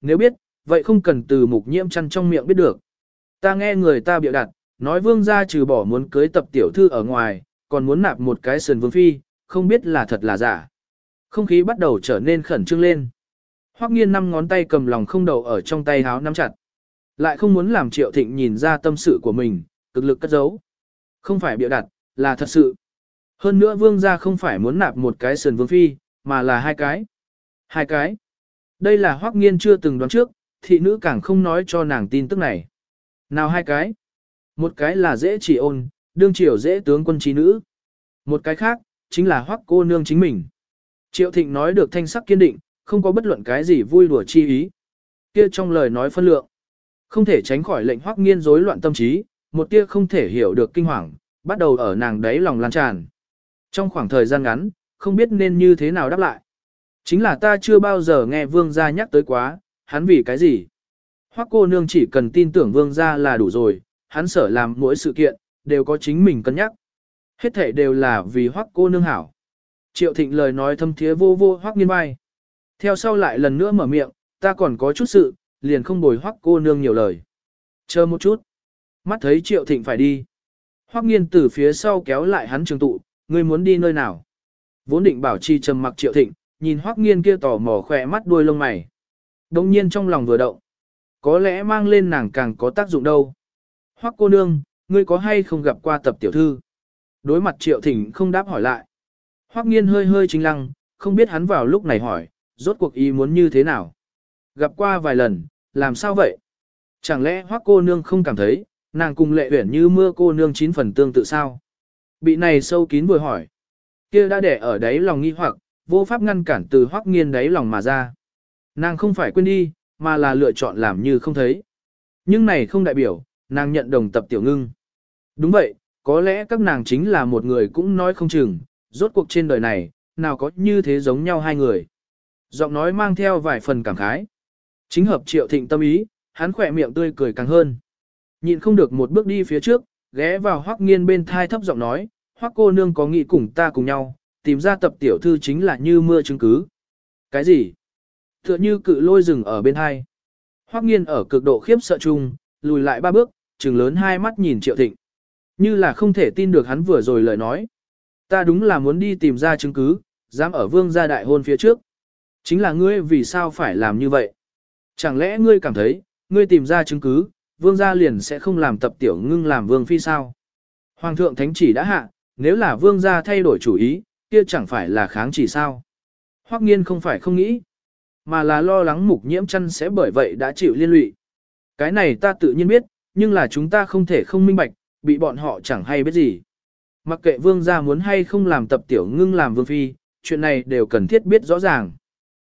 nếu biết, vậy không cần từ mục nhiễm chăn trong miệng biết được. Ta nghe người ta biểu đặt, nói vương gia trừ bỏ muốn cưới tập tiểu thư ở ngoài, còn muốn nạp một cái sườn vương phi, không biết là thật là giả. Không khí bắt đầu trở nên khẩn trương lên. Hoắc nghiên năm ngón tay cầm lòng không đầu ở trong tay háo nắm chặt. Lại không muốn làm triệu thịnh nhìn ra tâm sự của mình, cực lực cất giấu. Không phải bịa đặt, là thật sự. Hơn nữa vương gia không phải muốn nạp một cái sườn vương phi, mà là hai cái. Hai cái. Đây là Hoắc nghiên chưa từng đoán trước, thị nữ càng không nói cho nàng tin tức này. Nào hai cái. Một cái là dễ chỉ ôn, đương triều dễ tướng quân trí nữ. Một cái khác, chính là Hoắc cô nương chính mình. Triệu Thịnh nói được thanh sắc kiên định, không có bất luận cái gì vui đùa chi ý. Kia trong lời nói phân lượng, không thể tránh khỏi lệnh Hoắc Nghiên rối loạn tâm trí, một tia không thể hiểu được kinh hoàng, bắt đầu ở nàng đấy lòng lan tràn. Trong khoảng thời gian ngắn, không biết nên như thế nào đáp lại. Chính là ta chưa bao giờ nghe vương gia nhắc tới quá, hắn vì cái gì? Hoắc cô nương chỉ cần tin tưởng vương gia là đủ rồi, hắn sở làm mỗi sự kiện, đều có chính mình cân nhắc. Hết thể đều là vì Hoắc cô nương hảo. Triệu thịnh lời nói thâm thiế vô vô Hoắc nghiên vai. Theo sau lại lần nữa mở miệng, ta còn có chút sự, liền không bồi Hoắc cô nương nhiều lời. Chờ một chút. Mắt thấy triệu thịnh phải đi. Hoắc nghiên từ phía sau kéo lại hắn trường tụ, ngươi muốn đi nơi nào? Vốn định bảo chi trầm mặc triệu thịnh, nhìn Hoắc nghiên kia tò mò khỏe mắt đuôi lông mày. Đông nhiên trong lòng vừa động. Có lẽ mang lên nàng càng có tác dụng đâu. Hoắc cô nương, ngươi có hay không gặp qua tập tiểu thư? Đối mặt triệu thỉnh không đáp hỏi lại. Hoắc nghiên hơi hơi chính lăng, không biết hắn vào lúc này hỏi, rốt cuộc ý muốn như thế nào? Gặp qua vài lần, làm sao vậy? Chẳng lẽ Hoắc cô nương không cảm thấy, nàng cùng lệ uyển như mưa cô nương chín phần tương tự sao? Bị này sâu kín vừa hỏi. kia đã để ở đấy lòng nghi hoặc, vô pháp ngăn cản từ Hoắc nghiên đấy lòng mà ra. Nàng không phải quên đi, mà là lựa chọn làm như không thấy. Nhưng này không đại biểu, nàng nhận đồng tập tiểu ngưng. Đúng vậy, có lẽ các nàng chính là một người cũng nói không chừng, rốt cuộc trên đời này, nào có như thế giống nhau hai người. Giọng nói mang theo vài phần cảm khái. Chính hợp triệu thịnh tâm ý, hắn khỏe miệng tươi cười càng hơn. Nhịn không được một bước đi phía trước, ghé vào hoắc nghiên bên thai thấp giọng nói, hoắc cô nương có nghĩ cùng ta cùng nhau, tìm ra tập tiểu thư chính là như mưa chứng cứ. Cái gì? Tựa như cự lôi rừng ở bên hai. Hoắc nghiên ở cực độ khiếp sợ chung, lùi lại ba bước, trừng lớn hai mắt nhìn triệu thịnh. Như là không thể tin được hắn vừa rồi lời nói. Ta đúng là muốn đi tìm ra chứng cứ, dám ở vương gia đại hôn phía trước. Chính là ngươi vì sao phải làm như vậy? Chẳng lẽ ngươi cảm thấy, ngươi tìm ra chứng cứ, vương gia liền sẽ không làm tập tiểu ngưng làm vương phi sao? Hoàng thượng thánh chỉ đã hạ, nếu là vương gia thay đổi chủ ý, kia chẳng phải là kháng chỉ sao? Hoắc nghiên không phải không nghĩ, mà là lo lắng mục nhiễm chăn sẽ bởi vậy đã chịu liên lụy. Cái này ta tự nhiên biết, nhưng là chúng ta không thể không minh bạch, bị bọn họ chẳng hay biết gì. Mặc kệ vương gia muốn hay không làm tập tiểu ngưng làm vương phi, chuyện này đều cần thiết biết rõ ràng.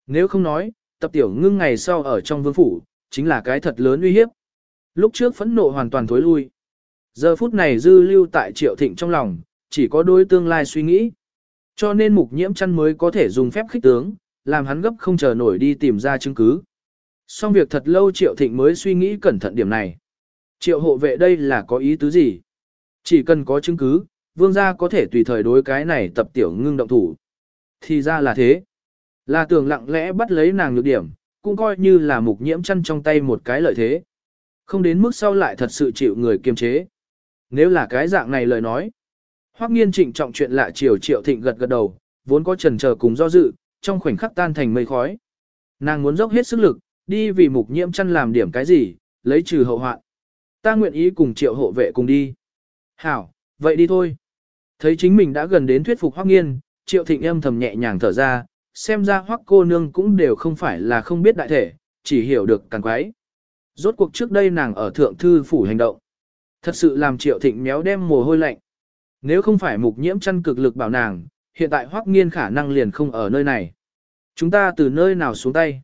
Nếu không nói, tập tiểu ngưng ngày sau ở trong vương phủ, chính là cái thật lớn uy hiếp. Lúc trước phẫn nộ hoàn toàn thối lui. Giờ phút này dư lưu tại triệu thịnh trong lòng, chỉ có đối tương lai suy nghĩ. Cho nên mục nhiễm chăn mới có thể dùng phép khích tướng, làm hắn gấp không chờ nổi đi tìm ra chứng cứ. Xong việc thật lâu triệu thịnh mới suy nghĩ cẩn thận điểm này. Triệu hộ vệ đây là có ý tứ gì? Chỉ cần có chứng cứ, vương gia có thể tùy thời đối cái này tập tiểu ngưng động thủ. Thì ra là thế. Là tưởng lặng lẽ bắt lấy nàng nhược điểm, cũng coi như là mục nhiễm chăn trong tay một cái lợi thế. Không đến mức sau lại thật sự chịu người kiềm chế. Nếu là cái dạng này lời nói. Hoắc nghiên trịnh trọng chuyện lạ chiều triệu thịnh gật gật đầu, vốn có chần chờ cùng do dự, trong khoảnh khắc tan thành mây khói. Nàng muốn dốc hết sức lực, đi vì mục nhiễm chăn làm điểm cái gì, lấy trừ hậu hoạn. Ta nguyện ý cùng triệu hộ vệ cùng đi. Hảo, vậy đi thôi. Thấy chính mình đã gần đến thuyết phục Hoắc Nghiên, Triệu Thịnh âm thầm nhẹ nhàng thở ra, xem ra Hoắc cô nương cũng đều không phải là không biết đại thể, chỉ hiểu được càng quái. Rốt cuộc trước đây nàng ở thượng thư phủ hành động. Thật sự làm Triệu Thịnh méo đem mồ hôi lạnh. Nếu không phải mục nhiễm chăn cực lực bảo nàng, hiện tại Hoắc Nghiên khả năng liền không ở nơi này. Chúng ta từ nơi nào xuống tay?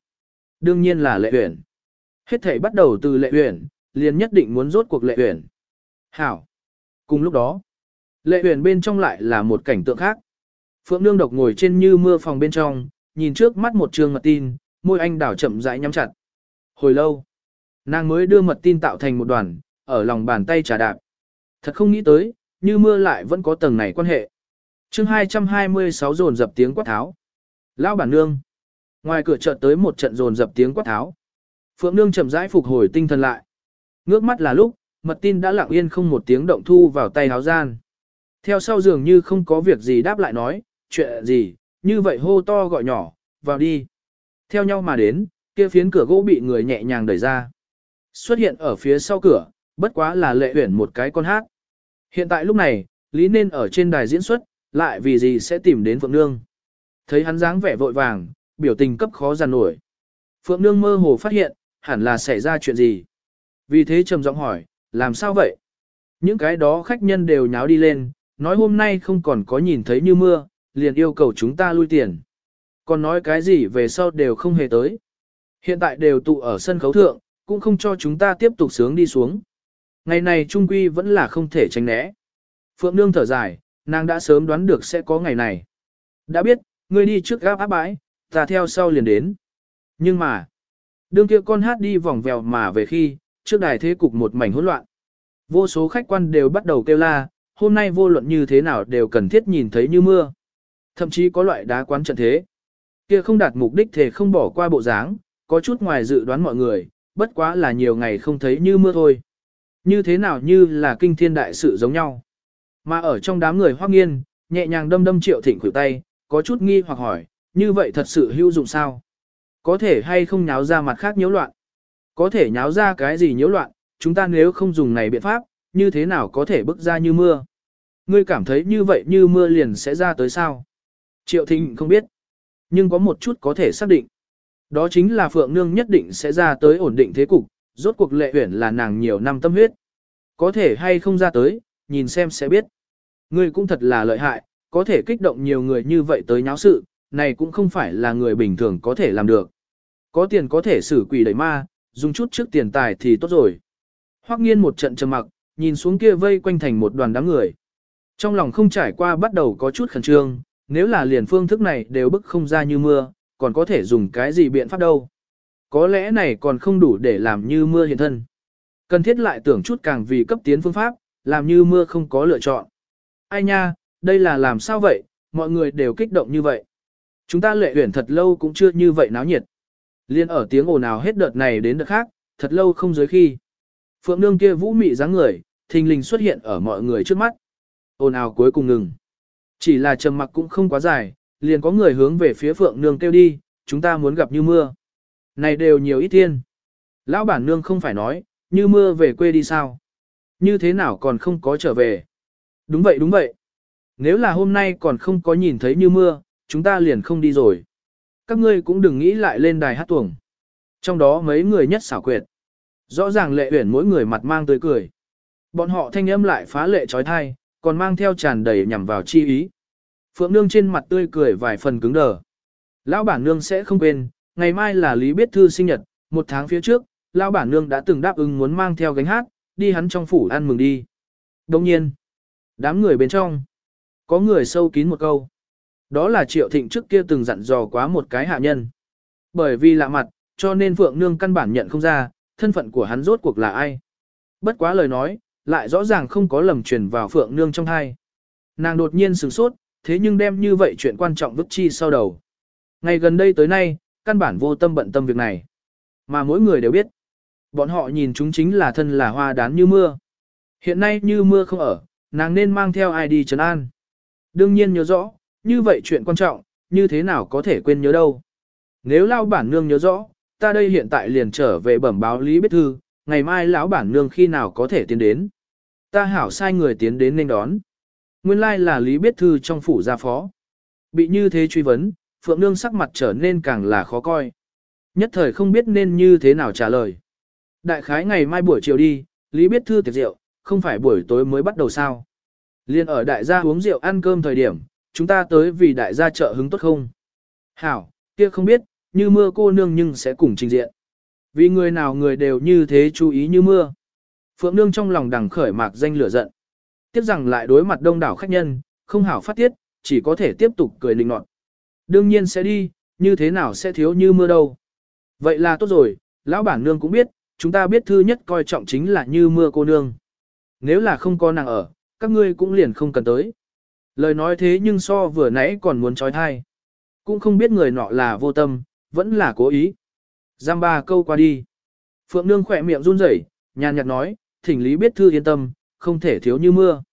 Đương nhiên là lệ uyển. Hết thảy bắt đầu từ lệ uyển, liền nhất định muốn rốt cuộc lệ uyển. Hảo. Cùng lúc đó, lệ huyền bên trong lại là một cảnh tượng khác. Phượng Nương độc ngồi trên như mưa phòng bên trong, nhìn trước mắt một trường mật tin, môi anh đảo chậm rãi nhắm chặt. Hồi lâu, nàng mới đưa mật tin tạo thành một đoàn, ở lòng bàn tay trà đạp. Thật không nghĩ tới, như mưa lại vẫn có tầng này quan hệ. chương 226 dồn dập tiếng quát tháo. Lão bản nương. Ngoài cửa chợt tới một trận dồn dập tiếng quát tháo. Phượng Nương chậm rãi phục hồi tinh thần lại. Ngước mắt là lúc, mật tin đã lặng yên không một tiếng động thu vào tay háo gian. Theo sau dường như không có việc gì đáp lại nói, chuyện gì, như vậy hô to gọi nhỏ, vào đi. Theo nhau mà đến, kia phiến cửa gỗ bị người nhẹ nhàng đẩy ra. Xuất hiện ở phía sau cửa, bất quá là lệ huyển một cái con hát. Hiện tại lúc này, Lý nên ở trên đài diễn xuất, lại vì gì sẽ tìm đến Phượng Nương. Thấy hắn dáng vẻ vội vàng, biểu tình cấp khó giàn nổi. Phượng Nương mơ hồ phát hiện, hẳn là xảy ra chuyện gì. Vì thế trầm giọng hỏi, làm sao vậy? Những cái đó khách nhân đều nháo đi lên, nói hôm nay không còn có nhìn thấy như mưa, liền yêu cầu chúng ta lui tiền. Còn nói cái gì về sau đều không hề tới. Hiện tại đều tụ ở sân khấu thượng, cũng không cho chúng ta tiếp tục sướng đi xuống. Ngày này trung quy vẫn là không thể tránh né. Phượng Nương thở dài, nàng đã sớm đoán được sẽ có ngày này. Đã biết, ngươi đi trước gáp áp bãi, ta theo sau liền đến. Nhưng mà, đương kia con hát đi vòng vèo mà về khi, trước đài thế cục một mảnh hỗn loạn. Vô số khách quan đều bắt đầu kêu la, hôm nay vô luận như thế nào đều cần thiết nhìn thấy như mưa. Thậm chí có loại đá quán trận thế. Kia không đạt mục đích thể không bỏ qua bộ dáng, có chút ngoài dự đoán mọi người, bất quá là nhiều ngày không thấy như mưa thôi. Như thế nào như là kinh thiên đại sự giống nhau. Mà ở trong đám người hoác nghiên, nhẹ nhàng đâm đâm triệu thịnh khuỷu tay, có chút nghi hoặc hỏi, như vậy thật sự hữu dụng sao? Có thể hay không nháo ra mặt khác nhiễu loạn? Có thể nháo ra cái gì nhiễu loạn, chúng ta nếu không dùng này biện pháp, như thế nào có thể bức ra như mưa? Ngươi cảm thấy như vậy như mưa liền sẽ ra tới sao? Triệu thịnh không biết, nhưng có một chút có thể xác định. Đó chính là Phượng Nương nhất định sẽ ra tới ổn định thế cục, rốt cuộc lệ huyển là nàng nhiều năm tâm huyết. Có thể hay không ra tới, nhìn xem sẽ biết. Ngươi cũng thật là lợi hại, có thể kích động nhiều người như vậy tới nháo sự, này cũng không phải là người bình thường có thể làm được. Có tiền có thể xử quỷ đẩy ma, dùng chút trước tiền tài thì tốt rồi. Hoắc nghiên một trận trầm mặc, nhìn xuống kia vây quanh thành một đoàn đám người. Trong lòng không trải qua bắt đầu có chút khẩn trương, nếu là liền phương thức này đều bức không ra như mưa, còn có thể dùng cái gì biện pháp đâu. Có lẽ này còn không đủ để làm như mưa hiện thân. Cần thiết lại tưởng chút càng vì cấp tiến phương pháp, làm như mưa không có lựa chọn. Ai nha, đây là làm sao vậy, mọi người đều kích động như vậy. Chúng ta lệ huyển thật lâu cũng chưa như vậy náo nhiệt. Liên ở tiếng ồn ào hết đợt này đến đợt khác, thật lâu không dưới khi. Phượng nương kia vũ mị dáng người, thình lình xuất hiện ở mọi người trước mắt. Ồn ào cuối cùng ngừng. Chỉ là trầm mặc cũng không quá dài, liền có người hướng về phía Phượng nương kêu đi, chúng ta muốn gặp như mưa. Này đều nhiều ít tiên. Lão bản nương không phải nói, như mưa về quê đi sao? Như thế nào còn không có trở về? Đúng vậy đúng vậy. Nếu là hôm nay còn không có nhìn thấy như mưa, chúng ta liền không đi rồi. Các ngươi cũng đừng nghĩ lại lên đài hát tuồng. Trong đó mấy người nhất xảo quyệt. Rõ ràng lệ huyển mỗi người mặt mang tươi cười. Bọn họ thanh âm lại phá lệ trói thai, còn mang theo tràn đầy nhằm vào chi ý. Phượng Nương trên mặt tươi cười vài phần cứng đờ. Lão bản Nương sẽ không quên, ngày mai là Lý Biết Thư sinh nhật, một tháng phía trước, Lão bản Nương đã từng đáp ứng muốn mang theo gánh hát, đi hắn trong phủ ăn mừng đi. Đồng nhiên, đám người bên trong, có người sâu kín một câu. Đó là Triệu Thịnh trước kia từng dặn dò quá một cái hạ nhân. Bởi vì lạ mặt, cho nên Phượng Nương căn bản nhận không ra, thân phận của hắn rốt cuộc là ai. Bất quá lời nói, lại rõ ràng không có lầm truyền vào Phượng Nương trong thai. Nàng đột nhiên sửng sốt, thế nhưng đem như vậy chuyện quan trọng vứt chi sau đầu. Ngày gần đây tới nay, căn bản vô tâm bận tâm việc này. Mà mỗi người đều biết. Bọn họ nhìn chúng chính là thân là hoa đán như mưa. Hiện nay như mưa không ở, nàng nên mang theo ai đi trấn an. Đương nhiên nhớ rõ, như vậy chuyện quan trọng, như thế nào có thể quên nhớ đâu. Nếu lao bản nương nhớ rõ, ta đây hiện tại liền trở về bẩm báo Lý Biết Thư, ngày mai lão bản nương khi nào có thể tiến đến. Ta hảo sai người tiến đến nên đón. Nguyên lai là Lý Biết Thư trong phủ gia phó. Bị như thế truy vấn, Phượng Nương sắc mặt trở nên càng là khó coi. Nhất thời không biết nên như thế nào trả lời. Đại khái ngày mai buổi chiều đi, Lý Biết Thư tiệc rượu, không phải buổi tối mới bắt đầu sao. Liên ở đại gia uống rượu ăn cơm thời điểm, chúng ta tới vì đại gia trợ hứng tốt không? Hảo, kia không biết, như mưa cô nương nhưng sẽ cùng trình diện. Vì người nào người đều như thế chú ý như mưa. Phượng nương trong lòng đằng khởi mạc danh lửa giận. Tiếp rằng lại đối mặt đông đảo khách nhân, không hảo phát tiết, chỉ có thể tiếp tục cười linh nọt. Đương nhiên sẽ đi, như thế nào sẽ thiếu như mưa đâu. Vậy là tốt rồi, lão bản nương cũng biết, chúng ta biết thư nhất coi trọng chính là như mưa cô nương. Nếu là không có nàng ở, các ngươi cũng liền không cần tới. Lời nói thế nhưng so vừa nãy còn muốn trói thai. Cũng không biết người nọ là vô tâm, vẫn là cố ý. Giam ba câu qua đi. Phượng Nương khỏe miệng run rẩy, nhàn nhạt nói, thỉnh lý biết thư yên tâm, không thể thiếu như mưa.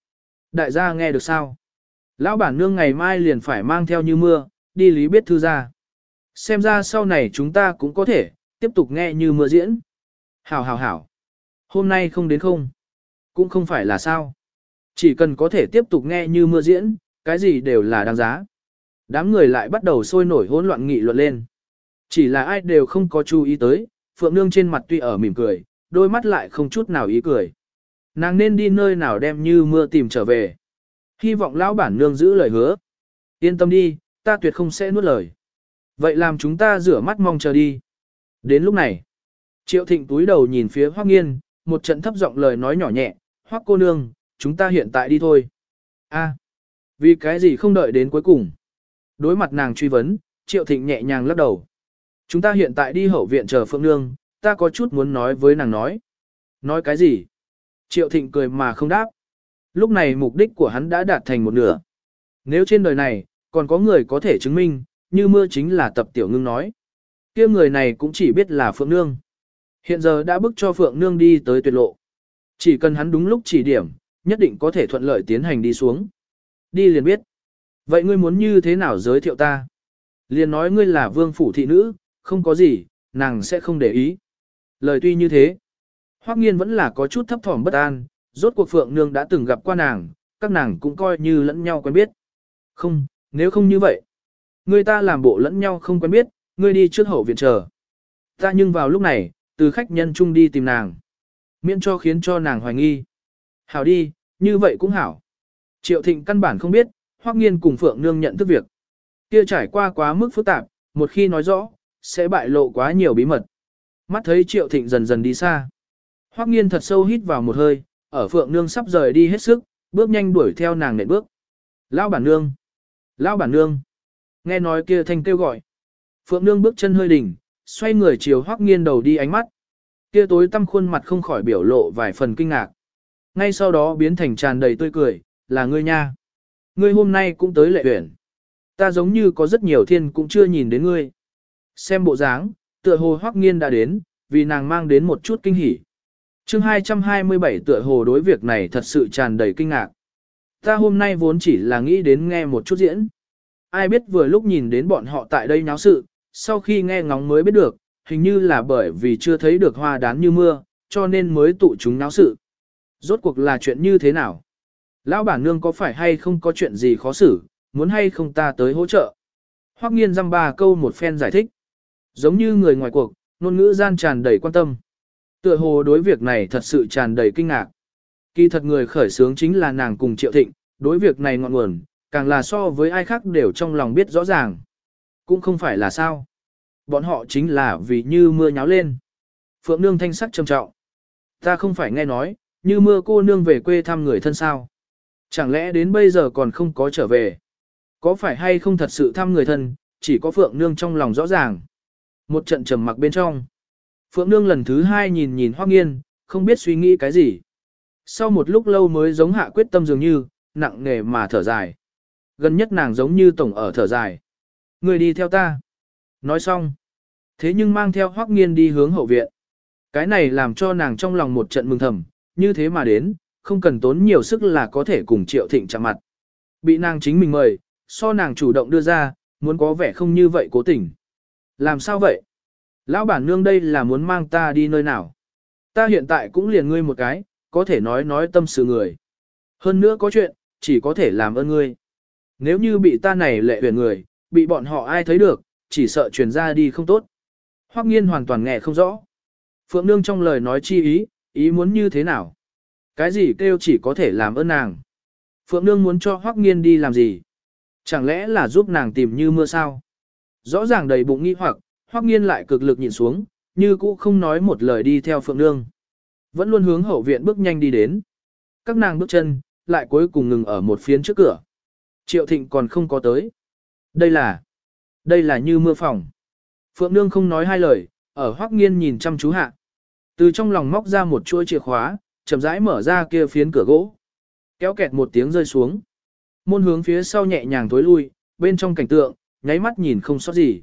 Đại gia nghe được sao? Lão bản nương ngày mai liền phải mang theo như mưa, đi lý biết thư ra. Xem ra sau này chúng ta cũng có thể, tiếp tục nghe như mưa diễn. Hảo hảo hảo. Hôm nay không đến không. Cũng không phải là sao. Chỉ cần có thể tiếp tục nghe như mưa diễn, cái gì đều là đáng giá. Đám người lại bắt đầu sôi nổi hỗn loạn nghị luận lên. Chỉ là ai đều không có chú ý tới, Phượng Nương trên mặt tuy ở mỉm cười, đôi mắt lại không chút nào ý cười. Nàng nên đi nơi nào đem như mưa tìm trở về. Hy vọng lão bản nương giữ lời hứa. Yên tâm đi, ta tuyệt không sẽ nuốt lời. Vậy làm chúng ta rửa mắt mong chờ đi. Đến lúc này, Triệu Thịnh túi đầu nhìn phía Hoắc Nghiên, một trận thấp giọng lời nói nhỏ nhẹ, "Hoắc cô nương, chúng ta hiện tại đi thôi." "A, vì cái gì không đợi đến cuối cùng?" Đối mặt nàng truy vấn, Triệu Thịnh nhẹ nhàng lắc đầu. "Chúng ta hiện tại đi hậu viện chờ Phượng nương, ta có chút muốn nói với nàng nói." "Nói cái gì?" Triệu Thịnh cười mà không đáp. Lúc này mục đích của hắn đã đạt thành một nửa. Nếu trên đời này, còn có người có thể chứng minh, như mưa chính là tập tiểu ngưng nói. kia người này cũng chỉ biết là Phượng Nương. Hiện giờ đã bức cho Phượng Nương đi tới tuyệt lộ. Chỉ cần hắn đúng lúc chỉ điểm, nhất định có thể thuận lợi tiến hành đi xuống. Đi liền biết. Vậy ngươi muốn như thế nào giới thiệu ta? Liền nói ngươi là vương phủ thị nữ, không có gì, nàng sẽ không để ý. Lời tuy như thế, Hoắc nghiên vẫn là có chút thấp thỏm bất an, rốt cuộc Phượng Nương đã từng gặp qua nàng, các nàng cũng coi như lẫn nhau quen biết. Không, nếu không như vậy, người ta làm bộ lẫn nhau không quen biết, ngươi đi trước hậu viện chờ. Ta nhưng vào lúc này, từ khách nhân chung đi tìm nàng. Miễn cho khiến cho nàng hoài nghi. Hảo đi, như vậy cũng hảo. Triệu Thịnh căn bản không biết, Hoắc Nghiên cùng Phượng Nương nhận thức việc. Kia trải qua quá mức phức tạp, một khi nói rõ, sẽ bại lộ quá nhiều bí mật. Mắt thấy Triệu Thịnh dần dần đi xa. Hoắc nghiên thật sâu hít vào một hơi, ở phượng nương sắp rời đi hết sức, bước nhanh đuổi theo nàng nện bước. Lão bản nương! Lão bản nương! Nghe nói kia thanh kêu gọi. Phượng nương bước chân hơi đỉnh, xoay người chiều Hoắc nghiên đầu đi ánh mắt. Kia tối tăm khuôn mặt không khỏi biểu lộ vài phần kinh ngạc. Ngay sau đó biến thành tràn đầy tươi cười, là ngươi nha. Ngươi hôm nay cũng tới lệ uyển. Ta giống như có rất nhiều thiên cũng chưa nhìn đến ngươi. Xem bộ dáng, tựa hồ Hoắc nghiên đã đến, vì nàng mang đến một chút kinh hỉ chương 227 tựa hồ đối việc này thật sự tràn đầy kinh ngạc. Ta hôm nay vốn chỉ là nghĩ đến nghe một chút diễn. Ai biết vừa lúc nhìn đến bọn họ tại đây nháo sự, sau khi nghe ngóng mới biết được, hình như là bởi vì chưa thấy được hoa đán như mưa, cho nên mới tụ chúng náo sự. Rốt cuộc là chuyện như thế nào? Lão bản nương có phải hay không có chuyện gì khó xử, muốn hay không ta tới hỗ trợ? Hoắc nghiên dăm ba câu một phen giải thích. Giống như người ngoài cuộc, ngôn ngữ gian tràn đầy quan tâm. Tựa hồ đối việc này thật sự tràn đầy kinh ngạc. Kỳ thật người khởi sướng chính là nàng cùng Triệu Thịnh, đối việc này ngọn nguồn, càng là so với ai khác đều trong lòng biết rõ ràng. Cũng không phải là sao. Bọn họ chính là vì như mưa nháo lên. Phượng Nương thanh sắc trầm trọng. Ta không phải nghe nói, như mưa cô nương về quê thăm người thân sao. Chẳng lẽ đến bây giờ còn không có trở về? Có phải hay không thật sự thăm người thân, chỉ có Phượng Nương trong lòng rõ ràng. Một trận trầm mặc bên trong. Phượng Nương lần thứ hai nhìn nhìn Hoắc Nghiên, không biết suy nghĩ cái gì. Sau một lúc lâu mới giống hạ quyết tâm dường như, nặng nề mà thở dài. Gần nhất nàng giống như tổng ở thở dài. Người đi theo ta. Nói xong. Thế nhưng mang theo Hoắc Nghiên đi hướng hậu viện. Cái này làm cho nàng trong lòng một trận mừng thầm, như thế mà đến, không cần tốn nhiều sức là có thể cùng Triệu Thịnh chạm mặt. Bị nàng chính mình mời, so nàng chủ động đưa ra, muốn có vẻ không như vậy cố tình. Làm sao vậy? Lão bản nương đây là muốn mang ta đi nơi nào. Ta hiện tại cũng liền ngươi một cái, có thể nói nói tâm sự người. Hơn nữa có chuyện, chỉ có thể làm ơn ngươi. Nếu như bị ta này lệ huyền người, bị bọn họ ai thấy được, chỉ sợ truyền ra đi không tốt. Hoắc nghiên hoàn toàn nghe không rõ. Phượng nương trong lời nói chi ý, ý muốn như thế nào. Cái gì kêu chỉ có thể làm ơn nàng. Phượng nương muốn cho Hoắc nghiên đi làm gì. Chẳng lẽ là giúp nàng tìm như mưa sao? Rõ ràng đầy bụng nghi hoặc, Hoắc nghiên lại cực lực nhìn xuống, như cũ không nói một lời đi theo Phượng Nương. Vẫn luôn hướng hậu viện bước nhanh đi đến. Các nàng bước chân, lại cuối cùng ngừng ở một phiến trước cửa. Triệu Thịnh còn không có tới. Đây là, đây là như mưa phòng. Phượng Nương không nói hai lời, ở Hoắc nghiên nhìn chăm chú hạ. Từ trong lòng móc ra một chuỗi chìa khóa, chậm rãi mở ra kia phiến cửa gỗ. Kéo kẹt một tiếng rơi xuống. Môn hướng phía sau nhẹ nhàng tối lui, bên trong cảnh tượng, nháy mắt nhìn không sót gì.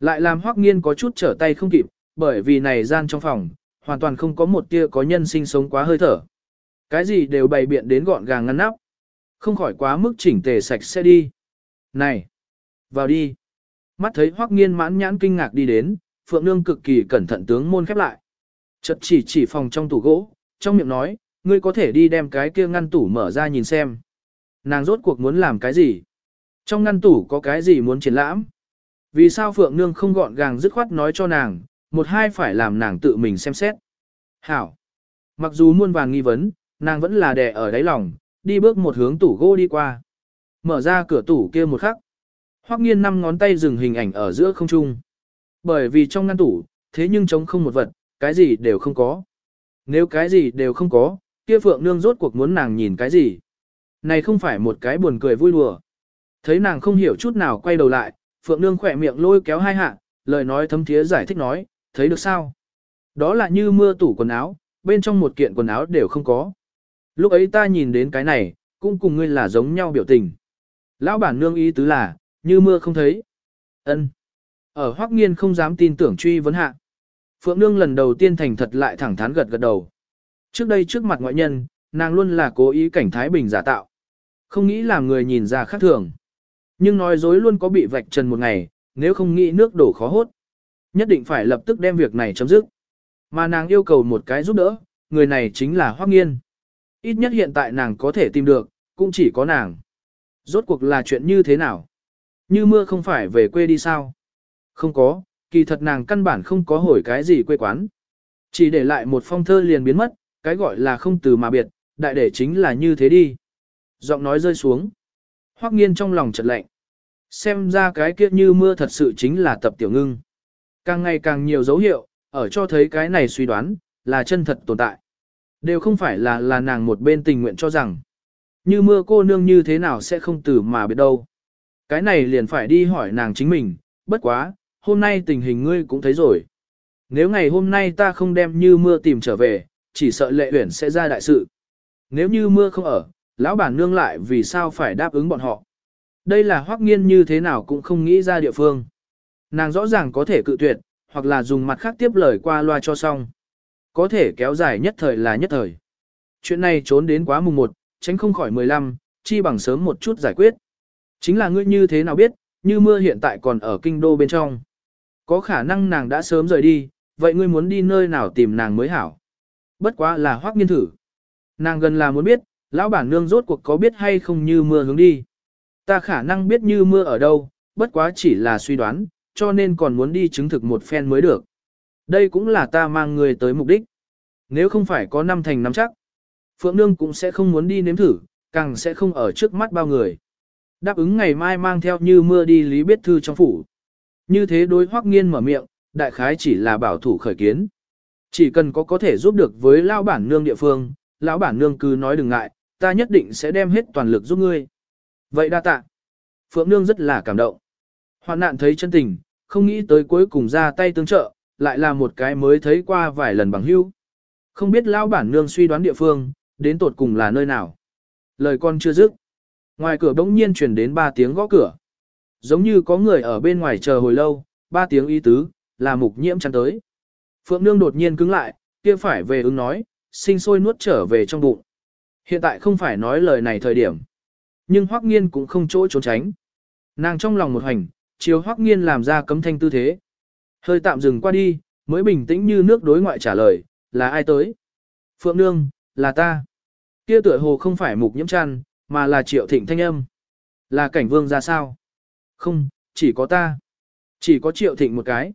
Lại làm Hoắc Nghiên có chút trở tay không kịp, bởi vì này gian trong phòng, hoàn toàn không có một tia có nhân sinh sống quá hơi thở. Cái gì đều bày biện đến gọn gàng ngăn nắp. Không khỏi quá mức chỉnh tề sạch sẽ đi. Này! Vào đi! Mắt thấy Hoắc Nghiên mãn nhãn kinh ngạc đi đến, Phượng Nương cực kỳ cẩn thận tướng môn khép lại. Chật chỉ chỉ phòng trong tủ gỗ, trong miệng nói, ngươi có thể đi đem cái kia ngăn tủ mở ra nhìn xem. Nàng rốt cuộc muốn làm cái gì? Trong ngăn tủ có cái gì muốn triển lãm? Vì sao Phượng Nương không gọn gàng dứt khoát nói cho nàng, một hai phải làm nàng tự mình xem xét. Hảo! Mặc dù muôn vàng nghi vấn, nàng vẫn là đè ở đáy lòng, đi bước một hướng tủ gỗ đi qua. Mở ra cửa tủ kia một khắc. Hoắc nghiên năm ngón tay dừng hình ảnh ở giữa không trung. Bởi vì trong ngăn tủ, thế nhưng trống không một vật, cái gì đều không có. Nếu cái gì đều không có, kia Phượng Nương rốt cuộc muốn nàng nhìn cái gì. Này không phải một cái buồn cười vui đùa. Thấy nàng không hiểu chút nào quay đầu lại, Phượng Nương khỏe miệng lôi kéo hai hạ, lời nói thấm thiế giải thích nói, thấy được sao? Đó là như mưa tủ quần áo, bên trong một kiện quần áo đều không có. Lúc ấy ta nhìn đến cái này, cũng cùng ngươi là giống nhau biểu tình. Lão bản nương ý tứ là, như mưa không thấy. ân Ở Hoắc Nghiên không dám tin tưởng truy vấn hạ. Phượng Nương lần đầu tiên thành thật lại thẳng thắn gật gật đầu. Trước đây trước mặt ngoại nhân, nàng luôn là cố ý cảnh thái bình giả tạo. Không nghĩ làm người nhìn ra khác thường. Nhưng nói dối luôn có bị vạch trần một ngày, nếu không nghĩ nước đổ khó hốt. Nhất định phải lập tức đem việc này chấm dứt. Mà nàng yêu cầu một cái giúp đỡ, người này chính là Hoắc Nghiên. Ít nhất hiện tại nàng có thể tìm được, cũng chỉ có nàng. Rốt cuộc là chuyện như thế nào? Như mưa không phải về quê đi sao? Không có, kỳ thật nàng căn bản không có hồi cái gì quê quán. Chỉ để lại một phong thơ liền biến mất, cái gọi là không từ mà biệt, đại để chính là như thế đi. Giọng nói rơi xuống. Hoắc nghiên trong lòng chợt lạnh. Xem ra cái kia như mưa thật sự chính là tập tiểu ngưng. Càng ngày càng nhiều dấu hiệu, ở cho thấy cái này suy đoán, là chân thật tồn tại. Đều không phải là là nàng một bên tình nguyện cho rằng. Như mưa cô nương như thế nào sẽ không tử mà biết đâu. Cái này liền phải đi hỏi nàng chính mình, bất quá, hôm nay tình hình ngươi cũng thấy rồi. Nếu ngày hôm nay ta không đem như mưa tìm trở về, chỉ sợ lệ huyển sẽ ra đại sự. Nếu như mưa không ở, lão bản nương lại vì sao phải đáp ứng bọn họ. Đây là hoắc nghiên như thế nào cũng không nghĩ ra địa phương. Nàng rõ ràng có thể cự tuyệt, hoặc là dùng mặt khác tiếp lời qua loa cho xong. Có thể kéo dài nhất thời là nhất thời. Chuyện này trốn đến quá mùng 1, tránh không khỏi 15, chi bằng sớm một chút giải quyết. Chính là ngươi như thế nào biết, như mưa hiện tại còn ở kinh đô bên trong. Có khả năng nàng đã sớm rời đi, vậy ngươi muốn đi nơi nào tìm nàng mới hảo. Bất quá là hoác nghiên thử. Nàng gần là muốn biết, lão bản nương rốt cuộc có biết hay không như mưa hướng đi. Ta khả năng biết như mưa ở đâu, bất quá chỉ là suy đoán, cho nên còn muốn đi chứng thực một phen mới được. Đây cũng là ta mang người tới mục đích. Nếu không phải có năm thành nắm chắc, Phượng Nương cũng sẽ không muốn đi nếm thử, càng sẽ không ở trước mắt bao người. Đáp ứng ngày mai mang theo như mưa đi lý biết thư trong phủ. Như thế đối hoắc nghiên mở miệng, đại khái chỉ là bảo thủ khởi kiến. Chỉ cần có có thể giúp được với lão bản nương địa phương, lão bản nương cứ nói đừng ngại, ta nhất định sẽ đem hết toàn lực giúp ngươi. Vậy đa tạ. Phượng nương rất là cảm động. Hoạn nạn thấy chân tình, không nghĩ tới cuối cùng ra tay tương trợ, lại là một cái mới thấy qua vài lần bằng hữu. Không biết lão bản nương suy đoán địa phương, đến tột cùng là nơi nào. Lời con chưa dứt. Ngoài cửa bỗng nhiên truyền đến ba tiếng gõ cửa. Giống như có người ở bên ngoài chờ hồi lâu, ba tiếng y tứ, là mục nhiễm chắn tới. Phượng Nương đột nhiên cứng lại, kia phải về ứng nói, sinh sôi nuốt trở về trong bụng. Hiện tại không phải nói lời này thời điểm. Nhưng Hoắc Nghiên cũng không chỗ trốn tránh. Nàng trong lòng một hành, chiếu Hoắc Nghiên làm ra cấm thanh tư thế. Hơi tạm dừng qua đi, mới bình tĩnh như nước đối ngoại trả lời, là ai tới? Phượng Nương, là ta. Kia tựa hồ không phải mục nhiễm chăn, mà là triệu thịnh thanh âm. Là cảnh vương ra sao? Không, chỉ có ta. Chỉ có triệu thịnh một cái.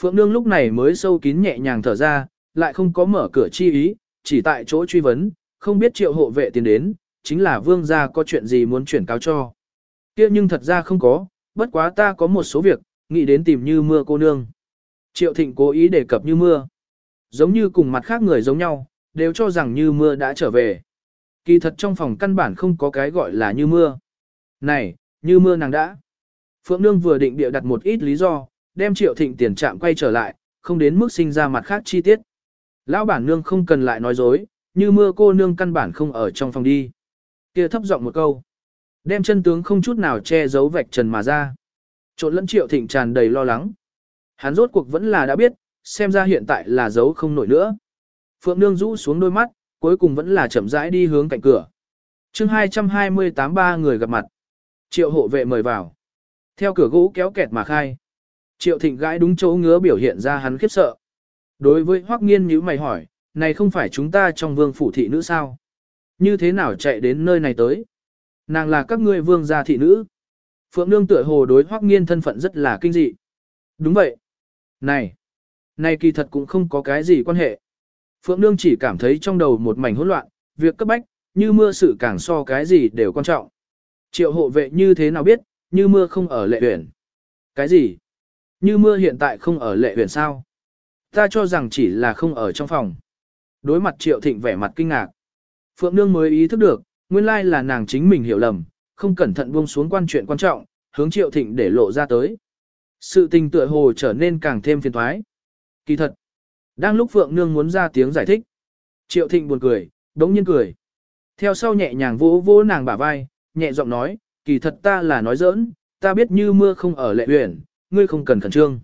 Phượng Nương lúc này mới sâu kín nhẹ nhàng thở ra, lại không có mở cửa chi ý, chỉ tại chỗ truy vấn, không biết triệu hộ vệ tiến đến, chính là vương gia có chuyện gì muốn chuyển cáo cho. kia nhưng thật ra không có, bất quá ta có một số việc, nghĩ đến tìm như mưa cô nương. Triệu thịnh cố ý đề cập như mưa. Giống như cùng mặt khác người giống nhau, đều cho rằng như mưa đã trở về. Kỳ thật trong phòng căn bản không có cái gọi là như mưa. Này, như mưa nàng đã. Phượng Nương vừa định bịa đặt một ít lý do, đem triệu thịnh tiền trạm quay trở lại, không đến mức sinh ra mặt khác chi tiết. Lão bản nương không cần lại nói dối, như mưa cô nương căn bản không ở trong phòng đi. Kia thấp giọng một câu. Đem chân tướng không chút nào che giấu vạch trần mà ra. Trộn lẫn triệu thịnh tràn đầy lo lắng. Hắn rốt cuộc vẫn là đã biết, xem ra hiện tại là giấu không nổi nữa. Phượng Nương rũ xuống đôi mắt, cuối cùng vẫn là chậm rãi đi hướng cạnh cửa. chương 228 ba người gặp mặt. Triệu hộ vệ mời vào. Theo cửa gỗ kéo kẹt mà khai. Triệu thịnh gãi đúng chỗ ngứa biểu hiện ra hắn khiếp sợ. Đối với Hoắc nghiên nhíu mày hỏi, này không phải chúng ta trong vương phủ thị nữ sao? Như thế nào chạy đến nơi này tới? Nàng là các ngươi vương gia thị nữ. Phượng Nương tựa hồ đối Hoắc nghiên thân phận rất là kinh dị. Đúng vậy. Này, này kỳ thật cũng không có cái gì quan hệ. Phượng Nương chỉ cảm thấy trong đầu một mảnh hỗn loạn, việc cấp bách, như mưa sự càng so cái gì đều quan trọng. Triệu hộ vệ như thế nào biết, như mưa không ở lệ huyện. Cái gì? Như mưa hiện tại không ở lệ huyện sao? Ta cho rằng chỉ là không ở trong phòng. Đối mặt triệu thịnh vẻ mặt kinh ngạc. Phượng Nương mới ý thức được, nguyên lai là nàng chính mình hiểu lầm, không cẩn thận buông xuống quan chuyện quan trọng, hướng triệu thịnh để lộ ra tới. Sự tình tựa hồ trở nên càng thêm phiền thoái. Kỳ thật, đang lúc Phượng Nương muốn ra tiếng giải thích, triệu thịnh buồn cười, đống nhiên cười. Theo sau nhẹ nhàng vỗ vỗ nàng bả vai, nhẹ giọng nói, kỳ thật ta là nói giỡn, ta biết như mưa không ở lệ huyện, ngươi không cần khẩn trương.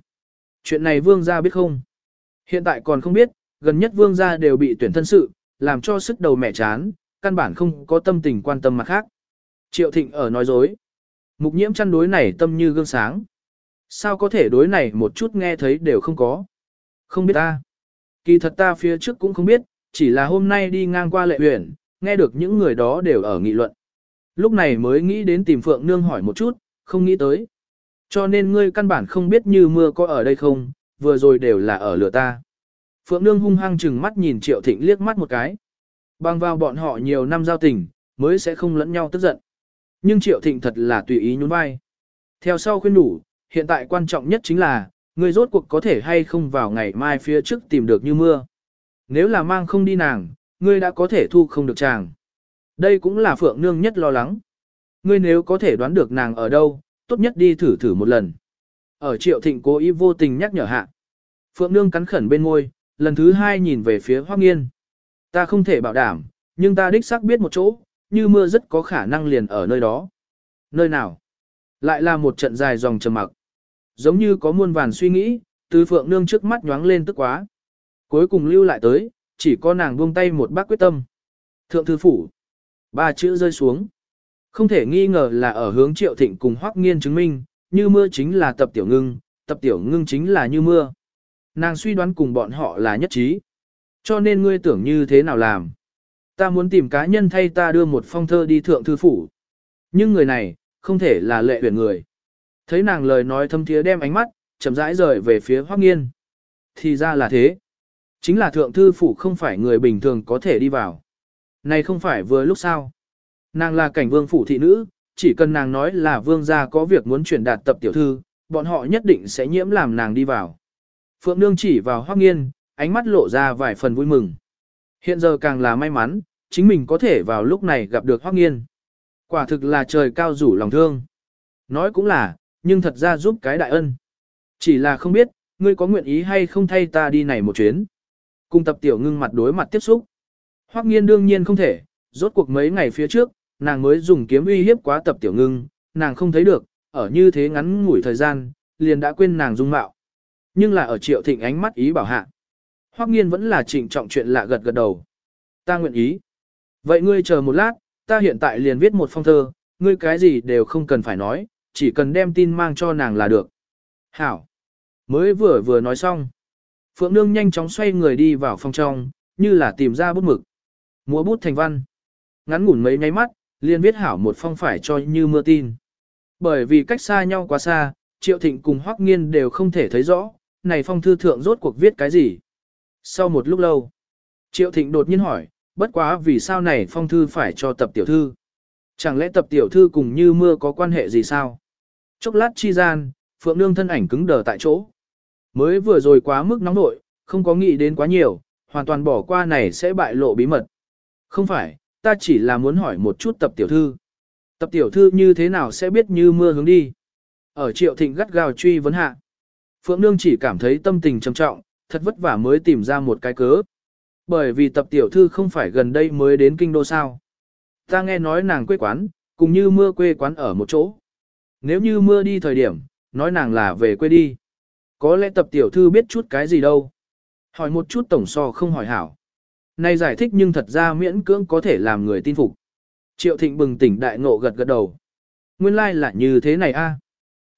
Chuyện này vương gia biết không? Hiện tại còn không biết, gần nhất vương gia đều bị tuyển thân sự, làm cho sức đầu mẹ chán, căn bản không có tâm tình quan tâm mặt khác. Triệu thịnh ở nói dối. Mục nhiễm chăn đối này tâm như gương sáng. Sao có thể đối này một chút nghe thấy đều không có. Không biết ta. Kỳ thật ta phía trước cũng không biết, chỉ là hôm nay đi ngang qua lệ huyện, nghe được những người đó đều ở nghị luận. Lúc này mới nghĩ đến tìm Phượng Nương hỏi một chút, không nghĩ tới. Cho nên ngươi căn bản không biết như mưa có ở đây không, vừa rồi đều là ở lửa ta. Phượng Nương hung hăng chừng mắt nhìn Triệu Thịnh liếc mắt một cái. Bằng vào bọn họ nhiều năm giao tình, mới sẽ không lẫn nhau tức giận. Nhưng Triệu Thịnh thật là tùy ý nhún vai. Theo sau khuyên đủ, hiện tại quan trọng nhất chính là, người rốt cuộc có thể hay không vào ngày mai phía trước tìm được như mưa. Nếu là mang không đi nàng, ngươi đã có thể thu không được chàng. Đây cũng là Phượng Nương nhất lo lắng. Ngươi nếu có thể đoán được nàng ở đâu, tốt nhất đi thử thử một lần. Ở Triệu Thịnh cố ý vô tình nhắc nhở hạ. Phượng Nương cắn khẩn bên môi, lần thứ hai nhìn về phía Hoắc Nghiên. Ta không thể bảo đảm, nhưng ta đích xác biết một chỗ, như mưa rất có khả năng liền ở nơi đó. Nơi nào? Lại là một trận dài dòng trầm mặc. Giống như có muôn vàn suy nghĩ, từ Phượng Nương trước mắt nhoáng lên tức quá. Cuối cùng lưu lại tới, chỉ có nàng buông tay một bác quyết tâm. Thượng thư phủ. Ba chữ rơi xuống. Không thể nghi ngờ là ở hướng triệu thịnh cùng hoắc nghiên chứng minh, như mưa chính là tập tiểu ngưng, tập tiểu ngưng chính là như mưa. Nàng suy đoán cùng bọn họ là nhất trí. Cho nên ngươi tưởng như thế nào làm? Ta muốn tìm cá nhân thay ta đưa một phong thơ đi thượng thư phủ. Nhưng người này, không thể là lệ huyền người. Thấy nàng lời nói thâm thiế đem ánh mắt, chậm rãi rời về phía hoắc nghiên. Thì ra là thế. Chính là thượng thư phủ không phải người bình thường có thể đi vào. Này không phải vừa lúc sao. Nàng là cảnh vương phủ thị nữ, chỉ cần nàng nói là vương gia có việc muốn truyền đạt tập tiểu thư, bọn họ nhất định sẽ nhiễm làm nàng đi vào. Phượng Nương chỉ vào Hoắc Nghiên, ánh mắt lộ ra vài phần vui mừng. Hiện giờ càng là may mắn, chính mình có thể vào lúc này gặp được Hoắc Nghiên. Quả thực là trời cao rủ lòng thương. Nói cũng là, nhưng thật ra giúp cái đại ân. Chỉ là không biết, ngươi có nguyện ý hay không thay ta đi này một chuyến. Cùng tập tiểu ngưng mặt đối mặt tiếp xúc. Hoắc Nghiên đương nhiên không thể, rốt cuộc mấy ngày phía trước, nàng mới dùng kiếm uy hiếp quá tập tiểu ngưng, nàng không thấy được, ở như thế ngắn ngủi thời gian, liền đã quên nàng dung mạo. Nhưng là ở triệu thịnh ánh mắt ý bảo hạ. Hoắc nghiên vẫn là trịnh trọng chuyện lạ gật gật đầu. Ta nguyện ý. Vậy ngươi chờ một lát, ta hiện tại liền viết một phong thơ, ngươi cái gì đều không cần phải nói, chỉ cần đem tin mang cho nàng là được. Hảo. Mới vừa vừa nói xong. Phượng Nương nhanh chóng xoay người đi vào phòng trong, như là tìm ra bút mực. Múa bút thành văn. Ngắn ngủn mấy nháy mắt, liền viết hảo một phong phải cho như mưa tin. Bởi vì cách xa nhau quá xa, Triệu Thịnh cùng Hoắc Nghiên đều không thể thấy rõ, này phong thư thượng rốt cuộc viết cái gì. Sau một lúc lâu, Triệu Thịnh đột nhiên hỏi, bất quá vì sao này phong thư phải cho tập tiểu thư? Chẳng lẽ tập tiểu thư cùng như mưa có quan hệ gì sao? Chốc lát chi gian, Phượng Nương thân ảnh cứng đờ tại chỗ. Mới vừa rồi quá mức nóng nội, không có nghĩ đến quá nhiều, hoàn toàn bỏ qua này sẽ bại lộ bí mật. Không phải, ta chỉ là muốn hỏi một chút tập tiểu thư. Tập tiểu thư như thế nào sẽ biết như mưa hướng đi? Ở triệu thịnh gắt gào truy vấn hạ. Phượng Nương chỉ cảm thấy tâm tình trầm trọng, thật vất vả mới tìm ra một cái cớ. Bởi vì tập tiểu thư không phải gần đây mới đến kinh đô sao. Ta nghe nói nàng quê quán, cùng như mưa quê quán ở một chỗ. Nếu như mưa đi thời điểm, nói nàng là về quê đi. Có lẽ tập tiểu thư biết chút cái gì đâu. Hỏi một chút tổng so không hỏi hảo. Này giải thích nhưng thật ra miễn cưỡng có thể làm người tin phục. Triệu thịnh bừng tỉnh đại ngộ gật gật đầu. Nguyên lai like là như thế này a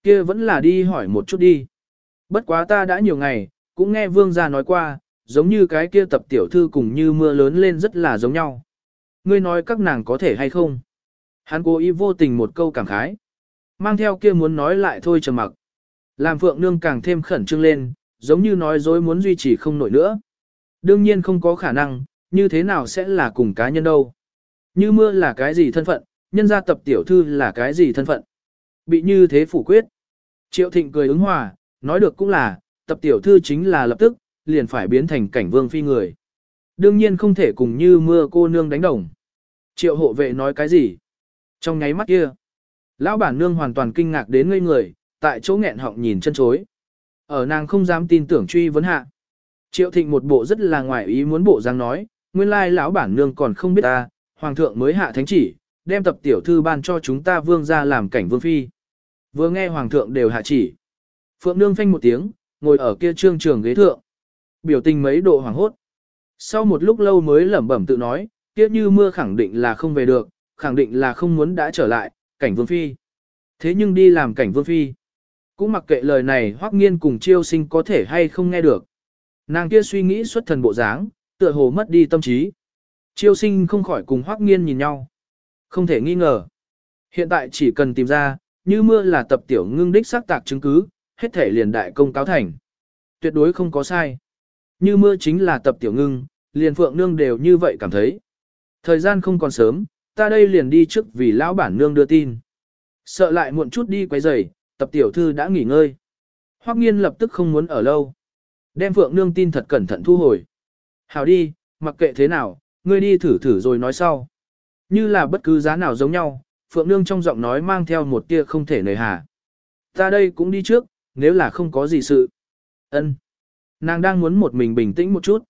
kia vẫn là đi hỏi một chút đi. Bất quá ta đã nhiều ngày, cũng nghe vương gia nói qua, giống như cái kia tập tiểu thư cùng như mưa lớn lên rất là giống nhau. Ngươi nói các nàng có thể hay không? Hắn cố ý vô tình một câu cảm khái. Mang theo kia muốn nói lại thôi trầm mặc. Làm phượng nương càng thêm khẩn trương lên, giống như nói dối muốn duy trì không nổi nữa. Đương nhiên không có khả năng, như thế nào sẽ là cùng cá nhân đâu. Như mưa là cái gì thân phận, nhân gia tập tiểu thư là cái gì thân phận. Bị như thế phủ quyết. Triệu thịnh cười ứng hòa, nói được cũng là, tập tiểu thư chính là lập tức, liền phải biến thành cảnh vương phi người. Đương nhiên không thể cùng như mưa cô nương đánh đồng. Triệu hộ vệ nói cái gì? Trong nháy mắt kia, lão bản nương hoàn toàn kinh ngạc đến ngây người, tại chỗ nghẹn họng nhìn chân chối. Ở nàng không dám tin tưởng truy vấn hạ. Triệu thịnh một bộ rất là ngoài ý muốn bộ dáng nói, nguyên lai lão bản nương còn không biết ta, hoàng thượng mới hạ thánh chỉ, đem tập tiểu thư ban cho chúng ta vương ra làm cảnh vương phi. Vừa nghe hoàng thượng đều hạ chỉ. Phượng nương phanh một tiếng, ngồi ở kia trương trường ghế thượng. Biểu tình mấy độ hoàng hốt. Sau một lúc lâu mới lẩm bẩm tự nói, kia như mưa khẳng định là không về được, khẳng định là không muốn đã trở lại, cảnh vương phi. Thế nhưng đi làm cảnh vương phi. Cũng mặc kệ lời này hoắc nghiên cùng chiêu sinh có thể hay không nghe được. Nàng kia suy nghĩ xuất thần bộ dáng, tựa hồ mất đi tâm trí. Chiêu sinh không khỏi cùng hoắc nghiên nhìn nhau. Không thể nghi ngờ. Hiện tại chỉ cần tìm ra, như mưa là tập tiểu ngưng đích xác tạc chứng cứ, hết thể liền đại công cáo thành. Tuyệt đối không có sai. Như mưa chính là tập tiểu ngưng, liền phượng nương đều như vậy cảm thấy. Thời gian không còn sớm, ta đây liền đi trước vì lão bản nương đưa tin. Sợ lại muộn chút đi quấy rầy, tập tiểu thư đã nghỉ ngơi. Hoắc nghiên lập tức không muốn ở lâu. Đem phượng nương tin thật cẩn thận thu hồi. Hảo đi, mặc kệ thế nào, ngươi đi thử thử rồi nói sau. Như là bất cứ giá nào giống nhau, phượng nương trong giọng nói mang theo một tia không thể nời hà. Ta đây cũng đi trước, nếu là không có gì sự. ân Nàng đang muốn một mình bình tĩnh một chút.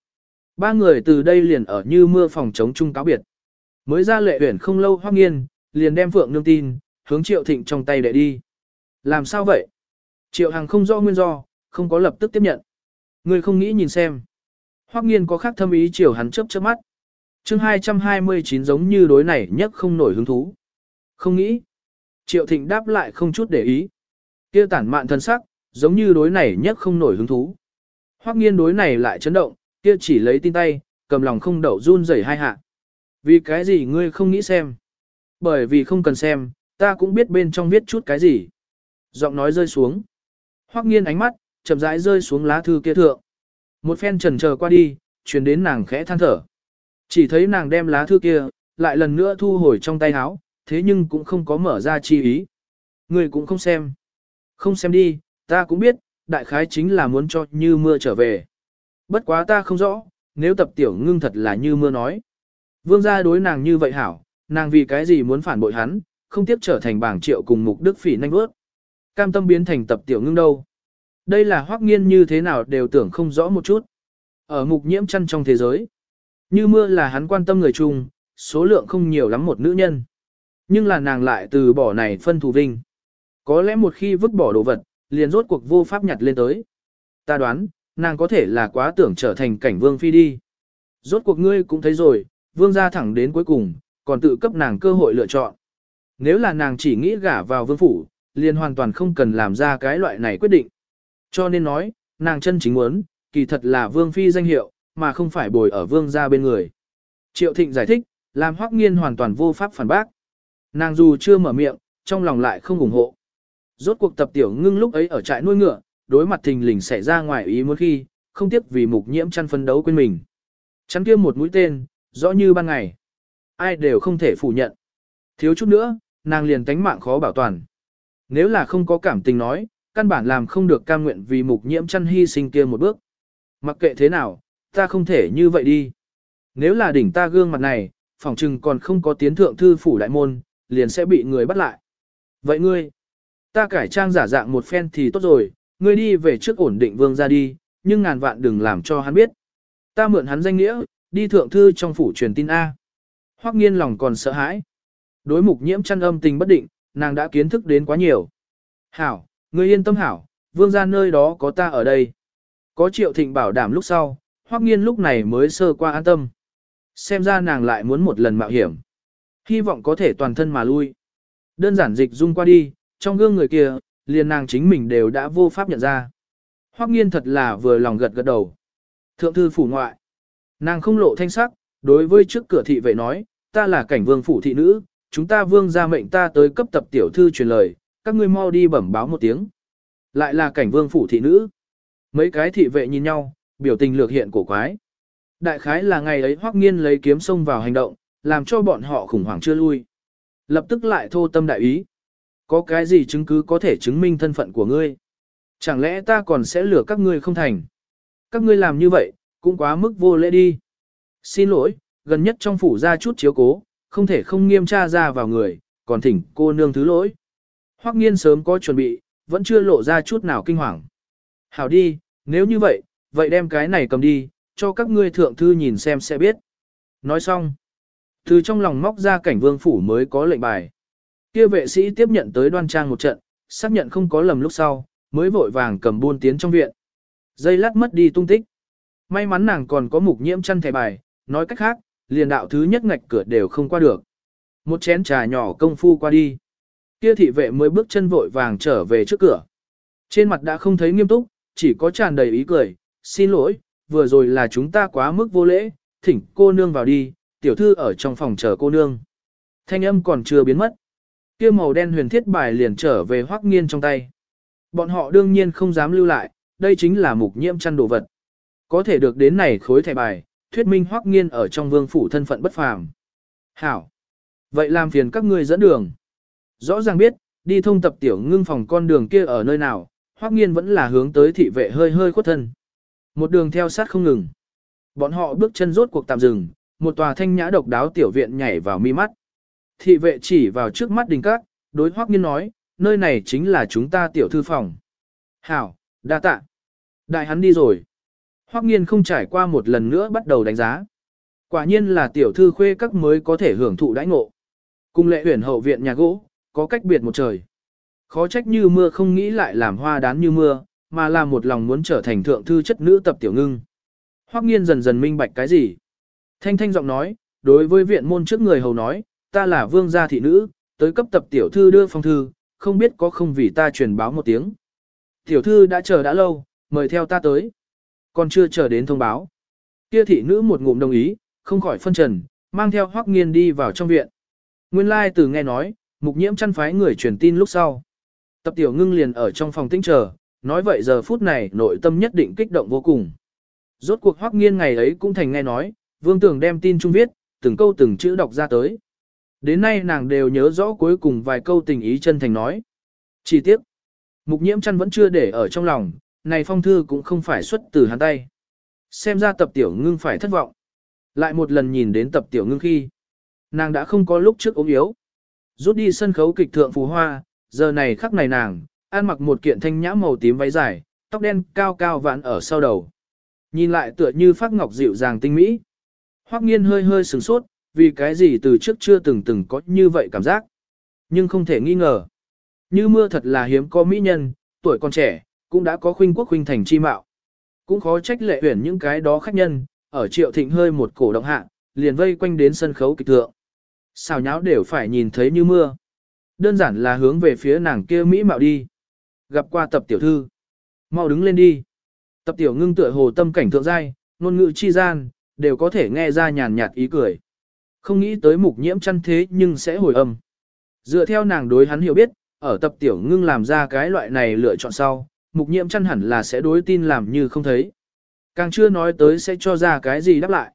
Ba người từ đây liền ở như mưa phòng chống chung cáo biệt. Mới ra lệ huyển không lâu hoác nghiên, liền đem Phượng Nương tin, hướng Triệu Thịnh trong tay để đi. Làm sao vậy? Triệu Hằng không rõ nguyên do, không có lập tức tiếp nhận. Người không nghĩ nhìn xem. Hoắc nghiên có khác thâm ý chiều hắn chớp chớp mắt. Chương 229 giống như đối này nhất không nổi hứng thú. Không nghĩ. Triệu Thịnh đáp lại không chút để ý. Kia tản mạn thân sắc, giống như đối này nhất không nổi hứng thú. Hoắc nghiên đối này lại chấn động, kia chỉ lấy tin tay, cầm lòng không đậu run rẩy hai hạ. Vì cái gì ngươi không nghĩ xem? Bởi vì không cần xem, ta cũng biết bên trong viết chút cái gì. Giọng nói rơi xuống. Hoắc nghiên ánh mắt, chậm rãi rơi xuống lá thư kia thượng. Một phen trần chờ qua đi, truyền đến nàng khẽ than thở. Chỉ thấy nàng đem lá thư kia, lại lần nữa thu hồi trong tay áo, thế nhưng cũng không có mở ra chi ý. Người cũng không xem. Không xem đi, ta cũng biết, đại khái chính là muốn cho như mưa trở về. Bất quá ta không rõ, nếu tập tiểu ngưng thật là như mưa nói. Vương gia đối nàng như vậy hảo, nàng vì cái gì muốn phản bội hắn, không tiếp trở thành bảng triệu cùng mục đức phỉ nanh bước. Cam tâm biến thành tập tiểu ngưng đâu. Đây là hoắc nghiên như thế nào đều tưởng không rõ một chút. Ở mục nhiễm chăn trong thế giới, như mưa là hắn quan tâm người chung, số lượng không nhiều lắm một nữ nhân. Nhưng là nàng lại từ bỏ này phân thù vinh. Có lẽ một khi vứt bỏ đồ vật, liền rốt cuộc vô pháp nhặt lên tới. Ta đoán, nàng có thể là quá tưởng trở thành cảnh vương phi đi. Rốt cuộc ngươi cũng thấy rồi, vương gia thẳng đến cuối cùng, còn tự cấp nàng cơ hội lựa chọn. Nếu là nàng chỉ nghĩ gả vào vương phủ, liền hoàn toàn không cần làm ra cái loại này quyết định. Cho nên nói, nàng chân chính muốn, kỳ thật là vương phi danh hiệu, mà không phải bồi ở vương gia bên người. Triệu Thịnh giải thích, làm Hoắc Nghiên hoàn toàn vô pháp phản bác. Nàng dù chưa mở miệng, trong lòng lại không ủng hộ. Rốt cuộc tập tiểu ngưng lúc ấy ở trại nuôi ngựa, đối mặt thình lình xảy ra ngoài ý muốn khi, không tiếc vì mục nhiễm chăn phân đấu quên mình. Chắn kia một mũi tên, rõ như ban ngày. Ai đều không thể phủ nhận. Thiếu chút nữa, nàng liền tánh mạng khó bảo toàn. Nếu là không có cảm tình nói, căn bản làm không được cam nguyện vì mục nhiễm chăn hy sinh kia một bước. Mặc kệ thế nào, ta không thể như vậy đi. Nếu là đỉnh ta gương mặt này, phỏng chừng còn không có tiến thượng thư phủ đại môn, liền sẽ bị người bắt lại. Vậy ngươi, ta cải trang giả dạng một phen thì tốt rồi, ngươi đi về trước ổn định vương ra đi, nhưng ngàn vạn đừng làm cho hắn biết. Ta mượn hắn danh nghĩa, đi thượng thư trong phủ truyền tin A. Hoắc nghiên lòng còn sợ hãi. Đối mục nhiễm chăn âm tình bất định, nàng đã kiến thức đến quá nhiều. Hảo, ngươi yên tâm hảo, vương gia nơi đó có ta ở đây. Có triệu thịnh bảo đảm lúc sau, hoắc nghiên lúc này mới sơ qua an tâm. Xem ra nàng lại muốn một lần mạo hiểm. Hy vọng có thể toàn thân mà lui. Đơn giản dịch dung qua đi, trong gương người kia, liền nàng chính mình đều đã vô pháp nhận ra. Hoắc nghiên thật là vừa lòng gật gật đầu. Thượng thư phủ ngoại. Nàng không lộ thanh sắc, đối với trước cửa thị vệ nói, ta là cảnh vương phủ thị nữ, chúng ta vương ra mệnh ta tới cấp tập tiểu thư truyền lời, các ngươi mau đi bẩm báo một tiếng. Lại là cảnh vương phủ thị nữ. Mấy cái thị vệ nhìn nhau, biểu tình lược hiện cổ quái. Đại khái là ngày ấy hoắc nghiên lấy kiếm xông vào hành động, làm cho bọn họ khủng hoảng chưa lui. Lập tức lại thô tâm đại ý. Có cái gì chứng cứ có thể chứng minh thân phận của ngươi? Chẳng lẽ ta còn sẽ lừa các ngươi không thành? Các ngươi làm như vậy, cũng quá mức vô lễ đi. Xin lỗi, gần nhất trong phủ ra chút chiếu cố, không thể không nghiêm tra ra vào người, còn thỉnh cô nương thứ lỗi. Hoắc nghiên sớm có chuẩn bị, vẫn chưa lộ ra chút nào kinh hoàng. Hảo đi, nếu như vậy, vậy đem cái này cầm đi, cho các ngươi thượng thư nhìn xem sẽ biết. Nói xong, từ trong lòng móc ra cảnh vương phủ mới có lệnh bài. Kia vệ sĩ tiếp nhận tới đoan trang một trận, xác nhận không có lầm lúc sau, mới vội vàng cầm buôn tiến trong viện. Dây lát mất đi tung tích. May mắn nàng còn có mục nhiễm chăn thẻ bài, nói cách khác, liền đạo thứ nhất ngạch cửa đều không qua được. Một chén trà nhỏ công phu qua đi. Kia thị vệ mới bước chân vội vàng trở về trước cửa. Trên mặt đã không thấy nghiêm túc, chỉ có tràn đầy ý cười, xin lỗi, vừa rồi là chúng ta quá mức vô lễ, thỉnh cô nương vào đi, tiểu thư ở trong phòng chờ cô nương. Thanh âm còn chưa biến mất. Kia màu đen huyền thiết bài liền trở về hoắc nghiên trong tay. Bọn họ đương nhiên không dám lưu lại, đây chính là mục nhiễm chăn đồ vật. Có thể được đến này khối thẻ bài, thuyết minh hoắc nghiên ở trong vương phủ thân phận bất phàm. Hảo. Vậy làm phiền các ngươi dẫn đường. Rõ ràng biết, đi thông tập tiểu ngưng phòng con đường kia ở nơi nào, hoắc nghiên vẫn là hướng tới thị vệ hơi hơi khuất thân. Một đường theo sát không ngừng. Bọn họ bước chân rốt cuộc tạm dừng, một tòa thanh nhã độc đáo tiểu viện nhảy vào mi mắt. Thị vệ chỉ vào trước mắt đình các, đối hoắc nghiên nói, nơi này chính là chúng ta tiểu thư phòng. Hảo, đa tạ. Đại hắn đi rồi. Hoắc nghiên không trải qua một lần nữa bắt đầu đánh giá. Quả nhiên là tiểu thư khuê các mới có thể hưởng thụ đãi ngộ. Cùng lệ huyền hậu viện nhà gỗ, có cách biệt một trời. Khó trách như mưa không nghĩ lại làm hoa đán như mưa, mà là một lòng muốn trở thành thượng thư chất nữ tập tiểu ngưng. Hoắc nghiên dần dần minh bạch cái gì. Thanh thanh giọng nói, đối với viện môn trước người hầu nói, ta là vương gia thị nữ, tới cấp tập tiểu thư đưa phong thư, không biết có không vì ta truyền báo một tiếng. Tiểu thư đã chờ đã lâu, mời theo ta tới. Còn chưa chờ đến thông báo. Kia thị nữ một ngụm đồng ý, không khỏi phân trần, mang theo hoắc nghiên đi vào trong viện. Nguyên lai từ nghe nói, mục nhiễm chăn phái người truyền tin lúc sau. Tập tiểu ngưng liền ở trong phòng tĩnh chờ, nói vậy giờ phút này nội tâm nhất định kích động vô cùng. Rốt cuộc hoắc nghiên ngày ấy cũng thành nghe nói, vương tưởng đem tin trung viết, từng câu từng chữ đọc ra tới. Đến nay nàng đều nhớ rõ cuối cùng vài câu tình ý chân thành nói. Chỉ tiếc, mục nhiễm chăn vẫn chưa để ở trong lòng, này phong thư cũng không phải xuất từ hắn tay. Xem ra tập tiểu ngưng phải thất vọng. Lại một lần nhìn đến tập tiểu ngưng khi, nàng đã không có lúc trước ốm yếu. Rút đi sân khấu kịch thượng phù hoa, giờ này khắc này nàng, ăn mặc một kiện thanh nhã màu tím váy dài, tóc đen cao cao vạn ở sau đầu. Nhìn lại tựa như phát ngọc dịu dàng tinh mỹ. Hoắc nghiên hơi hơi sửng sốt, vì cái gì từ trước chưa từng từng có như vậy cảm giác. Nhưng không thể nghi ngờ. Như mưa thật là hiếm có mỹ nhân, tuổi còn trẻ, cũng đã có khuynh quốc khuynh thành chi mạo. Cũng khó trách lệ huyển những cái đó khách nhân, ở triệu thịnh hơi một cổ động hạ, liền vây quanh đến sân khấu kịch thượng. Xào nháo đều phải nhìn thấy như mưa. Đơn giản là hướng về phía nàng kia Mỹ mạo đi. Gặp qua tập tiểu thư. Mau đứng lên đi. Tập tiểu ngưng tựa hồ tâm cảnh thượng giai, ngôn ngữ chi gian, đều có thể nghe ra nhàn nhạt ý cười. Không nghĩ tới mục nhiễm chăn thế nhưng sẽ hồi âm. Dựa theo nàng đối hắn hiểu biết, ở tập tiểu ngưng làm ra cái loại này lựa chọn sau, mục nhiễm chăn hẳn là sẽ đối tin làm như không thấy. Càng chưa nói tới sẽ cho ra cái gì đáp lại.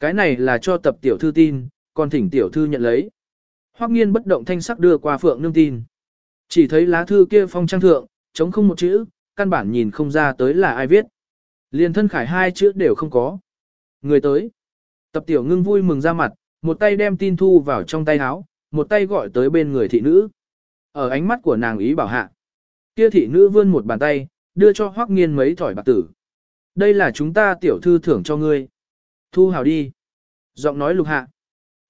Cái này là cho tập tiểu thư tin, còn thỉnh tiểu thư nhận lấy. Hoắc nghiên bất động thanh sắc đưa qua phượng nương tin. Chỉ thấy lá thư kia phong trang thượng, chống không một chữ, căn bản nhìn không ra tới là ai viết. Liên thân khải hai chữ đều không có. Người tới. Tập tiểu ngưng vui mừng ra mặt, một tay đem tin thu vào trong tay áo, một tay gọi tới bên người thị nữ. Ở ánh mắt của nàng ý bảo hạ. Kia thị nữ vươn một bàn tay, đưa cho Hoắc Nghiên mấy thỏi bạc tử. Đây là chúng ta tiểu thư thưởng cho ngươi. Thu hào đi. Giọng nói lục hạ.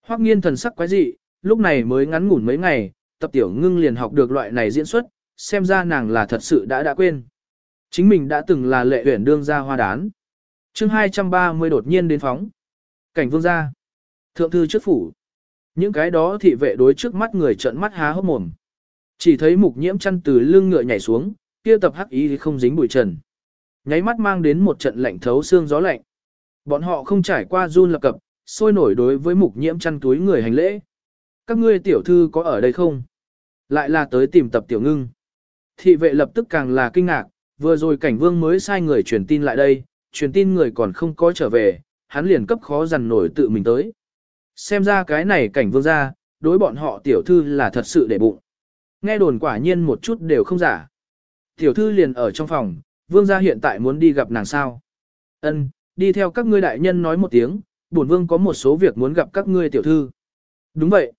Hoắc Nghiên thần sắc quái dị, lúc này mới ngắn ngủn mấy ngày, tập tiểu ngưng liền học được loại này diễn xuất, xem ra nàng là thật sự đã đã quên. chính mình đã từng là lệ huyền đương gia hoa đán. chương 230 đột nhiên đến phóng. Cảnh vương gia. Thượng thư trước phủ. Những cái đó thị vệ đối trước mắt người trợn mắt há hốc mồm. Chỉ thấy mục nhiễm chăn từ lưng ngựa nhảy xuống, kia tập hắc ý không dính bụi trần. Nháy mắt mang đến một trận lạnh thấu xương gió lạnh. Bọn họ không trải qua run lập cập, sôi nổi đối với mục nhiễm chăn túi người hành lễ. Các ngươi tiểu thư có ở đây không? Lại là tới tìm tập tiểu ngưng. Thị vệ lập tức càng là kinh ngạc, vừa rồi cảnh vương mới sai người truyền tin lại đây, truyền tin người còn không có trở về, hắn liền cấp khó dằn nổi tự mình tới. Xem ra cái này cảnh vương gia đối bọn họ tiểu thư là thật sự để bụng. Nghe đồn quả nhiên một chút đều không giả. Tiểu thư liền ở trong phòng, vương gia hiện tại muốn đi gặp nàng sao. Ân, đi theo các ngươi đại nhân nói một tiếng, bổn vương có một số việc muốn gặp các ngươi tiểu thư. Đúng vậy.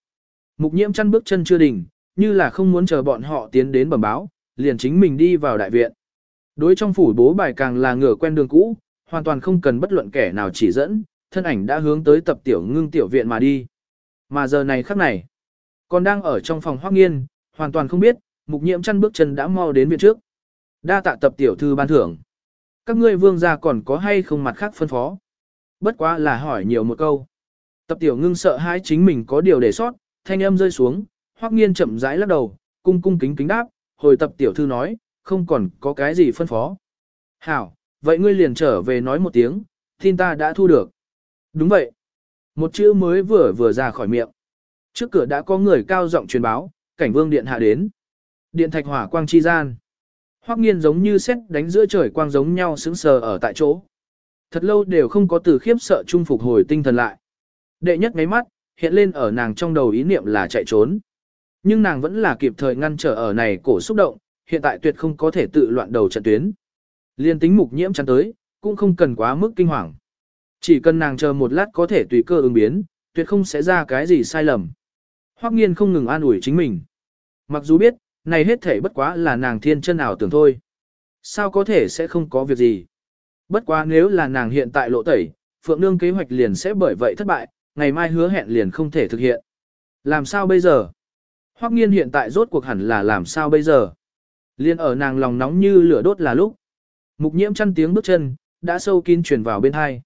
Mục nhiễm chăn bước chân chưa đỉnh, như là không muốn chờ bọn họ tiến đến bẩm báo, liền chính mình đi vào đại viện. Đối trong phủ bố bài càng là ngửa quen đường cũ, hoàn toàn không cần bất luận kẻ nào chỉ dẫn, thân ảnh đã hướng tới tập tiểu ngưng tiểu viện mà đi. Mà giờ này khắc này, còn đang ở trong phòng hoác nghiên, hoàn toàn không biết, mục nhiễm chăn bước chân đã mau đến viện trước. Đa tạ tập tiểu thư ban thưởng. Các ngươi vương gia còn có hay không mặt khác phân phó. Bất quá là hỏi nhiều một câu. Tập tiểu ngưng sợ hai chính mình có điều để sót, thanh âm rơi xuống, hoắc nghiên chậm rãi lắc đầu, cung cung kính kính đáp, hồi tập tiểu thư nói, không còn có cái gì phân phó. Hảo, vậy ngươi liền trở về nói một tiếng, tin ta đã thu được. Đúng vậy. Một chữ mới vừa vừa ra khỏi miệng. Trước cửa đã có người cao giọng truyền báo, cảnh vương điện hạ đến. Điện thạch hỏa quang chi gian. Hoắc nghiên giống như xét đánh giữa trời quang giống nhau sững sờ ở tại chỗ. Thật lâu đều không có từ khiếp sợ trung phục hồi tinh thần lại. Đệ nhất ngáy mắt, hiện lên ở nàng trong đầu ý niệm là chạy trốn. Nhưng nàng vẫn là kịp thời ngăn trở ở này cổ xúc động, hiện tại tuyệt không có thể tự loạn đầu trận tuyến. Liên tính mục nhiễm chắn tới, cũng không cần quá mức kinh hoàng. Chỉ cần nàng chờ một lát có thể tùy cơ ứng biến, tuyệt không sẽ ra cái gì sai lầm. Hoắc nghiên không ngừng an ủi chính mình. Mặc dù biết, này hết thể bất quá là nàng thiên chân ảo tưởng thôi. Sao có thể sẽ không có việc gì? Bất quá nếu là nàng hiện tại lộ tẩy, Phượng Nương kế hoạch liền sẽ bởi vậy thất bại, ngày mai hứa hẹn liền không thể thực hiện. Làm sao bây giờ? Hoắc nghiên hiện tại rốt cuộc hẳn là làm sao bây giờ? Liên ở nàng lòng nóng như lửa đốt là lúc. Mục nhiễm chăn tiếng bước chân, đã sâu kín truyền vào bên hai.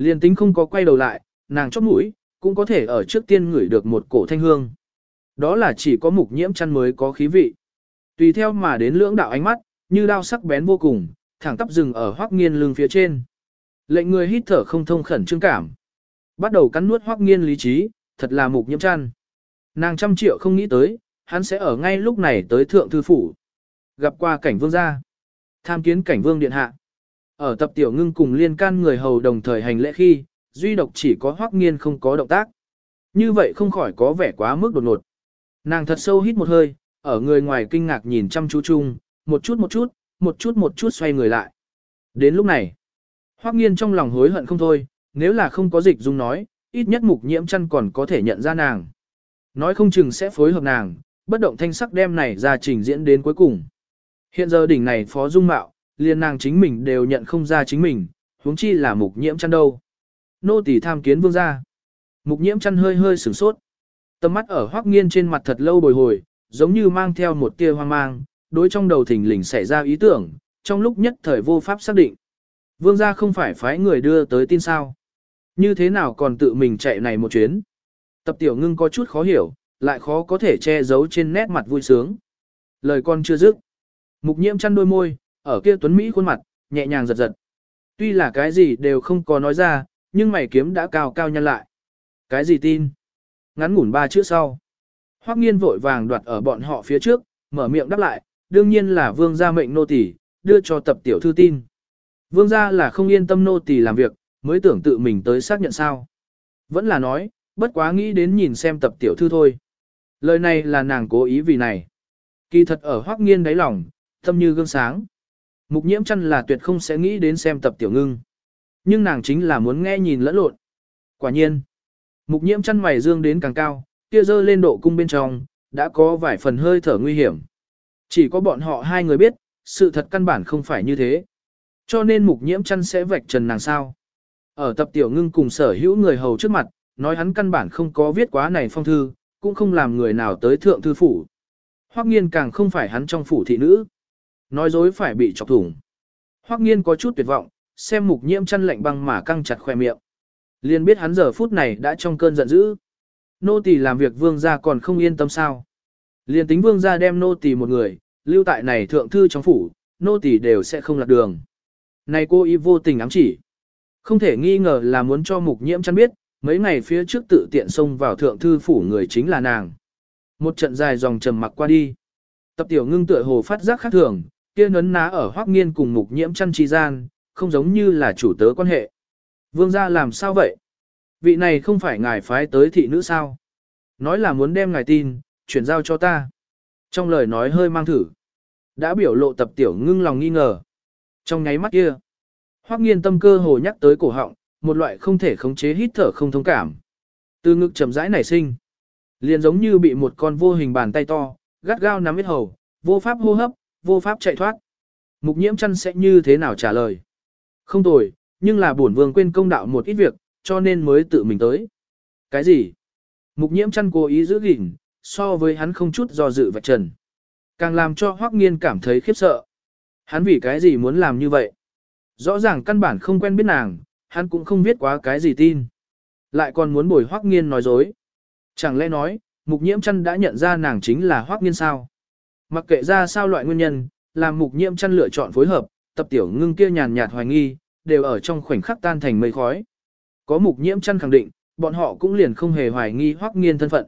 Liên tính không có quay đầu lại, nàng chóp mũi, cũng có thể ở trước tiên ngửi được một cổ thanh hương. Đó là chỉ có mục nhiễm chăn mới có khí vị. Tùy theo mà đến lưỡng đạo ánh mắt, như đao sắc bén vô cùng, thẳng tắp dừng ở hoắc nghiên lưng phía trên. Lệnh người hít thở không thông khẩn trương cảm. Bắt đầu cắn nuốt hoắc nghiên lý trí, thật là mục nhiễm chăn. Nàng trăm triệu không nghĩ tới, hắn sẽ ở ngay lúc này tới thượng thư phủ. Gặp qua cảnh vương gia. Tham kiến cảnh vương điện hạ. Ở tập tiểu ngưng cùng liên can người hầu đồng thời hành lễ khi, duy độc chỉ có hoắc nghiên không có động tác. Như vậy không khỏi có vẻ quá mức đột ngột. Nàng thật sâu hít một hơi, ở người ngoài kinh ngạc nhìn chăm chú chung, một chút một chút, một chút một chút xoay người lại. Đến lúc này, hoắc nghiên trong lòng hối hận không thôi, nếu là không có dịch dung nói, ít nhất mục nhiễm chăn còn có thể nhận ra nàng. Nói không chừng sẽ phối hợp nàng, bất động thanh sắc đem này ra trình diễn đến cuối cùng. Hiện giờ đỉnh này phó dung mạo, liền nàng chính mình đều nhận không ra chính mình, huống chi là mục nhiễm chăn đâu. Nô tỳ tham kiến vương gia. Mục nhiễm chăn hơi hơi sửng sốt. Tầm mắt ở hoắc nghiên trên mặt thật lâu bồi hồi, giống như mang theo một tia hoang mang, đối trong đầu thình lình xảy ra ý tưởng, trong lúc nhất thời vô pháp xác định. Vương gia không phải phái người đưa tới tin sao. Như thế nào còn tự mình chạy này một chuyến. Tập tiểu ngưng có chút khó hiểu, lại khó có thể che giấu trên nét mặt vui sướng. Lời con chưa dứt. Mục nhiễm chăn đôi môi, ở kia tuấn Mỹ khuôn mặt, nhẹ nhàng giật giật. Tuy là cái gì đều không có nói ra, nhưng mày kiếm đã cao cao nhăn lại. Cái gì tin? Ngắn ngủn ba chữ sau. Hoắc nghiên vội vàng đoạt ở bọn họ phía trước, mở miệng đáp lại, đương nhiên là vương gia mệnh nô tỳ, đưa cho tập tiểu thư tin. Vương gia là không yên tâm nô tỳ làm việc, mới tưởng tự mình tới xác nhận sao. Vẫn là nói, bất quá nghĩ đến nhìn xem tập tiểu thư thôi. Lời này là nàng cố ý vì này. Kỳ thật ở hoắc nghiên đáy lòng, tâm như gương sáng. Mục nhiễm chăn là tuyệt không sẽ nghĩ đến xem tập tiểu ngưng. Nhưng nàng chính là muốn nghe nhìn lẫn lộn. Quả nhiên, mục nhiễm chăn mày dương đến càng cao, kia dơ lên độ cung bên trong, đã có vài phần hơi thở nguy hiểm. Chỉ có bọn họ hai người biết, sự thật căn bản không phải như thế. Cho nên mục nhiễm chăn sẽ vạch trần nàng sao. Ở tập tiểu ngưng cùng sở hữu người hầu trước mặt, nói hắn căn bản không có viết quá này phong thư, cũng không làm người nào tới thượng thư phủ. Hoắc nghiên càng không phải hắn trong phủ thị nữ. Nói dối phải bị chọc thủng. Hoắc nghiên có chút tuyệt vọng, xem mục nhiễm chăn lạnh băng mà căng chặt khoe miệng. Liền biết hắn giờ phút này đã trong cơn giận dữ. Nô tỳ làm việc vương gia còn không yên tâm sao. Liền tính vương gia đem nô tỳ một người, lưu tại này thượng thư trong phủ, nô tỳ đều sẽ không lạc đường. Này cô y vô tình ám chỉ. Không thể nghi ngờ là muốn cho mục nhiễm chăn biết, mấy ngày phía trước tự tiện xông vào thượng thư phủ người chính là nàng. Một trận dài dòng trầm mặc qua đi. Tập tiểu ngưng tựa hồ phát giác khác thường, kia nấn ná ở hoác nghiên cùng mục nhiễm chăn chi gian, không giống như là chủ tớ quan hệ. Vương gia làm sao vậy? Vị này không phải ngài phái tới thị nữ sao? Nói là muốn đem ngài tin, chuyển giao cho ta. Trong lời nói hơi mang thử. Đã biểu lộ tập tiểu ngưng lòng nghi ngờ. Trong nháy mắt kia, hoác nghiên tâm cơ hồ nhắc tới cổ họng, một loại không thể khống chế hít thở không thông cảm. Từ ngực chậm rãi nảy sinh. Liền giống như bị một con vô hình bàn tay to, gắt gao nắm hết hầu, vô pháp hô hấp, vô pháp chạy thoát. Mục nhiễm chăn sẽ như thế nào trả lời? Không tồi, nhưng là bổn vương quên công đạo một ít việc, cho nên mới tự mình tới. Cái gì? Mục nhiễm chăn cố ý giữ gìn, so với hắn không chút do dự vạch trần. Càng làm cho Hoắc Nghiên cảm thấy khiếp sợ. Hắn vì cái gì muốn làm như vậy? Rõ ràng căn bản không quen biết nàng, hắn cũng không biết quá cái gì tin. Lại còn muốn bồi Hoắc Nghiên nói dối. Chẳng lẽ nói, mục nhiễm chăn đã nhận ra nàng chính là Hoắc Nghiên sao? Mặc kệ ra sao loại nguyên nhân, làm mục nhiễm chăn lựa chọn phối hợp, tập tiểu ngưng kia nhàn nhạt hoài nghi, đều ở trong khoảnh khắc tan thành mây khói. Có mục nhiễm chăn khẳng định, bọn họ cũng liền không hề hoài nghi Hoắc Nghiên thân phận.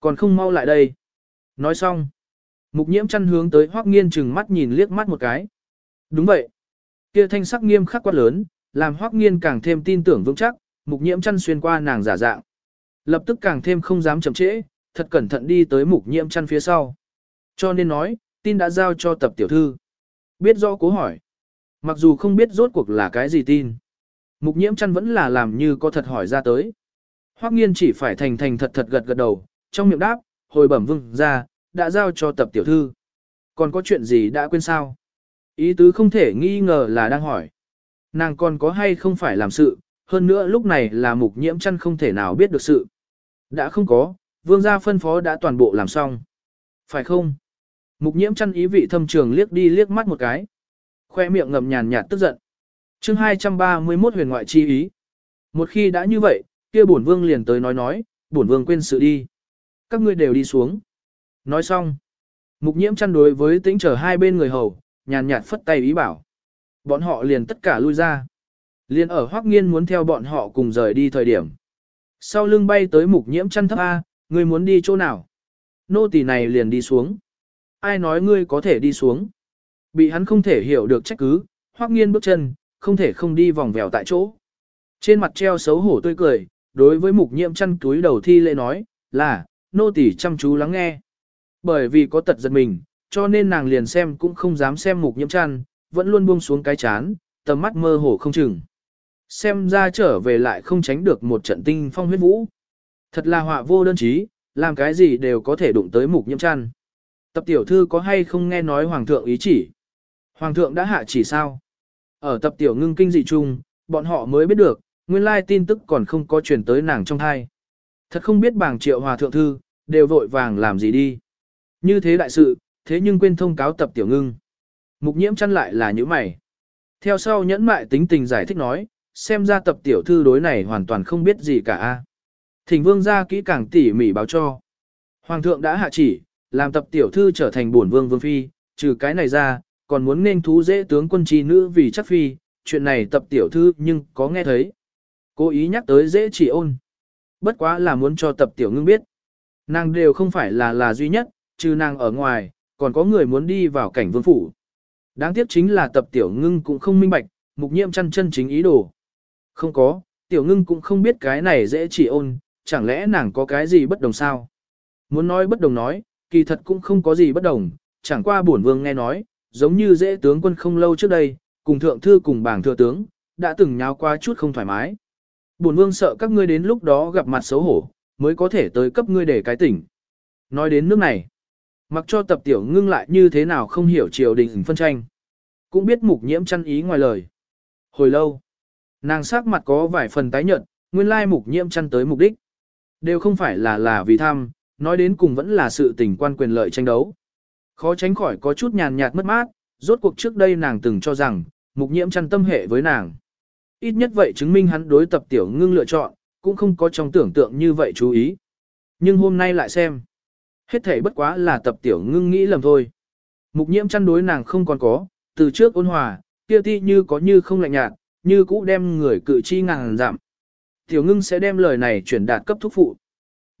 Còn không mau lại đây. Nói xong, mục nhiễm chăn hướng tới Hoắc Nghiên chừng mắt nhìn liếc mắt một cái. Đúng vậy. Kia thanh sắc nghiêm khắc quá lớn, làm Hoắc Nghiên càng thêm tin tưởng vững chắc, mục nhiễm chăn xuyên qua nàng giả dạng. Lập tức càng thêm không dám chậm trễ, thật cẩn thận đi tới mục nhiễm chăn phía sau. Cho nên nói, tin đã giao cho tập tiểu thư. Biết rõ cố hỏi. Mặc dù không biết rốt cuộc là cái gì tin. Mục nhiễm chăn vẫn là làm như có thật hỏi ra tới. Hoắc nghiên chỉ phải thành thành thật thật gật gật đầu, trong miệng đáp, hồi bẩm vương ra, đã giao cho tập tiểu thư. Còn có chuyện gì đã quên sao? Ý tứ không thể nghi ngờ là đang hỏi. Nàng còn có hay không phải làm sự, hơn nữa lúc này là mục nhiễm chăn không thể nào biết được sự. Đã không có, vương gia phân phó đã toàn bộ làm xong. Phải không? Mục nhiễm chăn ý vị thâm trường liếc đi liếc mắt một cái. Khoe miệng ngầm nhàn nhạt tức giận. chương 231 huyền ngoại chi ý. Một khi đã như vậy, kia bổn vương liền tới nói nói, bổn vương quên sự đi. Các ngươi đều đi xuống. Nói xong. Mục nhiễm chăn đối với tĩnh trở hai bên người hầu, nhàn nhạt phất tay ý bảo. Bọn họ liền tất cả lui ra. Liên ở Hoắc Nghiên muốn theo bọn họ cùng rời đi thời điểm. Sau lưng bay tới mục nhiễm chăn thấp A, người muốn đi chỗ nào? Nô tỳ này liền đi xuống. Ai nói ngươi có thể đi xuống? Bị hắn không thể hiểu được trách cứ, Hoắc Nghiên bước chân, không thể không đi vòng vèo tại chỗ. Trên mặt treo xấu hổ tươi cười, đối với mục nhiễm chăn túi đầu thi lễ nói, là, nô tỳ chăm chú lắng nghe. Bởi vì có tật giật mình, cho nên nàng liền xem cũng không dám xem mục nhiễm chăn, vẫn luôn buông xuống cái chán, tầm mắt mơ hồ không chừng. Xem ra trở về lại không tránh được một trận tinh phong huyết vũ. Thật là họa vô đơn chí, làm cái gì đều có thể đụng tới mục nhiễm chăn. Tập tiểu thư có hay không nghe nói hoàng thượng ý chỉ? Hoàng thượng đã hạ chỉ sao? Ở tập tiểu ngưng kinh dị chung, bọn họ mới biết được, nguyên lai tin tức còn không có truyền tới nàng trong thai. Thật không biết bảng triệu hòa thượng thư, đều vội vàng làm gì đi. Như thế đại sự, thế nhưng quên thông cáo tập tiểu ngưng. Mục nhiễm chăn lại là những mày. Theo sau nhẫn mại tính tình giải thích nói, xem ra tập tiểu thư đối này hoàn toàn không biết gì cả. Thỉnh vương ra kỹ càng tỉ mỉ báo cho. Hoàng thượng đã hạ chỉ, làm tập tiểu thư trở thành bổn vương vương phi, trừ cái này ra, còn muốn nên thú dễ tướng quân chi nữ vì chắc phi, chuyện này tập tiểu thư nhưng có nghe thấy. Cố ý nhắc tới dễ chỉ ôn. Bất quá là muốn cho tập tiểu ngưng biết. Nàng đều không phải là là duy nhất, trừ nàng ở ngoài, còn có người muốn đi vào cảnh vương phủ. Đáng tiếc chính là tập tiểu ngưng cũng không minh bạch, mục nhiệm chăn chân chính ý đồ. Không có, tiểu ngưng cũng không biết cái này dễ chỉ ôn, chẳng lẽ nàng có cái gì bất đồng sao? Muốn nói bất đồng nói, kỳ thật cũng không có gì bất đồng, chẳng qua bổn vương nghe nói, giống như dễ tướng quân không lâu trước đây, cùng thượng thư cùng bảng thừa tướng, đã từng nháo qua chút không thoải mái. Bổn vương sợ các ngươi đến lúc đó gặp mặt xấu hổ, mới có thể tới cấp ngươi để cái tỉnh. Nói đến nước này, mặc cho tập tiểu ngưng lại như thế nào không hiểu triều đình phân tranh. Cũng biết mục nhiễm chăn ý ngoài lời. Hồi lâu, nàng sắc mặt có vài phần tái nhợt, nguyên lai mục nhiễm chăn tới mục đích. Đều không phải là là vì tham, nói đến cùng vẫn là sự tình quan quyền lợi tranh đấu. Khó tránh khỏi có chút nhàn nhạt mất mát, rốt cuộc trước đây nàng từng cho rằng, mục nhiễm chăn tâm hệ với nàng. Ít nhất vậy chứng minh hắn đối tập tiểu ngưng lựa chọn, cũng không có trong tưởng tượng như vậy chú ý. Nhưng hôm nay lại xem. Hết thể bất quá là tập tiểu ngưng nghĩ lầm thôi. Mục nhiễm chăn đối nàng không còn có, từ trước ôn hòa, kia ti như có như không lạnh nhạt, như cũ đem người cự chi ngàn giảm. Tiểu ngưng sẽ đem lời này chuyển đạt cấp thúc phụ.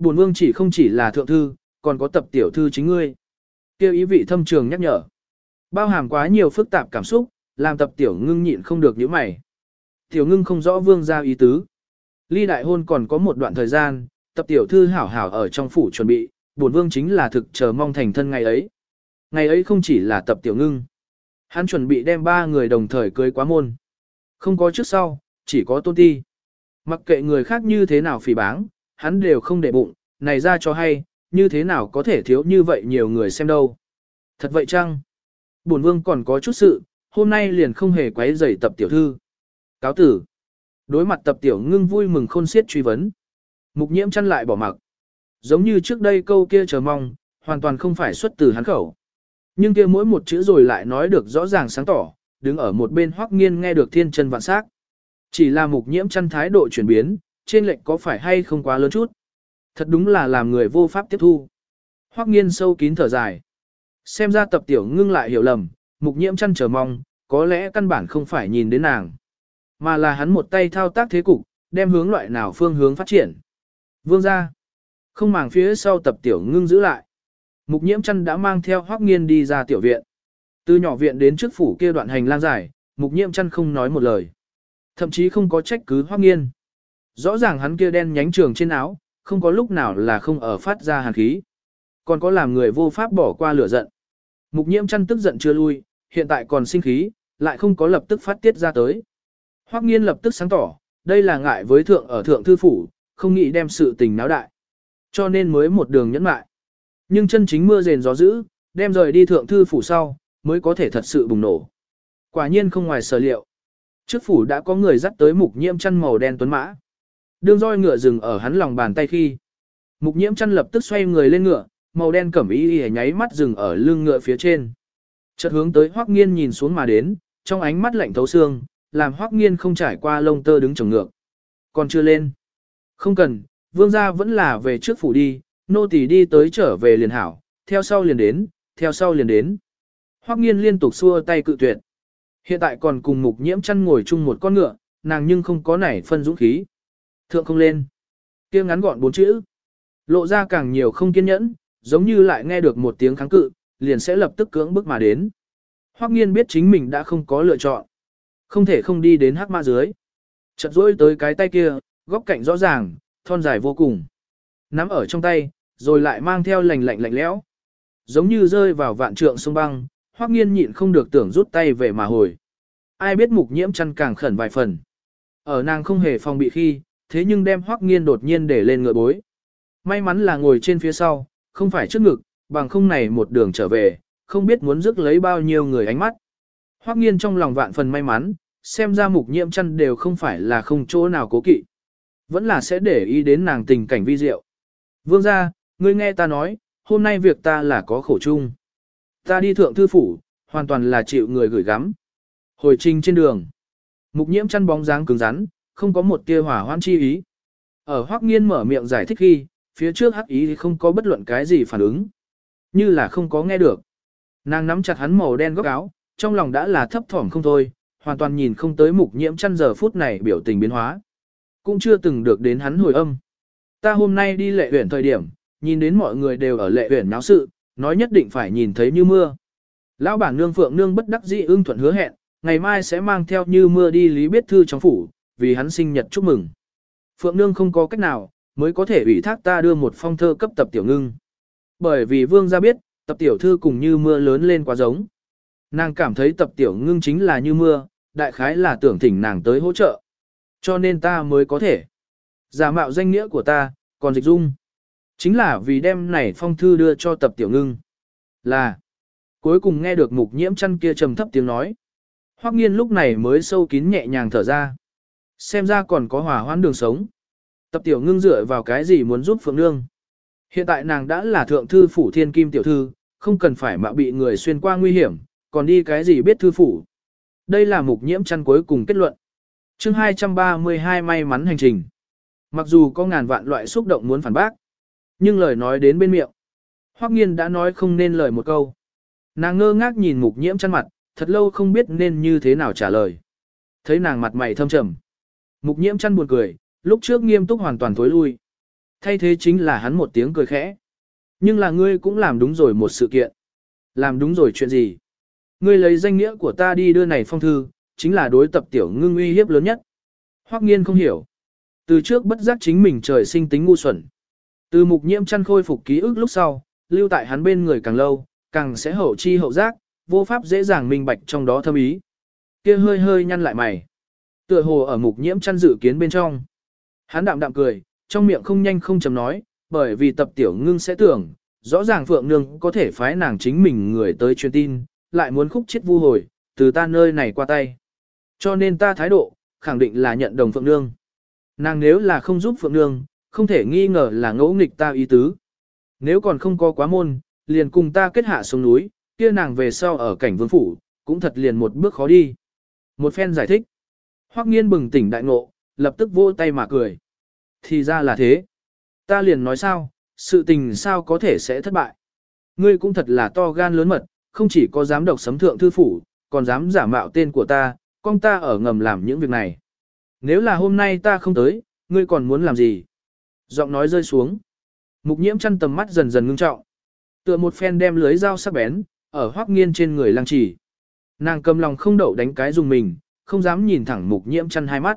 Bổn vương chỉ không chỉ là thượng thư, còn có tập tiểu thư chính ngươi. Kêu ý vị thâm trường nhắc nhở. Bao hàm quá nhiều phức tạp cảm xúc, làm tập tiểu ngưng nhịn không được những mày. Tiểu ngưng không rõ vương gia ý tứ. Ly đại hôn còn có một đoạn thời gian, tập tiểu thư hảo hảo ở trong phủ chuẩn bị, bổn vương chính là thực chờ mong thành thân ngày ấy. Ngày ấy không chỉ là tập tiểu ngưng. Hắn chuẩn bị đem ba người đồng thời cưới quá môn. Không có trước sau, chỉ có tôn ti. Mặc kệ người khác như thế nào phỉ báng, hắn đều không để bụng, này ra cho hay, như thế nào có thể thiếu như vậy nhiều người xem đâu. Thật vậy chăng? Bổn vương còn có chút sự, hôm nay liền không hề quấy rầy tập tiểu thư. Cáo tử. Đối mặt tập tiểu ngưng vui mừng khôn xiết truy vấn. Mục nhiễm chăn lại bỏ mặc. Giống như trước đây câu kia chờ mong, hoàn toàn không phải xuất từ hắn khẩu. Nhưng kia mỗi một chữ rồi lại nói được rõ ràng sáng tỏ, đứng ở một bên hoắc nghiên nghe được thiên chân vạn sắc. Chỉ là mục nhiễm chăn thái độ chuyển biến, trên lệnh có phải hay không quá lớn chút. Thật đúng là làm người vô pháp tiếp thu. Hoắc nghiên sâu kín thở dài. Xem ra tập tiểu ngưng lại hiểu lầm, mục nhiễm chăn chờ mong, có lẽ căn bản không phải nhìn đến nàng. Mà là hắn một tay thao tác thế cục, đem hướng loại nào phương hướng phát triển. Vương ra. Không màng phía sau tập tiểu ngưng giữ lại. Mục nhiễm chăn đã mang theo hoắc nghiên đi ra tiểu viện. Từ nhỏ viện đến trước phủ kia đoạn hành lang dài, mục nhiễm chăn không nói một lời. Thậm chí không có trách cứ hoắc nghiên. Rõ ràng hắn kia đen nhánh trường trên áo, không có lúc nào là không ở phát ra hàn khí. Còn có làm người vô pháp bỏ qua lửa giận. Mục nhiễm chăn tức giận chưa lui, hiện tại còn sinh khí, lại không có lập tức phát tiết ra tới. Hoắc nghiên lập tức sáng tỏ, đây là ngại với thượng ở thượng thư phủ, không nghĩ đem sự tình náo đại. Cho nên mới một đường nhẫn mại. Nhưng chân chính mưa rền gió dữ, đem rời đi thượng thư phủ sau, mới có thể thật sự bùng nổ. Quả nhiên không ngoài sở liệu. Trước phủ đã có người dắt tới mục nhiễm chăn màu đen tuấn mã. Đương roi ngựa dừng ở hắn lòng bàn tay khi. Mục nhiễm chăn lập tức xoay người lên ngựa, màu đen cẩm y y nháy mắt dừng ở lưng ngựa phía trên. Chợt hướng tới Hoắc Nghiên nhìn xuống mà đến, trong ánh mắt lạnh thấu xương, làm Hoắc Nghiên không trải qua lông tơ đứng chồng ngược. Còn chưa lên. Không cần, vương gia vẫn là về trước phủ đi, nô tỳ đi tới trở về liền hảo, theo sau liền đến, theo sau liền đến. Hoắc Nghiên liên tục xua tay cự tuyệt. Hiện tại còn cùng Mục Nhiễm chăn ngồi chung một con ngựa, nàng nhưng không có nảy phân dũng khí. Thượng không lên. Kia ngắn gọn bốn chữ. Lộ ra càng nhiều không kiên nhẫn, giống như lại nghe được một tiếng kháng cự, liền sẽ lập tức cưỡng bức mà đến. Hoắc nghiên biết chính mình đã không có lựa chọn. Không thể không đi đến hắc ma dưới. Chợt rỗi tới cái tay kia, góc cạnh rõ ràng, thon dài vô cùng. Nắm ở trong tay, rồi lại mang theo lạnh lạnh lạnh lẽo. Giống như rơi vào vạn trượng sông băng, Hoắc nghiên nhịn không được tưởng rút tay về mà hồi. Ai biết mục nhiễm chăn càng khẩn vài phần. Ở nàng không hề phòng bị khi, thế nhưng đem Hoắc nghiên đột nhiên để lên ngựa bối. May mắn là ngồi trên phía sau, không phải trước ngực, bằng không này một đường trở về, không biết muốn rước lấy bao nhiêu người ánh mắt. Hoắc nghiên trong lòng vạn phần may mắn, xem ra mục nhiễm chăn đều không phải là không chỗ nào cố kỵ. Vẫn là sẽ để ý đến nàng tình cảnh vi diệu. Vương gia, ngươi nghe ta nói, hôm nay việc ta là có khổ chung. Ta đi thượng thư phủ, hoàn toàn là chịu người gửi gắm. Hồi trình trên đường. Mục nhiễm chăn bóng dáng cứng rắn, không có một tia hỏa hoan chi ý. Ở Hoắc Nghiên mở miệng giải thích khi, phía trước hắc ý không có bất luận cái gì phản ứng. Như là không có nghe được. Nàng nắm chặt hắn màu đen góc áo, trong lòng đã là thấp thỏm không thôi, hoàn toàn nhìn không tới mục nhiễm chăn giờ phút này biểu tình biến hóa. Cũng chưa từng được đến hắn hồi âm. Ta hôm nay đi lệ huyện thời điểm, nhìn đến mọi người đều ở lệ huyện náo sự, nói nhất định phải nhìn thấy như mưa. Lão bản nương phượng nương bất đắc dĩ ưng thuận hứa hẹn, ngày mai sẽ mang theo như mưa đi lý biết thư trong phủ, vì hắn sinh nhật chúc mừng. Phượng nương không có cách nào, mới có thể ủy thác ta đưa một phong thơ cấp tập tiểu ngưng. Bởi vì vương gia biết, tập tiểu thư cùng như mưa lớn lên quá giống. Nàng cảm thấy tập tiểu ngưng chính là như mưa, đại khái là tưởng thỉnh nàng tới hỗ trợ. Cho nên ta mới có thể. Giả mạo danh nghĩa của ta, còn dịch dung. Chính là vì đem này phong thư đưa cho tập tiểu ngưng. Là. Cuối cùng nghe được mục nhiễm chăn kia trầm thấp tiếng nói. Hoắc nghiên lúc này mới sâu kín nhẹ nhàng thở ra. Xem ra còn có hòa hoãn đường sống. Tập tiểu ngưng dựa vào cái gì muốn giúp Phượng Nương. Hiện tại nàng đã là thượng thư phủ thiên kim tiểu thư, không cần phải mạo bị người xuyên qua nguy hiểm, còn đi cái gì biết thư phủ. Đây là mục nhiễm chăn cuối cùng kết luận. chương 232 may mắn hành trình. Mặc dù có ngàn vạn loại xúc động muốn phản bác, nhưng lời nói đến bên miệng. Hoắc nghiên đã nói không nên lời một câu. Nàng ngơ ngác nhìn mục nhiễm chăn mặt, thật lâu không biết nên như thế nào trả lời. Thấy nàng mặt mày thâm trầm. Mục nhiễm chăn buồn cười, lúc trước nghiêm túc hoàn toàn thối lui. Thay thế chính là hắn một tiếng cười khẽ. Nhưng là ngươi cũng làm đúng rồi một sự kiện. Làm đúng rồi chuyện gì? Ngươi lấy danh nghĩa của ta đi đưa này phong thư, chính là đối tập tiểu ngưng uy hiếp lớn nhất. Hoắc nghiên không hiểu. Từ trước bất giác chính mình trời sinh tính ngu xuẩn. Từ mục nhiễm chăn khôi phục ký ức lúc sau, lưu tại hắn bên người càng lâu, càng sẽ hậu chi hậu giác, vô pháp dễ dàng minh bạch trong đó thâm ý. Kia hơi hơi nhăn lại mày. Tựa hồ ở mục nhiễm chăn dự kiến bên trong. Hắn đạm đạm cười, trong miệng không nhanh không chậm nói, bởi vì tập tiểu ngưng sẽ tưởng, rõ ràng Phượng Nương có thể phái nàng chính mình người tới truyền tin, lại muốn khúc chết vu hồi, từ ta nơi này qua tay. Cho nên ta thái độ, khẳng định là nhận đồng Phượng Nương. Nàng nếu là không giúp Phượng Nương, không thể nghi ngờ là ngẫu nghịch ta ý tứ. Nếu còn không có quá môn, liền cùng ta kết hạ xuống núi, kia nàng về sau ở cảnh vương phủ, cũng thật liền một bước khó đi. Một phen giải thích. Hoắc nghiên bừng tỉnh đại ngộ, lập tức vỗ tay mà cười. Thì ra là thế. Ta liền nói sao, sự tình sao có thể sẽ thất bại. Ngươi cũng thật là to gan lớn mật, không chỉ có dám độc sấm thượng thư phủ, còn dám giả mạo tên của ta, con ta ở ngầm làm những việc này. Nếu là hôm nay ta không tới, ngươi còn muốn làm gì? Giọng nói rơi xuống. Mục nhiễm chăn tầm mắt dần dần ngưng trọng. Tựa một phen đem lưới dao sắc bén, ở hoác nghiên trên người lăng chỉ. Nàng cầm lòng không đậu đánh cái dùng mình, không dám nhìn thẳng mục nhiễm chăn hai mắt.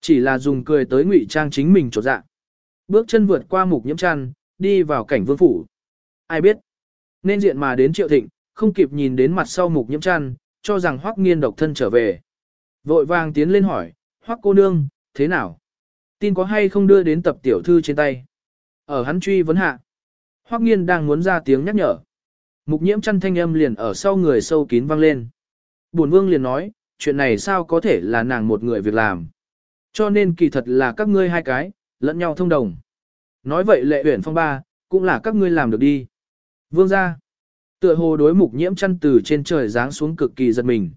Chỉ là dùng cười tới ngụy trang chính mình trột dạ. Bước chân vượt qua mục nhiễm chăn, đi vào cảnh vương phủ. Ai biết? Nên diện mà đến triệu thịnh, không kịp nhìn đến mặt sau mục nhiễm chăn, cho rằng hoắc nghiên độc thân trở về. Vội vàng tiến lên hỏi, hoắc cô nương, thế nào? Tin có hay không đưa đến tập tiểu thư trên tay? Ở hắn truy vấn hạ. Hoắc nghiên đang muốn ra tiếng nhắc nhở. Mục nhiễm chăn thanh âm liền ở sau người sâu kín vang lên. Bổn vương liền nói, chuyện này sao có thể là nàng một người việc làm. Cho nên kỳ thật là các ngươi hai cái, lẫn nhau thông đồng. Nói vậy lệ huyển phong ba, cũng là các ngươi làm được đi. Vương ra. Tựa hồ đối mục nhiễm chăn từ trên trời giáng xuống cực kỳ giật mình.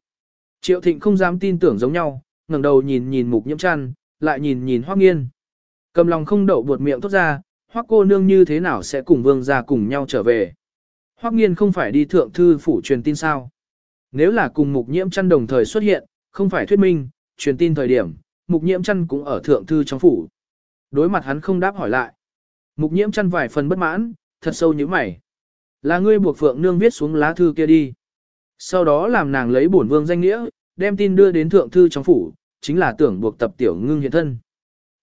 Triệu thịnh không dám tin tưởng giống nhau, ngẩng đầu nhìn nhìn mục nhiễm chăn, lại nhìn nhìn hoác nghiên. Cầm lòng không đậu buột miệng thốt ra, hoác cô nương như thế nào sẽ cùng vương ra cùng nhau trở về. Hoác nghiên không phải đi thượng thư phủ truyền tin sao. Nếu là cùng mục nhiễm chăn đồng thời xuất hiện, không phải thuyết minh, truyền tin thời điểm, mục nhiễm chăn cũng ở thượng thư trong phủ. Đối mặt hắn không đáp hỏi lại. Mục nhiễm chăn vài phần bất mãn, thật sâu như mày. Là ngươi buộc phượng nương viết xuống lá thư kia đi. Sau đó làm nàng lấy bổn vương danh nghĩa, đem tin đưa đến thượng thư trong phủ, chính là tưởng buộc tập tiểu ngưng hiện thân.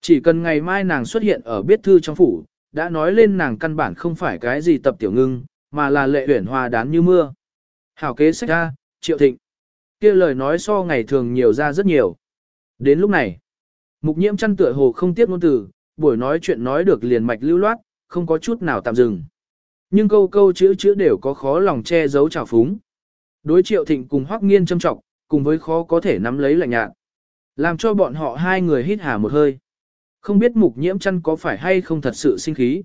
Chỉ cần ngày mai nàng xuất hiện ở biết thư trong phủ, đã nói lên nàng căn bản không phải cái gì tập tiểu ngưng, mà là lệ huyển hoa đán như mưa. Hảo kế sách ra, triệu thịnh. kia lời nói so ngày thường nhiều ra rất nhiều. Đến lúc này, mục nhiễm chăn tựa hồ không tiếc ngôn từ, buổi nói chuyện nói được liền mạch lưu loát, không có chút nào tạm dừng. Nhưng câu câu chữ chữ đều có khó lòng che giấu trào phúng. Đối triệu thịnh cùng hoắc nghiên châm trọng, cùng với khó có thể nắm lấy lạnh nhạt. Làm cho bọn họ hai người hít hà một hơi. Không biết mục nhiễm chăn có phải hay không thật sự sinh khí.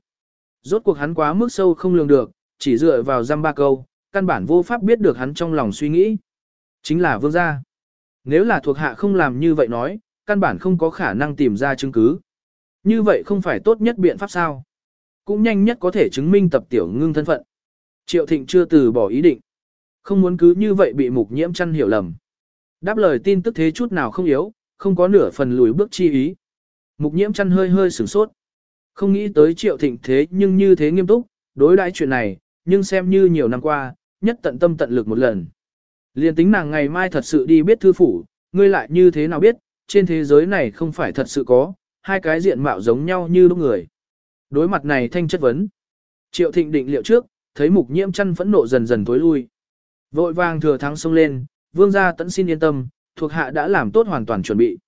Rốt cuộc hắn quá mức sâu không lường được, chỉ dựa vào răm ba câu, căn bản vô pháp biết được hắn trong lòng suy nghĩ. Chính là vương gia. Nếu là thuộc hạ không làm như vậy nói, căn bản không có khả năng tìm ra chứng cứ. Như vậy không phải tốt nhất biện pháp sao? Cũng nhanh nhất có thể chứng minh tập tiểu ngưng thân phận. Triệu Thịnh chưa từ bỏ ý định. Không muốn cứ như vậy bị mục nhiễm chăn hiểu lầm. Đáp lời tin tức thế chút nào không yếu, không có nửa phần lùi bước chi ý. Mục nhiễm chăn hơi hơi sửng sốt. Không nghĩ tới triệu thịnh thế nhưng như thế nghiêm túc, đối đãi chuyện này, nhưng xem như nhiều năm qua, nhất tận tâm tận lực một lần. Liên tính nàng ngày mai thật sự đi biết thư phủ, ngươi lại như thế nào biết, trên thế giới này không phải thật sự có, hai cái diện mạo giống nhau như lúc người. Đối mặt này thanh chất vấn. Triệu thịnh định liệu trước, thấy mục nhiễm chăn phẫn nộ dần dần tối lui. Vội vàng thừa thắng xông lên, vương gia tẫn xin yên tâm, thuộc hạ đã làm tốt hoàn toàn chuẩn bị.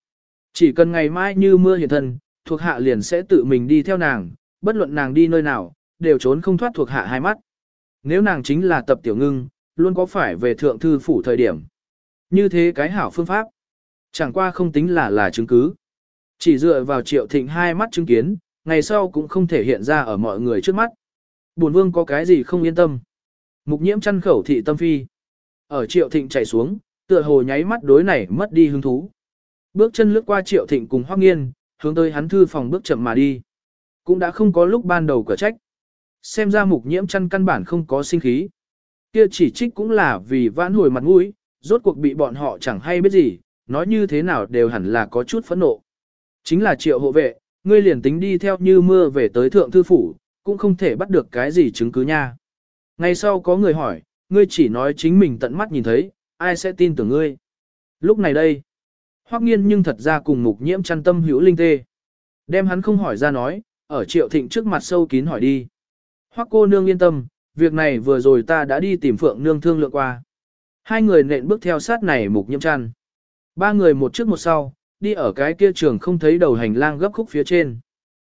Chỉ cần ngày mai như mưa hiện thân, thuộc hạ liền sẽ tự mình đi theo nàng, bất luận nàng đi nơi nào, đều trốn không thoát thuộc hạ hai mắt. Nếu nàng chính là tập tiểu ngưng, luôn có phải về thượng thư phủ thời điểm. Như thế cái hảo phương pháp, chẳng qua không tính là là chứng cứ. Chỉ dựa vào triệu thịnh hai mắt chứng kiến, ngày sau cũng không thể hiện ra ở mọi người trước mắt. Bổn vương có cái gì không yên tâm. Mục nhiễm chăn khẩu thị tâm phi. Ở triệu thịnh chạy xuống, Tựa hồ nháy mắt đối này mất đi hứng thú. Bước chân lướt qua Triệu Thịnh cùng hoác Nghiên, hướng tới hắn thư phòng bước chậm mà đi. Cũng đã không có lúc ban đầu cửa trách. Xem ra mục nhiễm chăn căn bản không có sinh khí. Kia chỉ trích cũng là vì vãn hồi mặt mũi, rốt cuộc bị bọn họ chẳng hay biết gì, nói như thế nào đều hẳn là có chút phẫn nộ. Chính là triệu hộ vệ, ngươi liền tính đi theo như mưa về tới thượng thư phủ, cũng không thể bắt được cái gì chứng cứ nha. ngày sau có người hỏi, ngươi chỉ nói chính mình tận mắt nhìn thấy, ai sẽ tin tưởng ngươi. Lúc này đây, hoắc nghiên nhưng thật ra cùng mục nhiễm chăn tâm hữu linh tê. Đem hắn không hỏi ra nói, ở triệu thịnh trước mặt sâu kín hỏi đi. Hoắc cô nương yên tâm, việc này vừa rồi ta đã đi tìm phượng nương thương lượng qua. Hai người nện bước theo sát này mục nhiễm chăn. Ba người một trước một sau, đi ở cái kia trường không thấy đầu hành lang gấp khúc phía trên.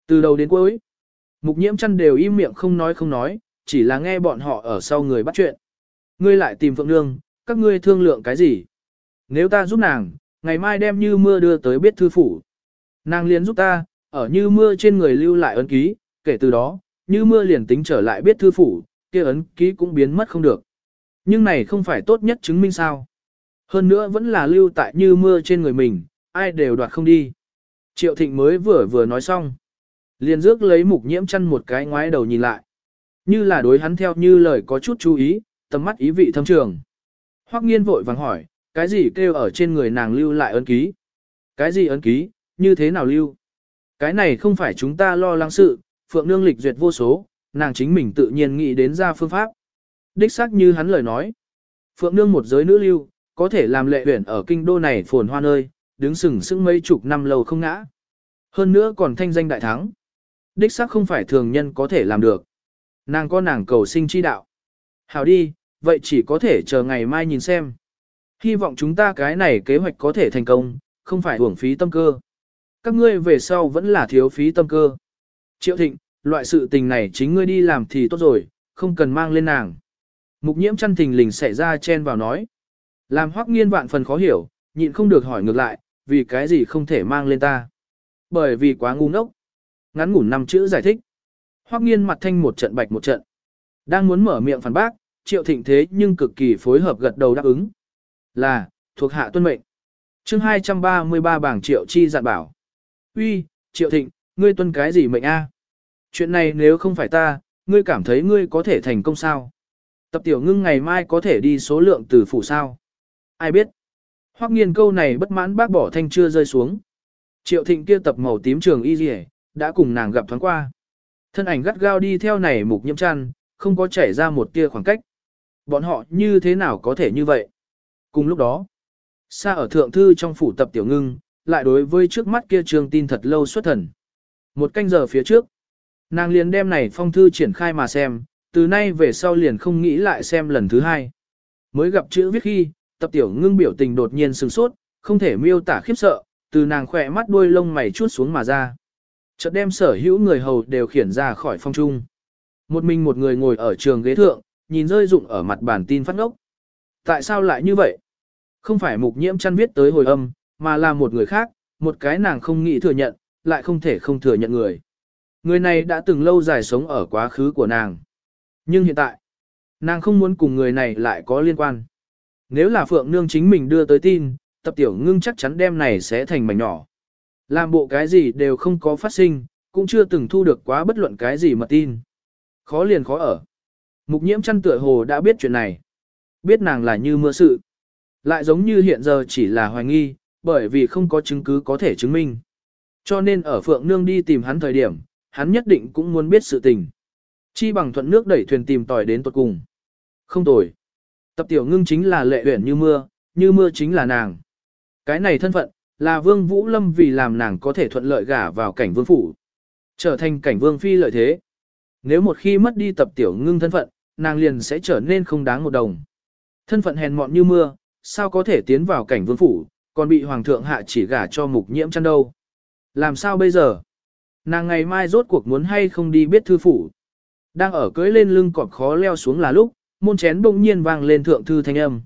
Từ đầu đến cuối, mục nhiễm chăn đều im miệng không nói không nói, chỉ là nghe bọn họ ở sau người bắt chuyện. Ngươi lại tìm Phượng Nương, các ngươi thương lượng cái gì? Nếu ta giúp nàng, ngày mai đem như mưa đưa tới biết thư phủ. Nàng liền giúp ta, ở như mưa trên người lưu lại ấn ký, kể từ đó, như mưa liền tính trở lại biết thư phủ, kia ấn ký cũng biến mất không được. Nhưng này không phải tốt nhất chứng minh sao. Hơn nữa vẫn là lưu tại như mưa trên người mình, ai đều đoạt không đi. Triệu thịnh mới vừa vừa nói xong. Liền rước lấy mục nhiễm chăn một cái ngoái đầu nhìn lại. Như là đối hắn theo như lời có chút chú ý, tầm mắt ý vị thâm trường. Hoắc nghiên vội vàng hỏi, cái gì kêu ở trên người nàng lưu lại ấn ký? Cái gì ấn ký, như thế nào lưu? Cái này không phải chúng ta lo lắng sự, phượng nương lịch duyệt vô số, nàng chính mình tự nhiên nghĩ đến ra phương pháp. Đích xác như hắn lời nói. Phượng nương một giới nữ lưu, có thể làm lệ huyển ở kinh đô này phồn hoa nơi, đứng sừng sững mấy chục năm lâu không ngã. Hơn nữa còn thanh danh đại thắng. Đích xác không phải thường nhân có thể làm được. Nàng có nàng cầu sinh chi đạo. Hảo đi, vậy chỉ có thể chờ ngày mai nhìn xem. Hy vọng chúng ta cái này kế hoạch có thể thành công, không phải uổng phí tâm cơ. Các ngươi về sau vẫn là thiếu phí tâm cơ. Triệu thịnh, loại sự tình này chính ngươi đi làm thì tốt rồi, không cần mang lên nàng. Mục nhiễm chăn thình lình xảy ra chen vào nói. Làm hoắc nghiên vạn phần khó hiểu, nhịn không được hỏi ngược lại, vì cái gì không thể mang lên ta. Bởi vì quá ngu ngốc. Ngắn ngủ năm chữ giải thích. Hoắc nghiên mặt thanh một trận bạch một trận. Đang muốn mở miệng phản bác, triệu thịnh thế nhưng cực kỳ phối hợp gật đầu đáp ứng. Là, thuộc hạ tuân mệnh. chương 233 bảng triệu chi dặn bảo. uy triệu thịnh, ngươi tuân cái gì mệnh a? Chuyện này nếu không phải ta, ngươi cảm thấy ngươi có thể thành công sao? Tập tiểu ngưng ngày mai có thể đi số lượng từ phủ sao? Ai biết? Hoắc nghiên câu này bất mãn bác bỏ thanh chưa rơi xuống. Triệu thịnh kia tập màu tím trường y dì đã cùng nàng gặp thoáng qua. Thân ảnh gắt gao đi theo này mục nhiễm chăn, không có chảy ra một tia khoảng cách. Bọn họ như thế nào có thể như vậy? Cùng lúc đó, xa ở thượng thư trong phủ tập tiểu ngưng, lại đối với trước mắt kia trường tin thật lâu xuất thần. Một canh giờ phía trước, nàng liền đem này phong thư triển khai mà xem, từ nay về sau liền không nghĩ lại xem lần thứ hai. Mới gặp chữ viết khi, tập tiểu ngưng biểu tình đột nhiên sừng sốt, không thể miêu tả khiếp sợ, từ nàng khỏe mắt đuôi lông mày chuốt xuống mà ra. Chợt đem sở hữu người hầu đều khiển ra khỏi phong trung. Một mình một người ngồi ở trường ghế thượng, nhìn rơi rụng ở mặt bản tin phát ngốc. Tại sao lại như vậy? Không phải mục nhiễm chăn viết tới hồi âm, mà là một người khác, một cái nàng không nghĩ thừa nhận, lại không thể không thừa nhận người. Người này đã từng lâu dài sống ở quá khứ của nàng. Nhưng hiện tại, nàng không muốn cùng người này lại có liên quan. Nếu là Phượng Nương chính mình đưa tới tin, tập tiểu ngưng chắc chắn đem này sẽ thành mảnh nhỏ. Làm bộ cái gì đều không có phát sinh, cũng chưa từng thu được quá bất luận cái gì mà tin. Khó liền khó ở. Mục nhiễm chăn tựa hồ đã biết chuyện này. Biết nàng là như mưa sự. Lại giống như hiện giờ chỉ là hoài nghi, bởi vì không có chứng cứ có thể chứng minh. Cho nên ở Phượng Nương đi tìm hắn thời điểm, hắn nhất định cũng muốn biết sự tình. Chi bằng thuận nước đẩy thuyền tìm tòi đến tuột cùng. Không tồi. Tập tiểu ngưng chính là lệ uyển như mưa, như mưa chính là nàng. Cái này thân phận, là vương vũ lâm vì làm nàng có thể thuận lợi gả vào cảnh vương phủ. Trở thành cảnh vương phi lợi thế. Nếu một khi mất đi tập tiểu ngưng thân phận, nàng liền sẽ trở nên không đáng một đồng. Thân phận hèn mọn như mưa, sao có thể tiến vào cảnh vương phủ, còn bị hoàng thượng hạ chỉ gả cho mục nhiễm chăn đâu. Làm sao bây giờ? Nàng ngày mai rốt cuộc muốn hay không đi biết thư phủ. Đang ở cưới lên lưng cọp khó leo xuống là lúc, môn chén bỗng nhiên vang lên thượng thư thanh âm.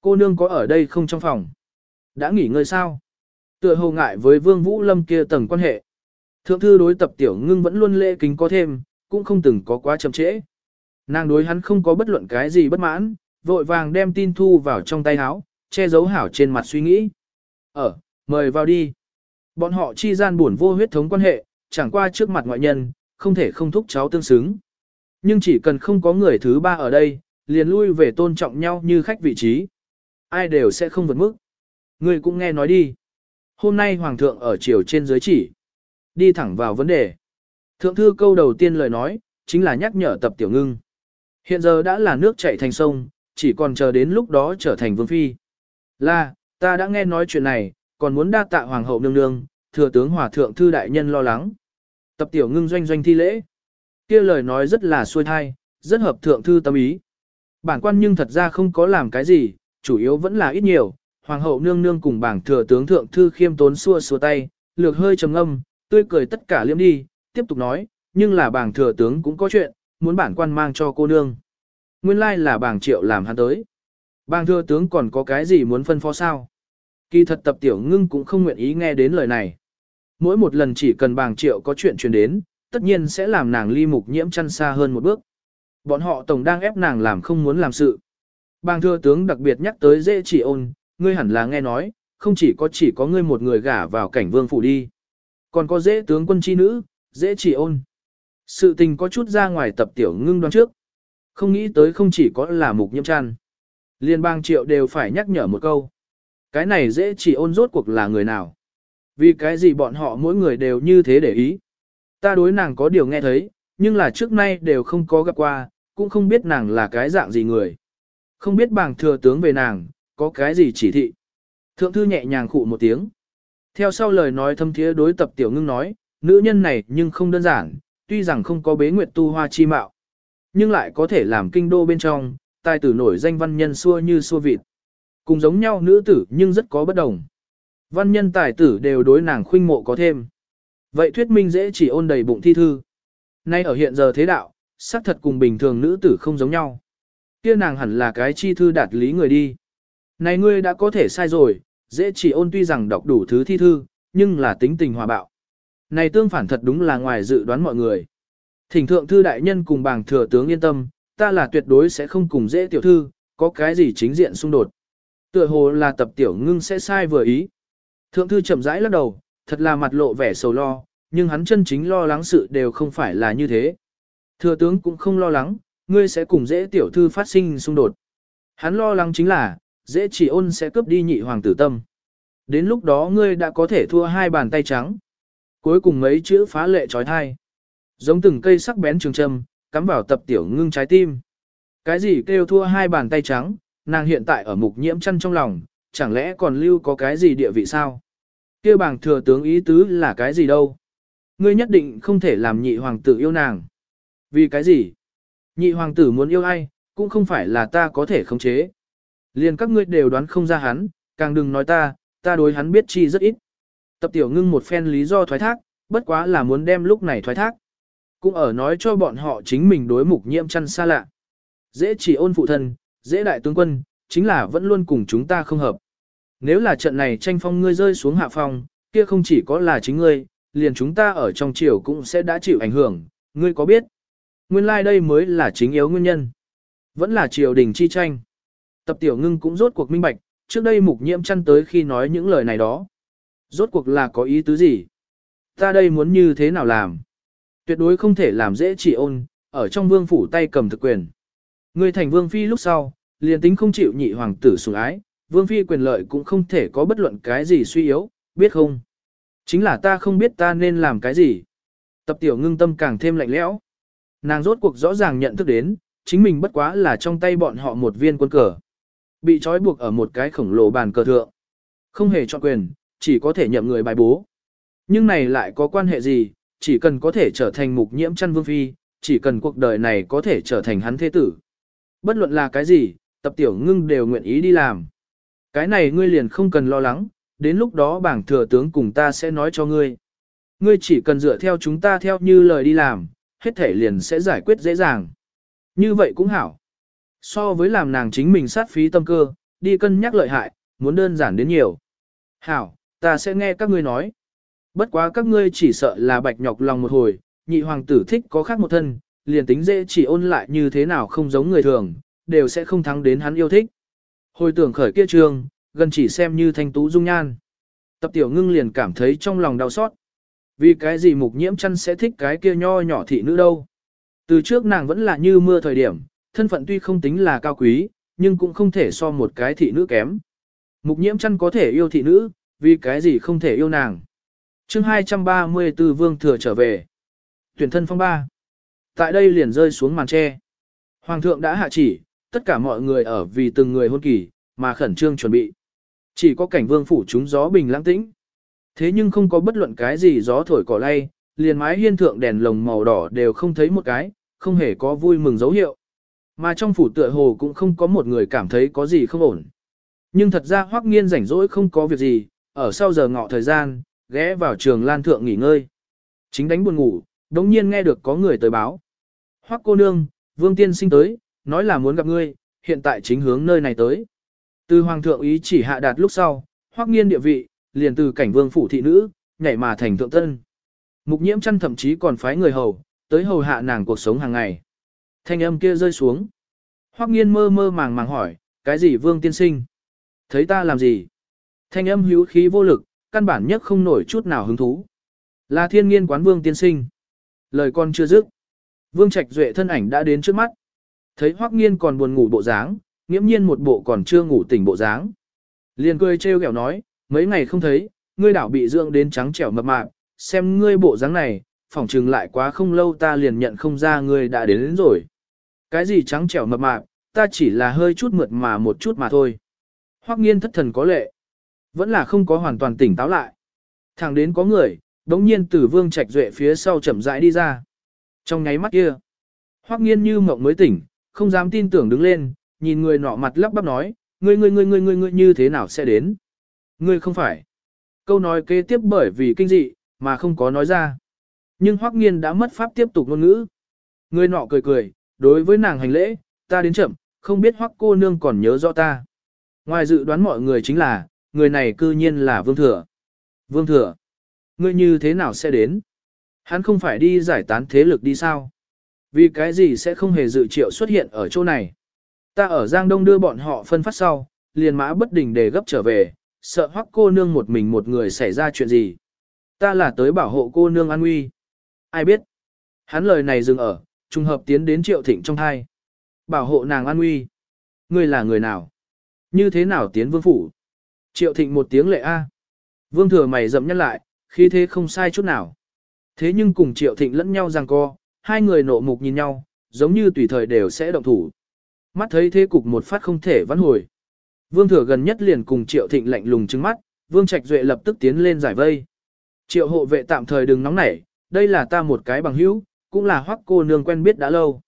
Cô nương có ở đây không trong phòng? Đã nghỉ ngơi sao? Tựa hồ ngại với Vương Vũ Lâm kia tầng quan hệ. Thượng thư đối tập tiểu ngưng vẫn luôn lễ kính có thêm, cũng không từng có quá chậm trễ. Nàng đối hắn không có bất luận cái gì bất mãn, vội vàng đem tin thu vào trong tay áo, che giấu hảo trên mặt suy nghĩ. Ở, mời vào đi. Bọn họ chi gian buồn vô huyết thống quan hệ, chẳng qua trước mặt ngoại nhân, không thể không thúc cháu tương xứng. Nhưng chỉ cần không có người thứ ba ở đây, liền lui về tôn trọng nhau như khách vị trí. Ai đều sẽ không vượt mức. Người cũng nghe nói đi. Hôm nay Hoàng thượng ở chiều trên dưới chỉ. Đi thẳng vào vấn đề. Thượng thư câu đầu tiên lời nói, chính là nhắc nhở tập tiểu ngưng. Hiện giờ đã là nước chảy thành sông, chỉ còn chờ đến lúc đó trở thành vương phi. Là, ta đã nghe nói chuyện này, còn muốn đa tạ hoàng hậu nương nương, thừa tướng hòa thượng thư đại nhân lo lắng. Tập tiểu ngưng doanh doanh thi lễ. kia lời nói rất là xuôi thai, rất hợp thượng thư tâm ý. Bản quan nhưng thật ra không có làm cái gì, chủ yếu vẫn là ít nhiều. Hoàng hậu nương nương cùng bảng thừa tướng thượng thư khiêm tốn xua xua tay, lược hơi trầm ngâm, tươi cười tất cả liêm đi, tiếp tục nói, nhưng là bảng thừa tướng cũng có chuyện, muốn bản quan mang cho cô nương. Nguyên lai là bảng triệu làm hắn tới. Bảng thừa tướng còn có cái gì muốn phân phó sao? Kỳ thật tập tiểu ngưng cũng không nguyện ý nghe đến lời này. Mỗi một lần chỉ cần bàng triệu có chuyện truyền đến, tất nhiên sẽ làm nàng ly mục nhiễm chăn xa hơn một bước. Bọn họ tổng đang ép nàng làm không muốn làm sự. Bàng thừa tướng đặc biệt nhắc tới dễ chỉ ôn, ngươi hẳn là nghe nói, không chỉ có chỉ có ngươi một người gả vào cảnh vương phủ đi. Còn có dễ tướng quân chi nữ, dễ chỉ ôn. Sự tình có chút ra ngoài tập tiểu ngưng đoán trước. Không nghĩ tới không chỉ có là mục nhiễm chăn. Liên bang triệu đều phải nhắc nhở một câu. Cái này dễ chỉ ôn rốt cuộc là người nào. Vì cái gì bọn họ mỗi người đều như thế để ý. Ta đối nàng có điều nghe thấy, nhưng là trước nay đều không có gặp qua, cũng không biết nàng là cái dạng gì người. Không biết bảng thừa tướng về nàng, có cái gì chỉ thị. Thượng thư nhẹ nhàng khụ một tiếng. Theo sau lời nói thâm thiế đối tập tiểu ngưng nói, nữ nhân này nhưng không đơn giản, tuy rằng không có bế nguyệt tu hoa chi mạo, nhưng lại có thể làm kinh đô bên trong, tài tử nổi danh văn nhân xua như xua vịt. Cùng giống nhau nữ tử nhưng rất có bất đồng. Văn nhân tài tử đều đối nàng khuynh mộ có thêm. Vậy thuyết minh dễ chỉ ôn đầy bụng thi thư. Nay ở hiện giờ thế đạo, xác thật cùng bình thường nữ tử không giống nhau. Kia nàng hẳn là cái chi thư đạt lý người đi. Này ngươi đã có thể sai rồi, dễ chỉ ôn tuy rằng đọc đủ thứ thi thư, nhưng là tính tình hòa bạo. Này tương phản thật đúng là ngoài dự đoán mọi người. Thỉnh thượng thư đại nhân cùng bảng thừa tướng yên tâm, ta là tuyệt đối sẽ không cùng dễ tiểu thư, có cái gì chính diện xung đột. Tựa hồ là tập tiểu ngưng sẽ sai vừa ý. Thượng thư chậm rãi lắc đầu, thật là mặt lộ vẻ sầu lo, nhưng hắn chân chính lo lắng sự đều không phải là như thế. Thừa tướng cũng không lo lắng, ngươi sẽ cùng dễ tiểu thư phát sinh xung đột. Hắn lo lắng chính là, dễ chỉ ôn sẽ cướp đi nhị hoàng tử tâm. Đến lúc đó ngươi đã có thể thua hai bàn tay trắng. Cuối cùng mấy chữ phá lệ trói thai. Giống từng cây sắc bén trường châm, cắm vào tập tiểu ngưng trái tim. Cái gì kêu thua hai bàn tay trắng, nàng hiện tại ở mục nhiễm chăn trong lòng, chẳng lẽ còn lưu có cái gì địa vị sao? kia bảng thừa tướng ý tứ là cái gì đâu? Ngươi nhất định không thể làm nhị hoàng tử yêu nàng. Vì cái gì? Nhị hoàng tử muốn yêu ai, cũng không phải là ta có thể khống chế. Liền các ngươi đều đoán không ra hắn, càng đừng nói ta, ta đối hắn biết chi rất ít. Tập tiểu ngưng một phen lý do thoái thác, bất quá là muốn đem lúc này thoái thác. Cũng ở nói cho bọn họ chính mình đối mục nhiễm chăn xa lạ. Dễ chỉ ôn phụ thân, dễ đại tướng quân, chính là vẫn luôn cùng chúng ta không hợp. Nếu là trận này tranh phong ngươi rơi xuống hạ phong, kia không chỉ có là chính ngươi, liền chúng ta ở trong triều cũng sẽ đã chịu ảnh hưởng, ngươi có biết? Nguyên lai like đây mới là chính yếu nguyên nhân. Vẫn là triều đình chi tranh. Tập tiểu ngưng cũng rốt cuộc minh bạch, trước đây mục nhiễm chăn tới khi nói những lời này đó. Rốt cuộc là có ý tứ gì? Ta đây muốn như thế nào làm? Tuyệt đối không thể làm dễ chỉ ôn, ở trong vương phủ tay cầm thực quyền. Ngươi thành vương phi lúc sau, liền tính không chịu nhị hoàng tử sủng ái, vương phi quyền lợi cũng không thể có bất luận cái gì suy yếu, biết không? Chính là ta không biết ta nên làm cái gì. Tập tiểu ngưng tâm càng thêm lạnh lẽo. Nàng rốt cuộc rõ ràng nhận thức đến, chính mình bất quá là trong tay bọn họ một viên quân cờ. Bị trói buộc ở một cái khổng lồ bàn cờ thượng. Không hề cho quyền, chỉ có thể nhậm người bài bố. Nhưng này lại có quan hệ gì, chỉ cần có thể trở thành mục nhiễm chăn vương phi, chỉ cần cuộc đời này có thể trở thành hắn thế tử. Bất luận là cái gì, tập tiểu ngưng đều nguyện ý đi làm. Cái này ngươi liền không cần lo lắng, đến lúc đó bảng thừa tướng cùng ta sẽ nói cho ngươi. Ngươi chỉ cần dựa theo chúng ta theo như lời đi làm, hết thể liền sẽ giải quyết dễ dàng. Như vậy cũng hảo. So với làm nàng chính mình sát phí tâm cơ, đi cân nhắc lợi hại, muốn đơn giản đến nhiều. Hảo, ta sẽ nghe các ngươi nói. Bất quá các ngươi chỉ sợ là bạch nhọc lòng một hồi, nhị hoàng tử thích có khác một thân, liền tính dễ chỉ ôn lại như thế nào không giống người thường, đều sẽ không thắng đến hắn yêu thích. Hồi tưởng khởi kia trường gần chỉ xem như thanh tú dung nhan. Tập tiểu ngưng liền cảm thấy trong lòng đau xót. Vì cái gì mục nhiễm chăn sẽ thích cái kia nho nhỏ thị nữ đâu. Từ trước nàng vẫn là như mưa thời điểm, thân phận tuy không tính là cao quý, nhưng cũng không thể so một cái thị nữ kém. Mục nhiễm chăn có thể yêu thị nữ, vì cái gì không thể yêu nàng. chương 234 Vương Thừa trở về. Tuyển thân phong ba. Tại đây liền rơi xuống màn tre. Hoàng thượng đã hạ chỉ, tất cả mọi người ở vì từng người hôn kỳ, mà khẩn trương chuẩn bị. Chỉ có cảnh vương phủ chúng gió bình lãng tĩnh. Thế nhưng không có bất luận cái gì gió thổi cỏ lay, liền mái hiên thượng đèn lồng màu đỏ đều không thấy một cái, không hề có vui mừng dấu hiệu. Mà trong phủ tựa hồ cũng không có một người cảm thấy có gì không ổn. Nhưng thật ra hoắc nghiên rảnh rỗi không có việc gì, ở sau giờ ngọ thời gian, ghé vào trường lan thượng nghỉ ngơi. Chính đánh buồn ngủ, đống nhiên nghe được có người tới báo. Hoắc cô nương, vương tiên sinh tới, nói là muốn gặp ngươi, hiện tại chính hướng nơi này tới. Từ hoàng thượng ý chỉ hạ đạt lúc sau, hoắc nghiên địa vị, liền từ cảnh vương phủ thị nữ, nhảy mà thành thượng tân. Mục nhiễm chăn thậm chí còn phái người hầu, tới hầu hạ nàng cuộc sống hàng ngày. Thanh âm kia rơi xuống. Hoắc nghiên mơ mơ màng màng hỏi, cái gì vương tiên sinh? Thấy ta làm gì? Thanh âm hữu khí vô lực, căn bản nhất không nổi chút nào hứng thú. Là thiên nghiên quán vương tiên sinh. Lời con chưa dứt. Vương Trạch Duệ thân ảnh đã đến trước mắt. Thấy Hoắc Nghiên còn buồn ngủ bộ dáng, nghiễm nhiên một bộ còn chưa ngủ tỉnh bộ dáng. Liền cười trêu ghẹo nói, mấy ngày không thấy, ngươi đảo bị dưỡng đến trắng trẻo mập mạp, xem ngươi bộ dáng này, phỏng chừng lại quá không lâu ta liền nhận không ra ngươi đã đến, đến rồi. Cái gì trắng trẻo mập mạp, ta chỉ là hơi chút mượt mà một chút mà thôi. Hoắc Nghiên thất thần có lệ, vẫn là không có hoàn toàn tỉnh táo lại. Thẳng đến có người, đống nhiên từ Vương Trạch Duệ phía sau chậm rãi đi ra. Trong nháy mắt kia, Hoắc Nghiên như mộng mới tỉnh, không dám tin tưởng đứng lên, nhìn người nọ mặt lắp bắp nói, ngươi ngươi ngươi ngươi ngươi ngươi như thế nào sẽ đến? Ngươi không phải. Câu nói kế tiếp bởi vì kinh dị, mà không có nói ra. Nhưng Hoắc Nghiên đã mất pháp tiếp tục ngôn ngữ. Người nọ cười cười, đối với nàng hành lễ, ta đến chậm, không biết Hoắc cô nương còn nhớ rõ ta. Ngoài dự đoán mọi người chính là, người này cư nhiên là Vương Thừa. Vương Thừa, ngươi như thế nào sẽ đến? Hắn không phải đi giải tán thế lực đi sao? Vì cái gì sẽ không hề dự triệu xuất hiện ở chỗ này? Ta ở Giang Đông đưa bọn họ phân phát sau, liền mã bất đình để gấp trở về, sợ hoắc cô nương một mình một người xảy ra chuyện gì. Ta là tới bảo hộ cô nương an nguy. Ai biết? Hắn lời này dừng ở, trùng hợp tiến đến triệu thịnh trong thai. Bảo hộ nàng an nguy. Ngươi là người nào? Như thế nào tiến vương phủ? Triệu thịnh một tiếng lệ A. Vương thừa mày dậm nhắc lại, khi thế không sai chút nào. Thế nhưng cùng triệu thịnh lẫn nhau giằng co, hai người nộ mục nhìn nhau, giống như tùy thời đều sẽ động thủ. Mắt thấy thế cục một phát không thể vãn hồi. Vương thừa gần nhất liền cùng triệu thịnh lạnh lùng trừng mắt, vương trạch duệ lập tức tiến lên giải vây. Triệu hộ vệ tạm thời đừng nóng nảy, đây là ta một cái bằng hữu, cũng là hoắc cô nương quen biết đã lâu.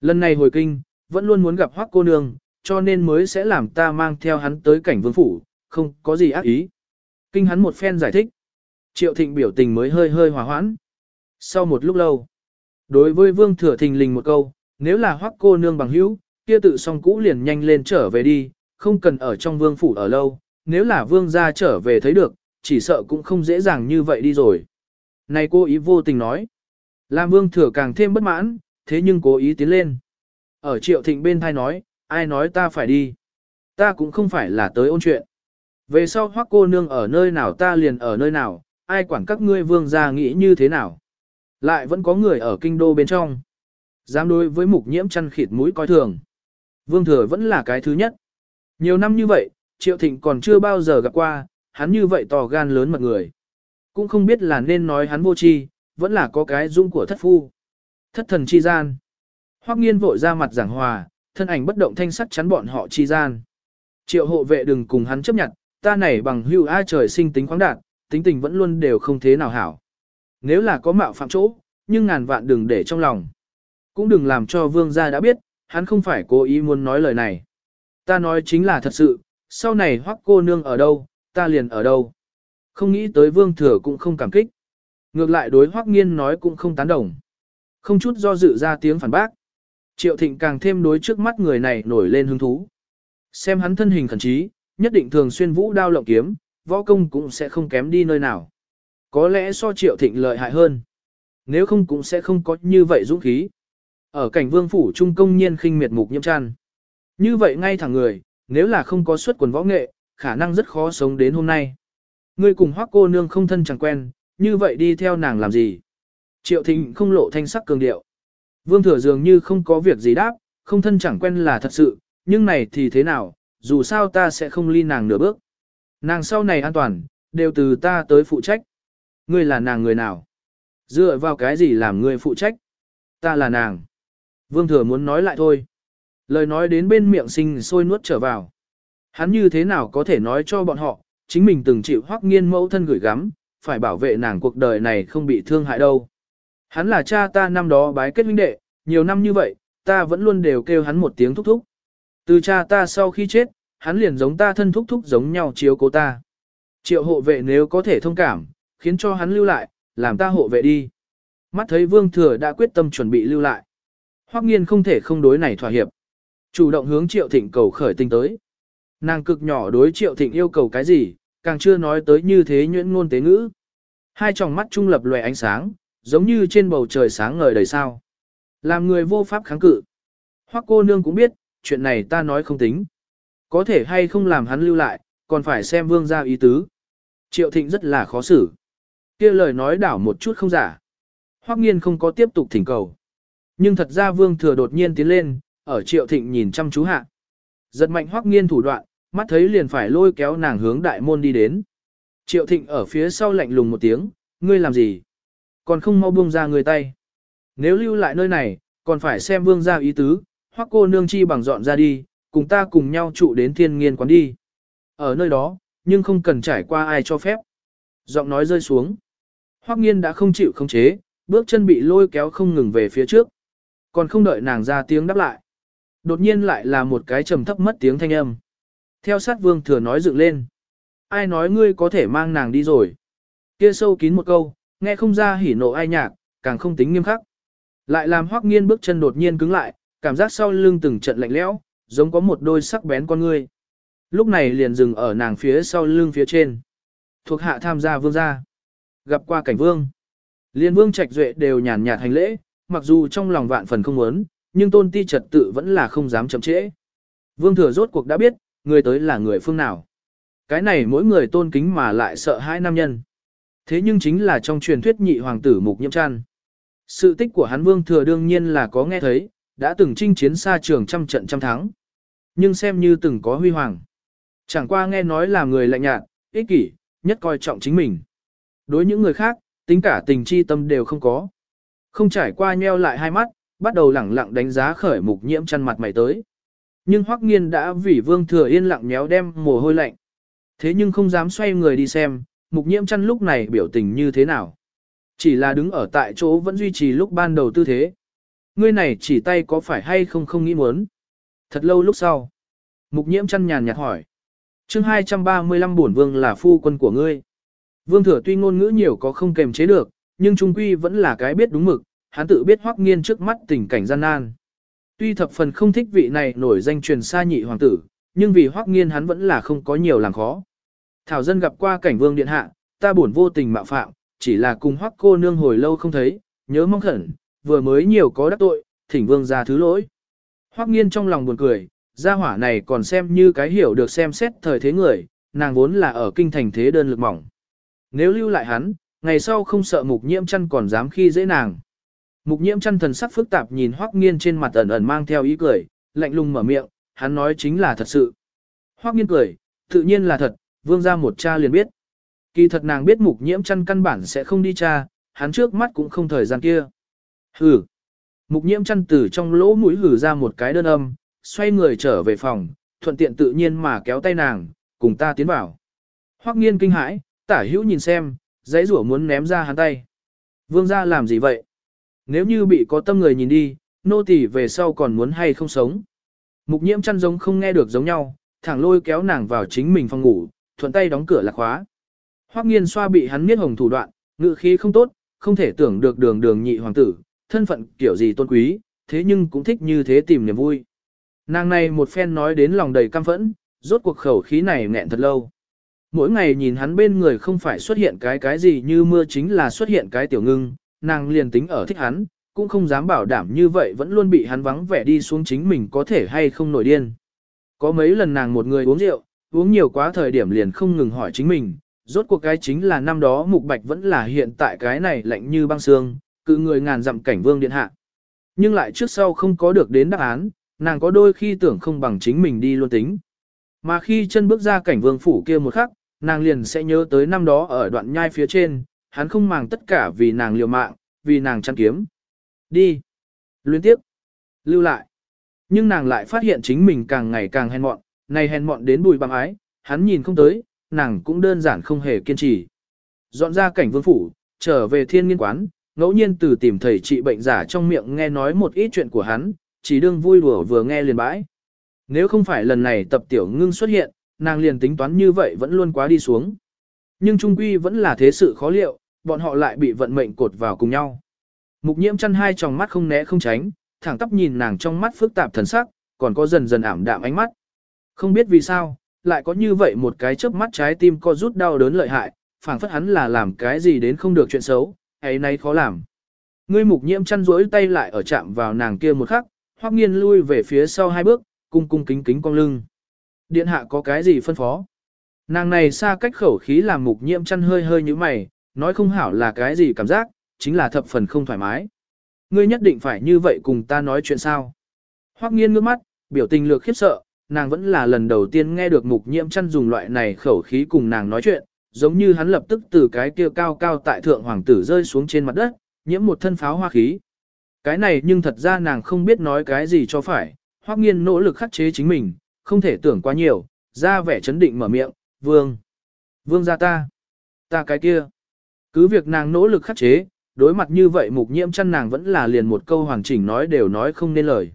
Lần này hồi kinh, vẫn luôn muốn gặp hoắc cô nương, cho nên mới sẽ làm ta mang theo hắn tới cảnh vương phủ, không có gì ác ý. Kinh hắn một phen giải thích. Triệu thịnh biểu tình mới hơi hơi hòa hoãn. Sau một lúc lâu, đối với vương thừa thình lình một câu, nếu là hoắc cô nương bằng hữu, kia tự song cũ liền nhanh lên trở về đi, không cần ở trong vương phủ ở lâu, nếu là vương gia trở về thấy được, chỉ sợ cũng không dễ dàng như vậy đi rồi. Này cô ý vô tình nói, làm vương thừa càng thêm bất mãn, thế nhưng cố ý tiến lên. Ở triệu thịnh bên thai nói, ai nói ta phải đi. Ta cũng không phải là tới ôn chuyện. Về sau hoắc cô nương ở nơi nào ta liền ở nơi nào, ai quản các ngươi vương gia nghĩ như thế nào. Lại vẫn có người ở kinh đô bên trong. Dám đối với mục nhiễm chăn khịt mũi coi thường. Vương thừa vẫn là cái thứ nhất. Nhiều năm như vậy, Triệu Thịnh còn chưa bao giờ gặp qua, hắn như vậy tò gan lớn mật người. Cũng không biết là nên nói hắn vô tri, vẫn là có cái dung của thất phu. Thất thần chi gian. Hoắc nghiên vội ra mặt giảng hòa, thân ảnh bất động thanh sắc chắn bọn họ chi gian. Triệu hộ vệ đừng cùng hắn chấp nhận, ta này bằng hưu ai trời sinh tính khoáng đạt, tính tình vẫn luôn đều không thế nào hảo. Nếu là có mạo phạm chỗ, nhưng ngàn vạn đừng để trong lòng. Cũng đừng làm cho vương gia đã biết, hắn không phải cố ý muốn nói lời này. Ta nói chính là thật sự, sau này hoắc cô nương ở đâu, ta liền ở đâu. Không nghĩ tới vương thừa cũng không cảm kích. Ngược lại đối hoắc nghiên nói cũng không tán đồng. Không chút do dự ra tiếng phản bác. Triệu thịnh càng thêm đối trước mắt người này nổi lên hứng thú. Xem hắn thân hình khẩn trí, nhất định thường xuyên vũ đao lộng kiếm, võ công cũng sẽ không kém đi nơi nào. Có lẽ so triệu thịnh lợi hại hơn. Nếu không cũng sẽ không có như vậy dũng khí. Ở cảnh vương phủ trung công nhiên khinh miệt mục nhiễm chăn. Như vậy ngay thẳng người, nếu là không có xuất quần võ nghệ, khả năng rất khó sống đến hôm nay. Ngươi cùng hoắc cô nương không thân chẳng quen, như vậy đi theo nàng làm gì? Triệu thịnh không lộ thanh sắc cường điệu. Vương thừa dường như không có việc gì đáp, không thân chẳng quen là thật sự, nhưng này thì thế nào, dù sao ta sẽ không ly nàng nửa bước. Nàng sau này an toàn, đều từ ta tới phụ trách. Ngươi là nàng người nào? Dựa vào cái gì làm ngươi phụ trách? Ta là nàng. Vương thừa muốn nói lại thôi. Lời nói đến bên miệng sinh sôi nuốt trở vào. Hắn như thế nào có thể nói cho bọn họ, chính mình từng chịu hoắc nghiên mẫu thân gửi gắm, phải bảo vệ nàng cuộc đời này không bị thương hại đâu. Hắn là cha ta năm đó bái kết huynh đệ, nhiều năm như vậy, ta vẫn luôn đều kêu hắn một tiếng thúc thúc. Từ cha ta sau khi chết, hắn liền giống ta thân thúc thúc giống nhau chiếu cố ta. Triệu hộ vệ nếu có thể thông cảm, khiến cho hắn lưu lại, làm ta hộ vệ đi. Mắt thấy vương thừa đã quyết tâm chuẩn bị lưu lại. Hoắc nghiên không thể không đối này thỏa hiệp. Chủ động hướng triệu thịnh cầu khởi tình tới. Nàng cực nhỏ đối triệu thịnh yêu cầu cái gì, càng chưa nói tới như thế nhuyễn ngôn tế ngữ. Hai tròng mắt trung lập lòe ánh sáng, giống như trên bầu trời sáng ngời đầy sao. Làm người vô pháp kháng cự. Hoắc cô nương cũng biết, chuyện này ta nói không tính. Có thể hay không làm hắn lưu lại, còn phải xem vương gia ý tứ. Triệu thịnh rất là khó xử kia lời nói đảo một chút không giả. Hoắc nghiên không có tiếp tục thỉnh cầu. Nhưng thật ra vương thừa đột nhiên tiến lên, ở triệu thịnh nhìn chăm chú hạ. Giật mạnh Hoắc nghiên thủ đoạn, mắt thấy liền phải lôi kéo nàng hướng đại môn đi đến. Triệu thịnh ở phía sau lạnh lùng một tiếng, ngươi làm gì? Còn không mau buông ra người tay. Nếu lưu lại nơi này, còn phải xem vương gia ý tứ, hoắc cô nương chi bằng dọn ra đi, cùng ta cùng nhau trụ đến thiên nghiên quán đi. Ở nơi đó, nhưng không cần trải qua ai cho phép. Giọng nói rơi xuống. Hoắc nghiên đã không chịu khống chế, bước chân bị lôi kéo không ngừng về phía trước. Còn không đợi nàng ra tiếng đáp lại. Đột nhiên lại là một cái trầm thấp mất tiếng thanh âm. Theo sát vương thừa nói dựng lên. Ai nói ngươi có thể mang nàng đi rồi. Kia sâu kín một câu, nghe không ra hỉ nộ ai nhạc, càng không tính nghiêm khắc. Lại làm hoắc nghiên bước chân đột nhiên cứng lại, cảm giác sau lưng từng trận lạnh lẽo, giống có một đôi sắc bén con ngươi. Lúc này liền dừng ở nàng phía sau lưng phía trên. Thuộc hạ tham gia vương gia. Gặp qua cảnh vương. Liên vương trạch duệ đều nhàn nhạt hành lễ, mặc dù trong lòng vạn phần không muốn, nhưng tôn ti trật tự vẫn là không dám chậm trễ. Vương thừa rốt cuộc đã biết, người tới là người phương nào. Cái này mỗi người tôn kính mà lại sợ hai nam nhân. Thế nhưng chính là trong truyền thuyết nhị hoàng tử mục nhiễm chăn. Sự tích của hắn vương thừa đương nhiên là có nghe thấy, đã từng chinh chiến xa trường trăm trận trăm thắng. Nhưng xem như từng có huy hoàng. Chẳng qua nghe nói là người lạnh nhạt, ích kỷ, nhất coi trọng chính mình. Đối những người khác, tính cả tình chi tâm đều không có. Không trải qua nheo lại hai mắt, bắt đầu lẳng lặng đánh giá khởi mục nhiễm chăn mặt mày tới. Nhưng Hoắc Nghiên đã vì Vương Thừa yên lặng nhéo đem mồ hôi lạnh. Thế nhưng không dám xoay người đi xem, mục nhiễm chăn lúc này biểu tình như thế nào. Chỉ là đứng ở tại chỗ vẫn duy trì lúc ban đầu tư thế. Ngươi này chỉ tay có phải hay không không nghĩ muốn. Thật lâu lúc sau. Mục nhiễm chăn nhàn nhạt hỏi. chương 235 bổn vương là phu quân của ngươi. Vương thừa tuy ngôn ngữ nhiều có không kềm chế được, nhưng trung quy vẫn là cái biết đúng mực, hắn tự biết hoắc nghiên trước mắt tình cảnh gian nan. Tuy thập phần không thích vị này nổi danh truyền xa nhị hoàng tử, nhưng vì hoắc nghiên hắn vẫn là không có nhiều làm khó. Thảo dân gặp qua cảnh vương điện hạ, ta buồn vô tình mạo phạm, chỉ là cùng hoắc cô nương hồi lâu không thấy, nhớ mong khẩn, vừa mới nhiều có đắc tội, thỉnh vương ra thứ lỗi. Hoắc nghiên trong lòng buồn cười, gia hỏa này còn xem như cái hiểu được xem xét thời thế người, nàng vốn là ở kinh thành thế đơn lực mỏng. Nếu lưu lại hắn, ngày sau không sợ mục nhiễm chăn còn dám khi dễ nàng. Mục nhiễm chăn thần sắc phức tạp nhìn Hoắc nghiên trên mặt ẩn ẩn mang theo ý cười, lạnh lùng mở miệng, hắn nói chính là thật sự. Hoắc nghiên cười, tự nhiên là thật, vương gia một cha liền biết. Kỳ thật nàng biết mục nhiễm chăn căn bản sẽ không đi cha, hắn trước mắt cũng không thời gian kia. Hừ. Mục nhiễm chăn từ trong lỗ mũi gửi ra một cái đơn âm, xoay người trở về phòng, thuận tiện tự nhiên mà kéo tay nàng, cùng ta tiến vào. Hoắc nghiên kinh hãi, tả hữu nhìn xem, dãy rủa muốn ném ra hắn tay. Vương gia làm gì vậy? Nếu như bị có tâm người nhìn đi, nô tỳ về sau còn muốn hay không sống. Mục nhiễm chăn giống không nghe được giống nhau, thẳng lôi kéo nàng vào chính mình phòng ngủ, thuận tay đóng cửa lạc khóa. Hoắc nghiên xoa bị hắn miết hồng thủ đoạn, ngự khí không tốt, không thể tưởng được đường đường nhị hoàng tử, thân phận kiểu gì tôn quý, thế nhưng cũng thích như thế tìm niềm vui. Nàng này một phen nói đến lòng đầy căm phẫn, rốt cuộc khẩu khí này nghẹn thật lâu. Mỗi ngày nhìn hắn bên người không phải xuất hiện cái cái gì như mưa chính là xuất hiện cái tiểu ngưng, nàng liền tính ở thích hắn, cũng không dám bảo đảm như vậy vẫn luôn bị hắn vắng vẻ đi xuống chính mình có thể hay không nổi điên. Có mấy lần nàng một người uống rượu, uống nhiều quá thời điểm liền không ngừng hỏi chính mình, rốt cuộc cái chính là năm đó mục bạch vẫn là hiện tại cái này lạnh như băng xương, cự người ngàn dặm cảnh vương điện hạ. Nhưng lại trước sau không có được đến đáp án, nàng có đôi khi tưởng không bằng chính mình đi luôn tính. Mà khi chân bước ra cảnh vương phủ kia một khắc, nàng liền sẽ nhớ tới năm đó ở đoạn nhai phía trên, hắn không màng tất cả vì nàng liều mạng, vì nàng chăn kiếm. Đi. Luyến tiếp. Lưu lại. Nhưng nàng lại phát hiện chính mình càng ngày càng hèn mọn, này hèn mọn đến bùi bằng ái, hắn nhìn không tới, nàng cũng đơn giản không hề kiên trì. Dọn ra cảnh vương phủ, trở về thiên nghiên quán, ngẫu nhiên từ tìm thầy trị bệnh giả trong miệng nghe nói một ít chuyện của hắn, chỉ đương vui đùa vừa nghe liền bãi. Nếu không phải lần này tập tiểu ngưng xuất hiện, nàng liền tính toán như vậy vẫn luôn quá đi xuống. Nhưng trung quy vẫn là thế sự khó liệu, bọn họ lại bị vận mệnh cột vào cùng nhau. Mục nhiễm chăn hai tròng mắt không né không tránh, thẳng tắp nhìn nàng trong mắt phức tạp thần sắc, còn có dần dần ảm đạm ánh mắt. Không biết vì sao, lại có như vậy một cái chớp mắt trái tim co rút đau đớn lợi hại, phảng phất hắn là làm cái gì đến không được chuyện xấu, ấy nay khó làm. Ngươi mục nhiễm chăn rỗi tay lại ở chạm vào nàng kia một khắc, hoắc nghiên lui về phía sau hai bước, cung cung kính kính cong lưng. Điện hạ có cái gì phân phó? Nàng này xa cách khẩu khí làm mục nhiễm chăn hơi hơi như mày, nói không hảo là cái gì cảm giác, chính là thập phần không thoải mái. Ngươi nhất định phải như vậy cùng ta nói chuyện sao? Hoắc nghiên ngước mắt, biểu tình lược khiếp sợ, nàng vẫn là lần đầu tiên nghe được mục nhiễm chăn dùng loại này khẩu khí cùng nàng nói chuyện, giống như hắn lập tức từ cái kia cao cao tại thượng hoàng tử rơi xuống trên mặt đất, nhiễm một thân pháo hoa khí. Cái này nhưng thật ra nàng không biết nói cái gì cho phải, hoắc nghiên nỗ lực khắc chế chính mình, không thể tưởng quá nhiều, ra vẻ chấn định mở miệng, vương. Vương ra ta. Ta cái kia. Cứ việc nàng nỗ lực khắc chế, đối mặt như vậy mục nhiễm chăn nàng vẫn là liền một câu hoàn chỉnh nói đều nói không nên lời.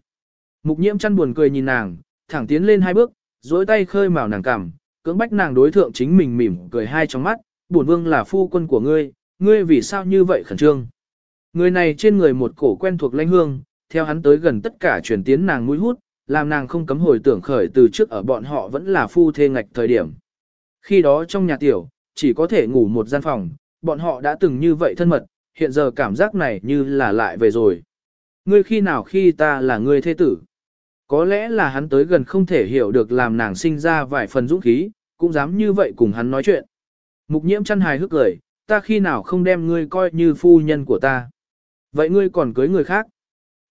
Mục nhiễm chăn buồn cười nhìn nàng, thẳng tiến lên hai bước, dối tay khơi mào nàng cằm, cưỡng bách nàng đối thượng chính mình mỉm cười hai trong mắt, bổn vương là phu quân của ngươi, ngươi vì sao như vậy khẩn trương. Người này trên người một cổ quen thuộc lãnh hương, theo hắn tới gần tất cả chuyển tiến nàng mũi hút, làm nàng không cấm hồi tưởng khởi từ trước ở bọn họ vẫn là phu thê ngạch thời điểm. Khi đó trong nhà tiểu, chỉ có thể ngủ một gian phòng, bọn họ đã từng như vậy thân mật, hiện giờ cảm giác này như là lại về rồi. Ngươi khi nào khi ta là ngươi thế tử? Có lẽ là hắn tới gần không thể hiểu được làm nàng sinh ra vài phần dũng khí, cũng dám như vậy cùng hắn nói chuyện. Mục nhiễm chăn hài hước cười, ta khi nào không đem ngươi coi như phu nhân của ta. Vậy ngươi còn cưới người khác?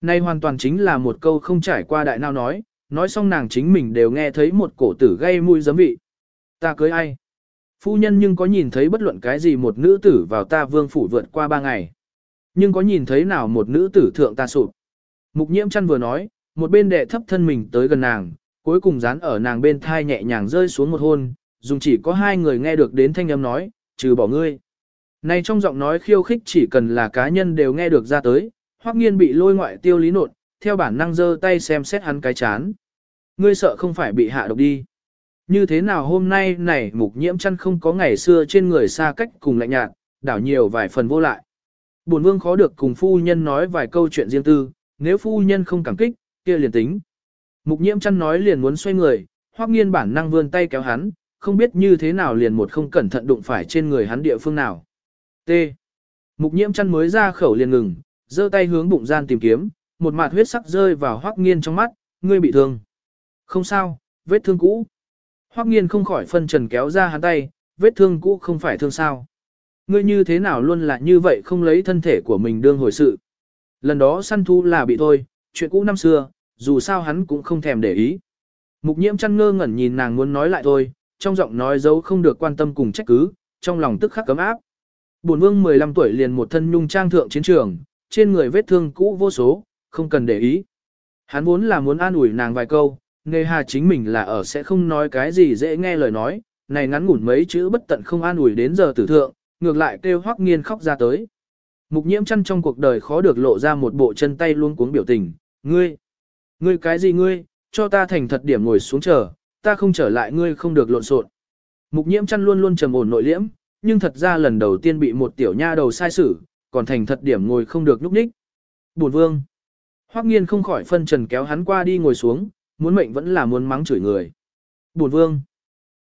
Nay hoàn toàn chính là một câu không trải qua đại nào nói, nói xong nàng chính mình đều nghe thấy một cổ tử gây mùi giấm vị. Ta cưới ai? Phu nhân nhưng có nhìn thấy bất luận cái gì một nữ tử vào ta vương phủ vượt qua ba ngày. Nhưng có nhìn thấy nào một nữ tử thượng ta sụp. Mục nhiễm chăn vừa nói, một bên đệ thấp thân mình tới gần nàng, cuối cùng dán ở nàng bên thai nhẹ nhàng rơi xuống một hôn, dùng chỉ có hai người nghe được đến thanh âm nói, trừ bỏ ngươi. Này trong giọng nói khiêu khích chỉ cần là cá nhân đều nghe được ra tới, hoắc nghiên bị lôi ngoại tiêu lý nột, theo bản năng giơ tay xem xét hắn cái chán. Ngươi sợ không phải bị hạ độc đi. Như thế nào hôm nay này mục nhiễm chăn không có ngày xưa trên người xa cách cùng lạnh nhạt, đảo nhiều vài phần vô lại. Bổn vương khó được cùng phu nhân nói vài câu chuyện riêng tư, nếu phu nhân không cảm kích, kia liền tính. Mục nhiễm chăn nói liền muốn xoay người, hoắc nghiên bản năng vươn tay kéo hắn, không biết như thế nào liền một không cẩn thận đụng phải trên người hắn địa phương nào. T. Mục nhiễm chăn mới ra khẩu liền ngừng, giơ tay hướng bụng gian tìm kiếm, một mạt huyết sắc rơi vào hoắc nghiên trong mắt, ngươi bị thương. Không sao, vết thương cũ. Hoắc nghiên không khỏi phân trần kéo ra hắn tay, vết thương cũ không phải thương sao. Ngươi như thế nào luôn là như vậy không lấy thân thể của mình đương hồi sự. Lần đó săn thu là bị thôi, chuyện cũ năm xưa, dù sao hắn cũng không thèm để ý. Mục nhiễm chăn ngơ ngẩn nhìn nàng muốn nói lại thôi, trong giọng nói dấu không được quan tâm cùng trách cứ, trong lòng tức khắc cấm áp. Bổn vương 15 tuổi liền một thân nhung trang thượng chiến trường, trên người vết thương cũ vô số, không cần để ý. Hắn vốn là muốn an ủi nàng vài câu, nghề hà chính mình là ở sẽ không nói cái gì dễ nghe lời nói, này ngắn ngủn mấy chữ bất tận không an ủi đến giờ tử thượng, ngược lại kêu hoắc nghiên khóc ra tới. Mục nhiễm chăn trong cuộc đời khó được lộ ra một bộ chân tay luôn cuống biểu tình, ngươi, ngươi cái gì ngươi, cho ta thành thật điểm ngồi xuống chờ, ta không trở lại ngươi không được lộn xộn. Mục nhiễm chăn luôn luôn trầm ổn nội liễm, nhưng thật ra lần đầu tiên bị một tiểu nha đầu sai xử, còn thành thật điểm ngồi không được nhúc nhích. Bổn vương. Hoắc nghiên không khỏi phân trần kéo hắn qua đi ngồi xuống, muốn mệnh vẫn là muốn mắng chửi người. Bổn vương.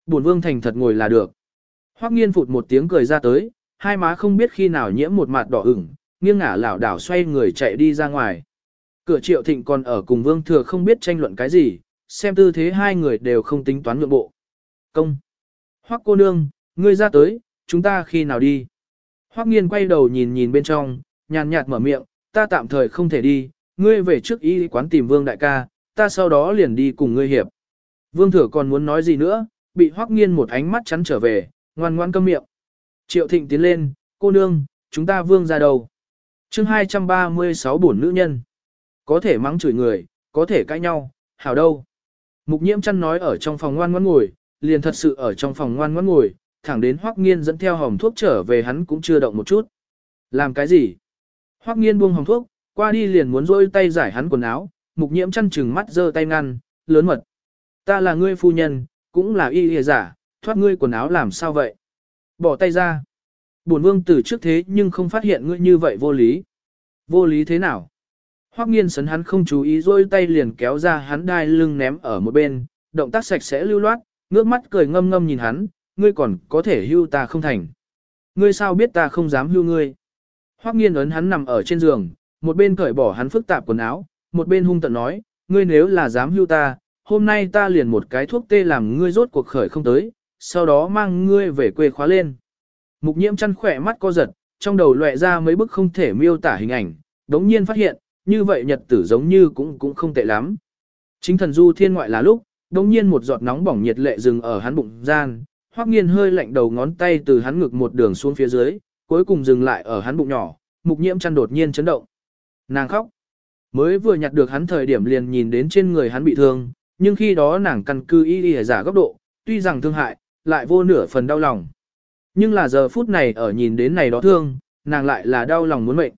Bổn vương thành thật ngồi là được. Hoắc nghiên phụt một tiếng cười ra tới, hai má không biết khi nào nhiễm một mặt đỏ ửng, nghiêng ngả lảo đảo xoay người chạy đi ra ngoài. Cửa triệu thịnh còn ở cùng vương thừa không biết tranh luận cái gì, xem tư thế hai người đều không tính toán nhượng bộ. Công. Hoắc cô nương, ngươi ra tới, chúng ta khi nào đi? Hoắc nghiên quay đầu nhìn nhìn bên trong, nhàn nhạt mở miệng, ta tạm thời không thể đi, ngươi về trước y quán tìm vương đại ca, ta sau đó liền đi cùng ngươi hiệp. Vương thừa còn muốn nói gì nữa, bị Hoắc nghiên một ánh mắt chắn trở về, ngoan ngoan câm miệng. Triệu thịnh tiến lên, cô nương, chúng ta vương ra đầu. chương 236 bổn nữ nhân. Có thể mắng chửi người, có thể cãi nhau, hảo đâu. Mục nhiễm chăn nói ở trong phòng ngoan ngoãn ngồi, liền thật sự ở trong phòng ngoan ngoãn ngồi, thẳng đến Hoắc Nghiên dẫn theo hòm thuốc trở về hắn cũng chưa động một chút. Làm cái gì? Hoắc Nghiên buông hòm thuốc, qua đi liền muốn rôi tay giải hắn quần áo, mục nhiễm chăn chừng mắt giơ tay ngăn, lớn mật. Ta là ngươi phu nhân, cũng là y y giả, thoát ngươi quần áo làm sao vậy? Bỏ tay ra. Bổn vương từ trước thế nhưng không phát hiện ngươi như vậy vô lý. Vô lý thế nào? Hoắc nghiên sấn hắn không chú ý rôi tay liền kéo ra hắn đai lưng ném ở một bên, động tác sạch sẽ lưu loát, ngước mắt cười ngâm ngâm nhìn hắn, ngươi còn có thể hưu ta không thành. Ngươi sao biết ta không dám hưu ngươi? Hoắc nghiên ấn hắn nằm ở trên giường, một bên cởi bỏ hắn phức tạp quần áo, một bên hung tận nói, ngươi nếu là dám hưu ta, hôm nay ta liền một cái thuốc tê làm ngươi rốt cuộc khởi không tới, sau đó mang ngươi về quê khóa lên. Mục nhiễm chăn khỏe mắt co giật, trong đầu lóe ra mấy bức không thể miêu tả hình ảnh, đống nhiên phát hiện, như vậy nhật tử giống như cũng cũng không tệ lắm. Chính thần du thiên ngoại là lúc, đống nhiên một giọt nóng bỏng nhiệt lệ dừng ở hắn bụng gian, hoắc nghiên hơi lạnh đầu ngón tay từ hắn ngực một đường xuống phía dưới, cuối cùng dừng lại ở hắn bụng nhỏ, mục nhiễm chăn đột nhiên chấn động. Nàng khóc. Mới vừa nhặt được hắn thời điểm liền nhìn đến trên người hắn bị thương, nhưng khi đó nàng căn cư y y giả góc độ, tuy rằng thương hại, lại vô nửa phần đau lòng. Nhưng là giờ phút này ở nhìn đến này đó thương, nàng lại là đau lòng muốn mệnh.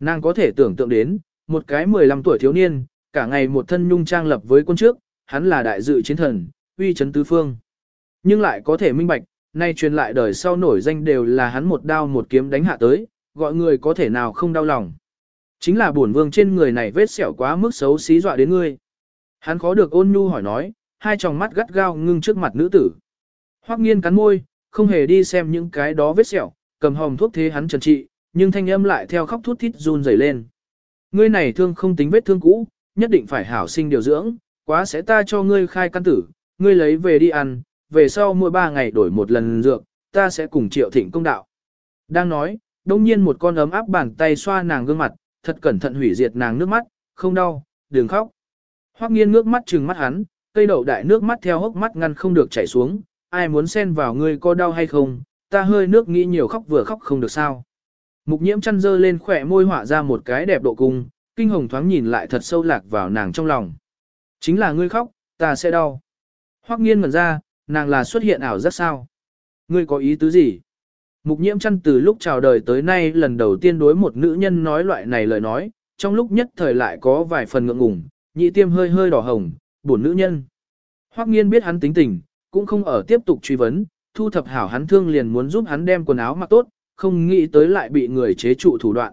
Nàng có thể tưởng tượng đến, một cái 15 tuổi thiếu niên, cả ngày một thân nhung trang lập với quân trước, hắn là đại dự chiến thần, uy chấn tứ phương. Nhưng lại có thể minh bạch, nay truyền lại đời sau nổi danh đều là hắn một đao một kiếm đánh hạ tới, gọi người có thể nào không đau lòng. Chính là bổn vương trên người này vết sẹo quá mức xấu xí dọa đến ngươi. Hắn khó được ôn nhu hỏi nói, hai tròng mắt gắt gao ngưng trước mặt nữ tử. Hoắc nghiên cắn môi, không hề đi xem những cái đó vết sẹo, cầm hòm thuốc thế hắn trần trị, nhưng thanh âm lại theo khóc thút thít run rẩy lên. Ngươi này thương không tính vết thương cũ, nhất định phải hảo sinh điều dưỡng, quá sẽ ta cho ngươi khai căn tử, ngươi lấy về đi ăn, về sau mỗi ba ngày đổi một lần dược, ta sẽ cùng triệu thịnh công đạo. Đang nói, đông nhiên một con ấm áp bàn tay xoa nàng gương mặt, thật cẩn thận hủy diệt nàng nước mắt, không đau, đừng khóc. Hoắc nghiên nước mắt trừng mắt hắn, cây đậu đại nước mắt theo hốc mắt ngăn không được chảy xuống, ai muốn xen vào ngươi có đau hay không, ta hơi nước nghĩ nhiều khóc vừa khóc không được sao. Mục nhiễm chăn dơ lên khỏe môi họa ra một cái đẹp độ cung, kinh hồng thoáng nhìn lại thật sâu lạc vào nàng trong lòng. Chính là ngươi khóc, ta sẽ đau. Hoắc nghiên mở ra, nàng là xuất hiện ảo rất sao. Ngươi có ý tứ gì? Mục nhiễm chăn từ lúc chào đời tới nay lần đầu tiên đối một nữ nhân nói loại này lời nói, trong lúc nhất thời lại có vài phần ngượng ngùng, nhị tiêm hơi hơi đỏ hồng, buồn nữ nhân. Hoắc nghiên biết hắn tính tình, cũng không ở tiếp tục truy vấn, thu thập hảo hắn thương liền muốn giúp hắn đem quần áo mặc tốt, không nghĩ tới lại bị người chế trụ thủ đoạn.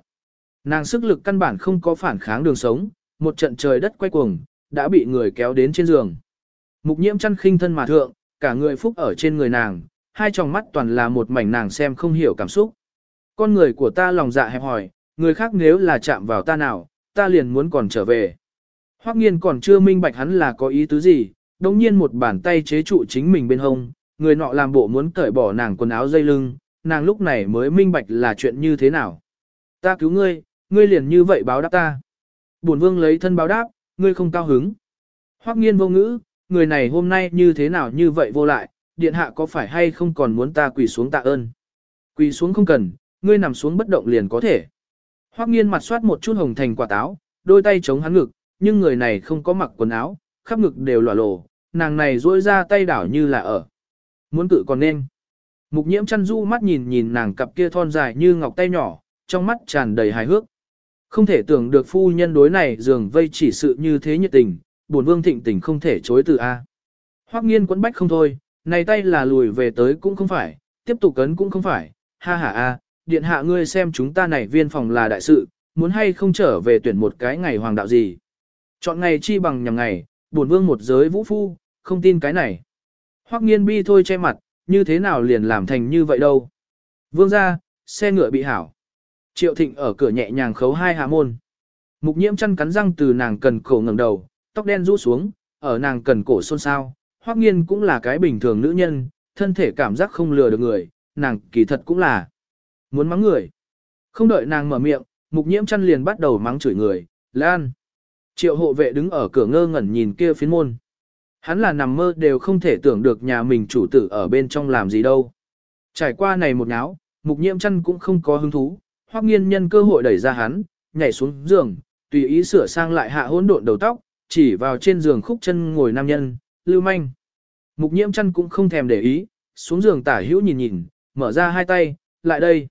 Nàng sức lực căn bản không có phản kháng đường sống, một trận trời đất quay cuồng, đã bị người kéo đến trên giường. Mục nhiễm chăn khinh thân mà thượng, cả người phúc ở trên người nàng, hai tròng mắt toàn là một mảnh nàng xem không hiểu cảm xúc. Con người của ta lòng dạ hẹp hỏi, người khác nếu là chạm vào ta nào, ta liền muốn còn trở về. Hoắc nghiên còn chưa minh bạch hắn là có ý tứ gì, đồng nhiên một bàn tay chế trụ chính mình bên hông, người nọ làm bộ muốn cởi bỏ nàng quần áo dây lưng, nàng lúc này mới minh bạch là chuyện như thế nào. Ta cứu ngươi, ngươi liền như vậy báo đáp ta. Bổn vương lấy thân báo đáp, ngươi không cao hứng. Hoắc nghiên vô ngữ, người này hôm nay như thế nào như vậy vô lại, điện hạ có phải hay không còn muốn ta quỳ xuống tạ ơn. Quỳ xuống không cần, ngươi nằm xuống bất động liền có thể. Hoắc nghiên mặt soát một chút hồng thành quả táo, đôi tay chống hắn ngực, nhưng người này không có mặc quần áo, khắp ngực đều lòa lồ, nàng này duỗi ra tay đảo như là ở. Muốn cự còn nên. Mục nhiễm chăn du mắt nhìn nhìn nàng cặp kia thon dài như ngọc tay nhỏ, trong mắt tràn đầy hài hước. Không thể tưởng được phu nhân đối này dường vây chỉ sự như thế nhiệt tình, Bổn vương thịnh tình không thể chối từ A. Hoắc nghiên quấn bách không thôi, này tay là lùi về tới cũng không phải, tiếp tục cấn cũng không phải, ha ha a, điện hạ ngươi xem chúng ta này viên phòng là đại sự, muốn hay không trở về tuyển một cái ngày hoàng đạo gì. Chọn ngày chi bằng nhằm ngày, Bổn vương một giới vũ phu, không tin cái này. Hoắc nghiên bi thôi che mặt, như thế nào liền làm thành như vậy đâu. Vương gia, xe ngựa bị hảo. Triệu thịnh ở cửa nhẹ nhàng khấu hai hạ môn. Mục nhiễm chăn cắn răng từ nàng cần cổ ngẩng đầu, tóc đen rũ xuống, ở nàng cần cổ xôn xao. Hoắc nghiên cũng là cái bình thường nữ nhân, thân thể cảm giác không lừa được người, nàng kỳ thật cũng là muốn mắng người. Không đợi nàng mở miệng, mục nhiễm chăn liền bắt đầu mắng chửi người, lan. Triệu hộ vệ đứng ở cửa ngơ ngẩn nhìn kia phiến môn. Hắn là nằm mơ đều không thể tưởng được nhà mình chủ tử ở bên trong làm gì đâu. Trải qua này một náo, mục nhiễm chăn cũng không có hứng thú, hoắc nghiên nhân cơ hội đẩy ra hắn, nhảy xuống giường, tùy ý sửa sang lại hạ hỗn độn đầu tóc, chỉ vào trên giường khúc chân ngồi nam nhân, lưu manh. Mục nhiễm chăn cũng không thèm để ý, xuống giường tả hữu nhìn nhìn, mở ra hai tay, lại đây.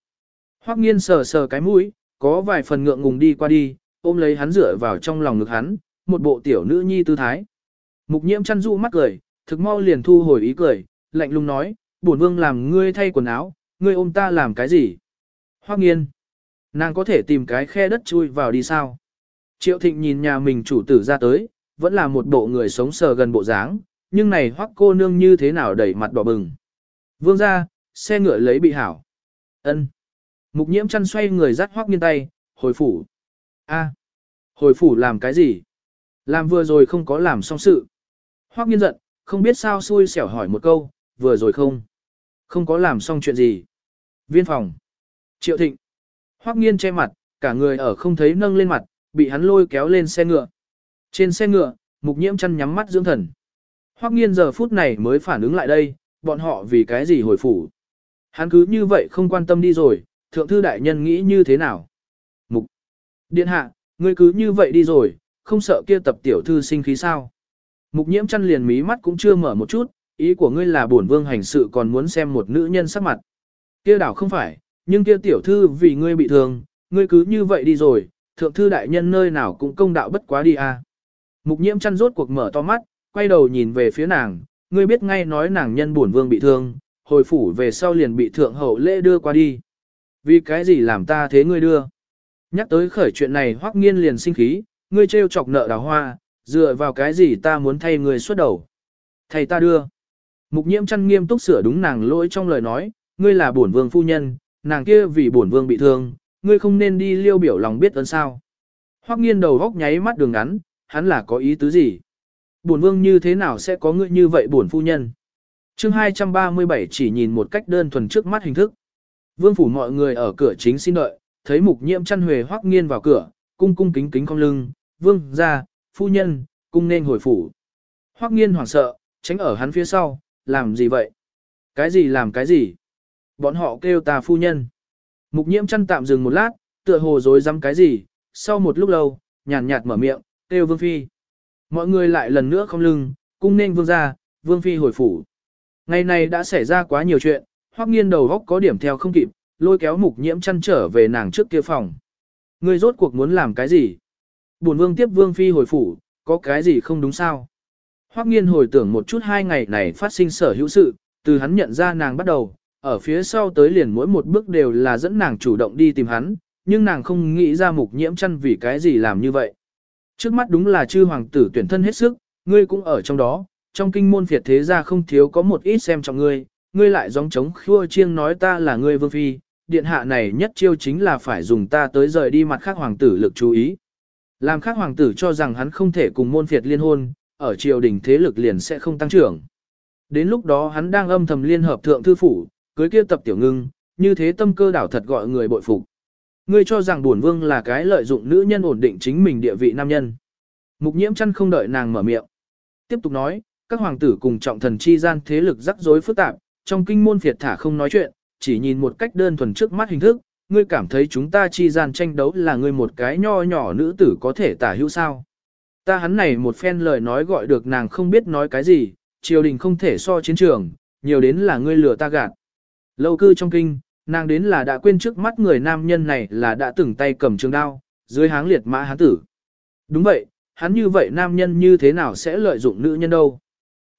Hoắc nghiên sờ sờ cái mũi, có vài phần ngượng ngùng đi qua đi, ôm lấy hắn rửa vào trong lòng ngực hắn, một bộ tiểu nữ nhi tư thái. Mục nhiễm chăn dụ mắt cười, thực mau liền thu hồi ý cười, lạnh lùng nói, bổn vương làm ngươi thay quần áo, ngươi ôm ta làm cái gì? Hoắc nghiên, nàng có thể tìm cái khe đất chui vào đi sao? Triệu thịnh nhìn nhà mình chủ tử ra tới, vẫn là một bộ người sống sờ gần bộ dáng, nhưng này hoắc cô nương như thế nào đẩy mặt đỏ bừng. Vương ra, xe ngựa lấy bị hảo. ân Mục nhiễm chăn xoay người dắt hoắc nghiên tay, hồi phủ. a hồi phủ làm cái gì? Làm vừa rồi không có làm xong sự. Hoắc nghiên giận, không biết sao xui xẻo hỏi một câu, vừa rồi không? Không có làm xong chuyện gì. Viên phòng. Triệu thịnh. Hoắc nghiên che mặt, cả người ở không thấy nâng lên mặt, bị hắn lôi kéo lên xe ngựa. Trên xe ngựa, mục nhiễm chăn nhắm mắt dưỡng thần. Hoắc nghiên giờ phút này mới phản ứng lại đây, bọn họ vì cái gì hồi phủ. Hắn cứ như vậy không quan tâm đi rồi, thượng thư đại nhân nghĩ như thế nào. Mục. Điện hạ, ngươi cứ như vậy đi rồi, không sợ kia tập tiểu thư sinh khí sao. Mục nhiễm chăn liền mí mắt cũng chưa mở một chút, ý của ngươi là bổn vương hành sự còn muốn xem một nữ nhân sắc mặt. Kia đảo không phải, nhưng kia tiểu thư vì ngươi bị thương, ngươi cứ như vậy đi rồi, thượng thư đại nhân nơi nào cũng công đạo bất quá đi à. Mục nhiễm chăn rốt cuộc mở to mắt, quay đầu nhìn về phía nàng, ngươi biết ngay nói nàng nhân bổn vương bị thương, hồi phủ về sau liền bị thượng hậu lễ đưa qua đi. Vì cái gì làm ta thế ngươi đưa? Nhắc tới khởi chuyện này hoắc nghiên liền sinh khí, ngươi trêu chọc nợ đào hoa, dựa vào cái gì ta muốn thay ngươi xuất đầu. Thầy ta đưa. Mục nhiễm chăn nghiêm túc sửa đúng nàng lỗi trong lời nói, ngươi là bổn vương phu nhân, nàng kia vì bổn vương bị thương, ngươi không nên đi liêu biểu lòng biết ơn sao. Hoắc nghiên đầu góc nháy mắt đường ngắn, hắn là có ý tứ gì? Bổn vương như thế nào sẽ có ngươi như vậy bổn phu nhân? Chương 237 chỉ nhìn một cách đơn thuần trước mắt hình thức. Vương phủ mọi người ở cửa chính xin đợi, thấy mục nhiễm chăn huề Hoắc nghiên vào cửa, cung cung kính kính cong lưng, vương ra, phu nhân, cung nên hồi phủ. Hoắc nghiên hoảng sợ, tránh ở hắn phía sau, làm gì vậy? Cái gì làm cái gì? Bọn họ kêu ta phu nhân. Mục nhiễm chăn tạm dừng một lát, tựa hồ dối dám cái gì, sau một lúc lâu, nhàn nhạt mở miệng, kêu vương phi. Mọi người lại lần nữa không lưng, cung nên vương ra, vương phi hồi phủ. Ngày này đã xảy ra quá nhiều chuyện, hoắc nghiên đầu góc có điểm theo không kịp, lôi kéo mục nhiễm chăn trở về nàng trước kia phòng. Ngươi rốt cuộc muốn làm cái gì? Bổn vương tiếp vương phi hồi phủ, có cái gì không đúng sao? Hoắc nghiên hồi tưởng một chút hai ngày này phát sinh sở hữu sự, từ hắn nhận ra nàng bắt đầu, ở phía sau tới liền mỗi một bước đều là dẫn nàng chủ động đi tìm hắn, nhưng nàng không nghĩ ra mục nhiễm chăn vì cái gì làm như vậy. Trước mắt đúng là chư hoàng tử tuyển thân hết sức, ngươi cũng ở trong đó, trong kinh môn phiệt thế gia không thiếu có một ít xem trọng ngươi, ngươi lại gióng trống khua chiêng nói ta là ngươi vương phi, điện hạ này nhất chiêu chính là phải dùng ta tới rời đi mặt khác hoàng tử lực chú ý. Làm khác hoàng tử cho rằng hắn không thể cùng môn phiệt liên hôn, ở triều đình thế lực liền sẽ không tăng trưởng. Đến lúc đó hắn đang âm thầm liên hợp thượng thư phủ, cưới kia tập tiểu ngưng, như thế tâm cơ đảo thật gọi người bội phục. Ngươi cho rằng bổn vương là cái lợi dụng nữ nhân ổn định chính mình địa vị nam nhân. Mục nhiễm chăn không đợi nàng mở miệng. Tiếp tục nói, các hoàng tử cùng trọng thần chi gian thế lực rắc rối phức tạp, trong kinh môn phiệt thả không nói chuyện, chỉ nhìn một cách đơn thuần trước mắt hình thức, ngươi cảm thấy chúng ta chi gian tranh đấu là ngươi một cái nho nhỏ nữ tử có thể tả hữu sao. Ta hắn này một phen lời nói gọi được nàng không biết nói cái gì, triều đình không thể so chiến trường, nhiều đến là ngươi lừa ta gạt. Lâu cư trong kinh, nàng đến là đã quên trước mắt người nam nhân này là đã từng tay cầm trường đao, dưới háng liệt mã hán tử. Đúng vậy, hắn như vậy nam nhân như thế nào sẽ lợi dụng nữ nhân đâu.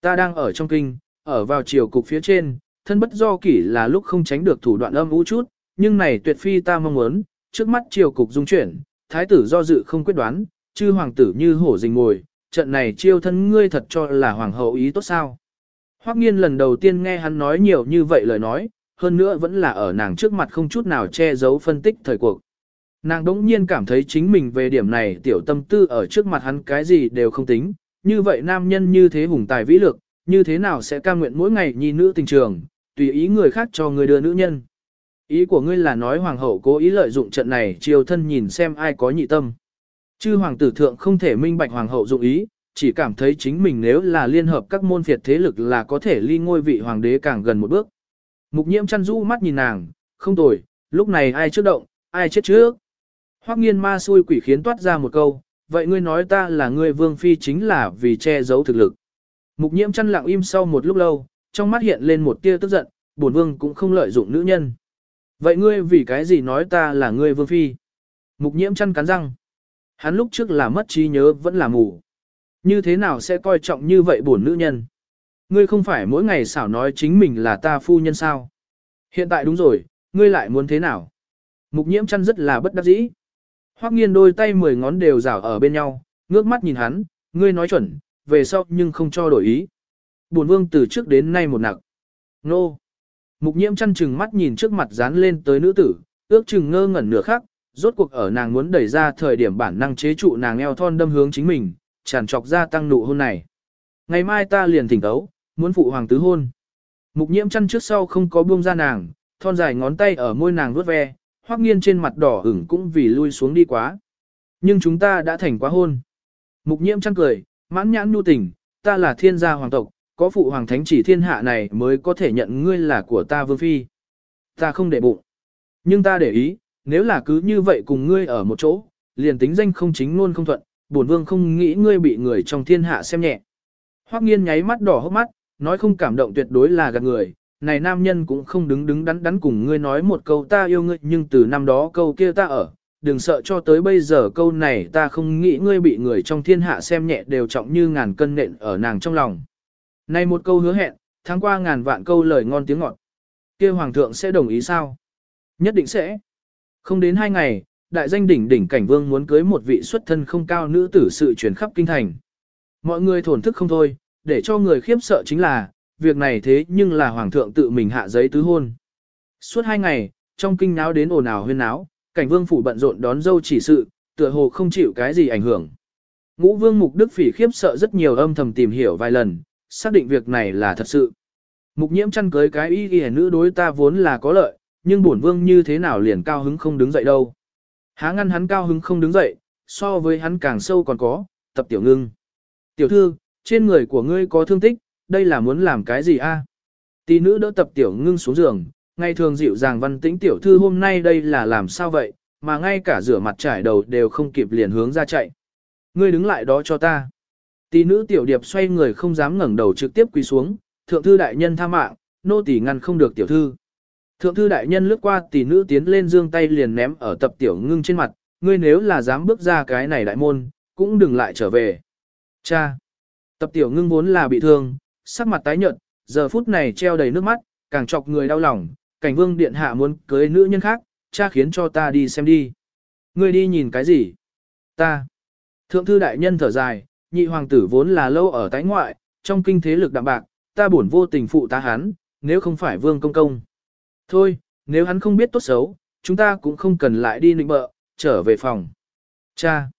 Ta đang ở trong kinh, ở vào chiều cục phía trên, thân bất do kỷ là lúc không tránh được thủ đoạn âm u chút, nhưng này tuyệt phi ta mong muốn, trước mắt chiều cục dung chuyển, thái tử do dự không quyết đoán, chư hoàng tử như hổ rình ngồi, trận này chiêu thân ngươi thật cho là hoàng hậu ý tốt sao. Hoắc nghiên lần đầu tiên nghe hắn nói nhiều như vậy lời nói, hơn nữa vẫn là ở nàng trước mặt không chút nào che giấu phân tích thời cuộc. Nàng đống nhiên cảm thấy chính mình về điểm này tiểu tâm tư ở trước mặt hắn cái gì đều không tính, như vậy nam nhân như thế hùng tài vĩ lực, như thế nào sẽ cam nguyện mỗi ngày nhi nữ tình trường, tùy ý người khác cho người đưa nữ nhân. Ý của ngươi là nói hoàng hậu cố ý lợi dụng trận này chiều thân nhìn xem ai có nhị tâm. Chư hoàng tử thượng không thể minh bạch hoàng hậu dụng ý, chỉ cảm thấy chính mình nếu là liên hợp các môn phiệt thế lực là có thể ly ngôi vị hoàng đế càng gần một bước. Mục nhiễm chăn rũ mắt nhìn nàng, không tồi, lúc này ai trước động, ai chết trước. Hoắc nghiên ma xui quỷ khiến toát ra một câu, vậy ngươi nói ta là ngươi vương phi chính là vì che giấu thực lực. Mục nhiễm chăn lặng im sau một lúc lâu, trong mắt hiện lên một tia tức giận, bổn vương cũng không lợi dụng nữ nhân. Vậy ngươi vì cái gì nói ta là ngươi vương phi? Mục nhiễm chăn cắn răng. Hắn lúc trước là mất trí nhớ vẫn là mù. Như thế nào sẽ coi trọng như vậy bổn nữ nhân? Ngươi không phải mỗi ngày xảo nói chính mình là ta phu nhân sao? Hiện tại đúng rồi, ngươi lại muốn thế nào? Mục nhiễm chăn rất là bất đắc dĩ. Hoắc nghiên đôi tay mười ngón đều rảo ở bên nhau, ngước mắt nhìn hắn, ngươi nói chuẩn, về sau nhưng không cho đổi ý. Bổn vương từ trước đến nay một nặc. Nô. Mục nhiễm chăn chừng mắt nhìn trước mặt dán lên tới nữ tử, ước chừng ngơ ngẩn nửa khắc, rốt cuộc ở nàng muốn đẩy ra thời điểm bản năng chế trụ nàng eo thon đâm hướng chính mình, tràn trọc ra tăng nụ hôn này. Ngày mai ta liền thỉnh tấu, muốn phụ hoàng tứ hôn. Mục nhiễm chăn trước sau không có buông ra nàng, thon dài ngón tay ở môi nàng vuốt ve, hoắc nghiên trên mặt đỏ ửng cũng vì lui xuống đi quá. Nhưng chúng ta đã thành quá hôn. Mục nhiễm chăn cười, mãn nhãn nhu tình, ta là thiên gia hoàng tộc, có phụ hoàng thánh chỉ thiên hạ này mới có thể nhận ngươi là của ta vương phi. Ta không để bụng. Nhưng ta để ý, nếu là cứ như vậy cùng ngươi ở một chỗ, liền tính danh không chính luôn không thuận, bổn vương không nghĩ ngươi bị người trong thiên hạ xem nhẹ. Hoắc nghiên nháy mắt đỏ hốc mắt, nói không cảm động tuyệt đối là gạt người, này nam nhân cũng không đứng đứng đắn đắn cùng ngươi nói một câu ta yêu ngươi nhưng từ năm đó câu kia ta ở, đừng sợ cho tới bây giờ câu này ta không nghĩ ngươi bị người trong thiên hạ xem nhẹ đều trọng như ngàn cân nện ở nàng trong lòng. Này một câu hứa hẹn, tháng qua ngàn vạn câu lời ngon tiếng ngọt. kia hoàng thượng sẽ đồng ý sao? Nhất định sẽ. Không đến hai ngày, đại danh đỉnh đỉnh cảnh vương muốn cưới một vị xuất thân không cao nữ tử sự truyền khắp kinh thành. Mọi người thổn thức không thôi, để cho người khiếp sợ chính là, việc này thế nhưng là hoàng thượng tự mình hạ giấy tứ hôn. Suốt hai ngày, trong kinh náo đến ồn ào huyên náo, cảnh vương phủ bận rộn đón dâu chỉ sự, tựa hồ không chịu cái gì ảnh hưởng. Ngũ vương mục đức phỉ khiếp sợ rất nhiều âm thầm tìm hiểu vài lần, xác định việc này là thật sự. Mục nhiễm chăn cưới cái y y nữ đối ta vốn là có lợi, nhưng bổn vương như thế nào liền cao hứng không đứng dậy đâu. Há ngăn hắn cao hứng không đứng dậy, so với hắn càng sâu còn có, tập tiểu ngưng. Tiểu thư, trên người của ngươi có thương tích, đây là muốn làm cái gì a? Tỷ nữ đỡ tập tiểu ngưng xuống giường, ngày thường dịu dàng văn tĩnh tiểu thư hôm nay đây là làm sao vậy, mà ngay cả rửa mặt trải đầu đều không kịp liền hướng ra chạy. Ngươi đứng lại đó cho ta. Tỷ nữ tiểu điệp xoay người không dám ngẩng đầu trực tiếp quỳ xuống, thượng thư đại nhân tha mạng, nô tỳ ngăn không được tiểu thư. Thượng thư đại nhân lướt qua tỷ nữ tiến lên dương tay liền ném ở tập tiểu ngưng trên mặt, ngươi nếu là dám bước ra cái này đại môn, cũng đừng lại trở về. Cha! Tập tiểu ngưng vốn là bị thương, sắc mặt tái nhợt, giờ phút này treo đầy nước mắt, càng chọc người đau lòng, cảnh vương điện hạ muốn cưới nữ nhân khác, cha khiến cho ta đi xem đi. Ngươi đi nhìn cái gì? Ta! Thượng thư đại nhân thở dài, nhị hoàng tử vốn là lâu ở tái ngoại, trong kinh thế lực đạm bạc, ta buồn vô tình phụ tá hắn, nếu không phải vương công công. Thôi, nếu hắn không biết tốt xấu, chúng ta cũng không cần lại đi nịnh bợ, trở về phòng. Cha!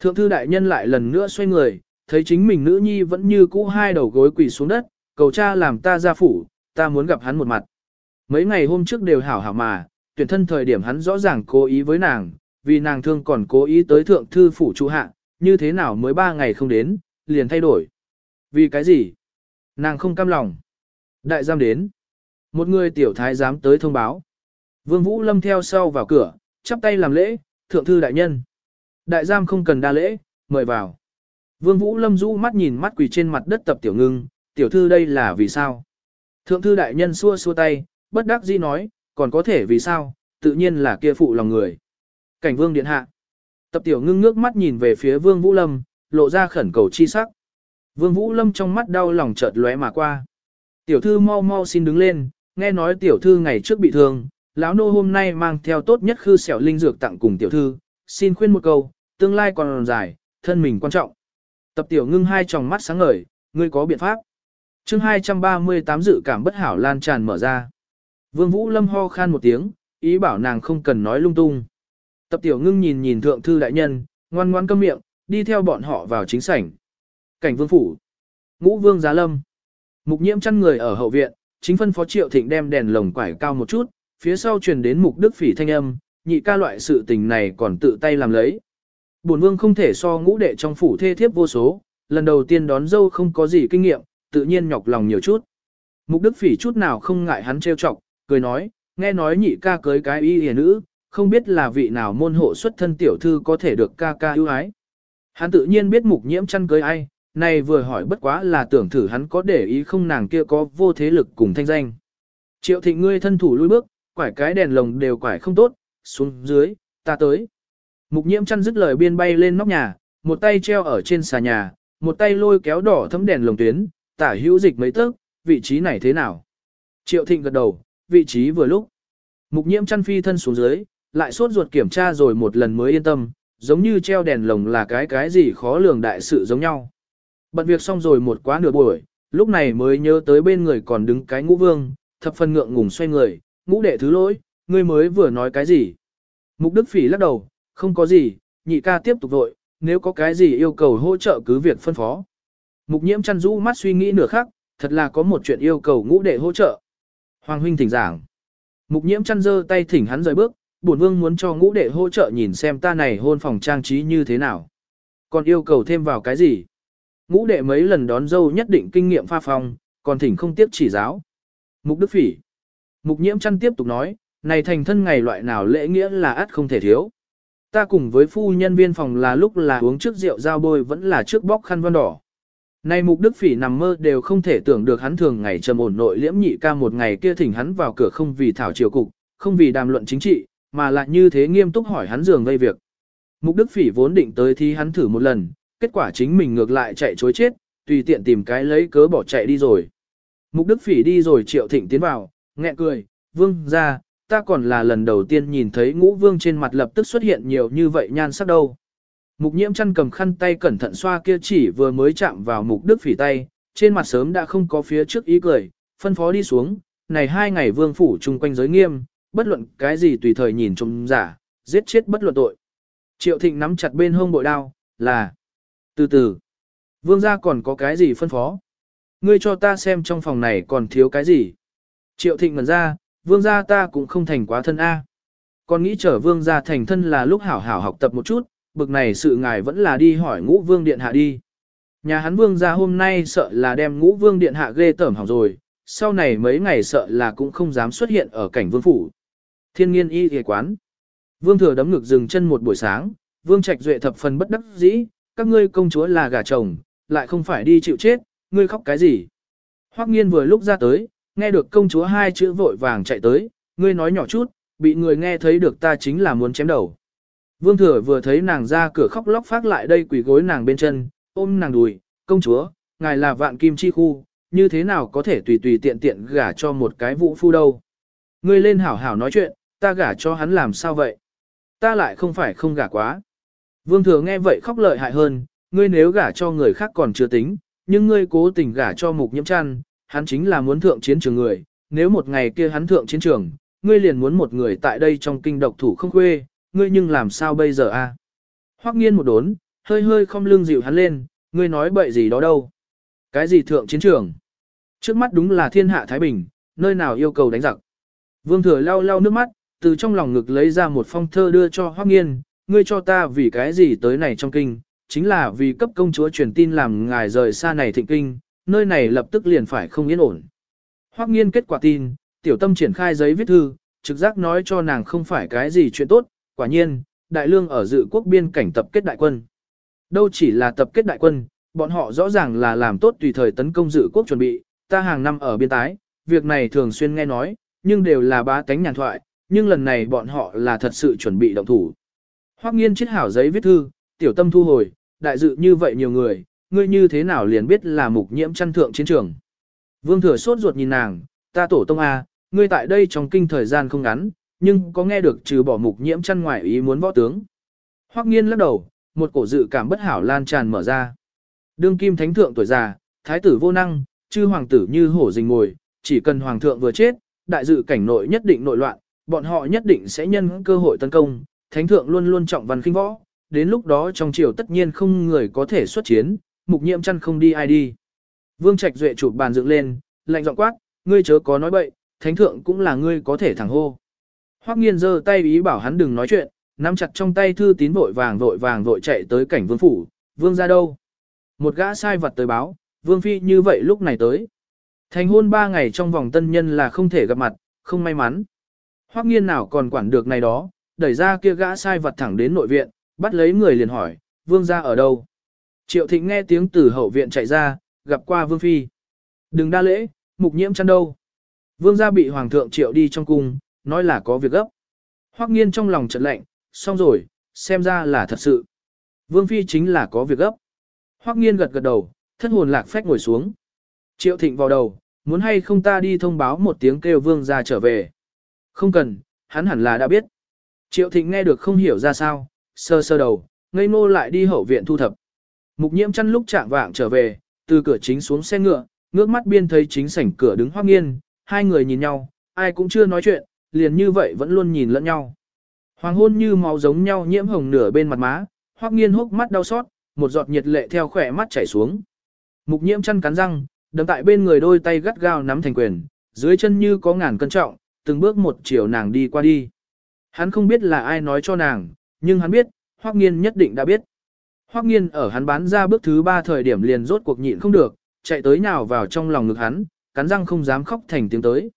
Thượng thư đại nhân lại lần nữa xoay người, thấy chính mình nữ nhi vẫn như cũ hai đầu gối quỳ xuống đất, cầu cha làm ta ra phủ, ta muốn gặp hắn một mặt. Mấy ngày hôm trước đều hảo hảo mà, tuyển thân thời điểm hắn rõ ràng cố ý với nàng, vì nàng thương còn cố ý tới thượng thư phủ trụ hạ, như thế nào mới ba ngày không đến, liền thay đổi. Vì cái gì? Nàng không cam lòng. Đại giam đến. Một người tiểu thái dám tới thông báo. Vương Vũ Lâm theo sau vào cửa, chắp tay làm lễ, thượng thư đại nhân. Đại giam không cần đa lễ, mời vào. Vương Vũ Lâm rũ mắt nhìn mắt quỳ trên mặt đất tập tiểu ngưng, tiểu thư đây là vì sao? Thượng thư đại nhân xua xua tay, bất đắc dĩ nói, còn có thể vì sao, tự nhiên là kia phụ lòng người. Cảnh vương điện hạ. Tập tiểu ngưng ngước mắt nhìn về phía Vương Vũ Lâm, lộ ra khẩn cầu chi sắc. Vương Vũ Lâm trong mắt đau lòng chợt lóe mà qua. Tiểu thư mau mau xin đứng lên, nghe nói tiểu thư ngày trước bị thương, lão nô hôm nay mang theo tốt nhất khư xẻo linh dược tặng cùng tiểu thư, xin khuyên một câu, tương lai còn dài, thân mình quan trọng. Tập tiểu ngưng hai tròng mắt sáng ngời, ngươi có biện pháp. chương 238 dự cảm bất hảo lan tràn mở ra. Vương Vũ Lâm ho khan một tiếng, ý bảo nàng không cần nói lung tung. Tập tiểu ngưng nhìn nhìn thượng thư đại nhân, ngoan ngoan câm miệng, đi theo bọn họ vào chính sảnh. Cảnh vương phủ. Ngũ vương giá lâm. Mục nhiễm chăn người ở hậu viện, chính phân phó triệu thịnh đem đèn lồng quải cao một chút, phía sau truyền đến mục đức phỉ thanh âm, nhị ca loại sự tình này còn tự tay làm lấy. Bổn vương không thể so ngũ đệ trong phủ thê thiếp vô số, lần đầu tiên đón dâu không có gì kinh nghiệm, tự nhiên nhọc lòng nhiều chút. Mục đức phỉ chút nào không ngại hắn trêu chọc, cười nói, nghe nói nhị ca cưới cái y hiền nữ, không biết là vị nào môn hộ xuất thân tiểu thư có thể được ca ca ưu ái. Hắn tự nhiên biết mục nhiễm chăn cưới ai, này vừa hỏi bất quá là tưởng thử hắn có để ý không nàng kia có vô thế lực cùng thanh danh. Triệu thịnh ngươi thân thủ lui bước, quải cái đèn lồng đều quải không tốt, xuống dưới, ta tới. Mục nhiễm chăn dứt lời biên bay lên nóc nhà, một tay treo ở trên xà nhà, một tay lôi kéo đỏ thấm đèn lồng tuyến, tả hữu dịch mấy tấc, vị trí này thế nào? Triệu thịnh gật đầu, vị trí vừa lúc. Mục nhiễm chăn phi thân xuống dưới, lại sốt ruột kiểm tra rồi một lần mới yên tâm, giống như treo đèn lồng là cái cái gì khó lường đại sự giống nhau. Bận việc xong rồi một quá nửa buổi, lúc này mới nhớ tới bên người còn đứng cái ngũ vương, thập phần ngượng ngùng xoay người, ngũ đệ thứ lỗi, ngươi mới vừa nói cái gì. Mục Đức Phỉ lắc đầu, không có gì, nhị ca tiếp tục vội, nếu có cái gì yêu cầu hỗ trợ cứ việc phân phó. Mục nhiễm chăn rũ mắt suy nghĩ nửa khắc, thật là có một chuyện yêu cầu ngũ đệ hỗ trợ. Hoàng huynh thỉnh giảng. Mục nhiễm chăn giơ tay thỉnh hắn rời bước, bổn vương muốn cho ngũ đệ hỗ trợ nhìn xem ta này hôn phòng trang trí như thế nào. Còn yêu cầu thêm vào cái gì? Ngũ đệ mấy lần đón dâu nhất định kinh nghiệm pha phong, còn thỉnh không tiếp chỉ giáo. Mục Đức Phỉ. Mục Nhiễm chăn tiếp tục nói, này thành thân ngày loại nào lễ nghĩa là ắt không thể thiếu. Ta cùng với phu nhân viên phòng là lúc là uống trước rượu giao bôi vẫn là trước bóc khăn vân đỏ. nay Mục Đức Phỉ nằm mơ đều không thể tưởng được hắn thường ngày trầm ổn nội liễm nhị ca một ngày kia thỉnh hắn vào cửa không vì thảo triều cục, không vì đàm luận chính trị, mà lại như thế nghiêm túc hỏi hắn giường vây việc. Mục Đức Phỉ vốn định tới thì hắn thử một lần, kết quả chính mình ngược lại chạy chối chết, tùy tiện tìm cái lấy cớ bỏ chạy đi rồi. Mục Đức Phỉ đi rồi Triệu Thịnh tiến vào, nghẹn cười, vương ra, ta còn là lần đầu tiên nhìn thấy ngũ vương trên mặt lập tức xuất hiện nhiều như vậy nhan sắc đâu. Mục nhiễm chăn cầm khăn tay cẩn thận xoa kia chỉ vừa mới chạm vào mục đức phỉ tay, trên mặt sớm đã không có phía trước ý cười, phân phó đi xuống, này hai ngày vương phủ chung quanh giới nghiêm, bất luận cái gì tùy thời nhìn trông giả, giết chết bất luận tội. Triệu thịnh nắm chặt bên hông bội đao, là từ từ, vương gia còn có cái gì phân phó? Ngươi cho ta xem trong phòng này còn thiếu cái gì? Triệu thịnh ngần ra, vương gia ta cũng không thành quá thân A. Còn nghĩ trở vương gia thành thân là lúc hảo hảo học tập một chút, bực này sự ngài vẫn là đi hỏi ngũ vương điện hạ đi. Nhà hắn vương gia hôm nay sợ là đem ngũ vương điện hạ ghê tởm hỏng rồi, sau này mấy ngày sợ là cũng không dám xuất hiện ở cảnh vương phủ. Thiên nghiên y ghề quán. Vương thừa đấm ngực dừng chân một buổi sáng, vương trạch duệ thập phần bất đắc dĩ, các ngươi công chúa là gà chồng, lại không phải đi chịu chết, ngươi khóc cái gì. Hoắc nghiên vừa lúc ra tới, nghe được công chúa hai chữ vội vàng chạy tới, ngươi nói nhỏ chút, bị người nghe thấy được ta chính là muốn chém đầu. Vương thừa vừa thấy nàng ra cửa khóc lóc phát lại đây quỳ gối nàng bên chân, ôm nàng đùi, công chúa, ngài là vạn kim chi khu, như thế nào có thể tùy tùy tiện tiện gả cho một cái vũ phu đâu. Ngươi lên hảo hảo nói chuyện, ta gả cho hắn làm sao vậy? Ta lại không phải không gả quá. Vương thừa nghe vậy khóc lợi hại hơn, ngươi nếu gả cho người khác còn chưa tính, nhưng ngươi cố tình gả cho mục nhiễm chăn, hắn chính là muốn thượng chiến trường người, nếu một ngày kia hắn thượng chiến trường, ngươi liền muốn một người tại đây trong kinh độc thủ không khuê, ngươi nhưng làm sao bây giờ a? Hoắc nghiên một đốn, hơi hơi không lưng dịu hắn lên, ngươi nói bậy gì đó đâu. Cái gì thượng chiến trường? Trước mắt đúng là thiên hạ Thái Bình, nơi nào yêu cầu đánh giặc. Vương thừa lau lau nước mắt, từ trong lòng ngực lấy ra một phong thơ đưa cho Hoắc nghiên, ngươi cho ta vì cái gì tới này trong kinh, chính là vì cấp công chúa truyền tin làm ngài rời xa này thịnh kinh, nơi này lập tức liền phải không yên ổn. Hoắc nghiên kết quả tin, tiểu tâm triển khai giấy viết thư, trực giác nói cho nàng không phải cái gì chuyện tốt, quả nhiên, đại lương ở dự quốc biên cảnh tập kết đại quân. Đâu chỉ là tập kết đại quân, bọn họ rõ ràng là làm tốt tùy thời tấn công dự quốc chuẩn bị, ta hàng năm ở biên tái, việc này thường xuyên nghe nói, nhưng đều là bá tánh nhàn thoại, nhưng lần này bọn họ là thật sự chuẩn bị động thủ. Hoắc nghiên chiết hảo giấy viết thư, tiểu tâm thu hồi, đại dự như vậy nhiều người, ngươi như thế nào liền biết là mục nhiễm chăn thượng chiến trường. Vương thừa sốt ruột nhìn nàng, ta tổ tông A, ngươi tại đây trong kinh thời gian không ngắn, nhưng có nghe được trừ bỏ mục nhiễm chăn ngoài ý muốn võ tướng. Hoắc nghiên lắc đầu, một cổ dự cảm bất hảo lan tràn mở ra. Đương kim thánh thượng tuổi già, thái tử vô năng, chư hoàng tử như hổ rình ngồi, chỉ cần hoàng thượng vừa chết, đại dự cảnh nội nhất định nội loạn, bọn họ nhất định sẽ nhân cơ hội tấn công, thánh thượng luôn luôn trọng văn khinh võ, đến lúc đó trong triều tất nhiên không người có thể xuất chiến, mục nhiễm chăn không đi ai đi. Vương Trạch Duệ chụp bàn dựng lên, lạnh giọng quát, ngươi chớ có nói bậy, thánh thượng cũng là ngươi có thể thẳng hô. Hoắc nghiên giơ tay ý bảo hắn đừng nói chuyện, nắm chặt trong tay thư tín vội vàng vội vàng vội chạy tới cảnh vương phủ, vương ra đâu. Một gã sai vật tới báo, vương phi như vậy lúc này tới. Thành hôn ba ngày trong vòng tân nhân là không thể gặp mặt, không may mắn. Hoắc nghiên nào còn quản được này đó, đẩy ra kia gã sai vật thẳng đến nội viện, bắt lấy người liền hỏi, vương gia ở đâu. Triệu thịnh nghe tiếng từ hậu viện chạy ra, gặp qua vương phi. Đừng đa lễ, mục nhiễm chăn đâu. Vương gia bị hoàng thượng triệu đi trong cung, nói là có việc gấp. Hoắc nghiên trong lòng trật lạnh, xong rồi, xem ra là thật sự. Vương phi chính là có việc gấp. Hoắc nghiên gật gật đầu, thân hồn lạc phách ngồi xuống. Triệu thịnh vào đầu, muốn hay không ta đi thông báo một tiếng kêu vương gia trở về. Không cần, hắn hẳn là đã biết. Triệu thịnh nghe được không hiểu ra sao, sơ sơ đầu, ngây ngô lại đi hậu viện thu thập. Mục nhiễm chăn lúc chạm vạng trở về, từ cửa chính xuống xe ngựa, ngước mắt biên thấy chính sảnh cửa đứng hoác nghiên, hai người nhìn nhau, ai cũng chưa nói chuyện, liền như vậy vẫn luôn nhìn lẫn nhau. Hoàng hôn như máu giống nhau nhiễm hồng nửa bên mặt má, hoác nghiên hốc mắt đau xót, một giọt nhiệt lệ theo khỏe mắt chảy xuống. Mục nhiễm chăn cắn răng, đấm tại bên người đôi tay gắt gao nắm thành quyền, dưới chân như có ngàn cân trọng, từng bước một chiều nàng đi qua đi. Hắn không biết là ai nói cho nàng, nhưng hắn biết, Hoắc Nghiên nhất định đã biết. Hoắc Nghiên ở hắn bán ra bước thứ ba thời điểm liền rốt cuộc nhịn không được, chạy tới nhào vào trong lòng ngực hắn, cắn răng không dám khóc thành tiếng tới.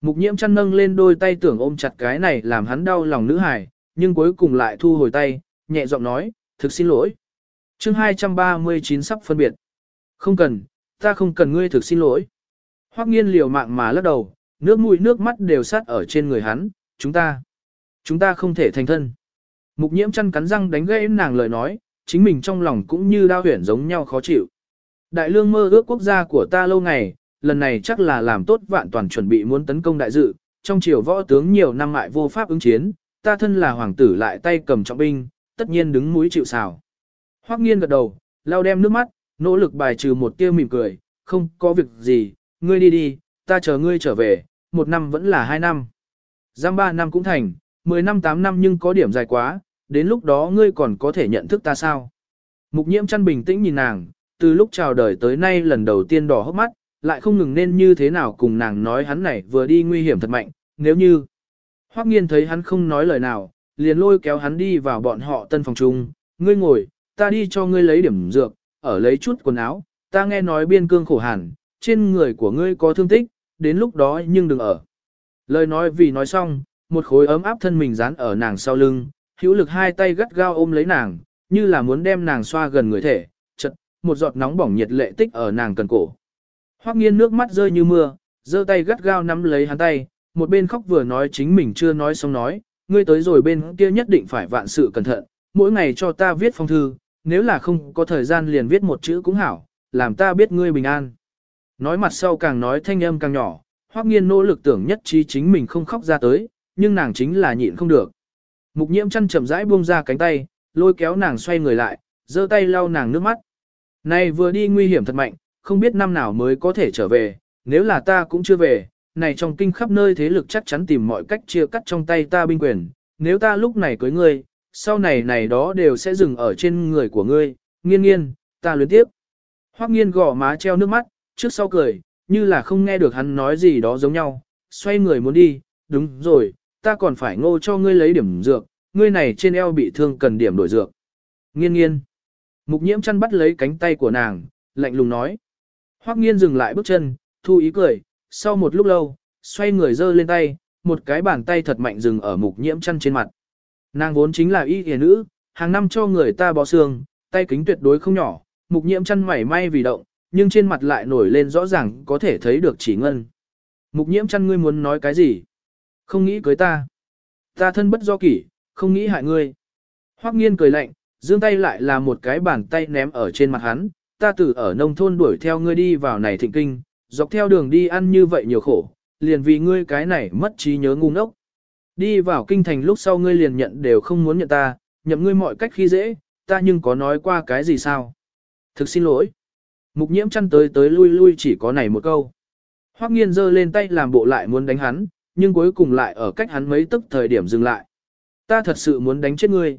Mục nhiễm chăn nâng lên đôi tay tưởng ôm chặt cái này làm hắn đau lòng nữ hài, nhưng cuối cùng lại thu hồi tay, nhẹ giọng nói, thực xin lỗi. chương 239 sắp phân biệt. Không cần, ta không cần ngươi thực xin lỗi. Hoắc nghiên liều mạng mà lắc đầu, nước mũi nước mắt đều sát ở trên người hắn, chúng ta, chúng ta không thể thành thân. Mục nhiễm chăn cắn răng đánh gãy nàng lời nói, chính mình trong lòng cũng như đau huyển giống nhau khó chịu. Đại lương mơ ước quốc gia của ta lâu ngày, lần này chắc là làm tốt vạn toàn chuẩn bị muốn tấn công đại dự, trong triều võ tướng nhiều năm mại vô pháp ứng chiến, ta thân là hoàng tử lại tay cầm trọng binh, tất nhiên đứng mũi chịu sào. Hoắc nghiên gật đầu, lau đem nước mắt, nỗ lực bài trừ một tia mỉm cười, không có việc gì, ngươi đi đi, ta chờ ngươi trở về, một năm vẫn là hai năm. Giam ba năm cũng thành, mười năm tám năm nhưng có điểm dài quá, đến lúc đó ngươi còn có thể nhận thức ta sao? Mục nhiễm chăn bình tĩnh nhìn nàng, từ lúc chào đời tới nay lần đầu tiên đỏ hốc mắt, lại không ngừng nên như thế nào cùng nàng nói hắn này vừa đi nguy hiểm thật mạnh, nếu như... Hoắc nghiên thấy hắn không nói lời nào, liền lôi kéo hắn đi vào bọn họ tân phòng chung, ngươi ngồi, ta đi cho ngươi lấy điểm dược, ở lấy chút quần áo, ta nghe nói biên cương khổ hẳn, trên người của ngươi có thương tích, đến lúc đó nhưng đừng ở. Lời nói vì nói xong, một khối ấm áp thân mình dán ở nàng sau lưng, hữu lực hai tay gắt gao ôm lấy nàng, như là muốn đem nàng xoa gần người thể, chật, một giọt nóng bỏng nhiệt lệ tích ở nàng cần cổ. Hoắc nghiên nước mắt rơi như mưa, giơ tay gắt gao nắm lấy hắn tay, một bên khóc vừa nói chính mình chưa nói xong nói, ngươi tới rồi bên kia nhất định phải vạn sự cẩn thận, mỗi ngày cho ta viết phong thư, nếu là không có thời gian liền viết một chữ cũng hảo, làm ta biết ngươi bình an. Nói mặt sau càng nói thanh âm càng nhỏ, Hoắc nghiên nỗ lực tưởng nhất trí chính mình không khóc ra tới, nhưng nàng chính là nhịn không được. Mục nhiễm chăn chậm rãi buông ra cánh tay, lôi kéo nàng xoay người lại, giơ tay lau nàng nước mắt. Này vừa đi nguy hiểm thật mạnh, không biết năm nào mới có thể trở về, nếu là ta cũng chưa về, này trong kinh khắp nơi thế lực chắc chắn tìm mọi cách chia cắt trong tay ta binh quyền, nếu ta lúc này cưới ngươi, sau này này đó đều sẽ dừng ở trên người của ngươi, nghiên nghiên, ta luyến tiếp. Hoắc nghiên gò má treo nước mắt, trước sau cười, như là không nghe được hắn nói gì đó giống nhau, xoay người muốn đi, đúng rồi, ta còn phải ngô cho ngươi lấy điểm dược, ngươi này trên eo bị thương cần điểm đổi dược. Nghiên nghiên. Mục nhiễm chăn bắt lấy cánh tay của nàng, lạnh lùng nói. Hoắc nghiên dừng lại bước chân, thu ý cười, sau một lúc lâu, xoay người giơ lên tay, một cái bàn tay thật mạnh dừng ở mục nhiễm chăn trên mặt. Nàng vốn chính là y y nữ, hàng năm cho người ta bó xương, tay kính tuyệt đối không nhỏ, mục nhiễm chăn mảy may vì động, nhưng trên mặt lại nổi lên rõ ràng có thể thấy được chỉ ngân. Mục nhiễm chăn ngươi muốn nói cái gì? Không nghĩ cưới ta. Ta thân bất do kỷ, không nghĩ hại ngươi. Hoắc nghiên cười lạnh, giương tay lại là một cái bàn tay ném ở trên mặt hắn, ta từ ở nông thôn đuổi theo ngươi đi vào này thịnh kinh, dọc theo đường đi ăn như vậy nhiều khổ, liền vì ngươi cái này mất trí nhớ ngu ngốc. Đi vào kinh thành lúc sau ngươi liền nhận đều không muốn nhận ta, nhậm ngươi mọi cách khi dễ, ta nhưng có nói qua cái gì sao? Thực xin lỗi. Mục nhiễm chăn tới tới lui lui chỉ có này một câu. Hoắc nghiên giơ lên tay làm bộ lại muốn đánh hắn, nhưng cuối cùng lại ở cách hắn mấy tức thời điểm dừng lại. Ta thật sự muốn đánh chết ngươi.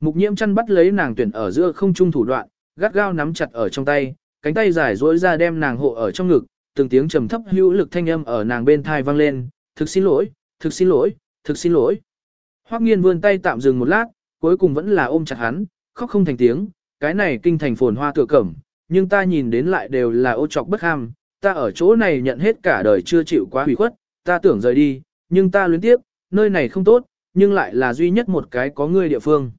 Mục nhiễm chăn bắt lấy nàng tuyển ở giữa không trung thủ đoạn, gắt gao nắm chặt ở trong tay, cánh tay dài duỗi ra đem nàng hộ ở trong ngực, từng tiếng trầm thấp hữu lực thanh âm ở nàng bên thai vang lên, thực xin lỗi, thực xin lỗi, thực xin lỗi. Hoắc nghiên vươn tay tạm dừng một lát, cuối cùng vẫn là ôm chặt hắn, khóc không thành tiếng, cái này kinh thành phồn hoa tựa cẩm, nhưng ta nhìn đến lại đều là ô trọc bất ham, ta ở chỗ này nhận hết cả đời chưa chịu quá hủy khuất, ta tưởng rời đi, nhưng ta luyến tiếp, nơi này không tốt, nhưng lại là duy nhất một cái có ngươi địa phương.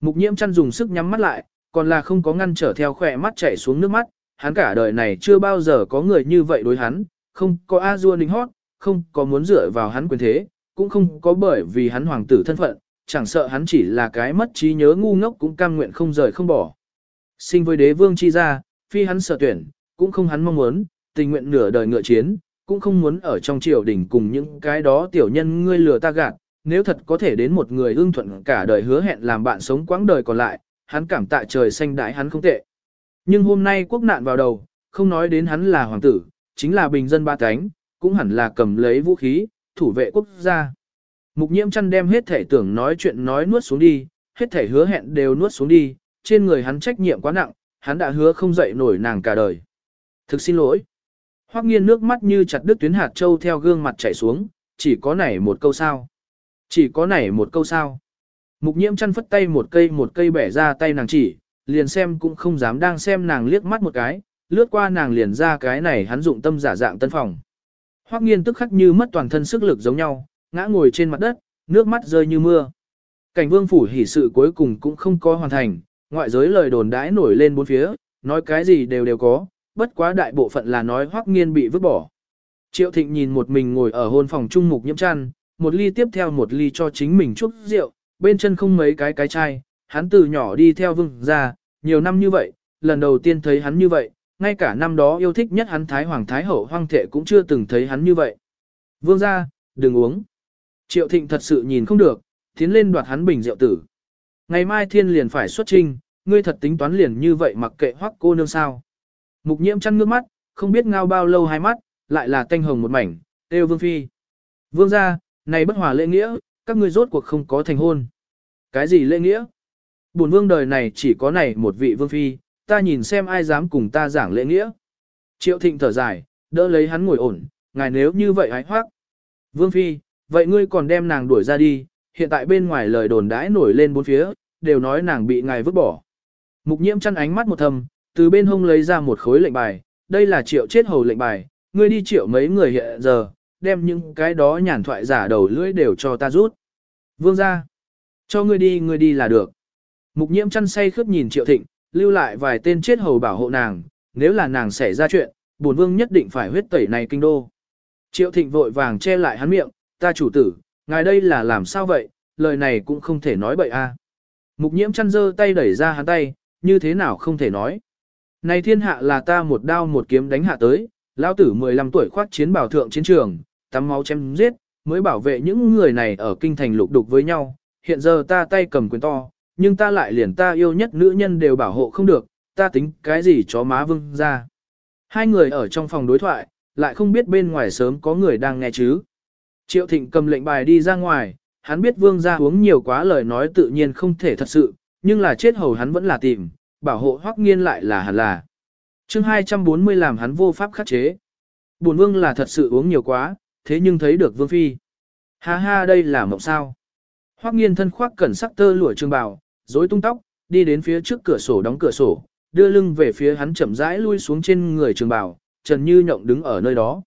Mục nhiễm chăn dùng sức nhắm mắt lại, còn là không có ngăn trở theo khỏe mắt chảy xuống nước mắt, hắn cả đời này chưa bao giờ có người như vậy đối hắn, không có a dua ninh hót, không có muốn dựa vào hắn quyền thế, cũng không có bởi vì hắn hoàng tử thân phận, chẳng sợ hắn chỉ là cái mất trí nhớ ngu ngốc cũng cam nguyện không rời không bỏ. Sinh với đế vương chi ra, phi hắn sở tuyển, cũng không hắn mong muốn, tình nguyện nửa đời ngựa chiến, cũng không muốn ở trong triều đình cùng những cái đó tiểu nhân ngươi lừa ta gạt, nếu thật có thể đến một người ưng thuận cả đời hứa hẹn làm bạn sống quãng đời còn lại, hắn cảm tạ trời xanh đãi hắn không tệ. Nhưng hôm nay quốc nạn vào đầu, không nói đến hắn là hoàng tử, chính là bình dân ba cánh, cũng hẳn là cầm lấy vũ khí, thủ vệ quốc gia. Mục nhiễm chăn đem hết thể tưởng nói chuyện nói nuốt xuống đi, hết thể hứa hẹn đều nuốt xuống đi, trên người hắn trách nhiệm quá nặng, hắn đã hứa không dậy nổi nàng cả đời. Thực xin lỗi. Hoắc nghiên nước mắt như chặt đứt tuyến hạt châu theo gương mặt chảy xuống, chỉ có nảy một câu sao. Chỉ có nảy một câu sao. Mục nhiễm chăn phất tay một cây một cây bẻ ra tay nàng chỉ, liền xem cũng không dám đang xem nàng liếc mắt một cái, lướt qua nàng liền ra cái này hắn dụng tâm giả dạng tân phòng. Hoắc nghiên tức khắc như mất toàn thân sức lực giống nhau, ngã ngồi trên mặt đất, nước mắt rơi như mưa. Cảnh vương phủ hỉ sự cuối cùng cũng không có hoàn thành, ngoại giới lời đồn đãi nổi lên bốn phía, nói cái gì đều đều có, bất quá đại bộ phận là nói Hoắc nghiên bị vứt bỏ. Triệu thịnh nhìn một mình ngồi ở hôn phòng trung mục nhiễm chăn, một ly tiếp theo một ly cho chính mình chút rượu, bên chân không mấy cái cái chai, hắn từ nhỏ đi theo vương ra, nhiều năm như vậy, lần đầu tiên thấy hắn như vậy, ngay cả năm đó yêu thích nhất hắn Thái Hoàng Thái Hậu hoang thệ cũng chưa từng thấy hắn như vậy. Vương ra, đừng uống. Triệu thịnh thật sự nhìn không được, tiến lên đoạt hắn bình rượu tử. Ngày mai thiên liền phải xuất trinh, ngươi thật tính toán liền như vậy mặc kệ hoắc cô nương sao. Mục nhiễm chăn ngước mắt, không biết ngao bao lâu hai mắt, lại là tanh hồng một mảnh, têu vương phi. Vương ra, này bất hòa lễ nghĩa, các ngươi rốt cuộc không có thành hôn. Cái gì lễ nghĩa? Bổn vương đời này chỉ có này một vị vương phi, ta nhìn xem ai dám cùng ta giảng lễ nghĩa. Triệu thịnh thở dài, đỡ lấy hắn ngồi ổn, ngài nếu như vậy hãy hoác. Vương phi, vậy ngươi còn đem nàng đuổi ra đi, hiện tại bên ngoài lời đồn đãi nổi lên bốn phía, đều nói nàng bị ngài vứt bỏ. Mục nhiễm chăn ánh mắt một thầm, từ bên hông lấy ra một khối lệnh bài, đây là triệu chết hầu lệnh bài, ngươi đi triệu mấy người hiện giờ, đem những cái đó nhàn thoại giả đầu lưỡi đều cho ta rút. Vương ra, cho ngươi đi ngươi đi là được. Mục nhiễm chăn say khướt nhìn triệu thịnh, lưu lại vài tên chết hầu bảo hộ nàng, nếu là nàng xảy ra chuyện, bổn vương nhất định phải huyết tẩy này kinh đô. Triệu thịnh vội vàng che lại hắn miệng, ta chủ tử, ngài đây là làm sao vậy, lời này cũng không thể nói bậy a. Mục nhiễm chăn dơ tay đẩy ra hắn tay, như thế nào không thể nói. Này thiên hạ là ta một đao một kiếm đánh hạ tới, lão tử 15 tuổi khoát chiến bảo thượng chiến trường, tắm máu chém giết, mới bảo vệ những người này ở kinh thành lục đục với nhau, hiện giờ ta tay cầm quyền to, nhưng ta lại liền ta yêu nhất nữ nhân đều bảo hộ không được, ta tính cái gì chó má vương ra. Hai người ở trong phòng đối thoại, lại không biết bên ngoài sớm có người đang nghe chứ. Triệu Thịnh cầm lệnh bài đi ra ngoài, hắn biết vương gia uống nhiều quá lời nói tự nhiên không thể thật sự, nhưng là chết hầu hắn vẫn là tìm, bảo hộ hoắc nghiên lại là hẳn là. chương 240 làm hắn vô pháp khắc chế. Bổn vương là thật sự uống nhiều quá, thế nhưng thấy được vương phi. Ha ha đây là mộng sao. Hoắc nghiên thân khoác cẩn sắc tơ lụa trường bào, rối tung tóc, đi đến phía trước cửa sổ đóng cửa sổ, đưa lưng về phía hắn chậm rãi lui xuống trên người trường bào, Trần Như Nhộng đứng ở nơi đó.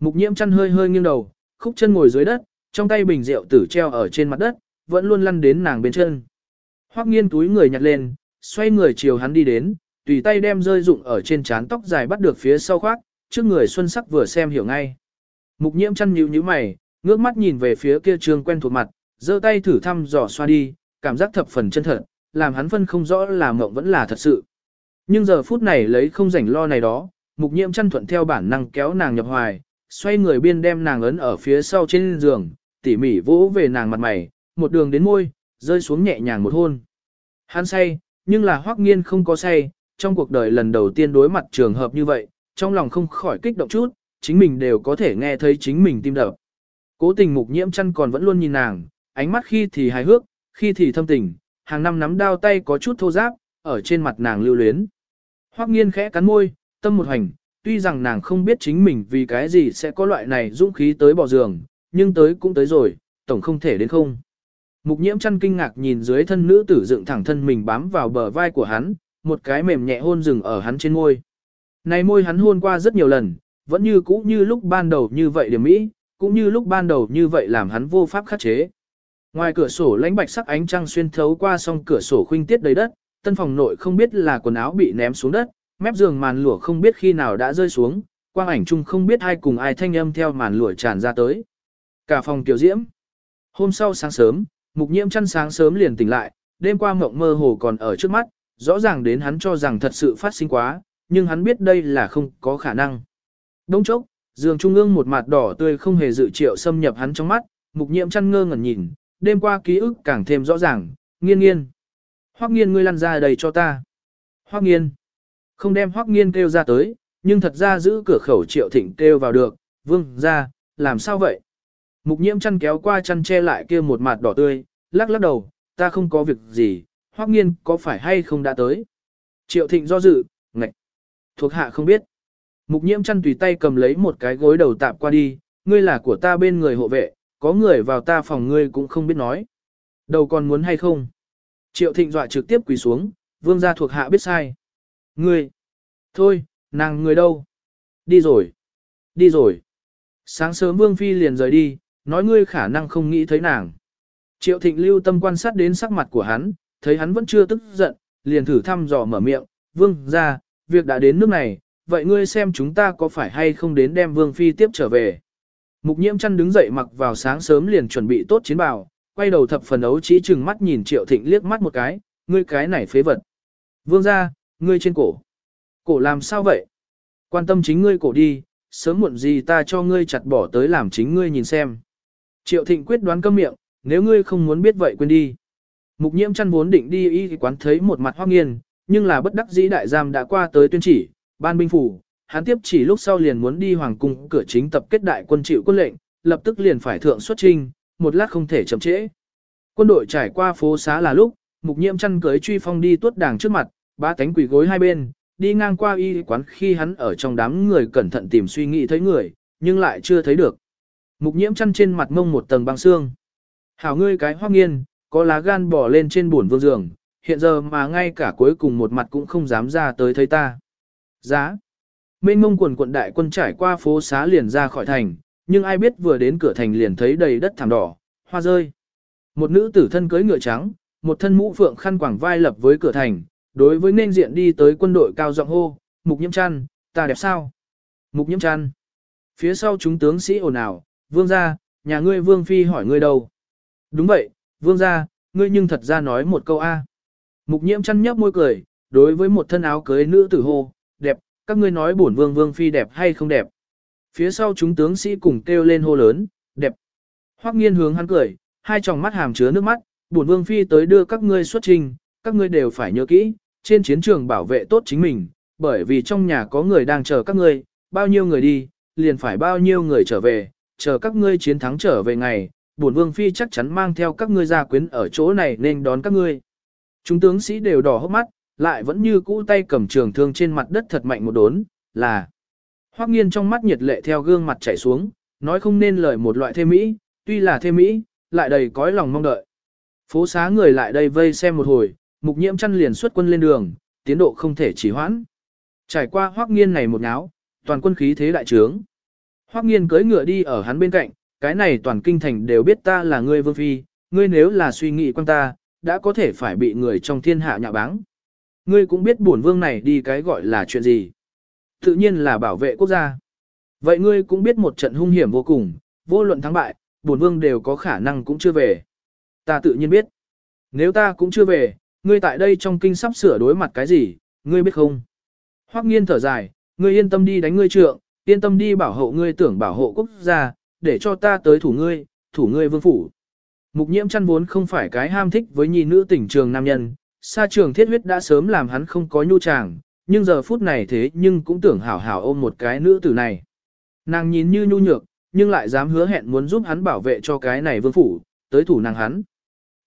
Mục nhiễm chăn hơi hơi nghiêng đầu, khúc chân ngồi dưới đất, trong tay bình rượu tử treo ở trên mặt đất, vẫn luôn lăn đến nàng bên chân. Hoắc nghiên túi người nhặt lên, xoay người chiều hắn đi đến, tùy tay đem rơi rụng ở trên trán tóc dài bắt được phía sau khoác, trước người xuân sắc vừa xem hiểu ngay. Mục nhiễm chăn nhíu nhíu mày, ngước mắt nhìn về phía kia trường quen thuộc mặt, giơ tay thử thăm dò xoa đi, cảm giác thập phần chân thật, làm hắn phân không rõ là mộng vẫn là thật sự. Nhưng giờ phút này lấy không rảnh lo này đó, mục nhiễm chăn thuận theo bản năng kéo nàng nhập hoài, xoay người biên đem nàng ấn ở phía sau trên giường, tỉ mỉ vỗ về nàng mặt mày, một đường đến môi, rơi xuống nhẹ nhàng một hôn. Hắn say, nhưng là hoắc nghiên không có say, trong cuộc đời lần đầu tiên đối mặt trường hợp như vậy, trong lòng không khỏi kích động chút, chính mình đều có thể nghe thấy chính mình tim đập. Cố tình mục nhiễm chăn còn vẫn luôn nhìn nàng, ánh mắt khi thì hài hước, khi thì thâm tình, hàng năm nắm đao tay có chút thô ráp ở trên mặt nàng lưu luyến. Hoắc nghiên khẽ cắn môi, tâm một hành, tuy rằng nàng không biết chính mình vì cái gì sẽ có loại này dũng khí tới bỏ giường, nhưng tới cũng tới rồi, tổng không thể đến không. Mục nhiễm chăn kinh ngạc nhìn dưới thân nữ tử dựng thẳng thân mình bám vào bờ vai của hắn, một cái mềm nhẹ hôn dừng ở hắn trên môi. Này môi hắn hôn qua rất nhiều lần, vẫn như cũ như lúc ban đầu như vậy điểm mỹ, cũng như lúc ban đầu như vậy làm hắn vô pháp khắc chế. Ngoài cửa sổ lãnh bạch sắc ánh trăng xuyên thấu qua song cửa sổ khuynh tiết đầy đất, tân phòng nội không biết là quần áo bị ném xuống đất, mép giường màn lụa không biết khi nào đã rơi xuống, quang ảnh chung không biết ai cùng ai thanh âm theo màn lụa tràn ra tới. Cả phòng tiểu diễm. Hôm sau sáng sớm, mục nhiễm chăn sáng sớm liền tỉnh lại, đêm qua mộng mơ hồ còn ở trước mắt, rõ ràng đến hắn cho rằng thật sự phát sinh quá, nhưng hắn biết đây là không có khả năng. Đông chốc, giường trung ương một mặt đỏ tươi không hề dự triệu xâm nhập hắn trong mắt, mục nhiễm chăn ngơ ngẩn nhìn, đêm qua ký ức càng thêm rõ ràng, nghiên nghiên. Hoắc nghiên ngươi lăn ra đầy cho ta. Hoắc nghiên. Không đem Hoắc nghiên kêu ra tới, nhưng thật ra giữ cửa khẩu triệu thịnh kêu vào được, vương ra, làm sao vậy? Mục nhiễm chăn kéo qua chăn che lại kia một mặt đỏ tươi, lắc lắc đầu, ta không có việc gì, Hoắc nghiên có phải hay không đã tới? Triệu thịnh do dự, ngạch. Thuộc hạ không biết. Mục nhiễm chăn tùy tay cầm lấy một cái gối đầu tạp qua đi, ngươi là của ta bên người hộ vệ, có người vào ta phòng ngươi cũng không biết nói. Đầu còn muốn hay không? Triệu thịnh dọa trực tiếp quỳ xuống, vương gia thuộc hạ biết sai. Ngươi! Thôi, nàng người đâu? Đi rồi! Đi rồi! Sáng sớm vương phi liền rời đi, nói ngươi khả năng không nghĩ thấy nàng. Triệu thịnh lưu tâm quan sát đến sắc mặt của hắn, thấy hắn vẫn chưa tức giận, liền thử thăm dò mở miệng, vương gia, việc đã đến nước này, vậy ngươi xem chúng ta có phải hay không đến đem vương phi tiếp trở về. Mục nhiễm chăn đứng dậy mặc vào sáng sớm liền chuẩn bị tốt chiến bào, quay đầu thập phần ấu chỉ chừng mắt nhìn triệu thịnh liếc mắt một cái, ngươi cái này phế vật. Vương ra, ngươi trên cổ. Cổ làm sao vậy? Quan tâm chính ngươi cổ đi, sớm muộn gì ta cho ngươi chặt bỏ tới làm chính ngươi nhìn xem. Triệu thịnh quyết đoán câm miệng, nếu ngươi không muốn biết vậy quên đi. Mục nhiễm chăn vốn định đi y quán thấy một mặt hoác nghiên, nhưng là bất đắc dĩ đại giam đã qua tới tuyên chỉ, ban binh phủ, hắn tiếp chỉ lúc sau liền muốn đi hoàng cung cửa chính tập kết đại quân chịu quân lệnh, lập tức liền phải thượng xuất trinh, một lát không thể chậm trễ. Quân đội trải qua phố xá là lúc, mục nhiễm chăn cưới truy phong đi tuốt đàng trước mặt, ba cánh quỷ gối hai bên, đi ngang qua y quán khi hắn ở trong đám người cẩn thận tìm suy nghĩ thấy người, nhưng lại chưa thấy được. Mục nhiễm chăn trên mặt mông một tầng băng xương. Hảo ngươi cái hoác nghiên, có lá gan bỏ lên trên buồn vương giường, hiện giờ mà ngay cả cuối cùng một mặt cũng không dám ra tới thấy ta. Giá. Mênh mông quần quận đại quân trải qua phố xá liền ra khỏi thành, nhưng ai biết vừa đến cửa thành liền thấy đầy đất thảm đỏ, hoa rơi. Một nữ tử thân cưới ngựa trắng, một thân mũ phượng khăn quảng vai lập với cửa thành, đối với nên diện đi tới quân đội cao giọng hô, mục nhiễm chăn, ta đẹp sao? Mục nhiễm chăn. Phía sau chúng tướng sĩ ồn ào, vương gia, nhà ngươi vương phi hỏi ngươi đâu? Đúng vậy, vương gia, ngươi nhưng thật ra nói một câu A. Mục nhiễm chăn nhấp môi cười, đối với một thân áo cưới nữ tử hô, đẹp, các ngươi nói bổn vương vương phi đẹp hay không đẹp. Phía sau chúng tướng sĩ cùng kêu lên hô lớn, đẹp. Hoắc nghiên hướng hắn cười, hai tròng mắt hàm chứa nước mắt, bổn vương phi tới đưa các ngươi xuất trình, các ngươi đều phải nhớ kỹ, trên chiến trường bảo vệ tốt chính mình, bởi vì trong nhà có người đang chờ các ngươi, bao nhiêu người đi, liền phải bao nhiêu người trở về, chờ các ngươi chiến thắng trở về ngày, bổn vương phi chắc chắn mang theo các ngươi ra quyến ở chỗ này nên đón các ngươi. Chúng tướng sĩ đều đỏ hốc mắt, lại vẫn như cũ tay cầm trường thương trên mặt đất thật mạnh một đốn, là Hoắc nghiên trong mắt nhiệt lệ theo gương mặt chảy xuống, nói không nên lời một loại thêm mỹ, tuy là thêm mỹ, lại đầy cõi lòng mong đợi. Phố xá người lại đây vây xem một hồi, mục nhiễm chăn liền xuất quân lên đường, tiến độ không thể chỉ hoãn. Trải qua Hoắc nghiên này một náo, toàn quân khí thế đại trướng. Hoắc nghiên cưỡi ngựa đi ở hắn bên cạnh, cái này toàn kinh thành đều biết ta là ngươi vương phi, ngươi nếu là suy nghĩ quan ta, đã có thể phải bị người trong thiên hạ nhạ báng. Ngươi cũng biết bổn vương này đi cái gọi là chuyện gì. Tự nhiên là bảo vệ quốc gia. Vậy ngươi cũng biết một trận hung hiểm vô cùng, vô luận thắng bại, bổn vương đều có khả năng cũng chưa về. Ta tự nhiên biết. Nếu ta cũng chưa về, ngươi tại đây trong kinh sắp sửa đối mặt cái gì, ngươi biết không? Hoắc nghiên thở dài, ngươi yên tâm đi đánh ngươi trượng, yên tâm đi bảo hộ ngươi tưởng bảo hộ quốc gia, để cho ta tới thủ ngươi, thủ ngươi vương phủ. Mục nhiễm chăn vốn không phải cái ham thích với nhi nữ tỉnh trường nam nhân, xa trường thiết huyết đã sớm làm hắn không có nhu chàng, nhưng giờ phút này thế nhưng cũng tưởng hảo hảo ôm một cái nữ tử này. Nàng nhìn như nhu nhược, nhưng lại dám hứa hẹn muốn giúp hắn bảo vệ cho cái này vương phủ, tới thủ nàng hắn.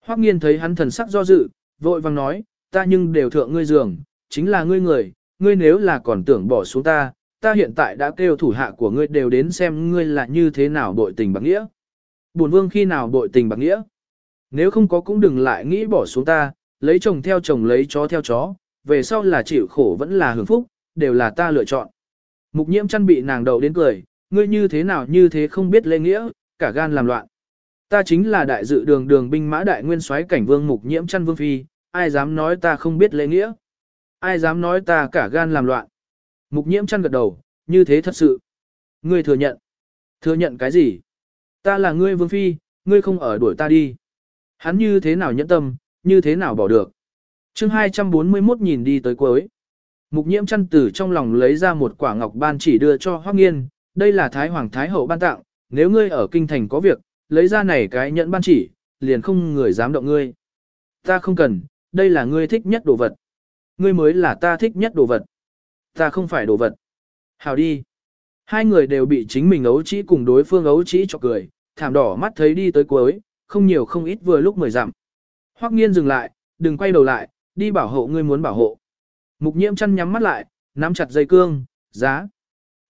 Hoắc nghiên thấy hắn thần sắc do dự, vội vang nói, ta nhưng đều thượng ngươi giường, chính là ngươi người, ngươi nếu là còn tưởng bỏ xuống ta, ta hiện tại đã kêu thủ hạ của ngươi đều đến xem ngươi là như thế nào bội tình bạc nghĩa. Bổn vương khi nào bội tình bạc nghĩa? Nếu không có cũng đừng lại nghĩ bỏ xuống ta, lấy chồng theo chồng lấy chó theo chó, về sau là chịu khổ vẫn là hưởng phúc, đều là ta lựa chọn. Mục nhiễm chăn bị nàng đầu đến cười, ngươi như thế nào như thế không biết lễ nghĩa, cả gan làm loạn. Ta chính là đại dự đường đường binh mã đại nguyên soái cảnh vương mục nhiễm chăn vương phi, ai dám nói ta không biết lễ nghĩa. Ai dám nói ta cả gan làm loạn. Mục nhiễm chăn gật đầu, như thế thật sự. Ngươi thừa nhận. Thừa nhận cái gì? Ta là ngươi vương phi, ngươi không ở đuổi ta đi. Hắn như thế nào nhẫn tâm, như thế nào bỏ được. chương 241 nhìn đi tới cuối. Mục nhiễm chăn tử trong lòng lấy ra một quả ngọc ban chỉ đưa cho Hoắc Nghiên, đây là Thái Hoàng Thái Hậu ban tặng, nếu ngươi ở kinh thành có việc, lấy ra này cái nhẫn ban chỉ, liền không người dám động ngươi. Ta không cần, đây là ngươi thích nhất đồ vật. Ngươi mới là ta thích nhất đồ vật. Ta không phải đồ vật. Hào đi. Hai người đều bị chính mình ấu trĩ cùng đối phương ấu trĩ cho cười, thảm đỏ mắt thấy đi tới cuối, không nhiều không ít vừa lúc mười dặm. Hoắc nghiên dừng lại, đừng quay đầu lại, đi bảo hộ ngươi muốn bảo hộ. Mục nhiễm chăn nhắm mắt lại, nắm chặt dây cương, giá.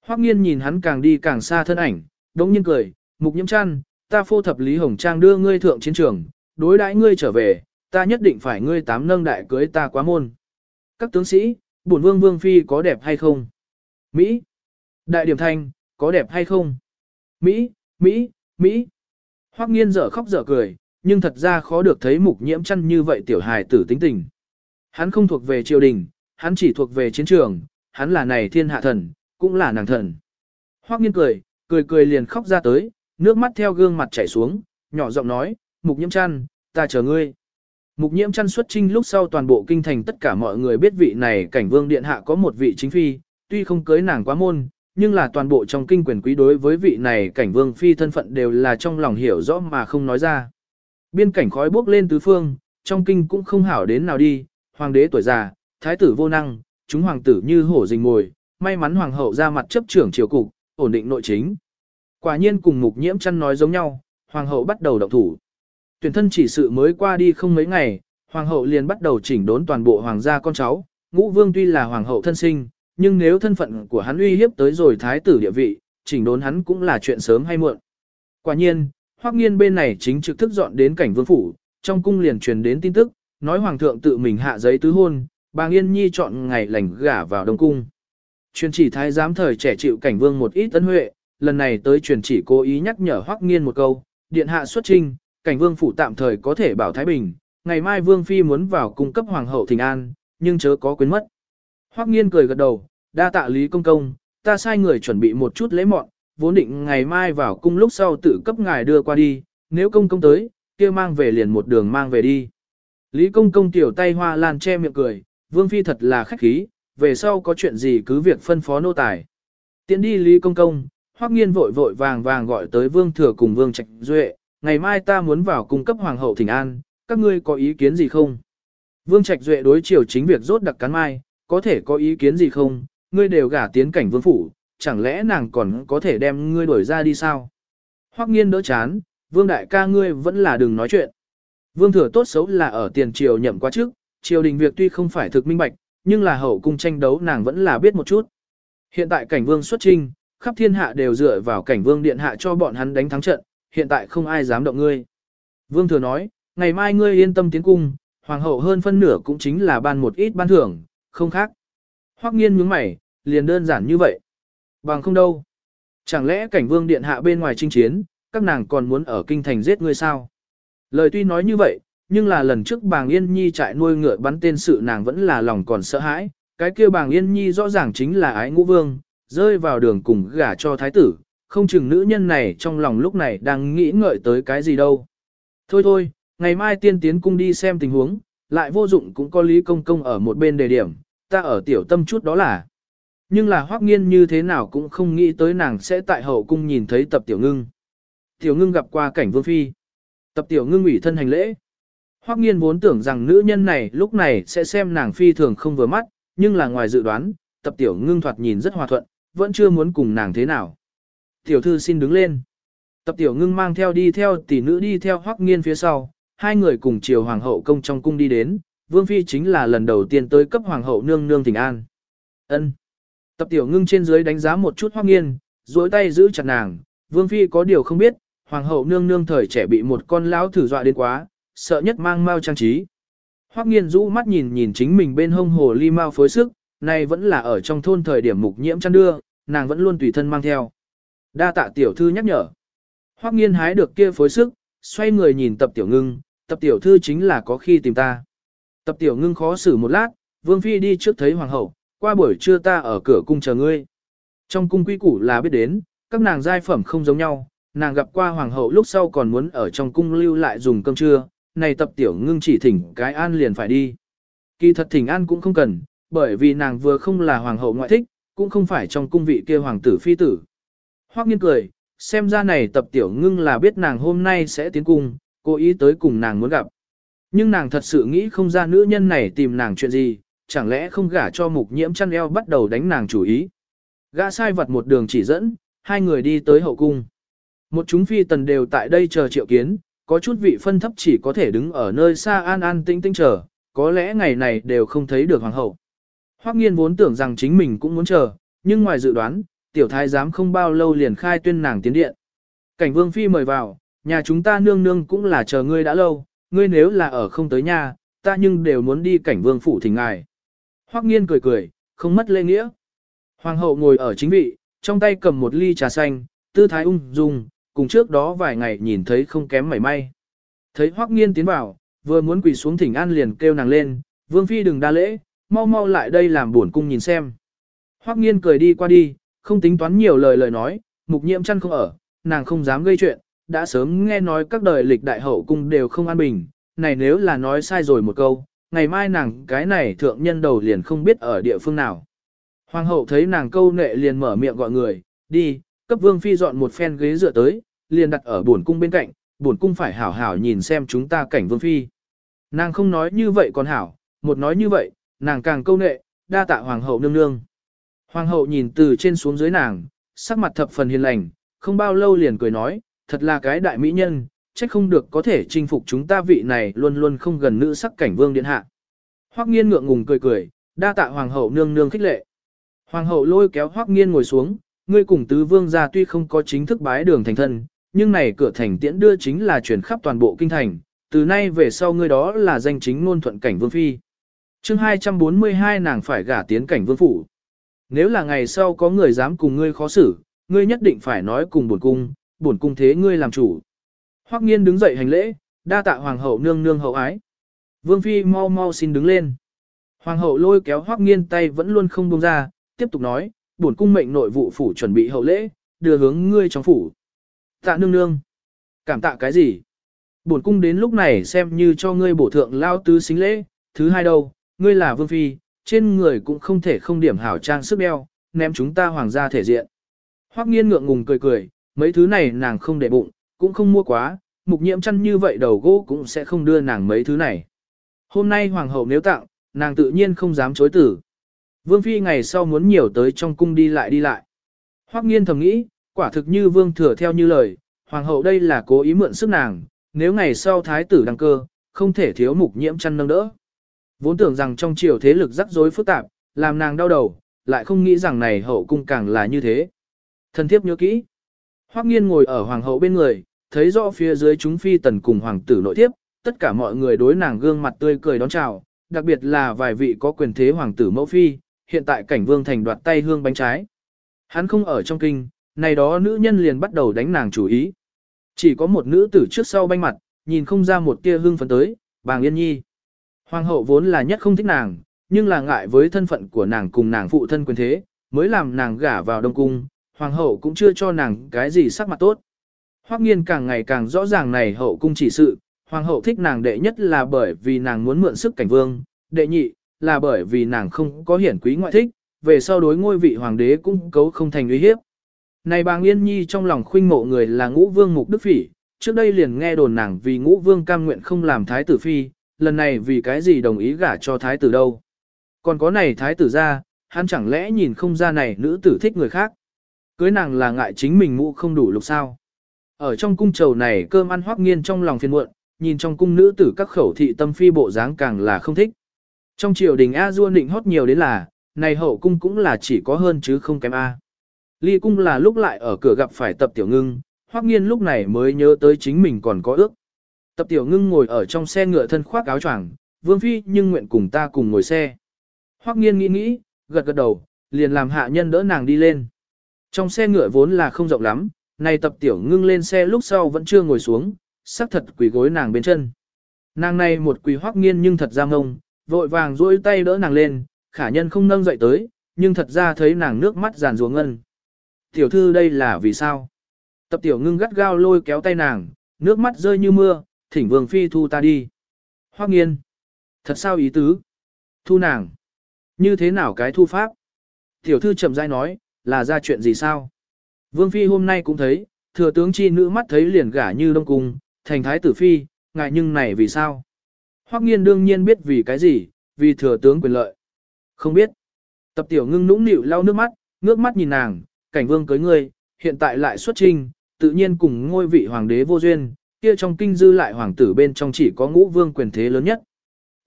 Hoắc nghiên nhìn hắn càng đi càng xa thân ảnh, đống nhiên cười, mục nhiễm chăn, ta phô thập Lý Hồng Trang đưa ngươi thượng chiến trường, đối đãi ngươi trở về, ta nhất định phải ngươi tám nâng đại cưới ta quá môn. Các tướng sĩ, bổn vương vương phi có đẹp hay không? Mỹ. Đại điểm thanh, có đẹp hay không? Mỹ, Mỹ, Mỹ. Hoắc nghiên dở khóc dở cười, nhưng thật ra khó được thấy mục nhiễm chăn như vậy tiểu hài tử tính tình. Hắn không thuộc về triều đình, hắn chỉ thuộc về chiến trường, hắn là này thiên hạ thần, cũng là nàng thần. Hoắc nghiên cười, cười cười liền khóc ra tới, nước mắt theo gương mặt chảy xuống, nhỏ giọng nói, mục nhiễm chăn, ta chờ ngươi. Mục nhiễm chăn xuất trinh lúc sau toàn bộ kinh thành tất cả mọi người biết vị này cảnh vương điện hạ có một vị chính phi, tuy không cưới nàng quá môn, nhưng là toàn bộ trong kinh quyền quý đối với vị này cảnh vương phi thân phận đều là trong lòng hiểu rõ mà không nói ra. Biên cảnh khói bốc lên tứ phương, trong kinh cũng không hảo đến nào đi, hoàng đế tuổi già, thái tử vô năng, chúng hoàng tử như hổ rình mồi, may mắn hoàng hậu ra mặt chấp trưởng triều cục, ổn định nội chính. Quả nhiên cùng mục nhiễm chăn nói giống nhau, hoàng hậu bắt đầu động thủ. Tuyển thân chỉ sự mới qua đi không mấy ngày, hoàng hậu liền bắt đầu chỉnh đốn toàn bộ hoàng gia con cháu, ngũ vương tuy là hoàng hậu thân sinh, nhưng nếu thân phận của hắn uy hiếp tới rồi thái tử địa vị, chỉnh đốn hắn cũng là chuyện sớm hay muộn. Quả nhiên, Hoắc Nghiên bên này chính trực thức dọn đến cảnh vương phủ, trong cung liền truyền đến tin tức, nói hoàng thượng tự mình hạ giấy tứ hôn, bà Yên Nhi chọn ngày lành gả vào Đông cung. Truyền chỉ thái giám thời trẻ chịu cảnh vương một ít tấn huệ, lần này tới truyền chỉ cố ý nhắc nhở Hoắc Nghiên một câu, điện hạ xuất trinh, cảnh vương phủ tạm thời có thể bảo thái bình, ngày mai vương phi muốn vào cung cấp hoàng hậu thỉnh an, nhưng chớ có quên mất. Hoắc Nghiên cười gật đầu, đa tạ Lý công công, ta sai người chuẩn bị một chút lễ mọn, vốn định ngày mai vào cung lúc sau tự cấp ngài đưa qua đi, nếu công công tới, kia mang về liền một đường mang về đi. Lý công công tiểu tay hoa lan che miệng cười, vương phi thật là khách khí, về sau có chuyện gì cứ việc phân phó nô tài. Tiến đi Lý công công, Hoắc Nghiên vội vội vàng vàng gọi tới Vương Thừa cùng Vương Trạch Duệ, ngày mai ta muốn vào cung cấp hoàng hậu thỉnh an, các ngươi có ý kiến gì không? Vương Trạch Duệ đối chiều chính việc rốt đặc cán mai, có thể có ý kiến gì không? Ngươi đều gả tiến cảnh vương phủ, chẳng lẽ nàng còn có thể đem ngươi đuổi ra đi sao? Hoắc Nghiên đỡ chán, Vương đại ca ngươi vẫn là đừng nói chuyện. Vương Thừa tốt xấu là ở tiền triều nhậm qua trước, triều đình việc tuy không phải thực minh bạch, nhưng là hậu cung tranh đấu nàng vẫn là biết một chút. Hiện tại cảnh vương xuất trinh, khắp thiên hạ đều dựa vào cảnh vương điện hạ cho bọn hắn đánh thắng trận, hiện tại không ai dám động ngươi. Vương thừa nói, ngày mai ngươi yên tâm tiến cung, hoàng hậu hơn phân nửa cũng chính là ban một ít ban thưởng, không khác. Hoắc nghiên nhướng mày, liền đơn giản như vậy. Bằng không đâu. Chẳng lẽ cảnh vương điện hạ bên ngoài chinh chiến, các nàng còn muốn ở kinh thành giết ngươi sao? Lời tuy nói như vậy, nhưng là lần trước bàng Yên Nhi trại nuôi ngựa bắn tên sự nàng vẫn là lòng còn sợ hãi, cái kia bàng Yên Nhi rõ ràng chính là ái ngũ vương, rơi vào đường cùng gả cho thái tử, không chừng nữ nhân này trong lòng lúc này đang nghĩ ngợi tới cái gì đâu. Thôi thôi, ngày mai tiên tiến cung đi xem tình huống, lại vô dụng cũng có Lý Công Công ở một bên đề điểm, ta ở tiểu tâm chút đó là. Nhưng là hoắc nghiên như thế nào cũng không nghĩ tới nàng sẽ tại hậu cung nhìn thấy tập tiểu ngưng. Tiểu ngưng gặp qua cảnh vương phi. Tập tiểu ngưng ủy thân hành lễ. Hoắc nghiên vốn tưởng rằng nữ nhân này lúc này sẽ xem nàng phi thường không vừa mắt, nhưng là ngoài dự đoán, tập tiểu ngưng thoạt nhìn rất hòa thuận, vẫn chưa muốn cùng nàng thế nào. Tiểu thư xin đứng lên. Tập tiểu ngưng mang theo đi theo tỷ nữ đi theo hoắc nghiên phía sau, hai người cùng chiều hoàng hậu công trong cung đi đến, vương phi chính là lần đầu tiên tới cấp hoàng hậu nương nương thỉnh an. Ân. Tập tiểu ngưng trên dưới đánh giá một chút Hoắc nghiên, duỗi tay giữ chặt nàng, vương phi có điều không biết, hoàng hậu nương nương thời trẻ bị một con lão thử dọa đến quá, sợ nhất mang mau trang trí. Hoắc nghiên rũ mắt nhìn nhìn chính mình bên hông hồ ly mau phối sức, này vẫn là ở trong thôn thời điểm mục nhiễm chăn đưa, nàng vẫn luôn tùy thân mang theo. Đa tạ tiểu thư nhắc nhở. Hoắc nghiên hái được kia phối sức, xoay người nhìn tập tiểu ngưng, tập tiểu thư chính là có khi tìm ta. Tập tiểu ngưng khó xử một lát, vương phi đi trước thấy hoàng hậu, qua buổi trưa ta ở cửa cung chờ ngươi. Trong cung quy củ là biết đến, các nàng giai phẩm không giống nhau, nàng gặp qua hoàng hậu lúc sau còn muốn ở trong cung lưu lại dùng cơm trưa, này tập tiểu ngưng chỉ thỉnh cái an liền phải đi. Kỳ thật thỉnh an cũng không cần, bởi vì nàng vừa không là hoàng hậu ngoại thích, cũng không phải trong cung vị kia hoàng tử phi tử. Hoắc nghiên cười, xem ra này tập tiểu ngưng là biết nàng hôm nay sẽ tiến cung, cố ý tới cùng nàng muốn gặp. Nhưng nàng thật sự nghĩ không ra nữ nhân này tìm nàng chuyện gì, chẳng lẽ không gả cho mục nhiễm chăn eo bắt đầu đánh nàng chủ ý. Gã sai vật một đường chỉ dẫn, hai người đi tới hậu cung. Một chúng phi tần đều tại đây chờ triệu kiến, có chút vị phân thấp chỉ có thể đứng ở nơi xa an an tĩnh tĩnh chờ, có lẽ ngày này đều không thấy được hoàng hậu. Hoắc nghiên vốn tưởng rằng chính mình cũng muốn chờ, nhưng ngoài dự đoán, tiểu thái giám không bao lâu liền khai tuyên nàng tiến điện. Cảnh vương phi mời vào, nhà chúng ta nương nương cũng là chờ ngươi đã lâu, ngươi nếu là ở không tới nhà, ta nhưng đều muốn đi cảnh vương phủ thỉnh ngài. Hoắc nghiên cười cười, không mất lễ nghĩa. Hoàng hậu ngồi ở chính vị, trong tay cầm một ly trà xanh, tư thái ung dung, cùng trước đó vài ngày nhìn thấy không kém mảy may. Thấy Hoắc Nghiên tiến vào, vừa muốn quỳ xuống thỉnh an liền kêu nàng lên, "Vương phi đừng đa lễ, mau mau lại đây làm buồn cung nhìn xem." Hoắc Nghiên cười đi qua đi, không tính toán nhiều lời lời nói, mục nhiễm chăn không ở, nàng không dám gây chuyện, đã sớm nghe nói các đời lịch đại hậu cung đều không an bình, này nếu là nói sai rồi một câu, ngày mai nàng cái này thượng nhân đầu liền không biết ở địa phương nào. Hoàng hậu thấy nàng câu nệ liền mở miệng gọi người, đi, cấp vương phi dọn một phen ghế dựa tới, liền đặt ở buồn cung bên cạnh, buồn cung phải hảo hảo nhìn xem chúng ta cảnh vương phi. Nàng không nói như vậy còn hảo, một nói như vậy, nàng càng câu nệ, đa tạ hoàng hậu nương nương. Hoàng hậu nhìn từ trên xuống dưới nàng, sắc mặt thập phần hiền lành, không bao lâu liền cười nói, thật là cái đại mỹ nhân, trách không được có thể chinh phục chúng ta vị này luôn luôn không gần nữ sắc cảnh vương điện hạ. Hoắc nghiên ngượng ngùng cười cười, đa tạ hoàng hậu nương nương khích lệ. Hoàng hậu lôi kéo Hoắc nghiên ngồi xuống, ngươi cùng tứ vương gia tuy không có chính thức bái đường thành thân, nhưng này cửa thành tiễn đưa chính là truyền khắp toàn bộ kinh thành, từ nay về sau ngươi đó là danh chính ngôn thuận cảnh vương phi. chương 242 nàng phải gả tiến cảnh vương phủ. Nếu là ngày sau có người dám cùng ngươi khó xử, ngươi nhất định phải nói cùng bổn cung, bổn cung thế ngươi làm chủ. Hoắc nghiên đứng dậy hành lễ, đa tạ hoàng hậu nương nương hậu ái. Vương phi mau mau xin đứng lên. Hoàng hậu lôi kéo Hoắc nghiên tay vẫn luôn không buông ra, tiếp tục nói, bổn cung mệnh nội vụ phủ chuẩn bị hậu lễ, đưa hướng ngươi trong phủ. Tạ nương nương. Cảm tạ cái gì? Bổn cung đến lúc này xem như cho ngươi bổ thượng lao tứ xính lễ, thứ hai đâu, ngươi là vương phi, trên người cũng không thể không điểm hảo trang sức đeo, ném chúng ta hoàng gia thể diện. Hoắc nghiên ngượng ngùng cười cười, mấy thứ này nàng không để bụng, cũng không mua quá, mục nhiễm chăn như vậy đầu gỗ cũng sẽ không đưa nàng mấy thứ này. Hôm nay hoàng hậu nếu tặng, nàng tự nhiên không dám chối tử. Vương phi ngày sau muốn nhiều tới trong cung đi lại đi lại. Hoắc nghiên thầm nghĩ, quả thực như vương thừa theo như lời, hoàng hậu đây là cố ý mượn sức nàng, nếu ngày sau thái tử đăng cơ, không thể thiếu mục nhiễm chăn nâng đỡ. Vốn tưởng rằng trong triều thế lực rắc rối phức tạp, làm nàng đau đầu, lại không nghĩ rằng này hậu cung càng là như thế. Thần thiếp nhớ kỹ. Hoắc nghiên ngồi ở hoàng hậu bên người, thấy rõ phía dưới chúng phi tần cùng hoàng tử nội tiếp, tất cả mọi người đối nàng gương mặt tươi cười đón chào, đặc biệt là vài vị có quyền thế hoàng tử mẫu phi, hiện tại cảnh vương thành đoạt tay hương bánh trái. Hắn không ở trong kinh, này đó nữ nhân liền bắt đầu đánh nàng chủ ý. Chỉ có một nữ tử trước sau banh mặt, nhìn không ra một tia hương phấn tới, bàng yên nhi. Hoàng hậu vốn là nhất không thích nàng, nhưng là ngại với thân phận của nàng cùng nàng phụ thân quyền thế, mới làm nàng gả vào đông cung, hoàng hậu cũng chưa cho nàng cái gì sắc mặt tốt. Hoắc nghiên càng ngày càng rõ ràng này hậu cung chỉ sự, hoàng hậu thích nàng đệ nhất là bởi vì nàng muốn mượn sức cảnh vương, đệ nhị là bởi vì nàng không có hiển quý ngoại thích, về sau đối ngôi vị hoàng đế cũng cấu không thành uy hiếp. Này bàng Yên Nhi trong lòng khuynh mộ người là ngũ vương mục đức phỉ, trước đây liền nghe đồn nàng vì ngũ vương cam nguyện không làm thái tử phi, lần này vì cái gì đồng ý gả cho thái tử đâu. Còn có này thái tử ra, hắn chẳng lẽ nhìn không ra này nữ tử thích người khác. Cưới nàng là ngại chính mình mũ không đủ lục sao. Ở trong cung trầu này cơm ăn hoác nghiên trong lòng phiền muộn, nhìn trong cung nữ tử các khẩu thị tâm phi bộ dáng càng là không thích. Trong triều đình A Du định hót nhiều đến là, này hậu cung cũng là chỉ có hơn chứ không kém A. Ly cung là lúc lại ở cửa gặp phải tập tiểu ngưng, hoắc nghiên lúc này mới nhớ tới chính mình còn có ước. Tập tiểu ngưng ngồi ở trong xe ngựa thân khoác áo choàng, vương phi nhưng nguyện cùng ta cùng ngồi xe. Hoắc nghiên nghĩ nghĩ, gật gật đầu, liền làm hạ nhân đỡ nàng đi lên. Trong xe ngựa vốn là không rộng lắm, này tập tiểu ngưng lên xe lúc sau vẫn chưa ngồi xuống, sắc thật quỳ gối nàng bên chân. Nàng này một quỳ hoắc nghiên nhưng thật ra ngông, vội vàng duỗi tay đỡ nàng lên, khả nhân không nâng dậy tới, nhưng thật ra thấy nàng nước mắt giàn ruộng ngân. Tiểu thư đây là vì sao? Tập tiểu ngưng gắt gao lôi kéo tay nàng, nước mắt rơi như mưa, thỉnh vương phi thu ta đi. Hoắc nghiên. Thật sao ý tứ? Thu nàng. Như thế nào cái thu pháp? Tiểu thư chậm rãi nói, là ra chuyện gì sao? Vương phi hôm nay cũng thấy, thừa tướng chi nữ mắt thấy liền gả như đông cung, thành thái tử phi, ngại nhưng này vì sao? Hoắc nghiên đương nhiên biết vì cái gì, vì thừa tướng quyền lợi. Không biết. Tập tiểu ngưng nũng nịu lau nước mắt, ngước mắt nhìn nàng, cảnh vương cưới ngươi, hiện tại lại xuất trinh, tự nhiên cùng ngôi vị hoàng đế vô duyên, kia trong kinh dư lại hoàng tử bên trong chỉ có ngũ vương quyền thế lớn nhất.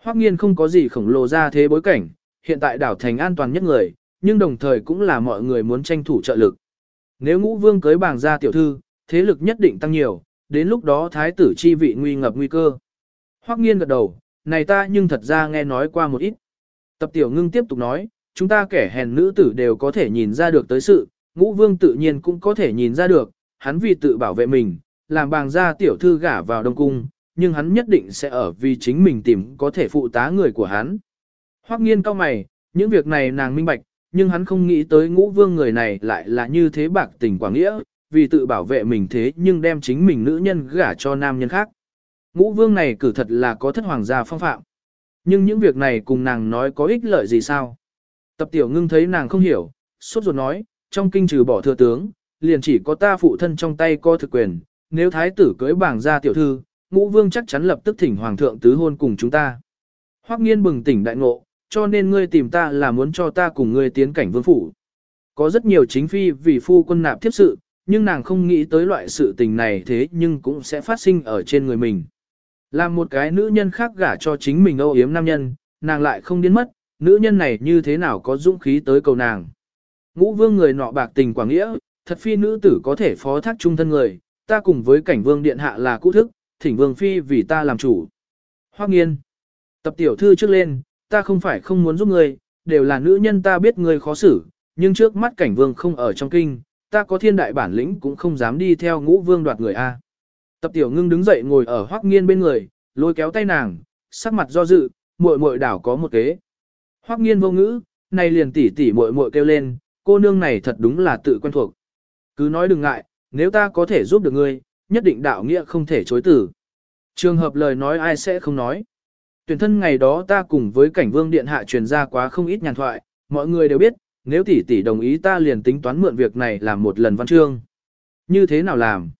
Hoắc nghiên không có gì khổng lồ ra thế bối cảnh, hiện tại đảo thành an toàn nhất người, nhưng đồng thời cũng là mọi người muốn tranh thủ trợ lực. Nếu ngũ vương cưới bảng ra tiểu thư, thế lực nhất định tăng nhiều, đến lúc đó thái tử chi vị nguy ngập nguy cơ. Hoắc nghiên gật đầu, này ta nhưng thật ra nghe nói qua một ít. Tập tiểu ngưng tiếp tục nói, chúng ta kẻ hèn nữ tử đều có thể nhìn ra được tới sự, ngũ vương tự nhiên cũng có thể nhìn ra được, hắn vì tự bảo vệ mình, làm bàng gia tiểu thư gả vào đông cung, nhưng hắn nhất định sẽ ở vì chính mình tìm có thể phụ tá người của hắn. Hoắc nghiên cao mày, những việc này nàng minh bạch, nhưng hắn không nghĩ tới ngũ vương người này lại là như thế bạc tình quảng nghĩa, vì tự bảo vệ mình thế nhưng đem chính mình nữ nhân gả cho nam nhân khác. Ngũ vương này cử thật là có thất hoàng gia phong phạm. Nhưng những việc này cùng nàng nói có ích lợi gì sao? Tập tiểu ngưng thấy nàng không hiểu, suốt ruột nói, trong kinh trừ bỏ thừa tướng, liền chỉ có ta phụ thân trong tay có thực quyền, nếu thái tử cưới bảng ra tiểu thư, ngũ vương chắc chắn lập tức thỉnh hoàng thượng tứ hôn cùng chúng ta. Hoắc nghiên bừng tỉnh đại ngộ, cho nên ngươi tìm ta là muốn cho ta cùng ngươi tiến cảnh vương phủ. Có rất nhiều chính phi vì phu quân nạp tiếp sự, nhưng nàng không nghĩ tới loại sự tình này thế nhưng cũng sẽ phát sinh ở trên người mình. Làm một cái nữ nhân khác gả cho chính mình âu yếm nam nhân, nàng lại không điên mất, nữ nhân này như thế nào có dũng khí tới cầu nàng. Ngũ vương người nọ bạc tình quảng nghĩa, thật phi nữ tử có thể phó thác trung thân người, ta cùng với cảnh vương điện hạ là cũ thức, thỉnh vương phi vì ta làm chủ. Hoắc nghiên. Tập tiểu thư trước lên, ta không phải không muốn giúp ngươi, đều là nữ nhân ta biết ngươi khó xử, nhưng trước mắt cảnh vương không ở trong kinh, ta có thiên đại bản lĩnh cũng không dám đi theo ngũ vương đoạt người A. Tập tiểu ngưng đứng dậy ngồi ở hoắc nghiên bên người, lôi kéo tay nàng, sắc mặt do dự, muội muội đảo có một kế. Hoắc nghiên vô ngữ, này liền tỉ tỉ muội muội kêu lên, cô nương này thật đúng là tự quen thuộc. Cứ nói đừng ngại, nếu ta có thể giúp được ngươi, nhất định đạo nghĩa không thể chối từ. Trường hợp lời nói ai sẽ không nói. Tuyển thân ngày đó ta cùng với cảnh vương điện hạ truyền ra quá không ít nhàn thoại, mọi người đều biết, nếu tỷ tỷ đồng ý ta liền tính toán mượn việc này làm một lần văn chương. Như thế nào làm?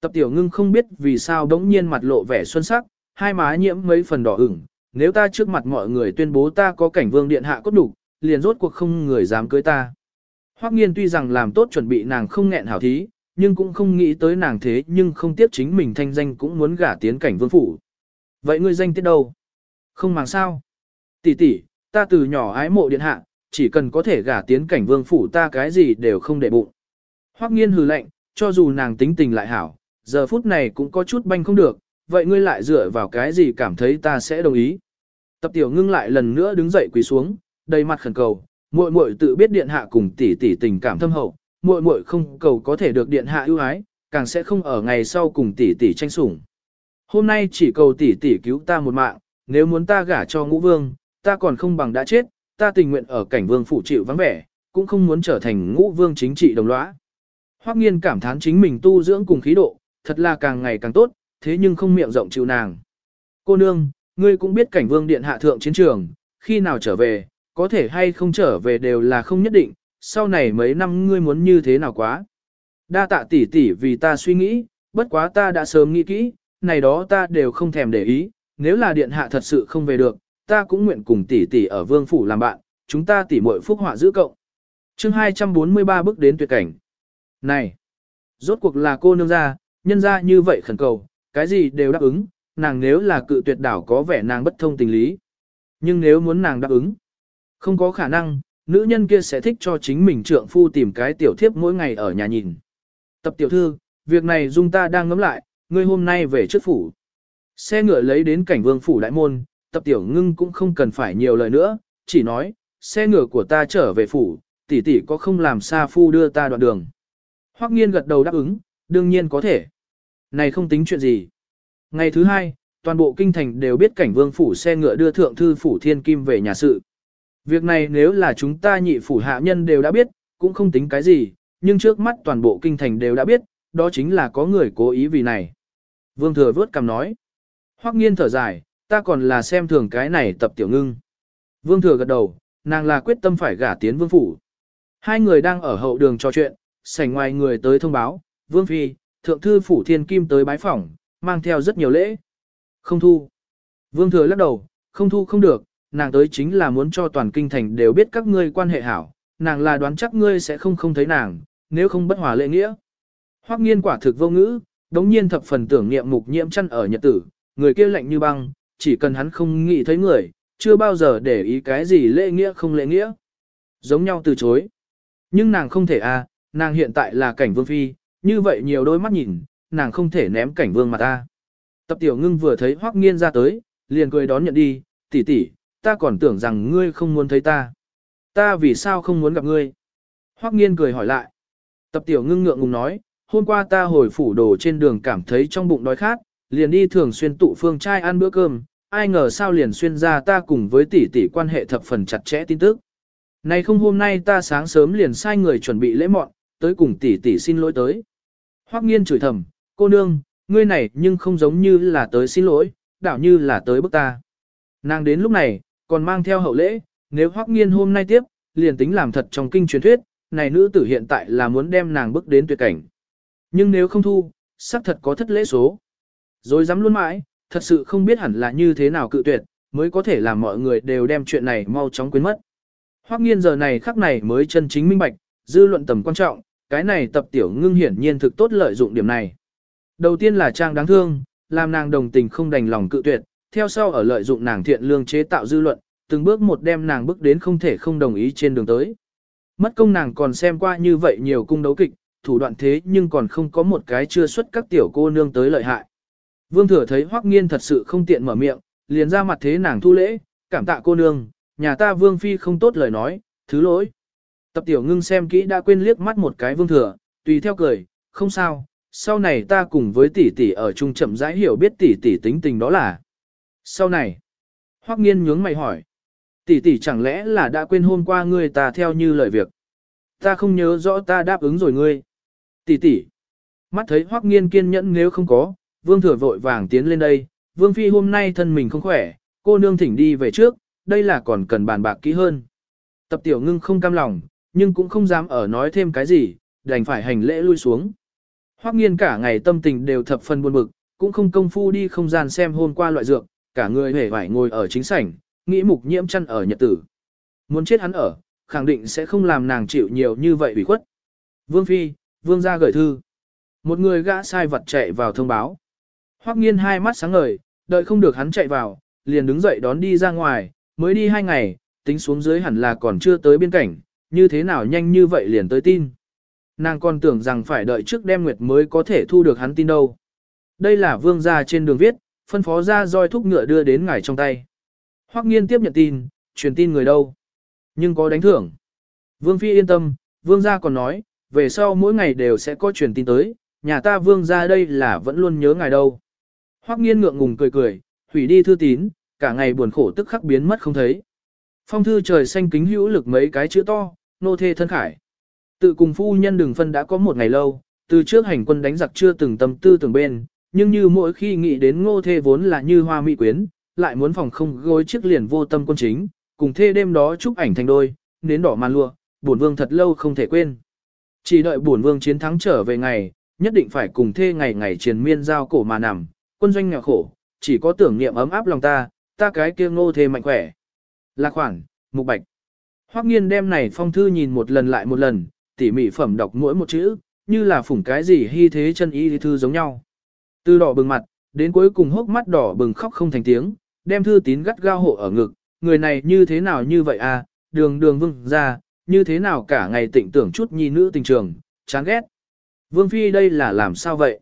Tập tiểu ngưng không biết vì sao đống nhiên mặt lộ vẻ xuân sắc, hai má nhiễm mấy phần đỏ ửng, nếu ta trước mặt mọi người tuyên bố ta có cảnh vương điện hạ cốt đủ, liền rốt cuộc không người dám cưới ta. Hoắc nghiên tuy rằng làm tốt chuẩn bị nàng không nghẹn hảo thí, nhưng cũng không nghĩ tới nàng thế nhưng không tiếc chính mình thanh danh cũng muốn gả tiến cảnh vương phủ. Vậy ngươi danh tiết đâu? Không màng sao? Tỷ tỷ, ta từ nhỏ ái mộ điện hạ, chỉ cần có thể gả tiến cảnh vương phủ ta cái gì đều không để bụng. Hoắc nghiên hừ lạnh, cho dù nàng tính tình lại hảo, giờ phút này cũng có chút banh không được, vậy ngươi lại dựa vào cái gì cảm thấy ta sẽ đồng ý. Tập tiểu ngưng lại lần nữa đứng dậy quỳ xuống, đầy mặt khẩn cầu, muội muội tự biết điện hạ cùng tỷ tỷ tình cảm thâm hậu, muội muội không cầu có thể được điện hạ ưu ái, càng sẽ không ở ngày sau cùng tỷ tỷ tranh sủng. Hôm nay chỉ cầu tỷ tỷ cứu ta một mạng, nếu muốn ta gả cho ngũ vương, ta còn không bằng đã chết, ta tình nguyện ở cảnh vương phụ chịu vắng vẻ, cũng không muốn trở thành ngũ vương chính trị đồng lõa. Hoắc nghiên cảm thán chính mình tu dưỡng cùng khí độ, thật là càng ngày càng tốt, thế nhưng không miệng rộng chịu nàng. Cô nương, ngươi cũng biết cảnh vương điện hạ thượng chiến trường, khi nào trở về, có thể hay không trở về đều là không nhất định, sau này mấy năm ngươi muốn như thế nào quá. Đa tạ tỷ tỷ vì ta suy nghĩ, bất quá ta đã sớm nghĩ kỹ, này đó ta đều không thèm để ý, nếu là điện hạ thật sự không về được, ta cũng nguyện cùng tỷ tỷ ở vương phủ làm bạn, chúng ta tỷ muội phúc họa giữ cộng. Chương 243 bước đến tuyệt cảnh. Này, rốt cuộc là cô nương gia, nhân gia như vậy khẩn cầu, cái gì đều đáp ứng, nàng nếu là cự tuyệt đảo có vẻ nàng bất thông tình lý. Nhưng nếu muốn nàng đáp ứng, không có khả năng, nữ nhân kia sẽ thích cho chính mình trượng phu tìm cái tiểu thiếp mỗi ngày ở nhà nhìn. Tập tiểu thư, việc này dung ta đang ngẫm lại, ngươi hôm nay về trước phủ. Xe ngựa lấy đến cảnh vương phủ đại môn, tập tiểu ngưng cũng không cần phải nhiều lời nữa, chỉ nói, xe ngựa của ta trở về phủ, tỷ tỷ có không làm xa phu đưa ta đoạn đường. Hoắc nghiên gật đầu đáp ứng, đương nhiên có thể. Này không tính chuyện gì. Ngày thứ hai, toàn bộ kinh thành đều biết cảnh vương phủ xe ngựa đưa thượng thư phủ thiên kim về nhà sự. Việc này nếu là chúng ta nhị phủ hạ nhân đều đã biết, cũng không tính cái gì, nhưng trước mắt toàn bộ kinh thành đều đã biết, đó chính là có người cố ý vì này. Vương thừa vớt cằm nói. Hoắc nghiên thở dài, ta còn là xem thường cái này tập tiểu ngưng. Vương thừa gật đầu, nàng là quyết tâm phải gả tiến vương phủ. Hai người đang ở hậu đường trò chuyện, sảnh ngoài người tới thông báo, vương phi, thượng thư phủ thiên kim tới bái phỏng, mang theo rất nhiều lễ. Không thu. Vương thừa lắc đầu, không thu không được, nàng tới chính là muốn cho toàn kinh thành đều biết các ngươi quan hệ hảo, nàng là đoán chắc ngươi sẽ không không thấy nàng, nếu không bất hòa lệ nghĩa. Hoắc nghiên quả thực vô ngữ, đống nhiên thập phần tưởng niệm mục nhiễm chăn ở nhật tử, người kia lạnh như băng, chỉ cần hắn không nghĩ thấy người, chưa bao giờ để ý cái gì lễ nghĩa không lễ nghĩa. Giống nhau từ chối. Nhưng nàng không thể a, à, nàng hiện tại là cảnh vương phi, như vậy nhiều đôi mắt nhìn, nàng không thể ném cảnh vương mà ta. Tập tiểu ngưng vừa thấy hoắc nghiên ra tới, liền cười đón nhận đi, tỷ tỷ, ta còn tưởng rằng ngươi không muốn thấy ta. Ta vì sao không muốn gặp ngươi? Hoắc nghiên cười hỏi lại. Tập tiểu ngưng ngượng ngùng nói, hôm qua ta hồi phủ đồ trên đường cảm thấy trong bụng đói khát, liền đi thường xuyên tụ phương trai ăn bữa cơm, ai ngờ sao liền xuyên ra ta cùng với tỷ tỷ quan hệ thập phần chặt chẽ tin tức. Này không hôm nay ta sáng sớm liền sai người chuẩn bị lễ mọn, tới cùng tỷ tỷ xin lỗi tới. Hoắc nghiên chửi thầm, cô nương, ngươi này nhưng không giống như là tới xin lỗi, đảo như là tới bức ta. Nàng đến lúc này, còn mang theo hậu lễ, nếu Hoắc nghiên hôm nay tiếp, liền tính làm thật trong kinh truyền thuyết, này nữ tử hiện tại là muốn đem nàng bức đến tuyệt cảnh. Nhưng nếu không thu, xác thật có thất lễ số. Rồi dám luôn mãi, thật sự không biết hẳn là như thế nào cự tuyệt, mới có thể làm mọi người đều đem chuyện này mau chóng quên mất. Hoắc nghiên giờ này khắc này mới chân chính minh bạch, dư luận tầm quan trọng, cái này tập tiểu ngưng hiển nhiên thực tốt lợi dụng điểm này. Đầu tiên là trang đáng thương, làm nàng đồng tình không đành lòng cự tuyệt, theo sau ở lợi dụng nàng thiện lương chế tạo dư luận, từng bước một đem nàng bước đến không thể không đồng ý trên đường tới. Mất công nàng còn xem qua như vậy nhiều cung đấu kịch, thủ đoạn thế nhưng còn không có một cái chưa xuất các tiểu cô nương tới lợi hại. Vương thừa thấy Hoắc Nghiên thật sự không tiện mở miệng, liền ra mặt thế nàng thu lễ, cảm tạ cô nương, nhà ta Vương phi không tốt lời nói, thứ lỗi. Tập tiểu ngưng xem kỹ đã quên liếc mắt một cái Vương thừa, tùy theo cười, không sao, sau này ta cùng với tỷ tỷ ở chung chậm rãi hiểu biết tỷ tỷ tính tình đó là. Sau này, Hoắc Nghiên nhướng mày hỏi, tỷ tỷ chẳng lẽ là đã quên hôm qua ngươi ta theo như lời việc. Ta không nhớ rõ ta đáp ứng rồi ngươi. Tỷ tỷ. Mắt thấy Hoắc Nghiên kiên nhẫn nếu không có, Vương Thừa vội vàng tiến lên đây, Vương Phi hôm nay thân mình không khỏe, cô nương thỉnh đi về trước, đây là còn cần bàn bạc kỹ hơn. Tập tiểu ngưng không cam lòng, nhưng cũng không dám ở nói thêm cái gì, đành phải hành lễ lui xuống. Hoắc nghiên cả ngày tâm tình đều thập phần buồn bực, cũng không công phu đi không gian xem hôm qua loại dược, cả người hề vải ngồi ở chính sảnh, nghĩ mục nhiễm chăn ở nhật tử. Muốn chết hắn ở, khẳng định sẽ không làm nàng chịu nhiều như vậy ủy khuất. Vương Phi, Vương gia gửi thư. Một người gã sai vật chạy vào thông báo. Hoắc nghiên hai mắt sáng ngời, đợi không được hắn chạy vào, liền đứng dậy đón đi ra ngoài, mới đi hai ngày, tính xuống dưới hẳn là còn chưa tới biên cảnh, như thế nào nhanh như vậy liền tới tin. Nàng còn tưởng rằng phải đợi trước đêm nguyệt mới có thể thu được hắn tin đâu. Đây là vương gia trên đường viết, phân phó ra roi thúc ngựa đưa đến ngài trong tay. Hoắc nghiên tiếp nhận tin, truyền tin người đâu. Nhưng có đánh thưởng. Vương phi yên tâm, vương gia còn nói, về sau mỗi ngày đều sẽ có truyền tin tới, nhà ta vương gia đây là vẫn luôn nhớ ngài đâu. Hoắc nghiên ngượng ngùng cười cười, hủy đi thư tín, cả ngày buồn khổ tức khắc biến mất không thấy. Phong thư trời xanh kính hữu lực mấy cái chữ to, nô thê thân khải. Tự cùng phu nhân đừng phân đã có một ngày lâu, từ trước hành quân đánh giặc chưa từng tâm tư tưởng bên, nhưng như mỗi khi nghĩ đến ngô thê vốn là như hoa mỹ quyến, lại muốn phòng không gối chiếc liền vô tâm quân chính, cùng thê đêm đó chúc ảnh thành đôi, nến đỏ màn lụa, bổn vương thật lâu không thể quên. Chỉ đợi bổn vương chiến thắng trở về ngày, nhất định phải cùng thê ngày ngày triền miên giao cổ mà nằm, quân doanh nghèo khổ, chỉ có tưởng niệm ấm áp lòng ta, ta cái kia ngô thê mạnh khỏe. Lạc khoản, mục bạch. Hoắc nghiên đem này phong thư nhìn một lần lại một lần, tỉ mỉ phẩm đọc mỗi một chữ, như là phủng cái gì hy thế chân ý thư giống nhau. Từ đỏ bừng mặt, đến cuối cùng hốc mắt đỏ bừng khóc không thành tiếng, đem thư tín gắt gao hộ ở ngực, người này như thế nào như vậy à, đường đường vương ra, như thế nào cả ngày tịnh tưởng chút nhi nữ tình trường, chán ghét. Vương Phi đây là làm sao vậy?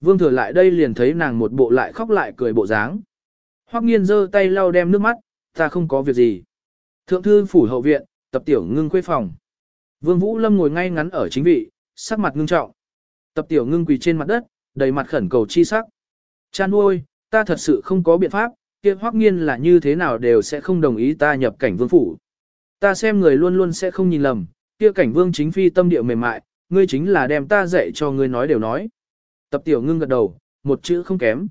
Vương thừa lại đây liền thấy nàng một bộ lại khóc lại cười bộ dáng. Hoắc nghiên giơ tay lau đem nước mắt, ta không có việc gì. Thượng thư phủ hậu viện, tập tiểu ngưng khuê phòng. Vương Vũ Lâm ngồi ngay ngắn ở chính vị, sắc mặt ngưng trọng. Tập tiểu ngưng quỳ trên mặt đất, đầy mặt khẩn cầu chi sắc. Cha nuôi, ta thật sự không có biện pháp, kia hoắc nghiên là như thế nào đều sẽ không đồng ý ta nhập cảnh vương phủ. Ta xem người luôn luôn sẽ không nhìn lầm, kia cảnh vương chính phi tâm địa mềm mại, ngươi chính là đem ta dạy cho ngươi nói đều nói. Tập tiểu ngưng gật đầu, một chữ không kém.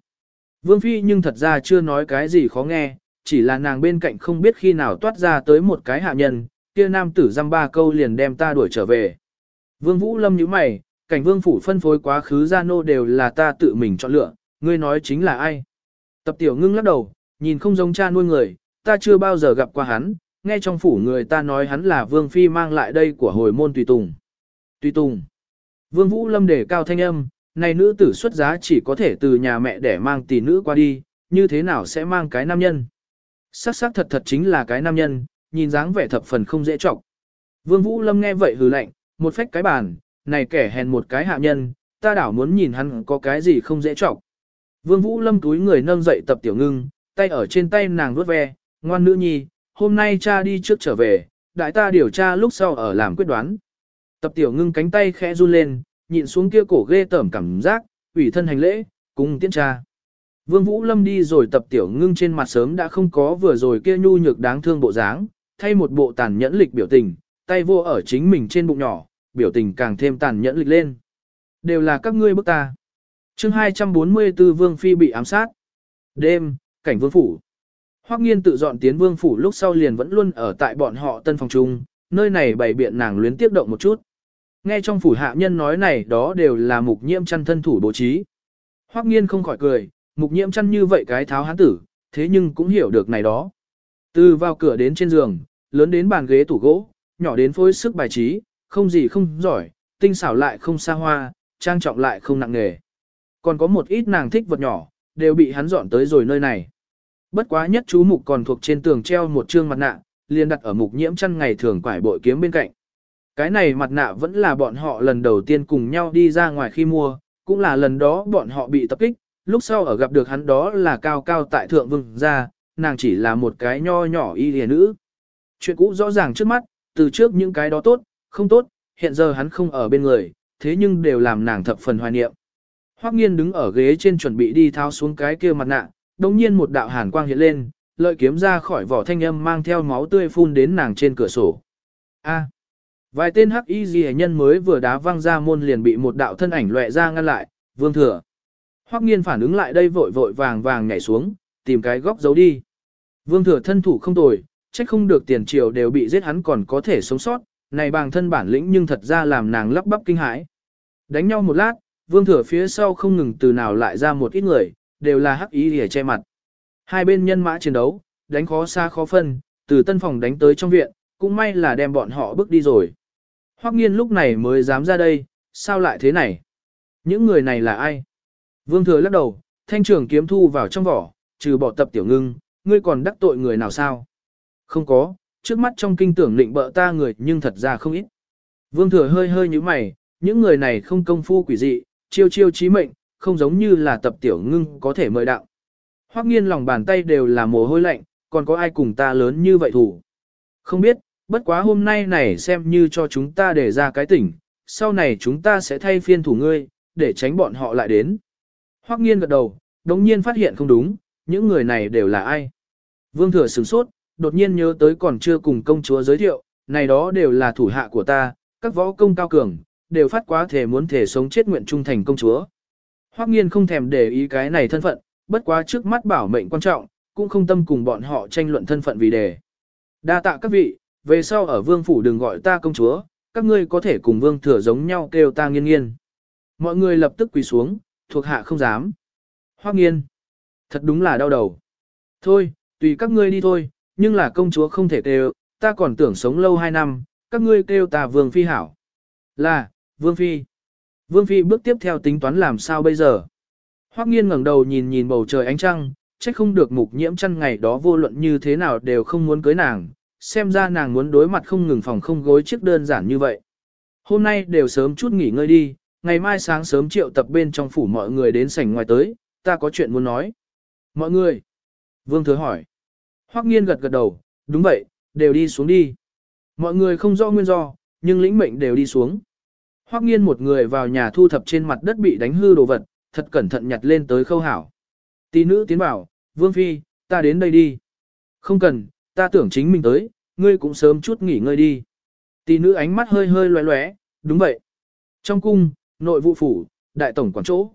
Vương phi nhưng thật ra chưa nói cái gì khó nghe, chỉ là nàng bên cạnh không biết khi nào toát ra tới một cái hạ nhân, kia nam tử dăm ba câu liền đem ta đuổi trở về. Vương Vũ Lâm nhíu mày, cảnh vương phủ phân phối quá khứ gia nô đều là ta tự mình chọn lựa, ngươi nói chính là ai? Tập tiểu ngưng lắc đầu, nhìn không giống cha nuôi người, ta chưa bao giờ gặp qua hắn, nghe trong phủ người ta nói hắn là vương phi mang lại đây của hồi môn tùy tùng. Tùy tùng. Vương Vũ Lâm để cao thanh âm, này nữ tử xuất giá chỉ có thể từ nhà mẹ để mang tỷ nữ qua đi, như thế nào sẽ mang cái nam nhân? Sắc sắc thật thật chính là cái nam nhân, nhìn dáng vẻ thập phần không dễ trọng. Vương Vũ Lâm nghe vậy hừ lạnh, một phách cái bàn, này kẻ hèn một cái hạ nhân, ta đảo muốn nhìn hắn có cái gì không dễ trọng. Vương Vũ Lâm túi người nâng dậy tập tiểu ngưng, tay ở trên tay nàng vuốt ve, ngoan nữ nhi, hôm nay cha đi trước trở về, đại ta điều tra lúc sau ở làm quyết đoán. Tập tiểu ngưng cánh tay khẽ run lên, nhịn xuống kia cổ ghê tởm cảm giác, ủy thân hành lễ, cùng tiễn cha. Vương Vũ Lâm đi rồi tập tiểu ngưng trên mặt sớm đã không có vừa rồi kia nhu nhược đáng thương bộ dáng, thay một bộ tàn nhẫn lịch biểu tình, tay vô ở chính mình trên bụng nhỏ, biểu tình càng thêm tàn nhẫn lịch lên. Đều là các ngươi bức ta. chương 244 Vương Phi bị ám sát. Đêm, cảnh vương phủ. Hoắc nghiên tự dọn tiến vương phủ lúc sau liền vẫn luôn ở tại bọn họ tân phòng trung, nơi này bày biện nàng luyến tiếp động một chút. Nghe trong phủ hạ nhân nói này đó đều là mục nhiễm chăn thân thủ bố trí. Hoắc nghiên không khỏi cười, mục nhiễm chăn như vậy cái tháo hán tử, thế nhưng cũng hiểu được này đó. Từ vào cửa đến trên giường, lớn đến bàn ghế tủ gỗ, nhỏ đến phối sức bài trí, không gì không giỏi, tinh xảo lại không xa hoa, trang trọng lại không nặng nề. Còn có một ít nàng thích vật nhỏ, đều bị hắn dọn tới rồi nơi này. Bất quá nhất chú mục còn thuộc trên tường treo một trương mặt nạ, liền đặt ở mục nhiễm chăn ngày thường quải bội kiếm bên cạnh. Cái này mặt nạ vẫn là bọn họ lần đầu tiên cùng nhau đi ra ngoài khi mua, cũng là lần đó bọn họ bị tập kích, lúc sau ở gặp được hắn đó là cao cao tại thượng vương gia, nàng chỉ là một cái nho nhỏ y lìa nữ. Chuyện cũ rõ ràng trước mắt, từ trước những cái đó tốt, không tốt, hiện giờ hắn không ở bên người, thế nhưng đều làm nàng thập phần hoài niệm. Hoắc nghiên đứng ở ghế trên chuẩn bị đi tháo xuống cái kia mặt nạ, đột nhiên một đạo hàn quang hiện lên, lợi kiếm ra khỏi vỏ thanh âm mang theo máu tươi phun đến nàng trên cửa sổ. A. Vài tên hắc y dị nhân mới vừa đá văng ra môn liền bị một đạo thân ảnh lóe ra ngăn lại, vương thừa. Hoắc nghiên phản ứng lại đây vội vội vàng vàng nhảy xuống, tìm cái góc giấu đi. Vương thừa thân thủ không tồi, trách không được tiền triều đều bị giết hắn còn có thể sống sót, này bằng thân bản lĩnh nhưng thật ra làm nàng lắp bắp kinh hãi. Đánh nhau một lát, vương thừa phía sau không ngừng từ nào lại ra một ít người, đều là hắc ý để che mặt. Hai bên nhân mã chiến đấu, đánh khó xa khó phân, từ tân phòng đánh tới trong viện, cũng may là đem bọn họ bước đi rồi. Hoắc nghiên lúc này mới dám ra đây, sao lại thế này? Những người này là ai? Vương thừa lắc đầu, thanh trường kiếm thu vào trong vỏ, trừ bỏ tập tiểu ngưng, ngươi còn đắc tội người nào sao? Không có, trước mắt trong kinh tưởng định bợ ta người nhưng thật ra không ít. Vương thừa hơi hơi như mày, những người này không công phu quỷ dị, chiêu chiêu chí mệnh, không giống như là tập tiểu ngưng có thể mời đạo. Hoắc nghiên lòng bàn tay đều là mồ hôi lạnh, còn có ai cùng ta lớn như vậy thủ. Không biết, bất quá hôm nay này xem như cho chúng ta để ra cái tỉnh, sau này chúng ta sẽ thay phiên thủ ngươi, để tránh bọn họ lại đến. Hoắc nghiên gật đầu, đống nhiên phát hiện không đúng, những người này đều là ai. Vương thừa sửng sốt, đột nhiên nhớ tới còn chưa cùng công chúa giới thiệu, này đó đều là thủ hạ của ta, các võ công cao cường, đều phát quá thể muốn thể sống chết nguyện trung thành công chúa. Hoắc nghiên không thèm để ý cái này thân phận, bất quá trước mắt bảo mệnh quan trọng, cũng không tâm cùng bọn họ tranh luận thân phận vì đề. Đa tạ các vị, về sau ở vương phủ đừng gọi ta công chúa, các ngươi có thể cùng vương thừa giống nhau kêu ta nghiên nghiên. Mọi người lập tức quỳ xuống, thuộc hạ không dám. Hoắc nghiên, thật đúng là đau đầu. Thôi, tùy các ngươi đi thôi, nhưng là công chúa không thể kêu, ta còn tưởng sống lâu hai năm, các ngươi kêu ta vương phi hảo. Là, vương phi. Vương phi bước tiếp theo tính toán làm sao bây giờ. Hoắc nghiên ngẩng đầu nhìn nhìn bầu trời ánh trăng, trách không được mục nhiễm chăn ngày đó vô luận như thế nào đều không muốn cưới nàng, xem ra nàng muốn đối mặt không ngừng phòng không gối chiếc đơn giản như vậy. Hôm nay đều sớm chút nghỉ ngơi đi, ngày mai sáng sớm triệu tập bên trong phủ mọi người đến sảnh ngoài tới, ta có chuyện muốn nói. Mọi người. Vương Thừa hỏi. Hoắc nghiên gật gật đầu, đúng vậy, đều đi xuống đi. Mọi người không rõ nguyên do, nhưng lĩnh mệnh đều đi xuống. Hoắc nghiên một người vào nhà thu thập trên mặt đất bị đánh hư đồ vật, thật cẩn thận nhặt lên tới khâu hảo. Tí nữ tiến bảo, Vương Phi, ta đến đây đi. Không cần, ta tưởng chính mình tới, ngươi cũng sớm chút nghỉ ngơi đi. Tí nữ ánh mắt hơi hơi loé loé, đúng vậy. Trong cung, nội vụ phủ, đại tổng quản chỗ.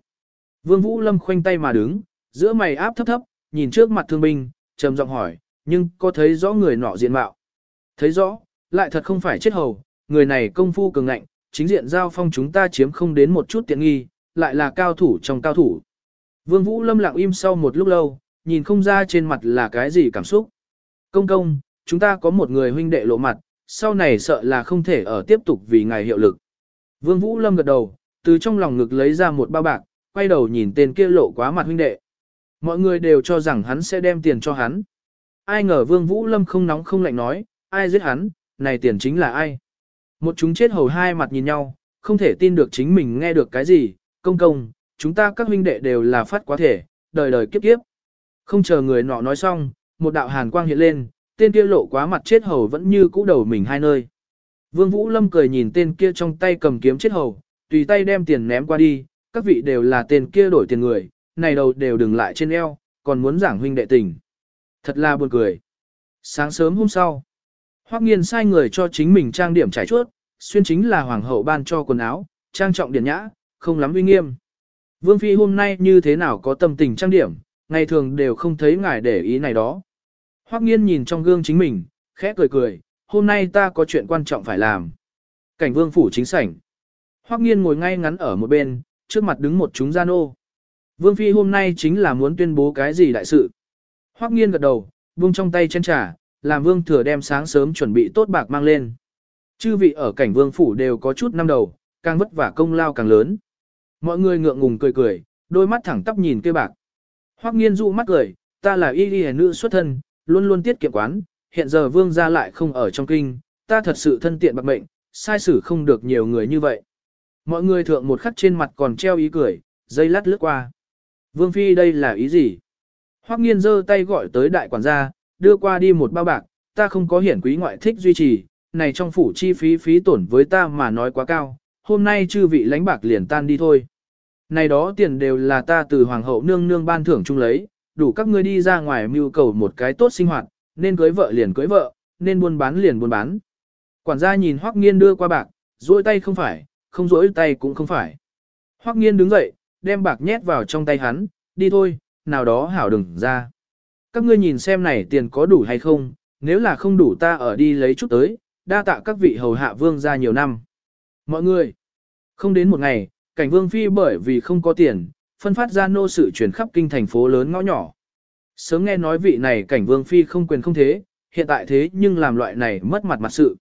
Vương Vũ Lâm khoanh tay mà đứng, giữa mày áp thấp thấp, nhìn trước mặt thương binh, trầm giọng hỏi, nhưng có thấy rõ người nọ diện mạo. Thấy rõ, lại thật không phải chết hầu, người này công phu cường ngạnh, chính diện giao phong chúng ta chiếm không đến một chút tiện nghi, lại là cao thủ trong cao thủ. Vương Vũ Lâm lặng im sau một lúc lâu, nhìn không ra trên mặt là cái gì cảm xúc. Công công, chúng ta có một người huynh đệ lộ mặt, sau này sợ là không thể ở tiếp tục vì ngài hiệu lực. Vương Vũ Lâm gật đầu, từ trong lòng ngực lấy ra một bao bạc, quay đầu nhìn tên kia lộ quá mặt huynh đệ. Mọi người đều cho rằng hắn sẽ đem tiền cho hắn. Ai ngờ Vương Vũ Lâm không nóng không lạnh nói, ai giết hắn, này tiền chính là ai. Một chúng chết hầu hai mặt nhìn nhau, không thể tin được chính mình nghe được cái gì, công công, chúng ta các huynh đệ đều là phát quá thể, đời đời kiếp kiếp. Không chờ người nọ nói xong, một đạo hàn quang hiện lên, tên kia lộ quá mặt chết hầu vẫn như cũ đầu mình hai nơi. Vương Vũ Lâm cười nhìn tên kia trong tay cầm kiếm chết hầu, tùy tay đem tiền ném qua đi, các vị đều là tên kia đổi tiền người, này đầu đều đừng lại trên eo, còn muốn giảng huynh đệ tình. Thật là buồn cười. Sáng sớm hôm sau, Hoắc Nghiên sai người cho chính mình trang điểm trải chuốt, xuyên chính là hoàng hậu ban cho quần áo, trang trọng điển nhã, không lắm uy nghiêm. Vương phi hôm nay như thế nào có tâm tình trang điểm, ngày thường đều không thấy ngài để ý này đó. Hoắc Nghiên nhìn trong gương chính mình, khẽ cười cười, hôm nay ta có chuyện quan trọng phải làm. Cảnh vương phủ chính sảnh. Hoắc Nghiên ngồi ngay ngắn ở một bên, trước mặt đứng một chúng gian ô. Vương phi hôm nay chính là muốn tuyên bố cái gì đại sự. Hoắc Nghiên gật đầu, vung trong tay chén trà, làm vương thừa đem sáng sớm chuẩn bị tốt bạc mang lên. Chư vị ở cảnh vương phủ đều có chút năm đầu, càng vất vả công lao càng lớn. Mọi người ngượng ngùng cười cười, đôi mắt thẳng tắp nhìn kia bạc. Hoắc nghiên dụ mắt cười, ta là y y nữ xuất thân, luôn luôn tiết kiệm quán, hiện giờ vương gia lại không ở trong kinh, ta thật sự thân tiện bạc mệnh, sai xử không được nhiều người như vậy. Mọi người thượng một khắc trên mặt còn treo ý cười, dây lát lướt qua. Vương phi đây là ý gì? Hoắc nghiên giơ tay gọi tới đại quản gia, đưa qua đi một bao bạc, ta không có hiển quý ngoại thích duy trì, này trong phủ chi phí phí tổn với ta mà nói quá cao, hôm nay chư vị lãnh bạc liền tan đi thôi. Này đó tiền đều là ta từ hoàng hậu nương nương ban thưởng chung lấy, đủ các ngươi đi ra ngoài mưu cầu một cái tốt sinh hoạt, nên cưới vợ liền cưới vợ, nên buôn bán liền buôn bán. Quản gia nhìn Hoắc Nghiên đưa qua bạc, duỗi tay không phải, không duỗi tay cũng không phải. Hoắc Nghiên đứng dậy, đem bạc nhét vào trong tay hắn, đi thôi, nào đó hảo đừng ra. Các ngươi nhìn xem này tiền có đủ hay không, nếu là không đủ ta ở đi lấy chút tới, đa tạ các vị hầu hạ vương ra nhiều năm. Mọi người, không đến một ngày, cảnh vương phi bởi vì không có tiền, phân phát ra nô sự chuyển khắp kinh thành phố lớn ngõ nhỏ. Sớm nghe nói vị này cảnh vương phi không quyền không thế, hiện tại thế nhưng làm loại này mất mặt mặt sự.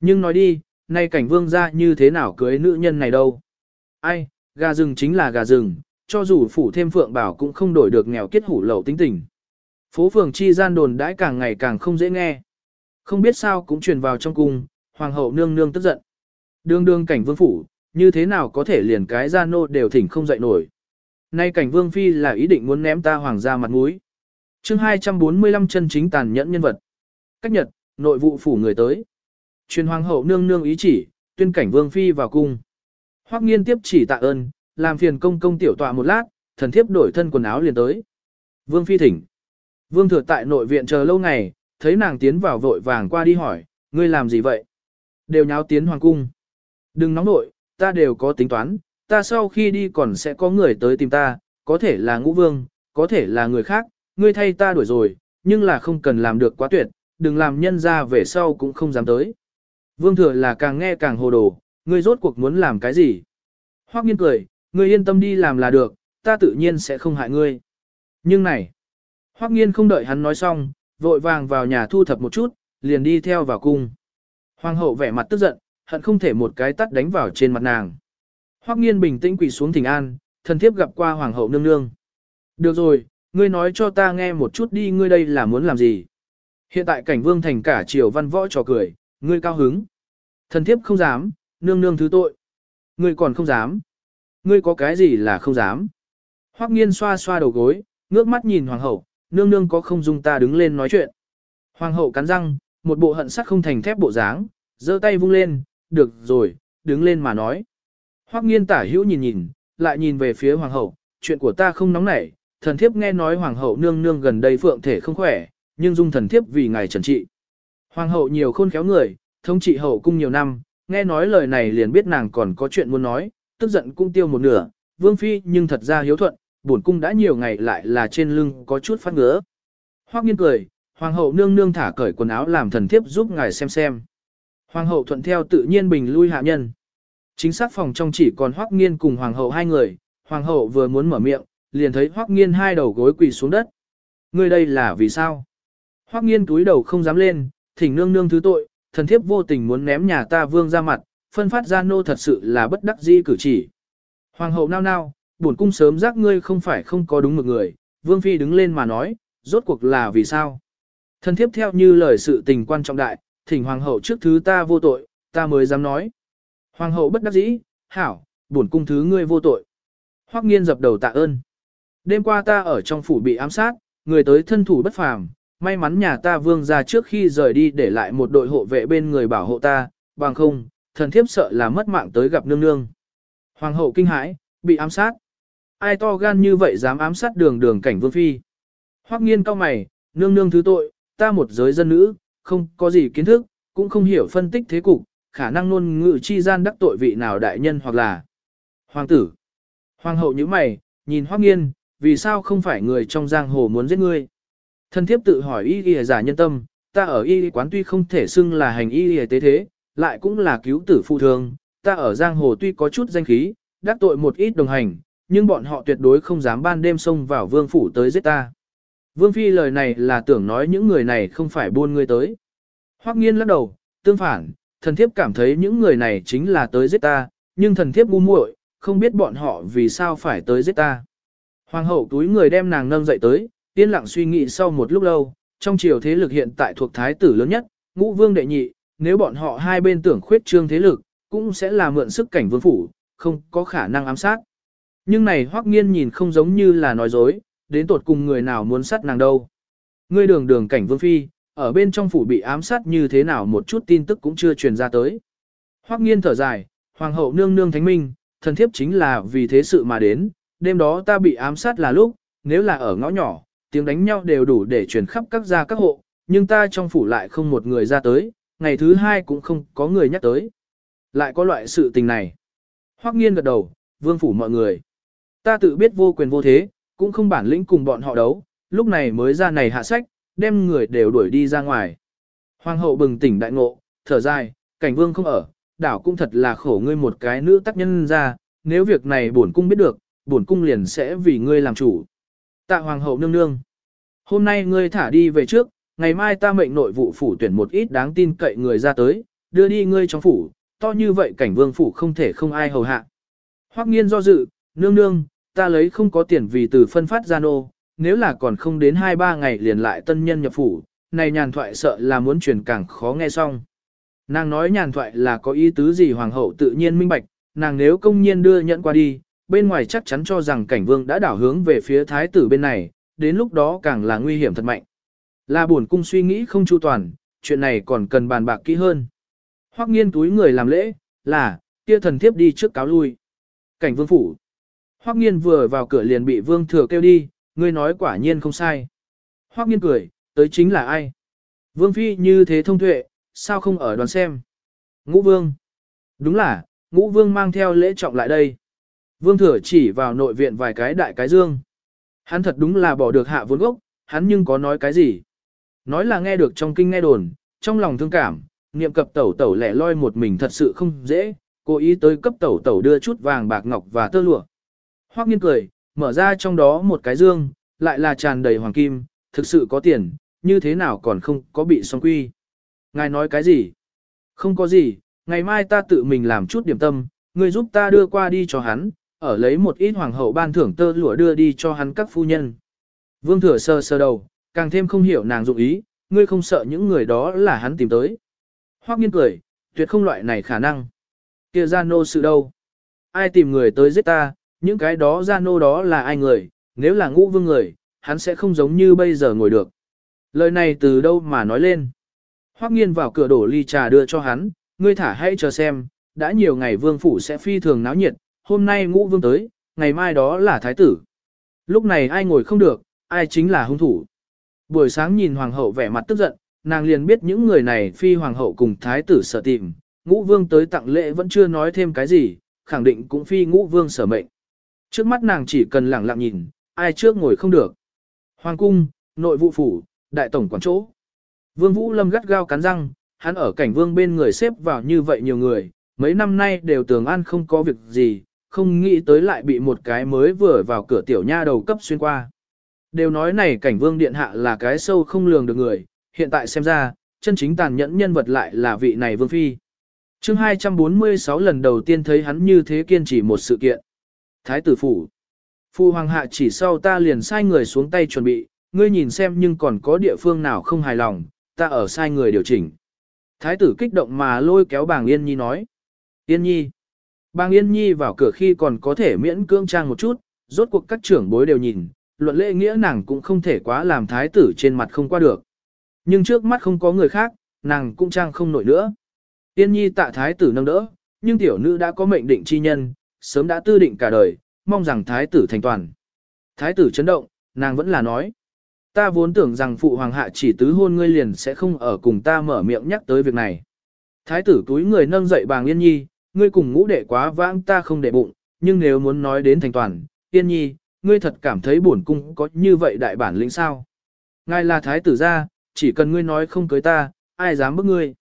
Nhưng nói đi, nay cảnh vương ra như thế nào cưới nữ nhân này đâu. Ai, gà rừng chính là gà rừng, cho dù phủ thêm phượng bảo cũng không đổi được nghèo kết hủ lậu tính tình. Phố phường chi gian đồn đãi càng ngày càng không dễ nghe. Không biết sao cũng truyền vào trong cung, hoàng hậu nương nương tức giận. Đương đương cảnh vương phủ, như thế nào có thể liền cái gia nô đều thỉnh không dậy nổi. Nay cảnh vương phi là ý định muốn ném ta hoàng gia mặt mũi. chương 245 chân chính tàn nhẫn nhân vật. Cách nhật, nội vụ phủ người tới. Truyền hoàng hậu nương nương ý chỉ, tuyên cảnh vương phi vào cung. Hoắc nghiên tiếp chỉ tạ ơn, làm phiền công công tiểu tọa một lát, thần thiếp đổi thân quần áo liền tới. Vương phi thỉnh. Vương thừa tại nội viện chờ lâu ngày, thấy nàng tiến vào vội vàng qua đi hỏi, ngươi làm gì vậy? Đều nháo tiến hoàng cung. Đừng nóng nội, ta đều có tính toán, ta sau khi đi còn sẽ có người tới tìm ta, có thể là ngũ vương, có thể là người khác, ngươi thay ta đuổi rồi, nhưng là không cần làm được quá tuyệt, đừng làm nhân ra về sau cũng không dám tới. Vương thừa là càng nghe càng hồ đồ, ngươi rốt cuộc muốn làm cái gì? Hoắc nghiên cười, ngươi yên tâm đi làm là được, ta tự nhiên sẽ không hại ngươi. Nhưng này, Hoắc nghiên không đợi hắn nói xong, vội vàng vào nhà thu thập một chút, liền đi theo vào cung. Hoàng hậu vẻ mặt tức giận, hận không thể một cái tát đánh vào trên mặt nàng. Hoắc nghiên bình tĩnh quỳ xuống thỉnh an, thần thiếp gặp qua hoàng hậu nương nương. Được rồi, ngươi nói cho ta nghe một chút đi ngươi đây là muốn làm gì. Hiện tại cảnh vương thành cả triều văn võ trò cười, ngươi cao hứng. Thần thiếp không dám, nương nương thứ tội. Ngươi còn không dám. Ngươi có cái gì là không dám. Hoắc nghiên xoa xoa đầu gối, ngước mắt nhìn hoàng hậu, nương nương có không dung ta đứng lên nói chuyện. Hoàng hậu cắn răng, một bộ hận sắc không thành thép bộ dáng, giơ tay vung lên, được rồi, đứng lên mà nói. Hoắc nghiên tả hữu nhìn nhìn, lại nhìn về phía hoàng hậu, chuyện của ta không nóng nảy, thần thiếp nghe nói hoàng hậu nương nương gần đây phượng thể không khỏe, nhưng dung thần thiếp vì ngài trần trị. Hoàng hậu nhiều khôn khéo người, thống trị hậu cung nhiều năm, nghe nói lời này liền biết nàng còn có chuyện muốn nói, tức giận cung tiêu một nửa, vương phi nhưng thật ra hiếu thuận, bổn cung đã nhiều ngày lại là trên lưng có chút phát ngứa. Hoắc nghiên cười, hoàng hậu nương nương thả cởi quần áo làm thần thiếp giúp ngài xem xem. Hoàng hậu thuận theo tự nhiên bình lui hạ nhân. Chính xác phòng trong chỉ còn Hoắc nghiên cùng hoàng hậu hai người, hoàng hậu vừa muốn mở miệng, liền thấy Hoắc nghiên hai đầu gối quỳ xuống đất. Ngươi đây là vì sao? Hoắc nghiên túi đầu không dám lên, thỉnh nương nương thứ tội, thần thiếp vô tình muốn ném nhà ta vương ra mặt, phân phát ra nô thật sự là bất đắc dĩ cử chỉ. Hoàng hậu nao nao, bổn cung sớm giác ngươi không phải không có đúng một người, vương phi đứng lên mà nói, rốt cuộc là vì sao? Thân thiếp theo như lời sự tình quan trọng đại, thỉnh hoàng hậu trước thứ ta vô tội, ta mới dám nói. Hoàng hậu bất đắc dĩ, hảo, bổn cung thứ ngươi vô tội. Hoắc nghiên dập đầu tạ ơn. Đêm qua ta ở trong phủ bị ám sát, người tới thân thủ bất phàm, may mắn nhà ta vương ra trước khi rời đi để lại một đội hộ vệ bên người bảo hộ ta, bằng không, thần thiếp sợ là mất mạng tới gặp nương nương. Hoàng hậu kinh hãi, bị ám sát. Ai to gan như vậy dám ám sát đường đường cảnh vương phi. Hoắc nghiên cao mày, nương nương thứ tội, ta một giới dân nữ, không có gì kiến thức, cũng không hiểu phân tích thế cục, khả năng nôn ngự chi gian đắc tội vị nào đại nhân hoặc là hoàng tử. Hoàng hậu như mày, nhìn Hoắc nghiên, vì sao không phải người trong giang hồ muốn giết ngươi? Thân thiếp tự hỏi y y giả nhân tâm, ta ở y quán tuy không thể xưng là hành y y tế thế, lại cũng là cứu tử phụ thương, ta ở giang hồ tuy có chút danh khí, đắc tội một ít đồng hành, nhưng bọn họ tuyệt đối không dám ban đêm xông vào vương phủ tới giết ta. Vương phi lời này là tưởng nói những người này không phải buôn ngươi tới. Hoắc nghiên lắc đầu, tương phản, thần thiếp cảm thấy những người này chính là tới giết ta, nhưng thần thiếp ngu muội, không biết bọn họ vì sao phải tới giết ta. Hoàng hậu túi người đem nàng nâng dậy tới, yên lặng suy nghĩ sau một lúc lâu, trong triều thế lực hiện tại thuộc thái tử lớn nhất, ngũ vương đệ nhị, nếu bọn họ hai bên tưởng khuyết trương thế lực, cũng sẽ là mượn sức cảnh vương phủ, không có khả năng ám sát. Nhưng này hoắc nghiên nhìn không giống như là nói dối, đến tột cùng người nào muốn sát nàng đâu. Ngươi đường đường cảnh vương phi, ở bên trong phủ bị ám sát như thế nào một chút tin tức cũng chưa truyền ra tới. Hoắc nghiên thở dài, hoàng hậu nương nương thánh minh, thần thiếp chính là vì thế sự mà đến, đêm đó ta bị ám sát là lúc, nếu là ở ngõ nhỏ, tiếng đánh nhau đều đủ để truyền khắp các gia các hộ, nhưng ta trong phủ lại không một người ra tới, ngày thứ hai cũng không có người nhắc tới. Lại có loại sự tình này. Hoắc nghiên gật đầu, vương phủ mọi người. Ta tự biết vô quyền vô thế, cũng không bản lĩnh cùng bọn họ đấu, lúc này mới ra này hạ sách, đem người đều đuổi đi ra ngoài. Hoàng hậu bừng tỉnh đại ngộ, thở dài, cảnh vương không ở, đảo cũng thật là khổ ngươi một cái nữ tác nhân ra, nếu việc này bổn cung biết được, bổn cung liền sẽ vì ngươi làm chủ. Tạ hoàng hậu nương nương. Hôm nay ngươi thả đi về trước, ngày mai ta mệnh nội vụ phủ tuyển một ít đáng tin cậy người ra tới, đưa đi ngươi trong phủ, to như vậy cảnh vương phủ không thể không ai hầu hạ. Hoắc nghiên do dự, nương nương, ta lấy không có tiền vì từ phân phát gian ô, nếu là còn không đến 2-3 ngày liền lại tân nhân nhập phủ, này nhàn thoại sợ là muốn truyền càng khó nghe xong. Nàng nói nhàn thoại là có ý tứ gì hoàng hậu tự nhiên minh bạch, nàng nếu công nhiên đưa nhận qua đi, bên ngoài chắc chắn cho rằng cảnh vương đã đảo hướng về phía thái tử bên này, đến lúc đó càng là nguy hiểm thật mạnh. Là buồn cung suy nghĩ không chu toàn, chuyện này còn cần bàn bạc kỹ hơn. Hoắc nghiên túi người làm lễ, là, kia thần thiếp đi trước cáo lui. Cảnh vương phủ. Hoắc nghiên vừa vào cửa liền bị vương thừa kêu đi, ngươi nói quả nhiên không sai. Hoắc nghiên cười, tới chính là ai? Vương phi như thế thông tuệ, sao không ở đoàn xem? Ngũ vương. Đúng là, ngũ vương mang theo lễ trọng lại đây. Vương thừa chỉ vào nội viện vài cái đại cái dương. Hắn thật đúng là bỏ được hạ vốn gốc, hắn nhưng có nói cái gì? Nói là nghe được trong kinh nghe đồn, trong lòng thương cảm, niệm cập tẩu tẩu lẻ loi một mình thật sự không dễ, cố ý tới cấp tẩu tẩu đưa chút vàng bạc ngọc và tơ lụa. Hoắc nghiên cười, mở ra trong đó một cái dương, lại là tràn đầy hoàng kim, thực sự có tiền, như thế nào còn không có bị song quy. Ngài nói cái gì? Không có gì, ngày mai ta tự mình làm chút điểm tâm, người giúp ta đưa qua đi cho hắn, ở lấy một ít hoàng hậu ban thưởng tơ lụa đưa đi cho hắn các phu nhân. Vương thừa sơ sơ đầu, càng thêm không hiểu nàng dụng ý, ngươi không sợ những người đó là hắn tìm tới. Hoắc nghiên cười, tuyệt không loại này khả năng. Kia gia nô sự đâu? Ai tìm người tới giết ta, những cái đó gia nô đó là ai người, nếu là ngũ vương người, hắn sẽ không giống như bây giờ ngồi được. Lời này từ đâu mà nói lên? Hoắc nghiên vào cửa đổ ly trà đưa cho hắn, ngươi thả hãy chờ xem, đã nhiều ngày vương phủ sẽ phi thường náo nhiệt, hôm nay ngũ vương tới, ngày mai đó là thái tử. Lúc này ai ngồi không được, ai chính là hung thủ. Buổi sáng nhìn hoàng hậu vẻ mặt tức giận, nàng liền biết những người này phi hoàng hậu cùng thái tử sở tìm, ngũ vương tới tặng lễ vẫn chưa nói thêm cái gì, khẳng định cũng phi ngũ vương sở mệnh. Trước mắt nàng chỉ cần lẳng lặng nhìn, ai trước ngồi không được. Hoàng cung, nội vụ phủ, đại tổng quản chỗ. Vương Vũ Lâm gắt gao cắn răng, hắn ở cảnh vương bên người xếp vào như vậy nhiều người, mấy năm nay đều tường an không có việc gì, không nghĩ tới lại bị một cái mới vừa vào cửa tiểu nha đầu cấp xuyên qua. Đều nói này cảnh vương điện hạ là cái sâu không lường được người, hiện tại xem ra, chân chính tàn nhẫn nhân vật lại là vị này vương phi. chương 246 lần đầu tiên thấy hắn như thế kiên trì một sự kiện. Thái tử phủ. Phu hoàng hạ chỉ sau ta liền sai người xuống tay chuẩn bị, ngươi nhìn xem nhưng còn có địa phương nào không hài lòng, ta ở sai người điều chỉnh. Thái tử kích động mà lôi kéo bàng Yên Nhi nói. Yên Nhi. Bàng Yên Nhi vào cửa khi còn có thể miễn cưỡng trang một chút, rốt cuộc các trưởng bối đều nhìn, luận lễ nghĩa nàng cũng không thể quá làm thái tử trên mặt không qua được. Nhưng trước mắt không có người khác, nàng cũng trang không nổi nữa. Tiên Nhi tạ thái tử nâng đỡ, nhưng tiểu nữ đã có mệnh định chi nhân, sớm đã tư định cả đời, mong rằng thái tử thành toàn. Thái tử chấn động, nàng vẫn là nói. Ta vốn tưởng rằng phụ hoàng hạ chỉ tứ hôn ngươi liền sẽ không ở cùng ta mở miệng nhắc tới việc này. Thái tử túi người nâng dậy bàng yên nhi, ngươi cùng ngũ đệ quá vãng ta không để bụng, nhưng nếu muốn nói đến thành toàn, yên nhi, ngươi thật cảm thấy bổn cung có như vậy đại bản lĩnh sao. Ngài là thái tử gia, chỉ cần ngươi nói không cưới ta, ai dám bức ngươi.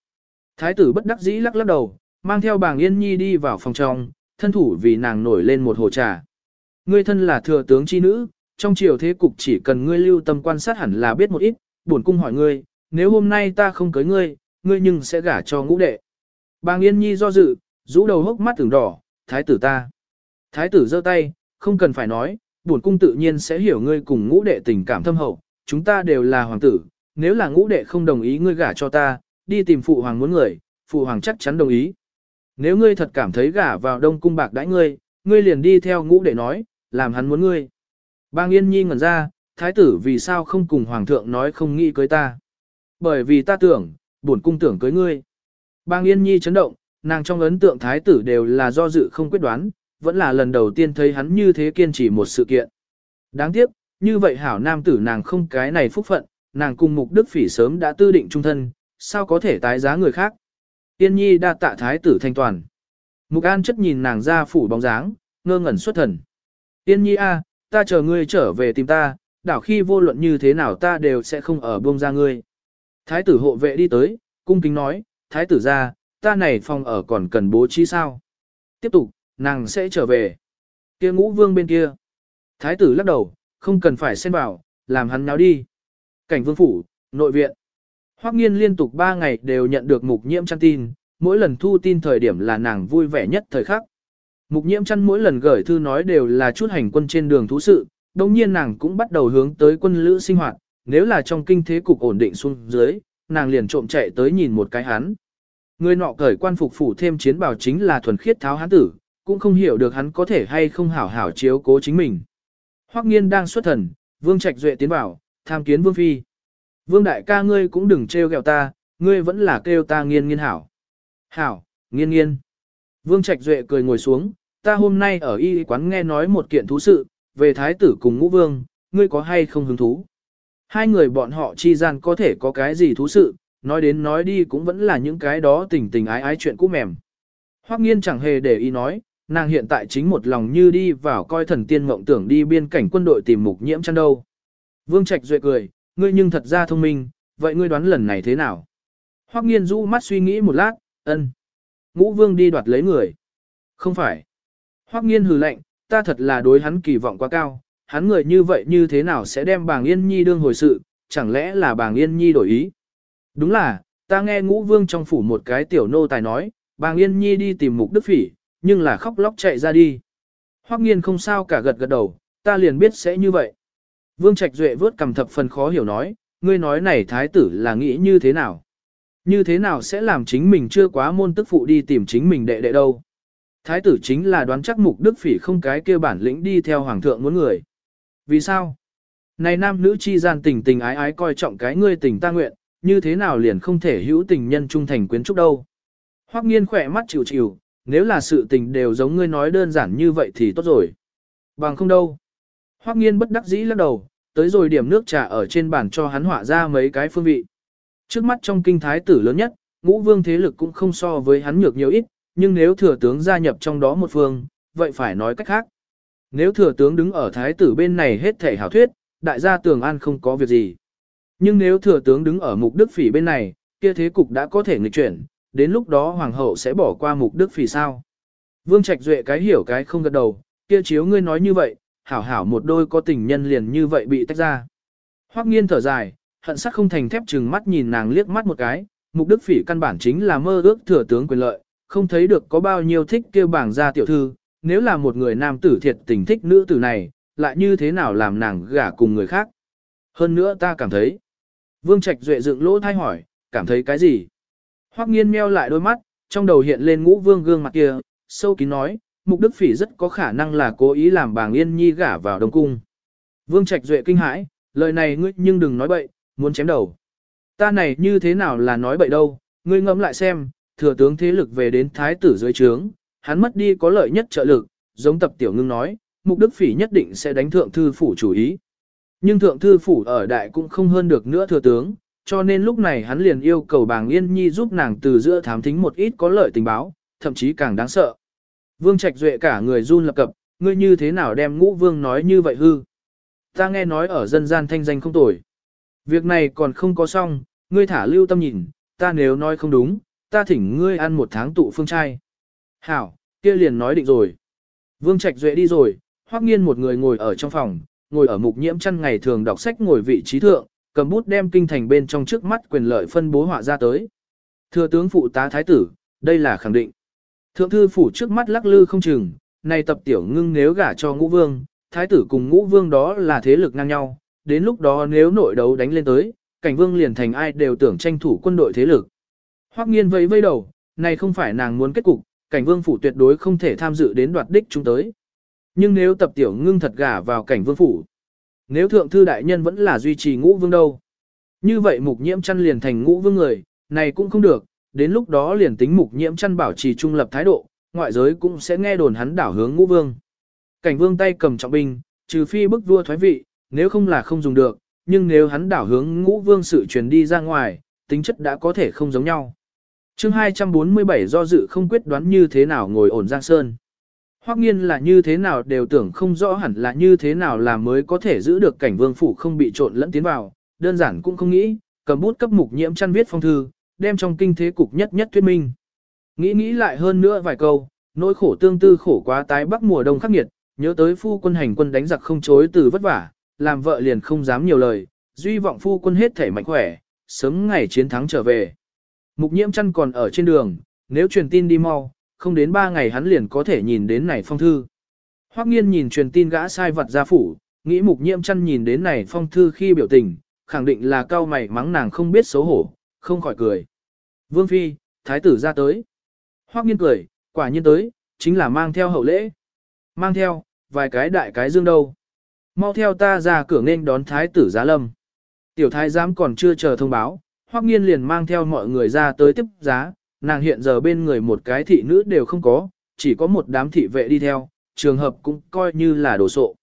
Thái tử bất đắc dĩ lắc lắc đầu, mang theo bàng yên nhi đi vào phòng trong, thân thủ vì nàng nổi lên một hồ trà. Ngươi thân là thừa tướng chi nữ, trong triều thế cục chỉ cần ngươi lưu tâm quan sát hẳn là biết một ít, bổn cung hỏi ngươi, nếu hôm nay ta không cưới ngươi, ngươi nhưng sẽ gả cho ngũ đệ. Bàng Yên Nhi do dự, rũ đầu hốc mắt tưởng đỏ, thái tử ta. Thái tử giơ tay, không cần phải nói, bổn cung tự nhiên sẽ hiểu ngươi cùng ngũ đệ tình cảm thâm hậu, chúng ta đều là hoàng tử, nếu là ngũ đệ không đồng ý ngươi gả cho ta, đi tìm phụ hoàng muốn người, phụ hoàng chắc chắn đồng ý. Nếu ngươi thật cảm thấy gả vào đông cung bạc đãi ngươi, ngươi liền đi theo ngũ đệ nói, làm hắn muốn ngươi. Bang Yên Nhi ngẩn ra, thái tử vì sao không cùng hoàng thượng nói không nghĩ cưới ta. Bởi vì ta tưởng, bổn cung tưởng cưới ngươi. Bang Yên Nhi chấn động, nàng trong ấn tượng thái tử đều là do dự không quyết đoán, vẫn là lần đầu tiên thấy hắn như thế kiên trì một sự kiện. Đáng tiếc, như vậy hảo nam tử nàng không cái này phúc phận, nàng cùng mục đức phỉ sớm đã tư định trung thân, sao có thể tái giá người khác. tiên Nhi đa tạ thái tử thanh toàn. Mục An chất nhìn nàng ra phủ bóng dáng, ngơ ngẩn xuất thần. tiên Nhi a, ta chờ ngươi trở về tìm ta, đảo khi vô luận như thế nào ta đều sẽ không ở buông ra ngươi. Thái tử hộ vệ đi tới, cung kính nói, thái tử ra, ta này phòng ở còn cần bố trí sao. Tiếp tục, nàng sẽ trở về. kia ngũ vương bên kia. Thái tử lắc đầu, không cần phải xen vào, làm hắn nháo đi. Cảnh vương phủ, nội viện. Hoắc nghiên liên tục 3 ngày đều nhận được mục nhiễm chăn tin, mỗi lần thu tin thời điểm là nàng vui vẻ nhất thời khắc. Mục nhiễm chăn mỗi lần gửi thư nói đều là chút hành quân trên đường thú sự, đồng nhiên nàng cũng bắt đầu hướng tới quân lữ sinh hoạt, nếu là trong kinh thế cục ổn định xuống dưới, nàng liền trộm chạy tới nhìn một cái hắn. Người nọ cởi quan phục phủ thêm chiến bào chính là thuần khiết tháo hắn tử, cũng không hiểu được hắn có thể hay không hảo hảo chiếu cố chính mình. Hoắc nghiên đang xuất thần, vương trạch duệ tiến bảo, tham kiến vương phi. Vương đại ca ngươi cũng đừng trêu ghẹo ta, ngươi vẫn là kêu ta nghiên nghiên hảo. Hảo, nghiên nghiên. Vương Trạch Duệ cười ngồi xuống, ta hôm nay ở y quán nghe nói một kiện thú sự, về thái tử cùng ngũ vương, ngươi có hay không hứng thú? Hai người bọn họ chi gian có thể có cái gì thú sự, nói đến nói đi cũng vẫn là những cái đó tình tình ái ái chuyện cũ mềm. Hoắc nghiên chẳng hề để ý nói, nàng hiện tại chính một lòng như đi vào coi thần tiên mộng tưởng đi biên cảnh quân đội tìm mục nhiễm chăn đâu. Vương Trạch Duệ cười, ngươi nhưng thật ra thông minh, vậy ngươi đoán lần này thế nào? Hoắc nghiên rũ mắt suy nghĩ một lát, ân ngũ vương đi đoạt lấy người. Không phải. Hoắc nghiên hừ lạnh, ta thật là đối hắn kỳ vọng quá cao, hắn người như vậy như thế nào sẽ đem bàng yên nhi đương hồi sự, chẳng lẽ là bàng yên nhi đổi ý. Đúng là, ta nghe ngũ vương trong phủ một cái tiểu nô tài nói, bàng yên nhi đi tìm mục đức phỉ, nhưng là khóc lóc chạy ra đi. Hoắc nghiên không sao cả gật gật đầu, ta liền biết sẽ như vậy. Vương Trạch Duệ vớt cầm thập phần khó hiểu nói, ngươi nói này thái tử là nghĩ như thế nào? Như thế nào sẽ làm chính mình chưa quá môn tức phụ đi tìm chính mình đệ đệ đâu? Thái tử chính là đoán chắc mục đức phỉ không cái kia bản lĩnh đi theo hoàng thượng muốn người. Vì sao? Này nam nữ chi gian tình tình ái ái coi trọng cái ngươi tình ta nguyện, như thế nào liền không thể hữu tình nhân trung thành quyến trúc đâu. Hoắc nghiên khỏe mắt chịu chịu, nếu là sự tình đều giống ngươi nói đơn giản như vậy thì tốt rồi. Bằng không đâu. Hoắc nghiên bất đắc dĩ lắc đầu, tới rồi điểm nước trà ở trên bàn cho hắn họa ra mấy cái phương vị. Trước mắt trong kinh thái tử lớn nhất, ngũ vương thế lực cũng không so với hắn nhược nhiều ít, nhưng nếu thừa tướng gia nhập trong đó một phương, vậy phải nói cách khác. Nếu thừa tướng đứng ở thái tử bên này hết thể hảo thuyết, đại gia tường an không có việc gì. Nhưng nếu thừa tướng đứng ở mục đức phỉ bên này, kia thế cục đã có thể nghịch chuyển, đến lúc đó hoàng hậu sẽ bỏ qua mục đức phỉ sao. Vương Trạch Duệ cái hiểu cái không gật đầu, kia chiếu ngươi nói như vậy, hảo hảo một đôi có tình nhân liền như vậy bị tách ra. Hoắc nghiên thở dài, hận sắc không thành thép chừng mắt nhìn nàng liếc mắt một cái, mục đức phỉ căn bản chính là mơ ước thừa tướng quyền lợi, không thấy được có bao nhiêu thích kêu bảng ra tiểu thư, nếu là một người nam tử thiệt tình thích nữ tử này, lại như thế nào làm nàng gả cùng người khác. Hơn nữa ta cảm thấy. Vương Trạch Duệ dựng lỗ thai hỏi, cảm thấy cái gì? Hoắc nghiên meo lại đôi mắt, trong đầu hiện lên ngũ vương gương mặt kia, sâu kín nói, mục đức phỉ rất có khả năng là cố ý làm bàng yên nhi gả vào đông cung. Vương Trạch Duệ kinh hãi, lời này ngươi nhưng đừng nói bậy, muốn chém đầu. Ta này như thế nào là nói bậy đâu, ngươi ngẫm lại xem, thừa tướng thế lực về đến thái tử dưới trướng, hắn mất đi có lợi nhất trợ lực, giống tập tiểu ngưng nói, mục đức phỉ nhất định sẽ đánh thượng thư phủ chủ ý. Nhưng thượng thư phủ ở đại cũng không hơn được nữa thừa tướng, cho nên lúc này hắn liền yêu cầu bàng yên nhi giúp nàng từ giữa thám thính một ít có lợi tình báo, thậm chí càng đáng sợ. Vương Trạch Duệ cả người run lập cập, ngươi như thế nào đem ngũ vương nói như vậy hư. Ta nghe nói ở dân gian thanh danh không tồi. Việc này còn không có xong, ngươi thả lưu tâm nhìn, ta nếu nói không đúng, ta thỉnh ngươi ăn một tháng tụ phương trai. Hảo, kia liền nói định rồi. Vương Trạch Duệ đi rồi, hoắc nghiên một người ngồi ở trong phòng, ngồi ở mục nhiễm chăn ngày thường đọc sách ngồi vị trí thượng, cầm bút đem kinh thành bên trong trước mắt quyền lợi phân bố họa ra tới. Thừa tướng phụ tá thái tử, đây là khẳng định. Thượng thư phủ trước mắt lắc lư không chừng, này tập tiểu ngưng nếu gả cho ngũ vương, thái tử cùng ngũ vương đó là thế lực ngang nhau, đến lúc đó nếu nội đấu đánh lên tới, cảnh vương liền thành ai đều tưởng tranh thủ quân đội thế lực. Hoắc nghiên vẫy vây đầu, này không phải nàng muốn kết cục, cảnh vương phủ tuyệt đối không thể tham dự đến đoạt đích chúng tới. Nhưng nếu tập tiểu ngưng thật gả vào cảnh vương phủ, nếu thượng thư đại nhân vẫn là duy trì ngũ vương đâu. Như vậy mục nhiễm chăn liền thành ngũ vương người, này cũng không được, đến lúc đó liền tính mục nhiễm chăn bảo trì trung lập thái độ, ngoại giới cũng sẽ nghe đồn hắn đảo hướng ngũ vương. Cảnh vương tay cầm trọng binh, trừ phi bức vua thoái vị, nếu không là không dùng được, nhưng nếu hắn đảo hướng ngũ vương sự truyền đi ra ngoài, tính chất đã có thể không giống nhau. chương 247 do dự không quyết đoán như thế nào ngồi ổn giang sơn. Hoắc nghiên là như thế nào đều tưởng không rõ hẳn là như thế nào là mới có thể giữ được cảnh vương phủ không bị trộn lẫn tiến vào, đơn giản cũng không nghĩ, cầm bút cấp mục nhiễm chăn viết phong thư, đem trong kinh thế cục nhất nhất thuyết minh. Nghĩ nghĩ lại hơn nữa vài câu, nỗi khổ tương tư khổ quá tái bắc mùa đông khắc nghiệt, nhớ tới phu quân hành quân đánh giặc không chối từ vất vả, làm vợ liền không dám nhiều lời, duy vọng phu quân hết thể mạnh khỏe, sớm ngày chiến thắng trở về. Mục nhiễm chăn còn ở trên đường, nếu truyền tin đi mau, không đến ba ngày hắn liền có thể nhìn đến này phong thư. Hoắc nghiên nhìn truyền tin gã sai vật ra phủ, nghĩ mục nhiễm chăn nhìn đến này phong thư khi biểu tình, khẳng định là cao mày mắng nàng không biết xấu hổ, không khỏi cười. Vương Phi, thái tử ra tới. Hoắc nghiên cười, quả nhiên tới, chính là mang theo hậu lễ. Mang theo, vài cái đại cái dương đâu. Mau theo ta ra cửa nên đón thái tử giá lâm. Tiểu thái giám còn chưa chờ thông báo, Hoắc nghiên liền mang theo mọi người ra tới tiếp giá, nàng hiện giờ bên người một cái thị nữ đều không có, chỉ có một đám thị vệ đi theo, trường hợp cũng coi như là đồ sộ.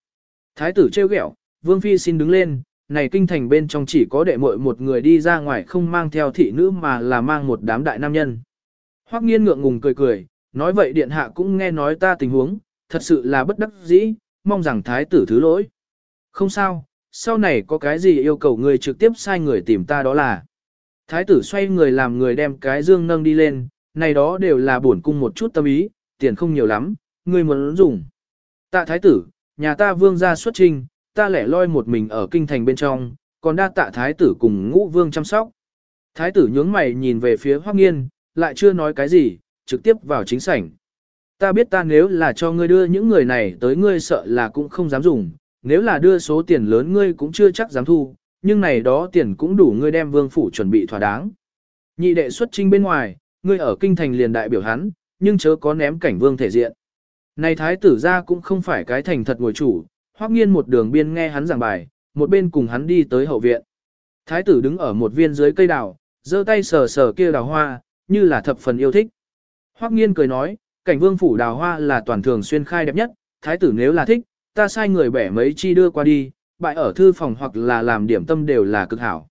Thái tử trêu ghẹo, Vương Phi xin đứng lên, này kinh thành bên trong chỉ có đệ muội một người đi ra ngoài không mang theo thị nữ mà là mang một đám đại nam nhân. Hoắc nghiên ngượng ngùng cười cười, nói vậy điện hạ cũng nghe nói ta tình huống, thật sự là bất đắc dĩ, mong rằng thái tử thứ lỗi. Không sao, sau này có cái gì yêu cầu người trực tiếp sai người tìm ta đó là. Thái tử xoay người làm người đem cái dương nâng đi lên, này đó đều là bổn cung một chút tâm ý, tiền không nhiều lắm, người muốn dùng. Tạ thái tử, nhà ta vương ra xuất trình, ta lẻ loi một mình ở kinh thành bên trong, còn đa tạ thái tử cùng ngũ vương chăm sóc. Thái tử nhướng mày nhìn về phía hoác nghiên, lại chưa nói cái gì, trực tiếp vào chính sảnh. Ta biết ta nếu là cho ngươi đưa những người này tới ngươi sợ là cũng không dám dùng, nếu là đưa số tiền lớn ngươi cũng chưa chắc dám thu, nhưng này đó tiền cũng đủ ngươi đem vương phủ chuẩn bị thỏa đáng. Nhị đệ xuất trinh bên ngoài, ngươi ở kinh thành liền đại biểu hắn, nhưng chớ có ném cảnh vương thể diện. Này thái tử ra cũng không phải cái thành thật ngồi chủ, hoắc nghiên một đường biên nghe hắn giảng bài, một bên cùng hắn đi tới hậu viện. Thái tử đứng ở một viên dưới cây đào, giơ tay sờ sờ kia đào hoa, như là thập phần yêu thích. Hoắc nghiên cười nói, cảnh vương phủ đào hoa là toàn thường xuyên khai đẹp nhất, thái tử nếu là thích, ta sai người bẻ mấy chi đưa qua đi, bại ở thư phòng hoặc là làm điểm tâm đều là cực hảo.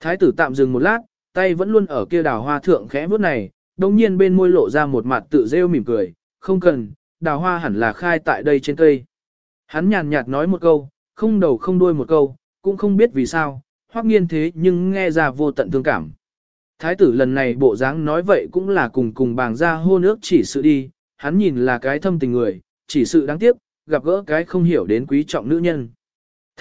Thái tử tạm dừng một lát, tay vẫn luôn ở kia đào hoa thượng khẽ vuốt này, đồng nhiên bên môi lộ ra một mặt tự rêu mỉm cười, không cần, đào hoa hẳn là khai tại đây trên cây. Hắn nhàn nhạt nói một câu, không đầu không đuôi một câu, cũng không biết vì sao, hoắc nghiên thế nhưng nghe ra vô tận thương cảm. Thái tử lần này bộ dáng nói vậy cũng là cùng cùng bàng ra hô nước chỉ sự đi, hắn nhìn là cái thâm tình người, chỉ sự đáng tiếc, gặp gỡ cái không hiểu đến quý trọng nữ nhân.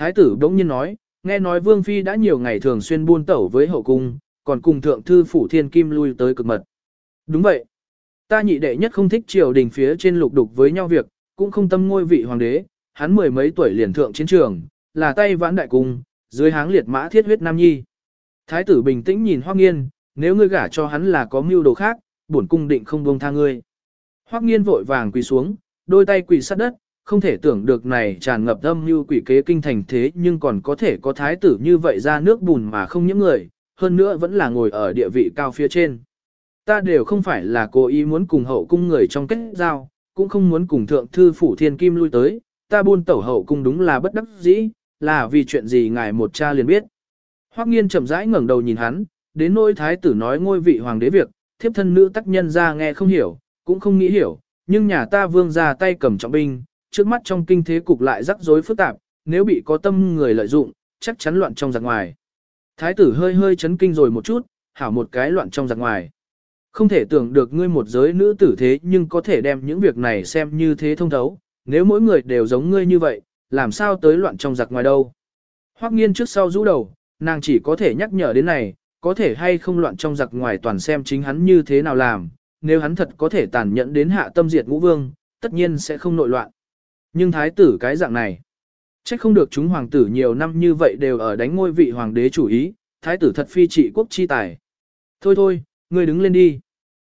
Thái tử đống nhiên nói, nghe nói Vương Phi đã nhiều ngày thường xuyên buôn tẩu với hậu cung, còn cùng thượng thư phủ thiên kim lui tới cực mật. Đúng vậy. Ta nhị đệ nhất không thích triều đình phía trên lục đục với nhau việc, cũng không tâm ngôi vị hoàng đế, hắn mười mấy tuổi liền thượng chiến trường, là tay vãn đại cung, dưới háng liệt mã thiết huyết nam nhi. Thái tử bình tĩnh nhìn Hoắc Nghiên, nếu ngươi gả cho hắn là có mưu đồ khác, bổn cung định không buông tha ngươi. Hoắc Nghiên vội vàng quỳ xuống, đôi tay quỳ sát đất, không thể tưởng được này tràn ngập âm mưu quỷ kế kinh thành thế nhưng còn có thể có thái tử như vậy ra nước bùn mà không nhiễm người, hơn nữa vẫn là ngồi ở địa vị cao phía trên. Ta đều không phải là cố ý muốn cùng hậu cung người trong kết giao, cũng không muốn cùng thượng thư phủ thiên kim lui tới, ta buôn tẩu hậu cung đúng là bất đắc dĩ, là vì chuyện gì ngài một cha liền biết. Hoắc nghiên chậm rãi ngẩng đầu nhìn hắn, đến nỗi thái tử nói ngôi vị hoàng đế việc, thiếp thân nữ tác nhân ra nghe không hiểu, cũng không nghĩ hiểu, nhưng nhà ta vương ra tay cầm trọng binh, trước mắt trong kinh thế cục lại rắc rối phức tạp, nếu bị có tâm người lợi dụng, chắc chắn loạn trong giặc ngoài. Thái tử hơi hơi chấn kinh rồi một chút, hảo một cái loạn trong giặc ngoài. Không thể tưởng được ngươi một giới nữ tử thế nhưng có thể đem những việc này xem như thế thông thấu, nếu mỗi người đều giống ngươi như vậy, làm sao tới loạn trong giặc ngoài đâu. Hoắc nghiên trước sau rũ đầu, nàng chỉ có thể nhắc nhở đến này, có thể hay không loạn trong giặc ngoài toàn xem chính hắn như thế nào làm, nếu hắn thật có thể tàn nhẫn đến hạ tâm diệt ngũ vương, tất nhiên sẽ không nội loạn. Nhưng thái tử cái dạng này, trách không được chúng hoàng tử nhiều năm như vậy đều ở đánh ngôi vị hoàng đế chủ ý, thái tử thật phi trị quốc chi tài. Thôi thôi, ngươi đứng lên đi.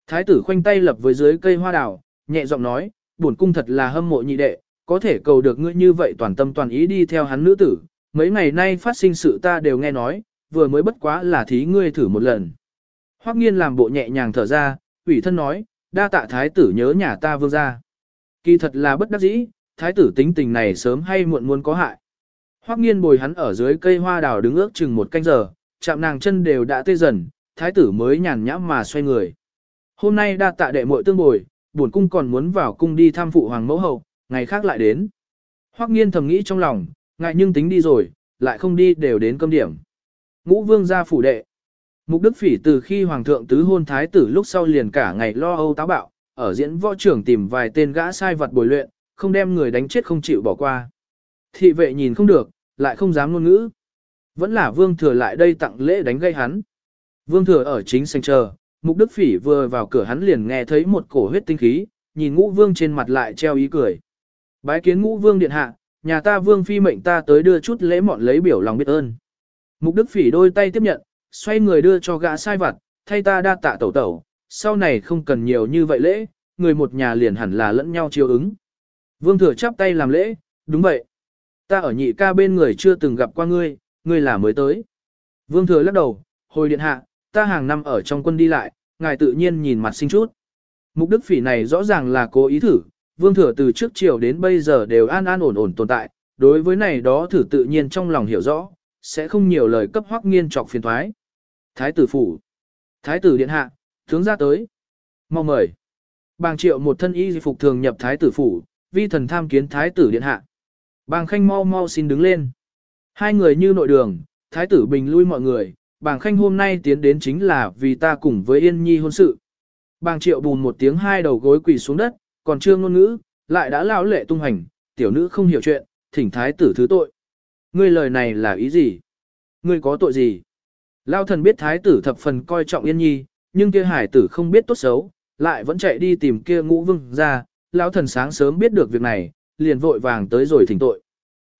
Thái tử khoanh tay lập với dưới cây hoa đào, nhẹ giọng nói, bổn cung thật là hâm mộ nhị đệ, có thể cầu được ngươi như vậy toàn tâm toàn ý đi theo hắn nữ tử. Mấy ngày nay phát sinh sự ta đều nghe nói, vừa mới bất quá là thí ngươi thử một lần. Hoắc nghiên làm bộ nhẹ nhàng thở ra, ủy thân nói, đa tạ thái tử nhớ nhà ta vương gia. Kỳ thật là bất đắc dĩ, thái tử tính tình này sớm hay muộn muốn có hại. Hoắc nghiên bồi hắn ở dưới cây hoa đào đứng ước chừng một canh giờ, chạm nàng chân đều đã tê dần, thái tử mới nhàn nhã mà xoay người. Hôm nay đa tạ đệ muội tương bồi, bổn cung còn muốn vào cung đi thăm phụ hoàng mẫu hậu, ngày khác lại đến. Hoắc nghiên thầm nghĩ trong lòng, ngại nhưng tính đi rồi, lại không đi đều đến cơm điểm. Ngũ vương gia phủ đệ. Mục Đức Phỉ từ khi hoàng thượng tứ hôn thái tử lúc sau liền cả ngày lo âu táo bạo, ở diễn võ trưởng tìm vài tên gã sai vật bồi luyện, không đem người đánh chết không chịu bỏ qua. Thị vệ nhìn không được, lại không dám ngôn ngữ. Vẫn là vương thừa lại đây tặng lễ đánh gây hắn. Vương thừa ở chính sành chờ, mục đức phỉ vừa vào cửa hắn liền nghe thấy một cổ huyết tinh khí, nhìn ngũ vương trên mặt lại treo ý cười. Bái kiến ngũ vương điện hạ, nhà ta vương phi mệnh ta tới đưa chút lễ mọn lấy biểu lòng biết ơn. Mục đức phỉ đôi tay tiếp nhận, xoay người đưa cho gã sai vặt, thay ta đa tạ tẩu tẩu, sau này không cần nhiều như vậy lễ, người một nhà liền hẳn là lẫn nhau chiều ứng. Vương thừa chắp tay làm lễ, đúng vậy. Ta ở nhị ca bên người chưa từng gặp qua ngươi, ngươi là mới tới. Vương thừa lắc đầu, hồi điện hạ, ta hàng năm ở trong quân đi lại, ngài tự nhiên nhìn mặt sinh chút. Mục đức phỉ này rõ ràng là cố ý thử, vương thừa từ trước chiều đến bây giờ đều an an ổn ổn tồn tại, đối với này đó thử tự nhiên trong lòng hiểu rõ, sẽ không nhiều lời cấp hoắc nghiên trọc phiền thoái. Thái tử phủ. Thái tử điện hạ, tướng ra tới. Mau mời. Bàng triệu một thân y phục thường nhập thái tử phủ, vi thần tham kiến thái tử điện hạ. Bàng khanh mau mau xin đứng lên. Hai người như nội đường, thái tử bình lui mọi người, bàng khanh hôm nay tiến đến chính là vì ta cùng với yên nhi hôn sự. Bàng triệu bùn một tiếng hai đầu gối quỳ xuống đất, còn chưa ngôn ngữ, lại đã lao lệ tung hành, tiểu nữ không hiểu chuyện, thỉnh thái tử thứ tội. Ngươi lời này là ý gì? Ngươi có tội gì? Lao thần biết thái tử thập phần coi trọng yên nhi, nhưng kia hải tử không biết tốt xấu, lại vẫn chạy đi tìm kia ngũ vương ra, lão thần sáng sớm biết được việc này, liền vội vàng tới rồi thỉnh tội.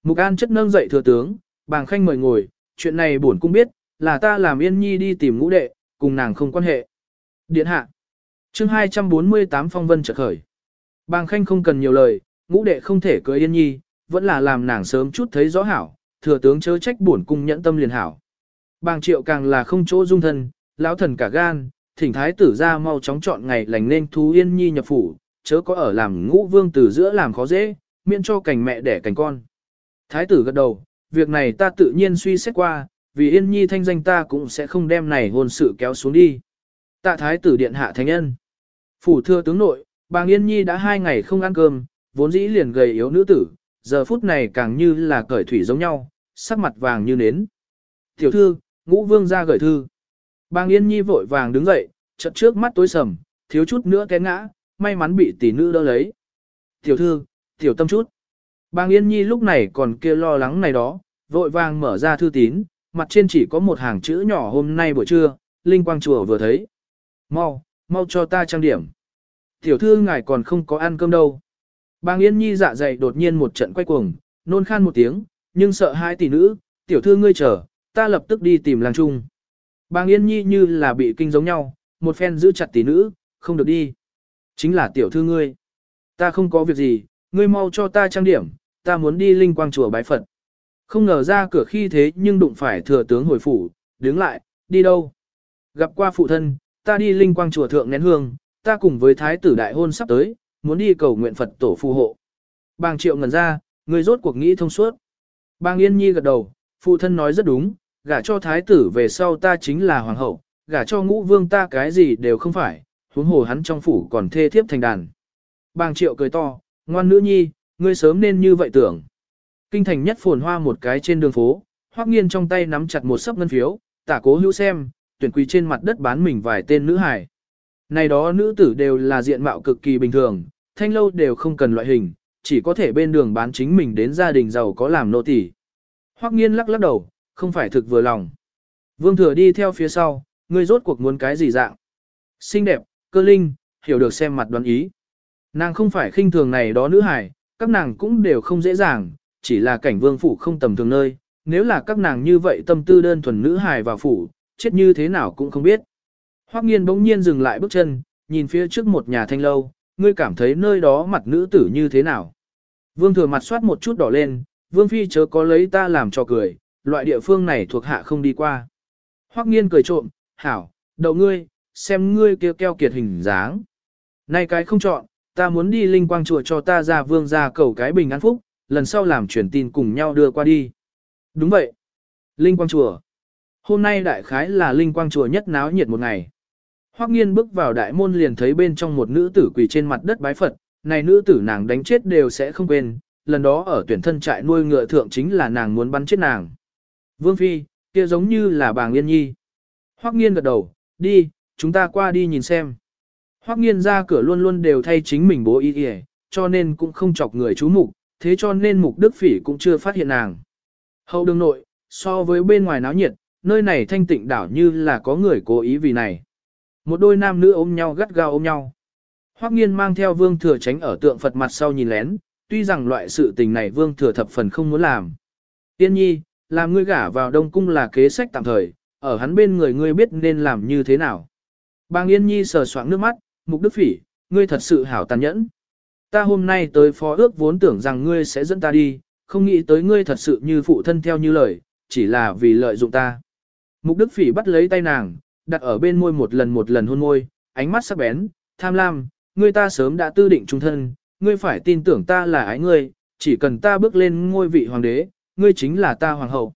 Mục An chất nâng dậy thừa tướng, bàng khanh mời ngồi, chuyện này bổn cũng biết, là ta làm yên nhi đi tìm ngũ đệ, cùng nàng không quan hệ. Điện hạ. chương 248 phong vân chợt khởi. Bàng khanh không cần nhiều lời, ngũ đệ không thể cưới yên nhi, vẫn là làm nàng sớm chút thấy rõ hảo, thừa tướng chớ trách bổn cung nhẫn tâm liền hảo. Bàng triệu càng là không chỗ dung thân, lão thần cả gan, thỉnh thái tử ra mau chóng chọn ngày lành nên thú yên nhi nhập phủ, chớ có ở làm ngũ vương từ giữa làm khó dễ, miễn cho cảnh mẹ đẻ cảnh con. Thái tử gật đầu, việc này ta tự nhiên suy xét qua, vì yên nhi thanh danh ta cũng sẽ không đem này hôn sự kéo xuống đi. Tạ thái tử điện hạ thánh nhân. Phủ thưa tướng nội, bàng yên nhi đã hai ngày không ăn cơm, vốn dĩ liền gầy yếu nữ tử, giờ phút này càng như là cởi thủy giống nhau, sắc mặt vàng như nến. Tiểu thư, ngũ vương ra gửi thư. Bàng yên nhi vội vàng đứng dậy, chợt trước mắt tối sầm, thiếu chút nữa té ngã, may mắn bị tỷ nữ đỡ lấy. Tiểu thư, tiểu tâm chút. Bàng yên nhi lúc này còn kia lo lắng này đó, vội vàng mở ra thư tín, mặt trên chỉ có một hàng chữ nhỏ hôm nay buổi trưa, Linh Quang Chùa vừa thấy. Mau, mau cho ta trang điểm. Tiểu thư ngài còn không có ăn cơm đâu. Bàng Yên Nhi dạ dày đột nhiên một trận quay cuồng, nôn khan một tiếng, nhưng sợ hai tỷ nữ, tiểu thư ngươi chờ, ta lập tức đi tìm làng trung. Bàng Yên Nhi như là bị kinh giống nhau, một phen giữ chặt tỷ nữ, không được đi. Chính là tiểu thư ngươi. Ta không có việc gì, ngươi mau cho ta trang điểm, ta muốn đi linh quang chùa bái Phật. Không ngờ ra cửa khi thế nhưng đụng phải thừa tướng hồi phủ, đứng lại, đi đâu? Gặp qua phụ thân, ta đi linh quang chùa thượng nén hương, ta cùng với thái tử đại hôn sắp tới, muốn đi cầu nguyện Phật tổ phù hộ. Bàng triệu ngần ra, người rốt cuộc nghĩ thông suốt. Bàng yên nhi gật đầu, phụ thân nói rất đúng, gả cho thái tử về sau ta chính là hoàng hậu, gả cho ngũ vương ta cái gì đều không phải, huống hồ hắn trong phủ còn thê thiếp thành đàn. Bàng triệu cười to, ngoan nữ nhi, ngươi sớm nên như vậy tưởng. Kinh thành nhất phồn hoa một cái trên đường phố, hoắc nghiên trong tay nắm chặt một sấp ngân phiếu, tả cố hữu xem, tuyển quỳ trên mặt đất bán mình vài tên nữ hài. Này đó nữ tử đều là diện mạo cực kỳ bình thường, thanh lâu đều không cần loại hình, chỉ có thể bên đường bán chính mình đến gia đình giàu có làm nô tỳ. Hoắc nghiên lắc lắc đầu, không phải thực vừa lòng. Vương thừa đi theo phía sau, ngươi rốt cuộc muốn cái gì dạng. Xinh đẹp, cơ linh, hiểu được xem mặt đoán ý. Nàng không phải khinh thường này đó nữ hài, các nàng cũng đều không dễ dàng, chỉ là cảnh vương phủ không tầm thường nơi, nếu là các nàng như vậy tâm tư đơn thuần nữ hài vào phủ, chết như thế nào cũng không biết. Hoắc nghiên bỗng nhiên dừng lại bước chân, nhìn phía trước một nhà thanh lâu, ngươi cảm thấy nơi đó mặt nữ tử như thế nào. Vương thừa mặt soát một chút đỏ lên, vương phi chớ có lấy ta làm cho cười, loại địa phương này thuộc hạ không đi qua. Hoắc nghiên cười trộm, hảo, đậu ngươi, xem ngươi kia keo kiệt hình dáng. Nay cái không chọn, ta muốn đi linh quang chùa cho ta ra vương ra cầu cái bình an phúc, lần sau làm truyền tin cùng nhau đưa qua đi. Đúng vậy. Linh quang chùa. Hôm nay đại khái là linh quang chùa nhất náo nhiệt một ngày. Hoắc nghiên bước vào đại môn liền thấy bên trong một nữ tử quỳ trên mặt đất bái Phật, này nữ tử nàng đánh chết đều sẽ không quên, lần đó ở tuyển thân trại nuôi ngựa thượng chính là nàng muốn bắn chết nàng. Vương Phi, kia giống như là bàng yên nhi. Hoắc nghiên gật đầu, đi, chúng ta qua đi nhìn xem. Hoắc nghiên ra cửa luôn luôn đều thay chính mình bố ý y, cho nên cũng không chọc người chú mục, thế cho nên mục đức phỉ cũng chưa phát hiện nàng. Hậu đường nội, so với bên ngoài náo nhiệt, nơi này thanh tịnh đảo như là có người cố ý vì này. Một đôi nam nữ ôm nhau gắt gao ôm nhau. Hoắc nghiên mang theo vương thừa tránh ở tượng Phật mặt sau nhìn lén, tuy rằng loại sự tình này vương thừa thập phần không muốn làm. Tiên nhi, làm ngươi gả vào đông cung là kế sách tạm thời, ở hắn bên người ngươi biết nên làm như thế nào. Bàng Yên Nhi sờ soạng nước mắt, mục đức phỉ, ngươi thật sự hảo tàn nhẫn. Ta hôm nay tới phó ước vốn tưởng rằng ngươi sẽ dẫn ta đi, không nghĩ tới ngươi thật sự như phụ thân theo như lời, chỉ là vì lợi dụng ta. Mục đức phỉ bắt lấy tay nàng, đặt ở bên môi một lần một lần hôn môi, ánh mắt sắc bén, tham lam, ngươi ta sớm đã tư định trung thân, ngươi phải tin tưởng ta là ái ngươi, chỉ cần ta bước lên ngôi vị hoàng đế, ngươi chính là ta hoàng hậu.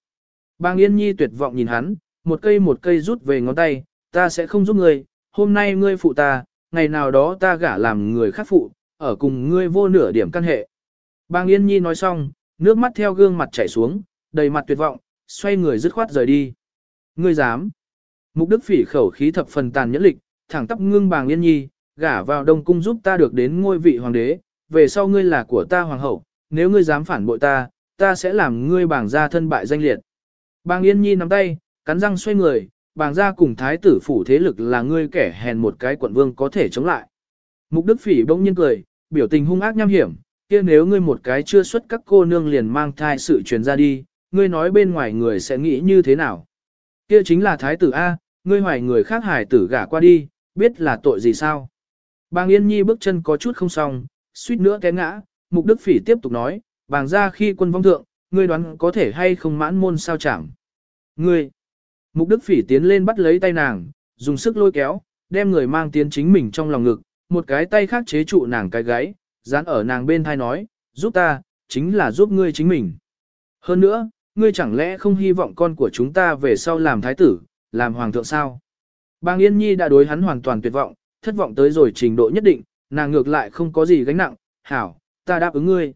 Bàng Yên Nhi tuyệt vọng nhìn hắn, một cây một cây rút về ngón tay, ta sẽ không giúp ngươi, hôm nay ngươi phụ ta, ngày nào đó ta gả làm người khác phụ, ở cùng ngươi vô nửa điểm căn hệ. Bang Yên Nhi nói xong, nước mắt theo gương mặt chảy xuống, đầy mặt tuyệt vọng, xoay người dứt khoát rời đi. Ngươi dám. Mục Đức Phỉ khẩu khí thập phần tàn nhẫn lịch, thẳng tắp ngưng Bàng Yên Nhi, gả vào Đông cung giúp ta được đến ngôi vị hoàng đế, về sau ngươi là của ta hoàng hậu, nếu ngươi dám phản bội ta, ta sẽ làm ngươi bảng gia thân bại danh liệt. Bàng Yên Nhi nắm tay, cắn răng xoay người, bàng gia cùng thái tử phủ thế lực là ngươi kẻ hèn một cái quận vương có thể chống lại. Mục Đức Phỉ bỗng nhiên cười, biểu tình hung ác nham hiểm, kia nếu ngươi một cái chưa xuất các cô nương liền mang thai sự truyền ra đi, ngươi nói bên ngoài người sẽ nghĩ như thế nào? Kia chính là thái tử A, ngươi hoài người khác hải tử gả qua đi, biết là tội gì sao? Bàng Yên Nhi bước chân có chút không xong, suýt nữa té ngã, Mục Đức Phỉ tiếp tục nói, bàng ra khi quân vong thượng, ngươi đoán có thể hay không mãn môn sao chẳng? Ngươi! Mục Đức Phỉ tiến lên bắt lấy tay nàng, dùng sức lôi kéo, đem người mang tiến chính mình trong lòng ngực, một cái tay khác chế trụ nàng cái gáy, dán ở nàng bên thai nói, giúp ta, chính là giúp ngươi chính mình. Hơn nữa, ngươi chẳng lẽ không hy vọng con của chúng ta về sau làm thái tử, làm hoàng thượng sao? Bang Yên Nhi đã đối hắn hoàn toàn tuyệt vọng, thất vọng tới rồi trình độ nhất định, nàng ngược lại không có gì gánh nặng, hảo, ta đáp ứng ngươi.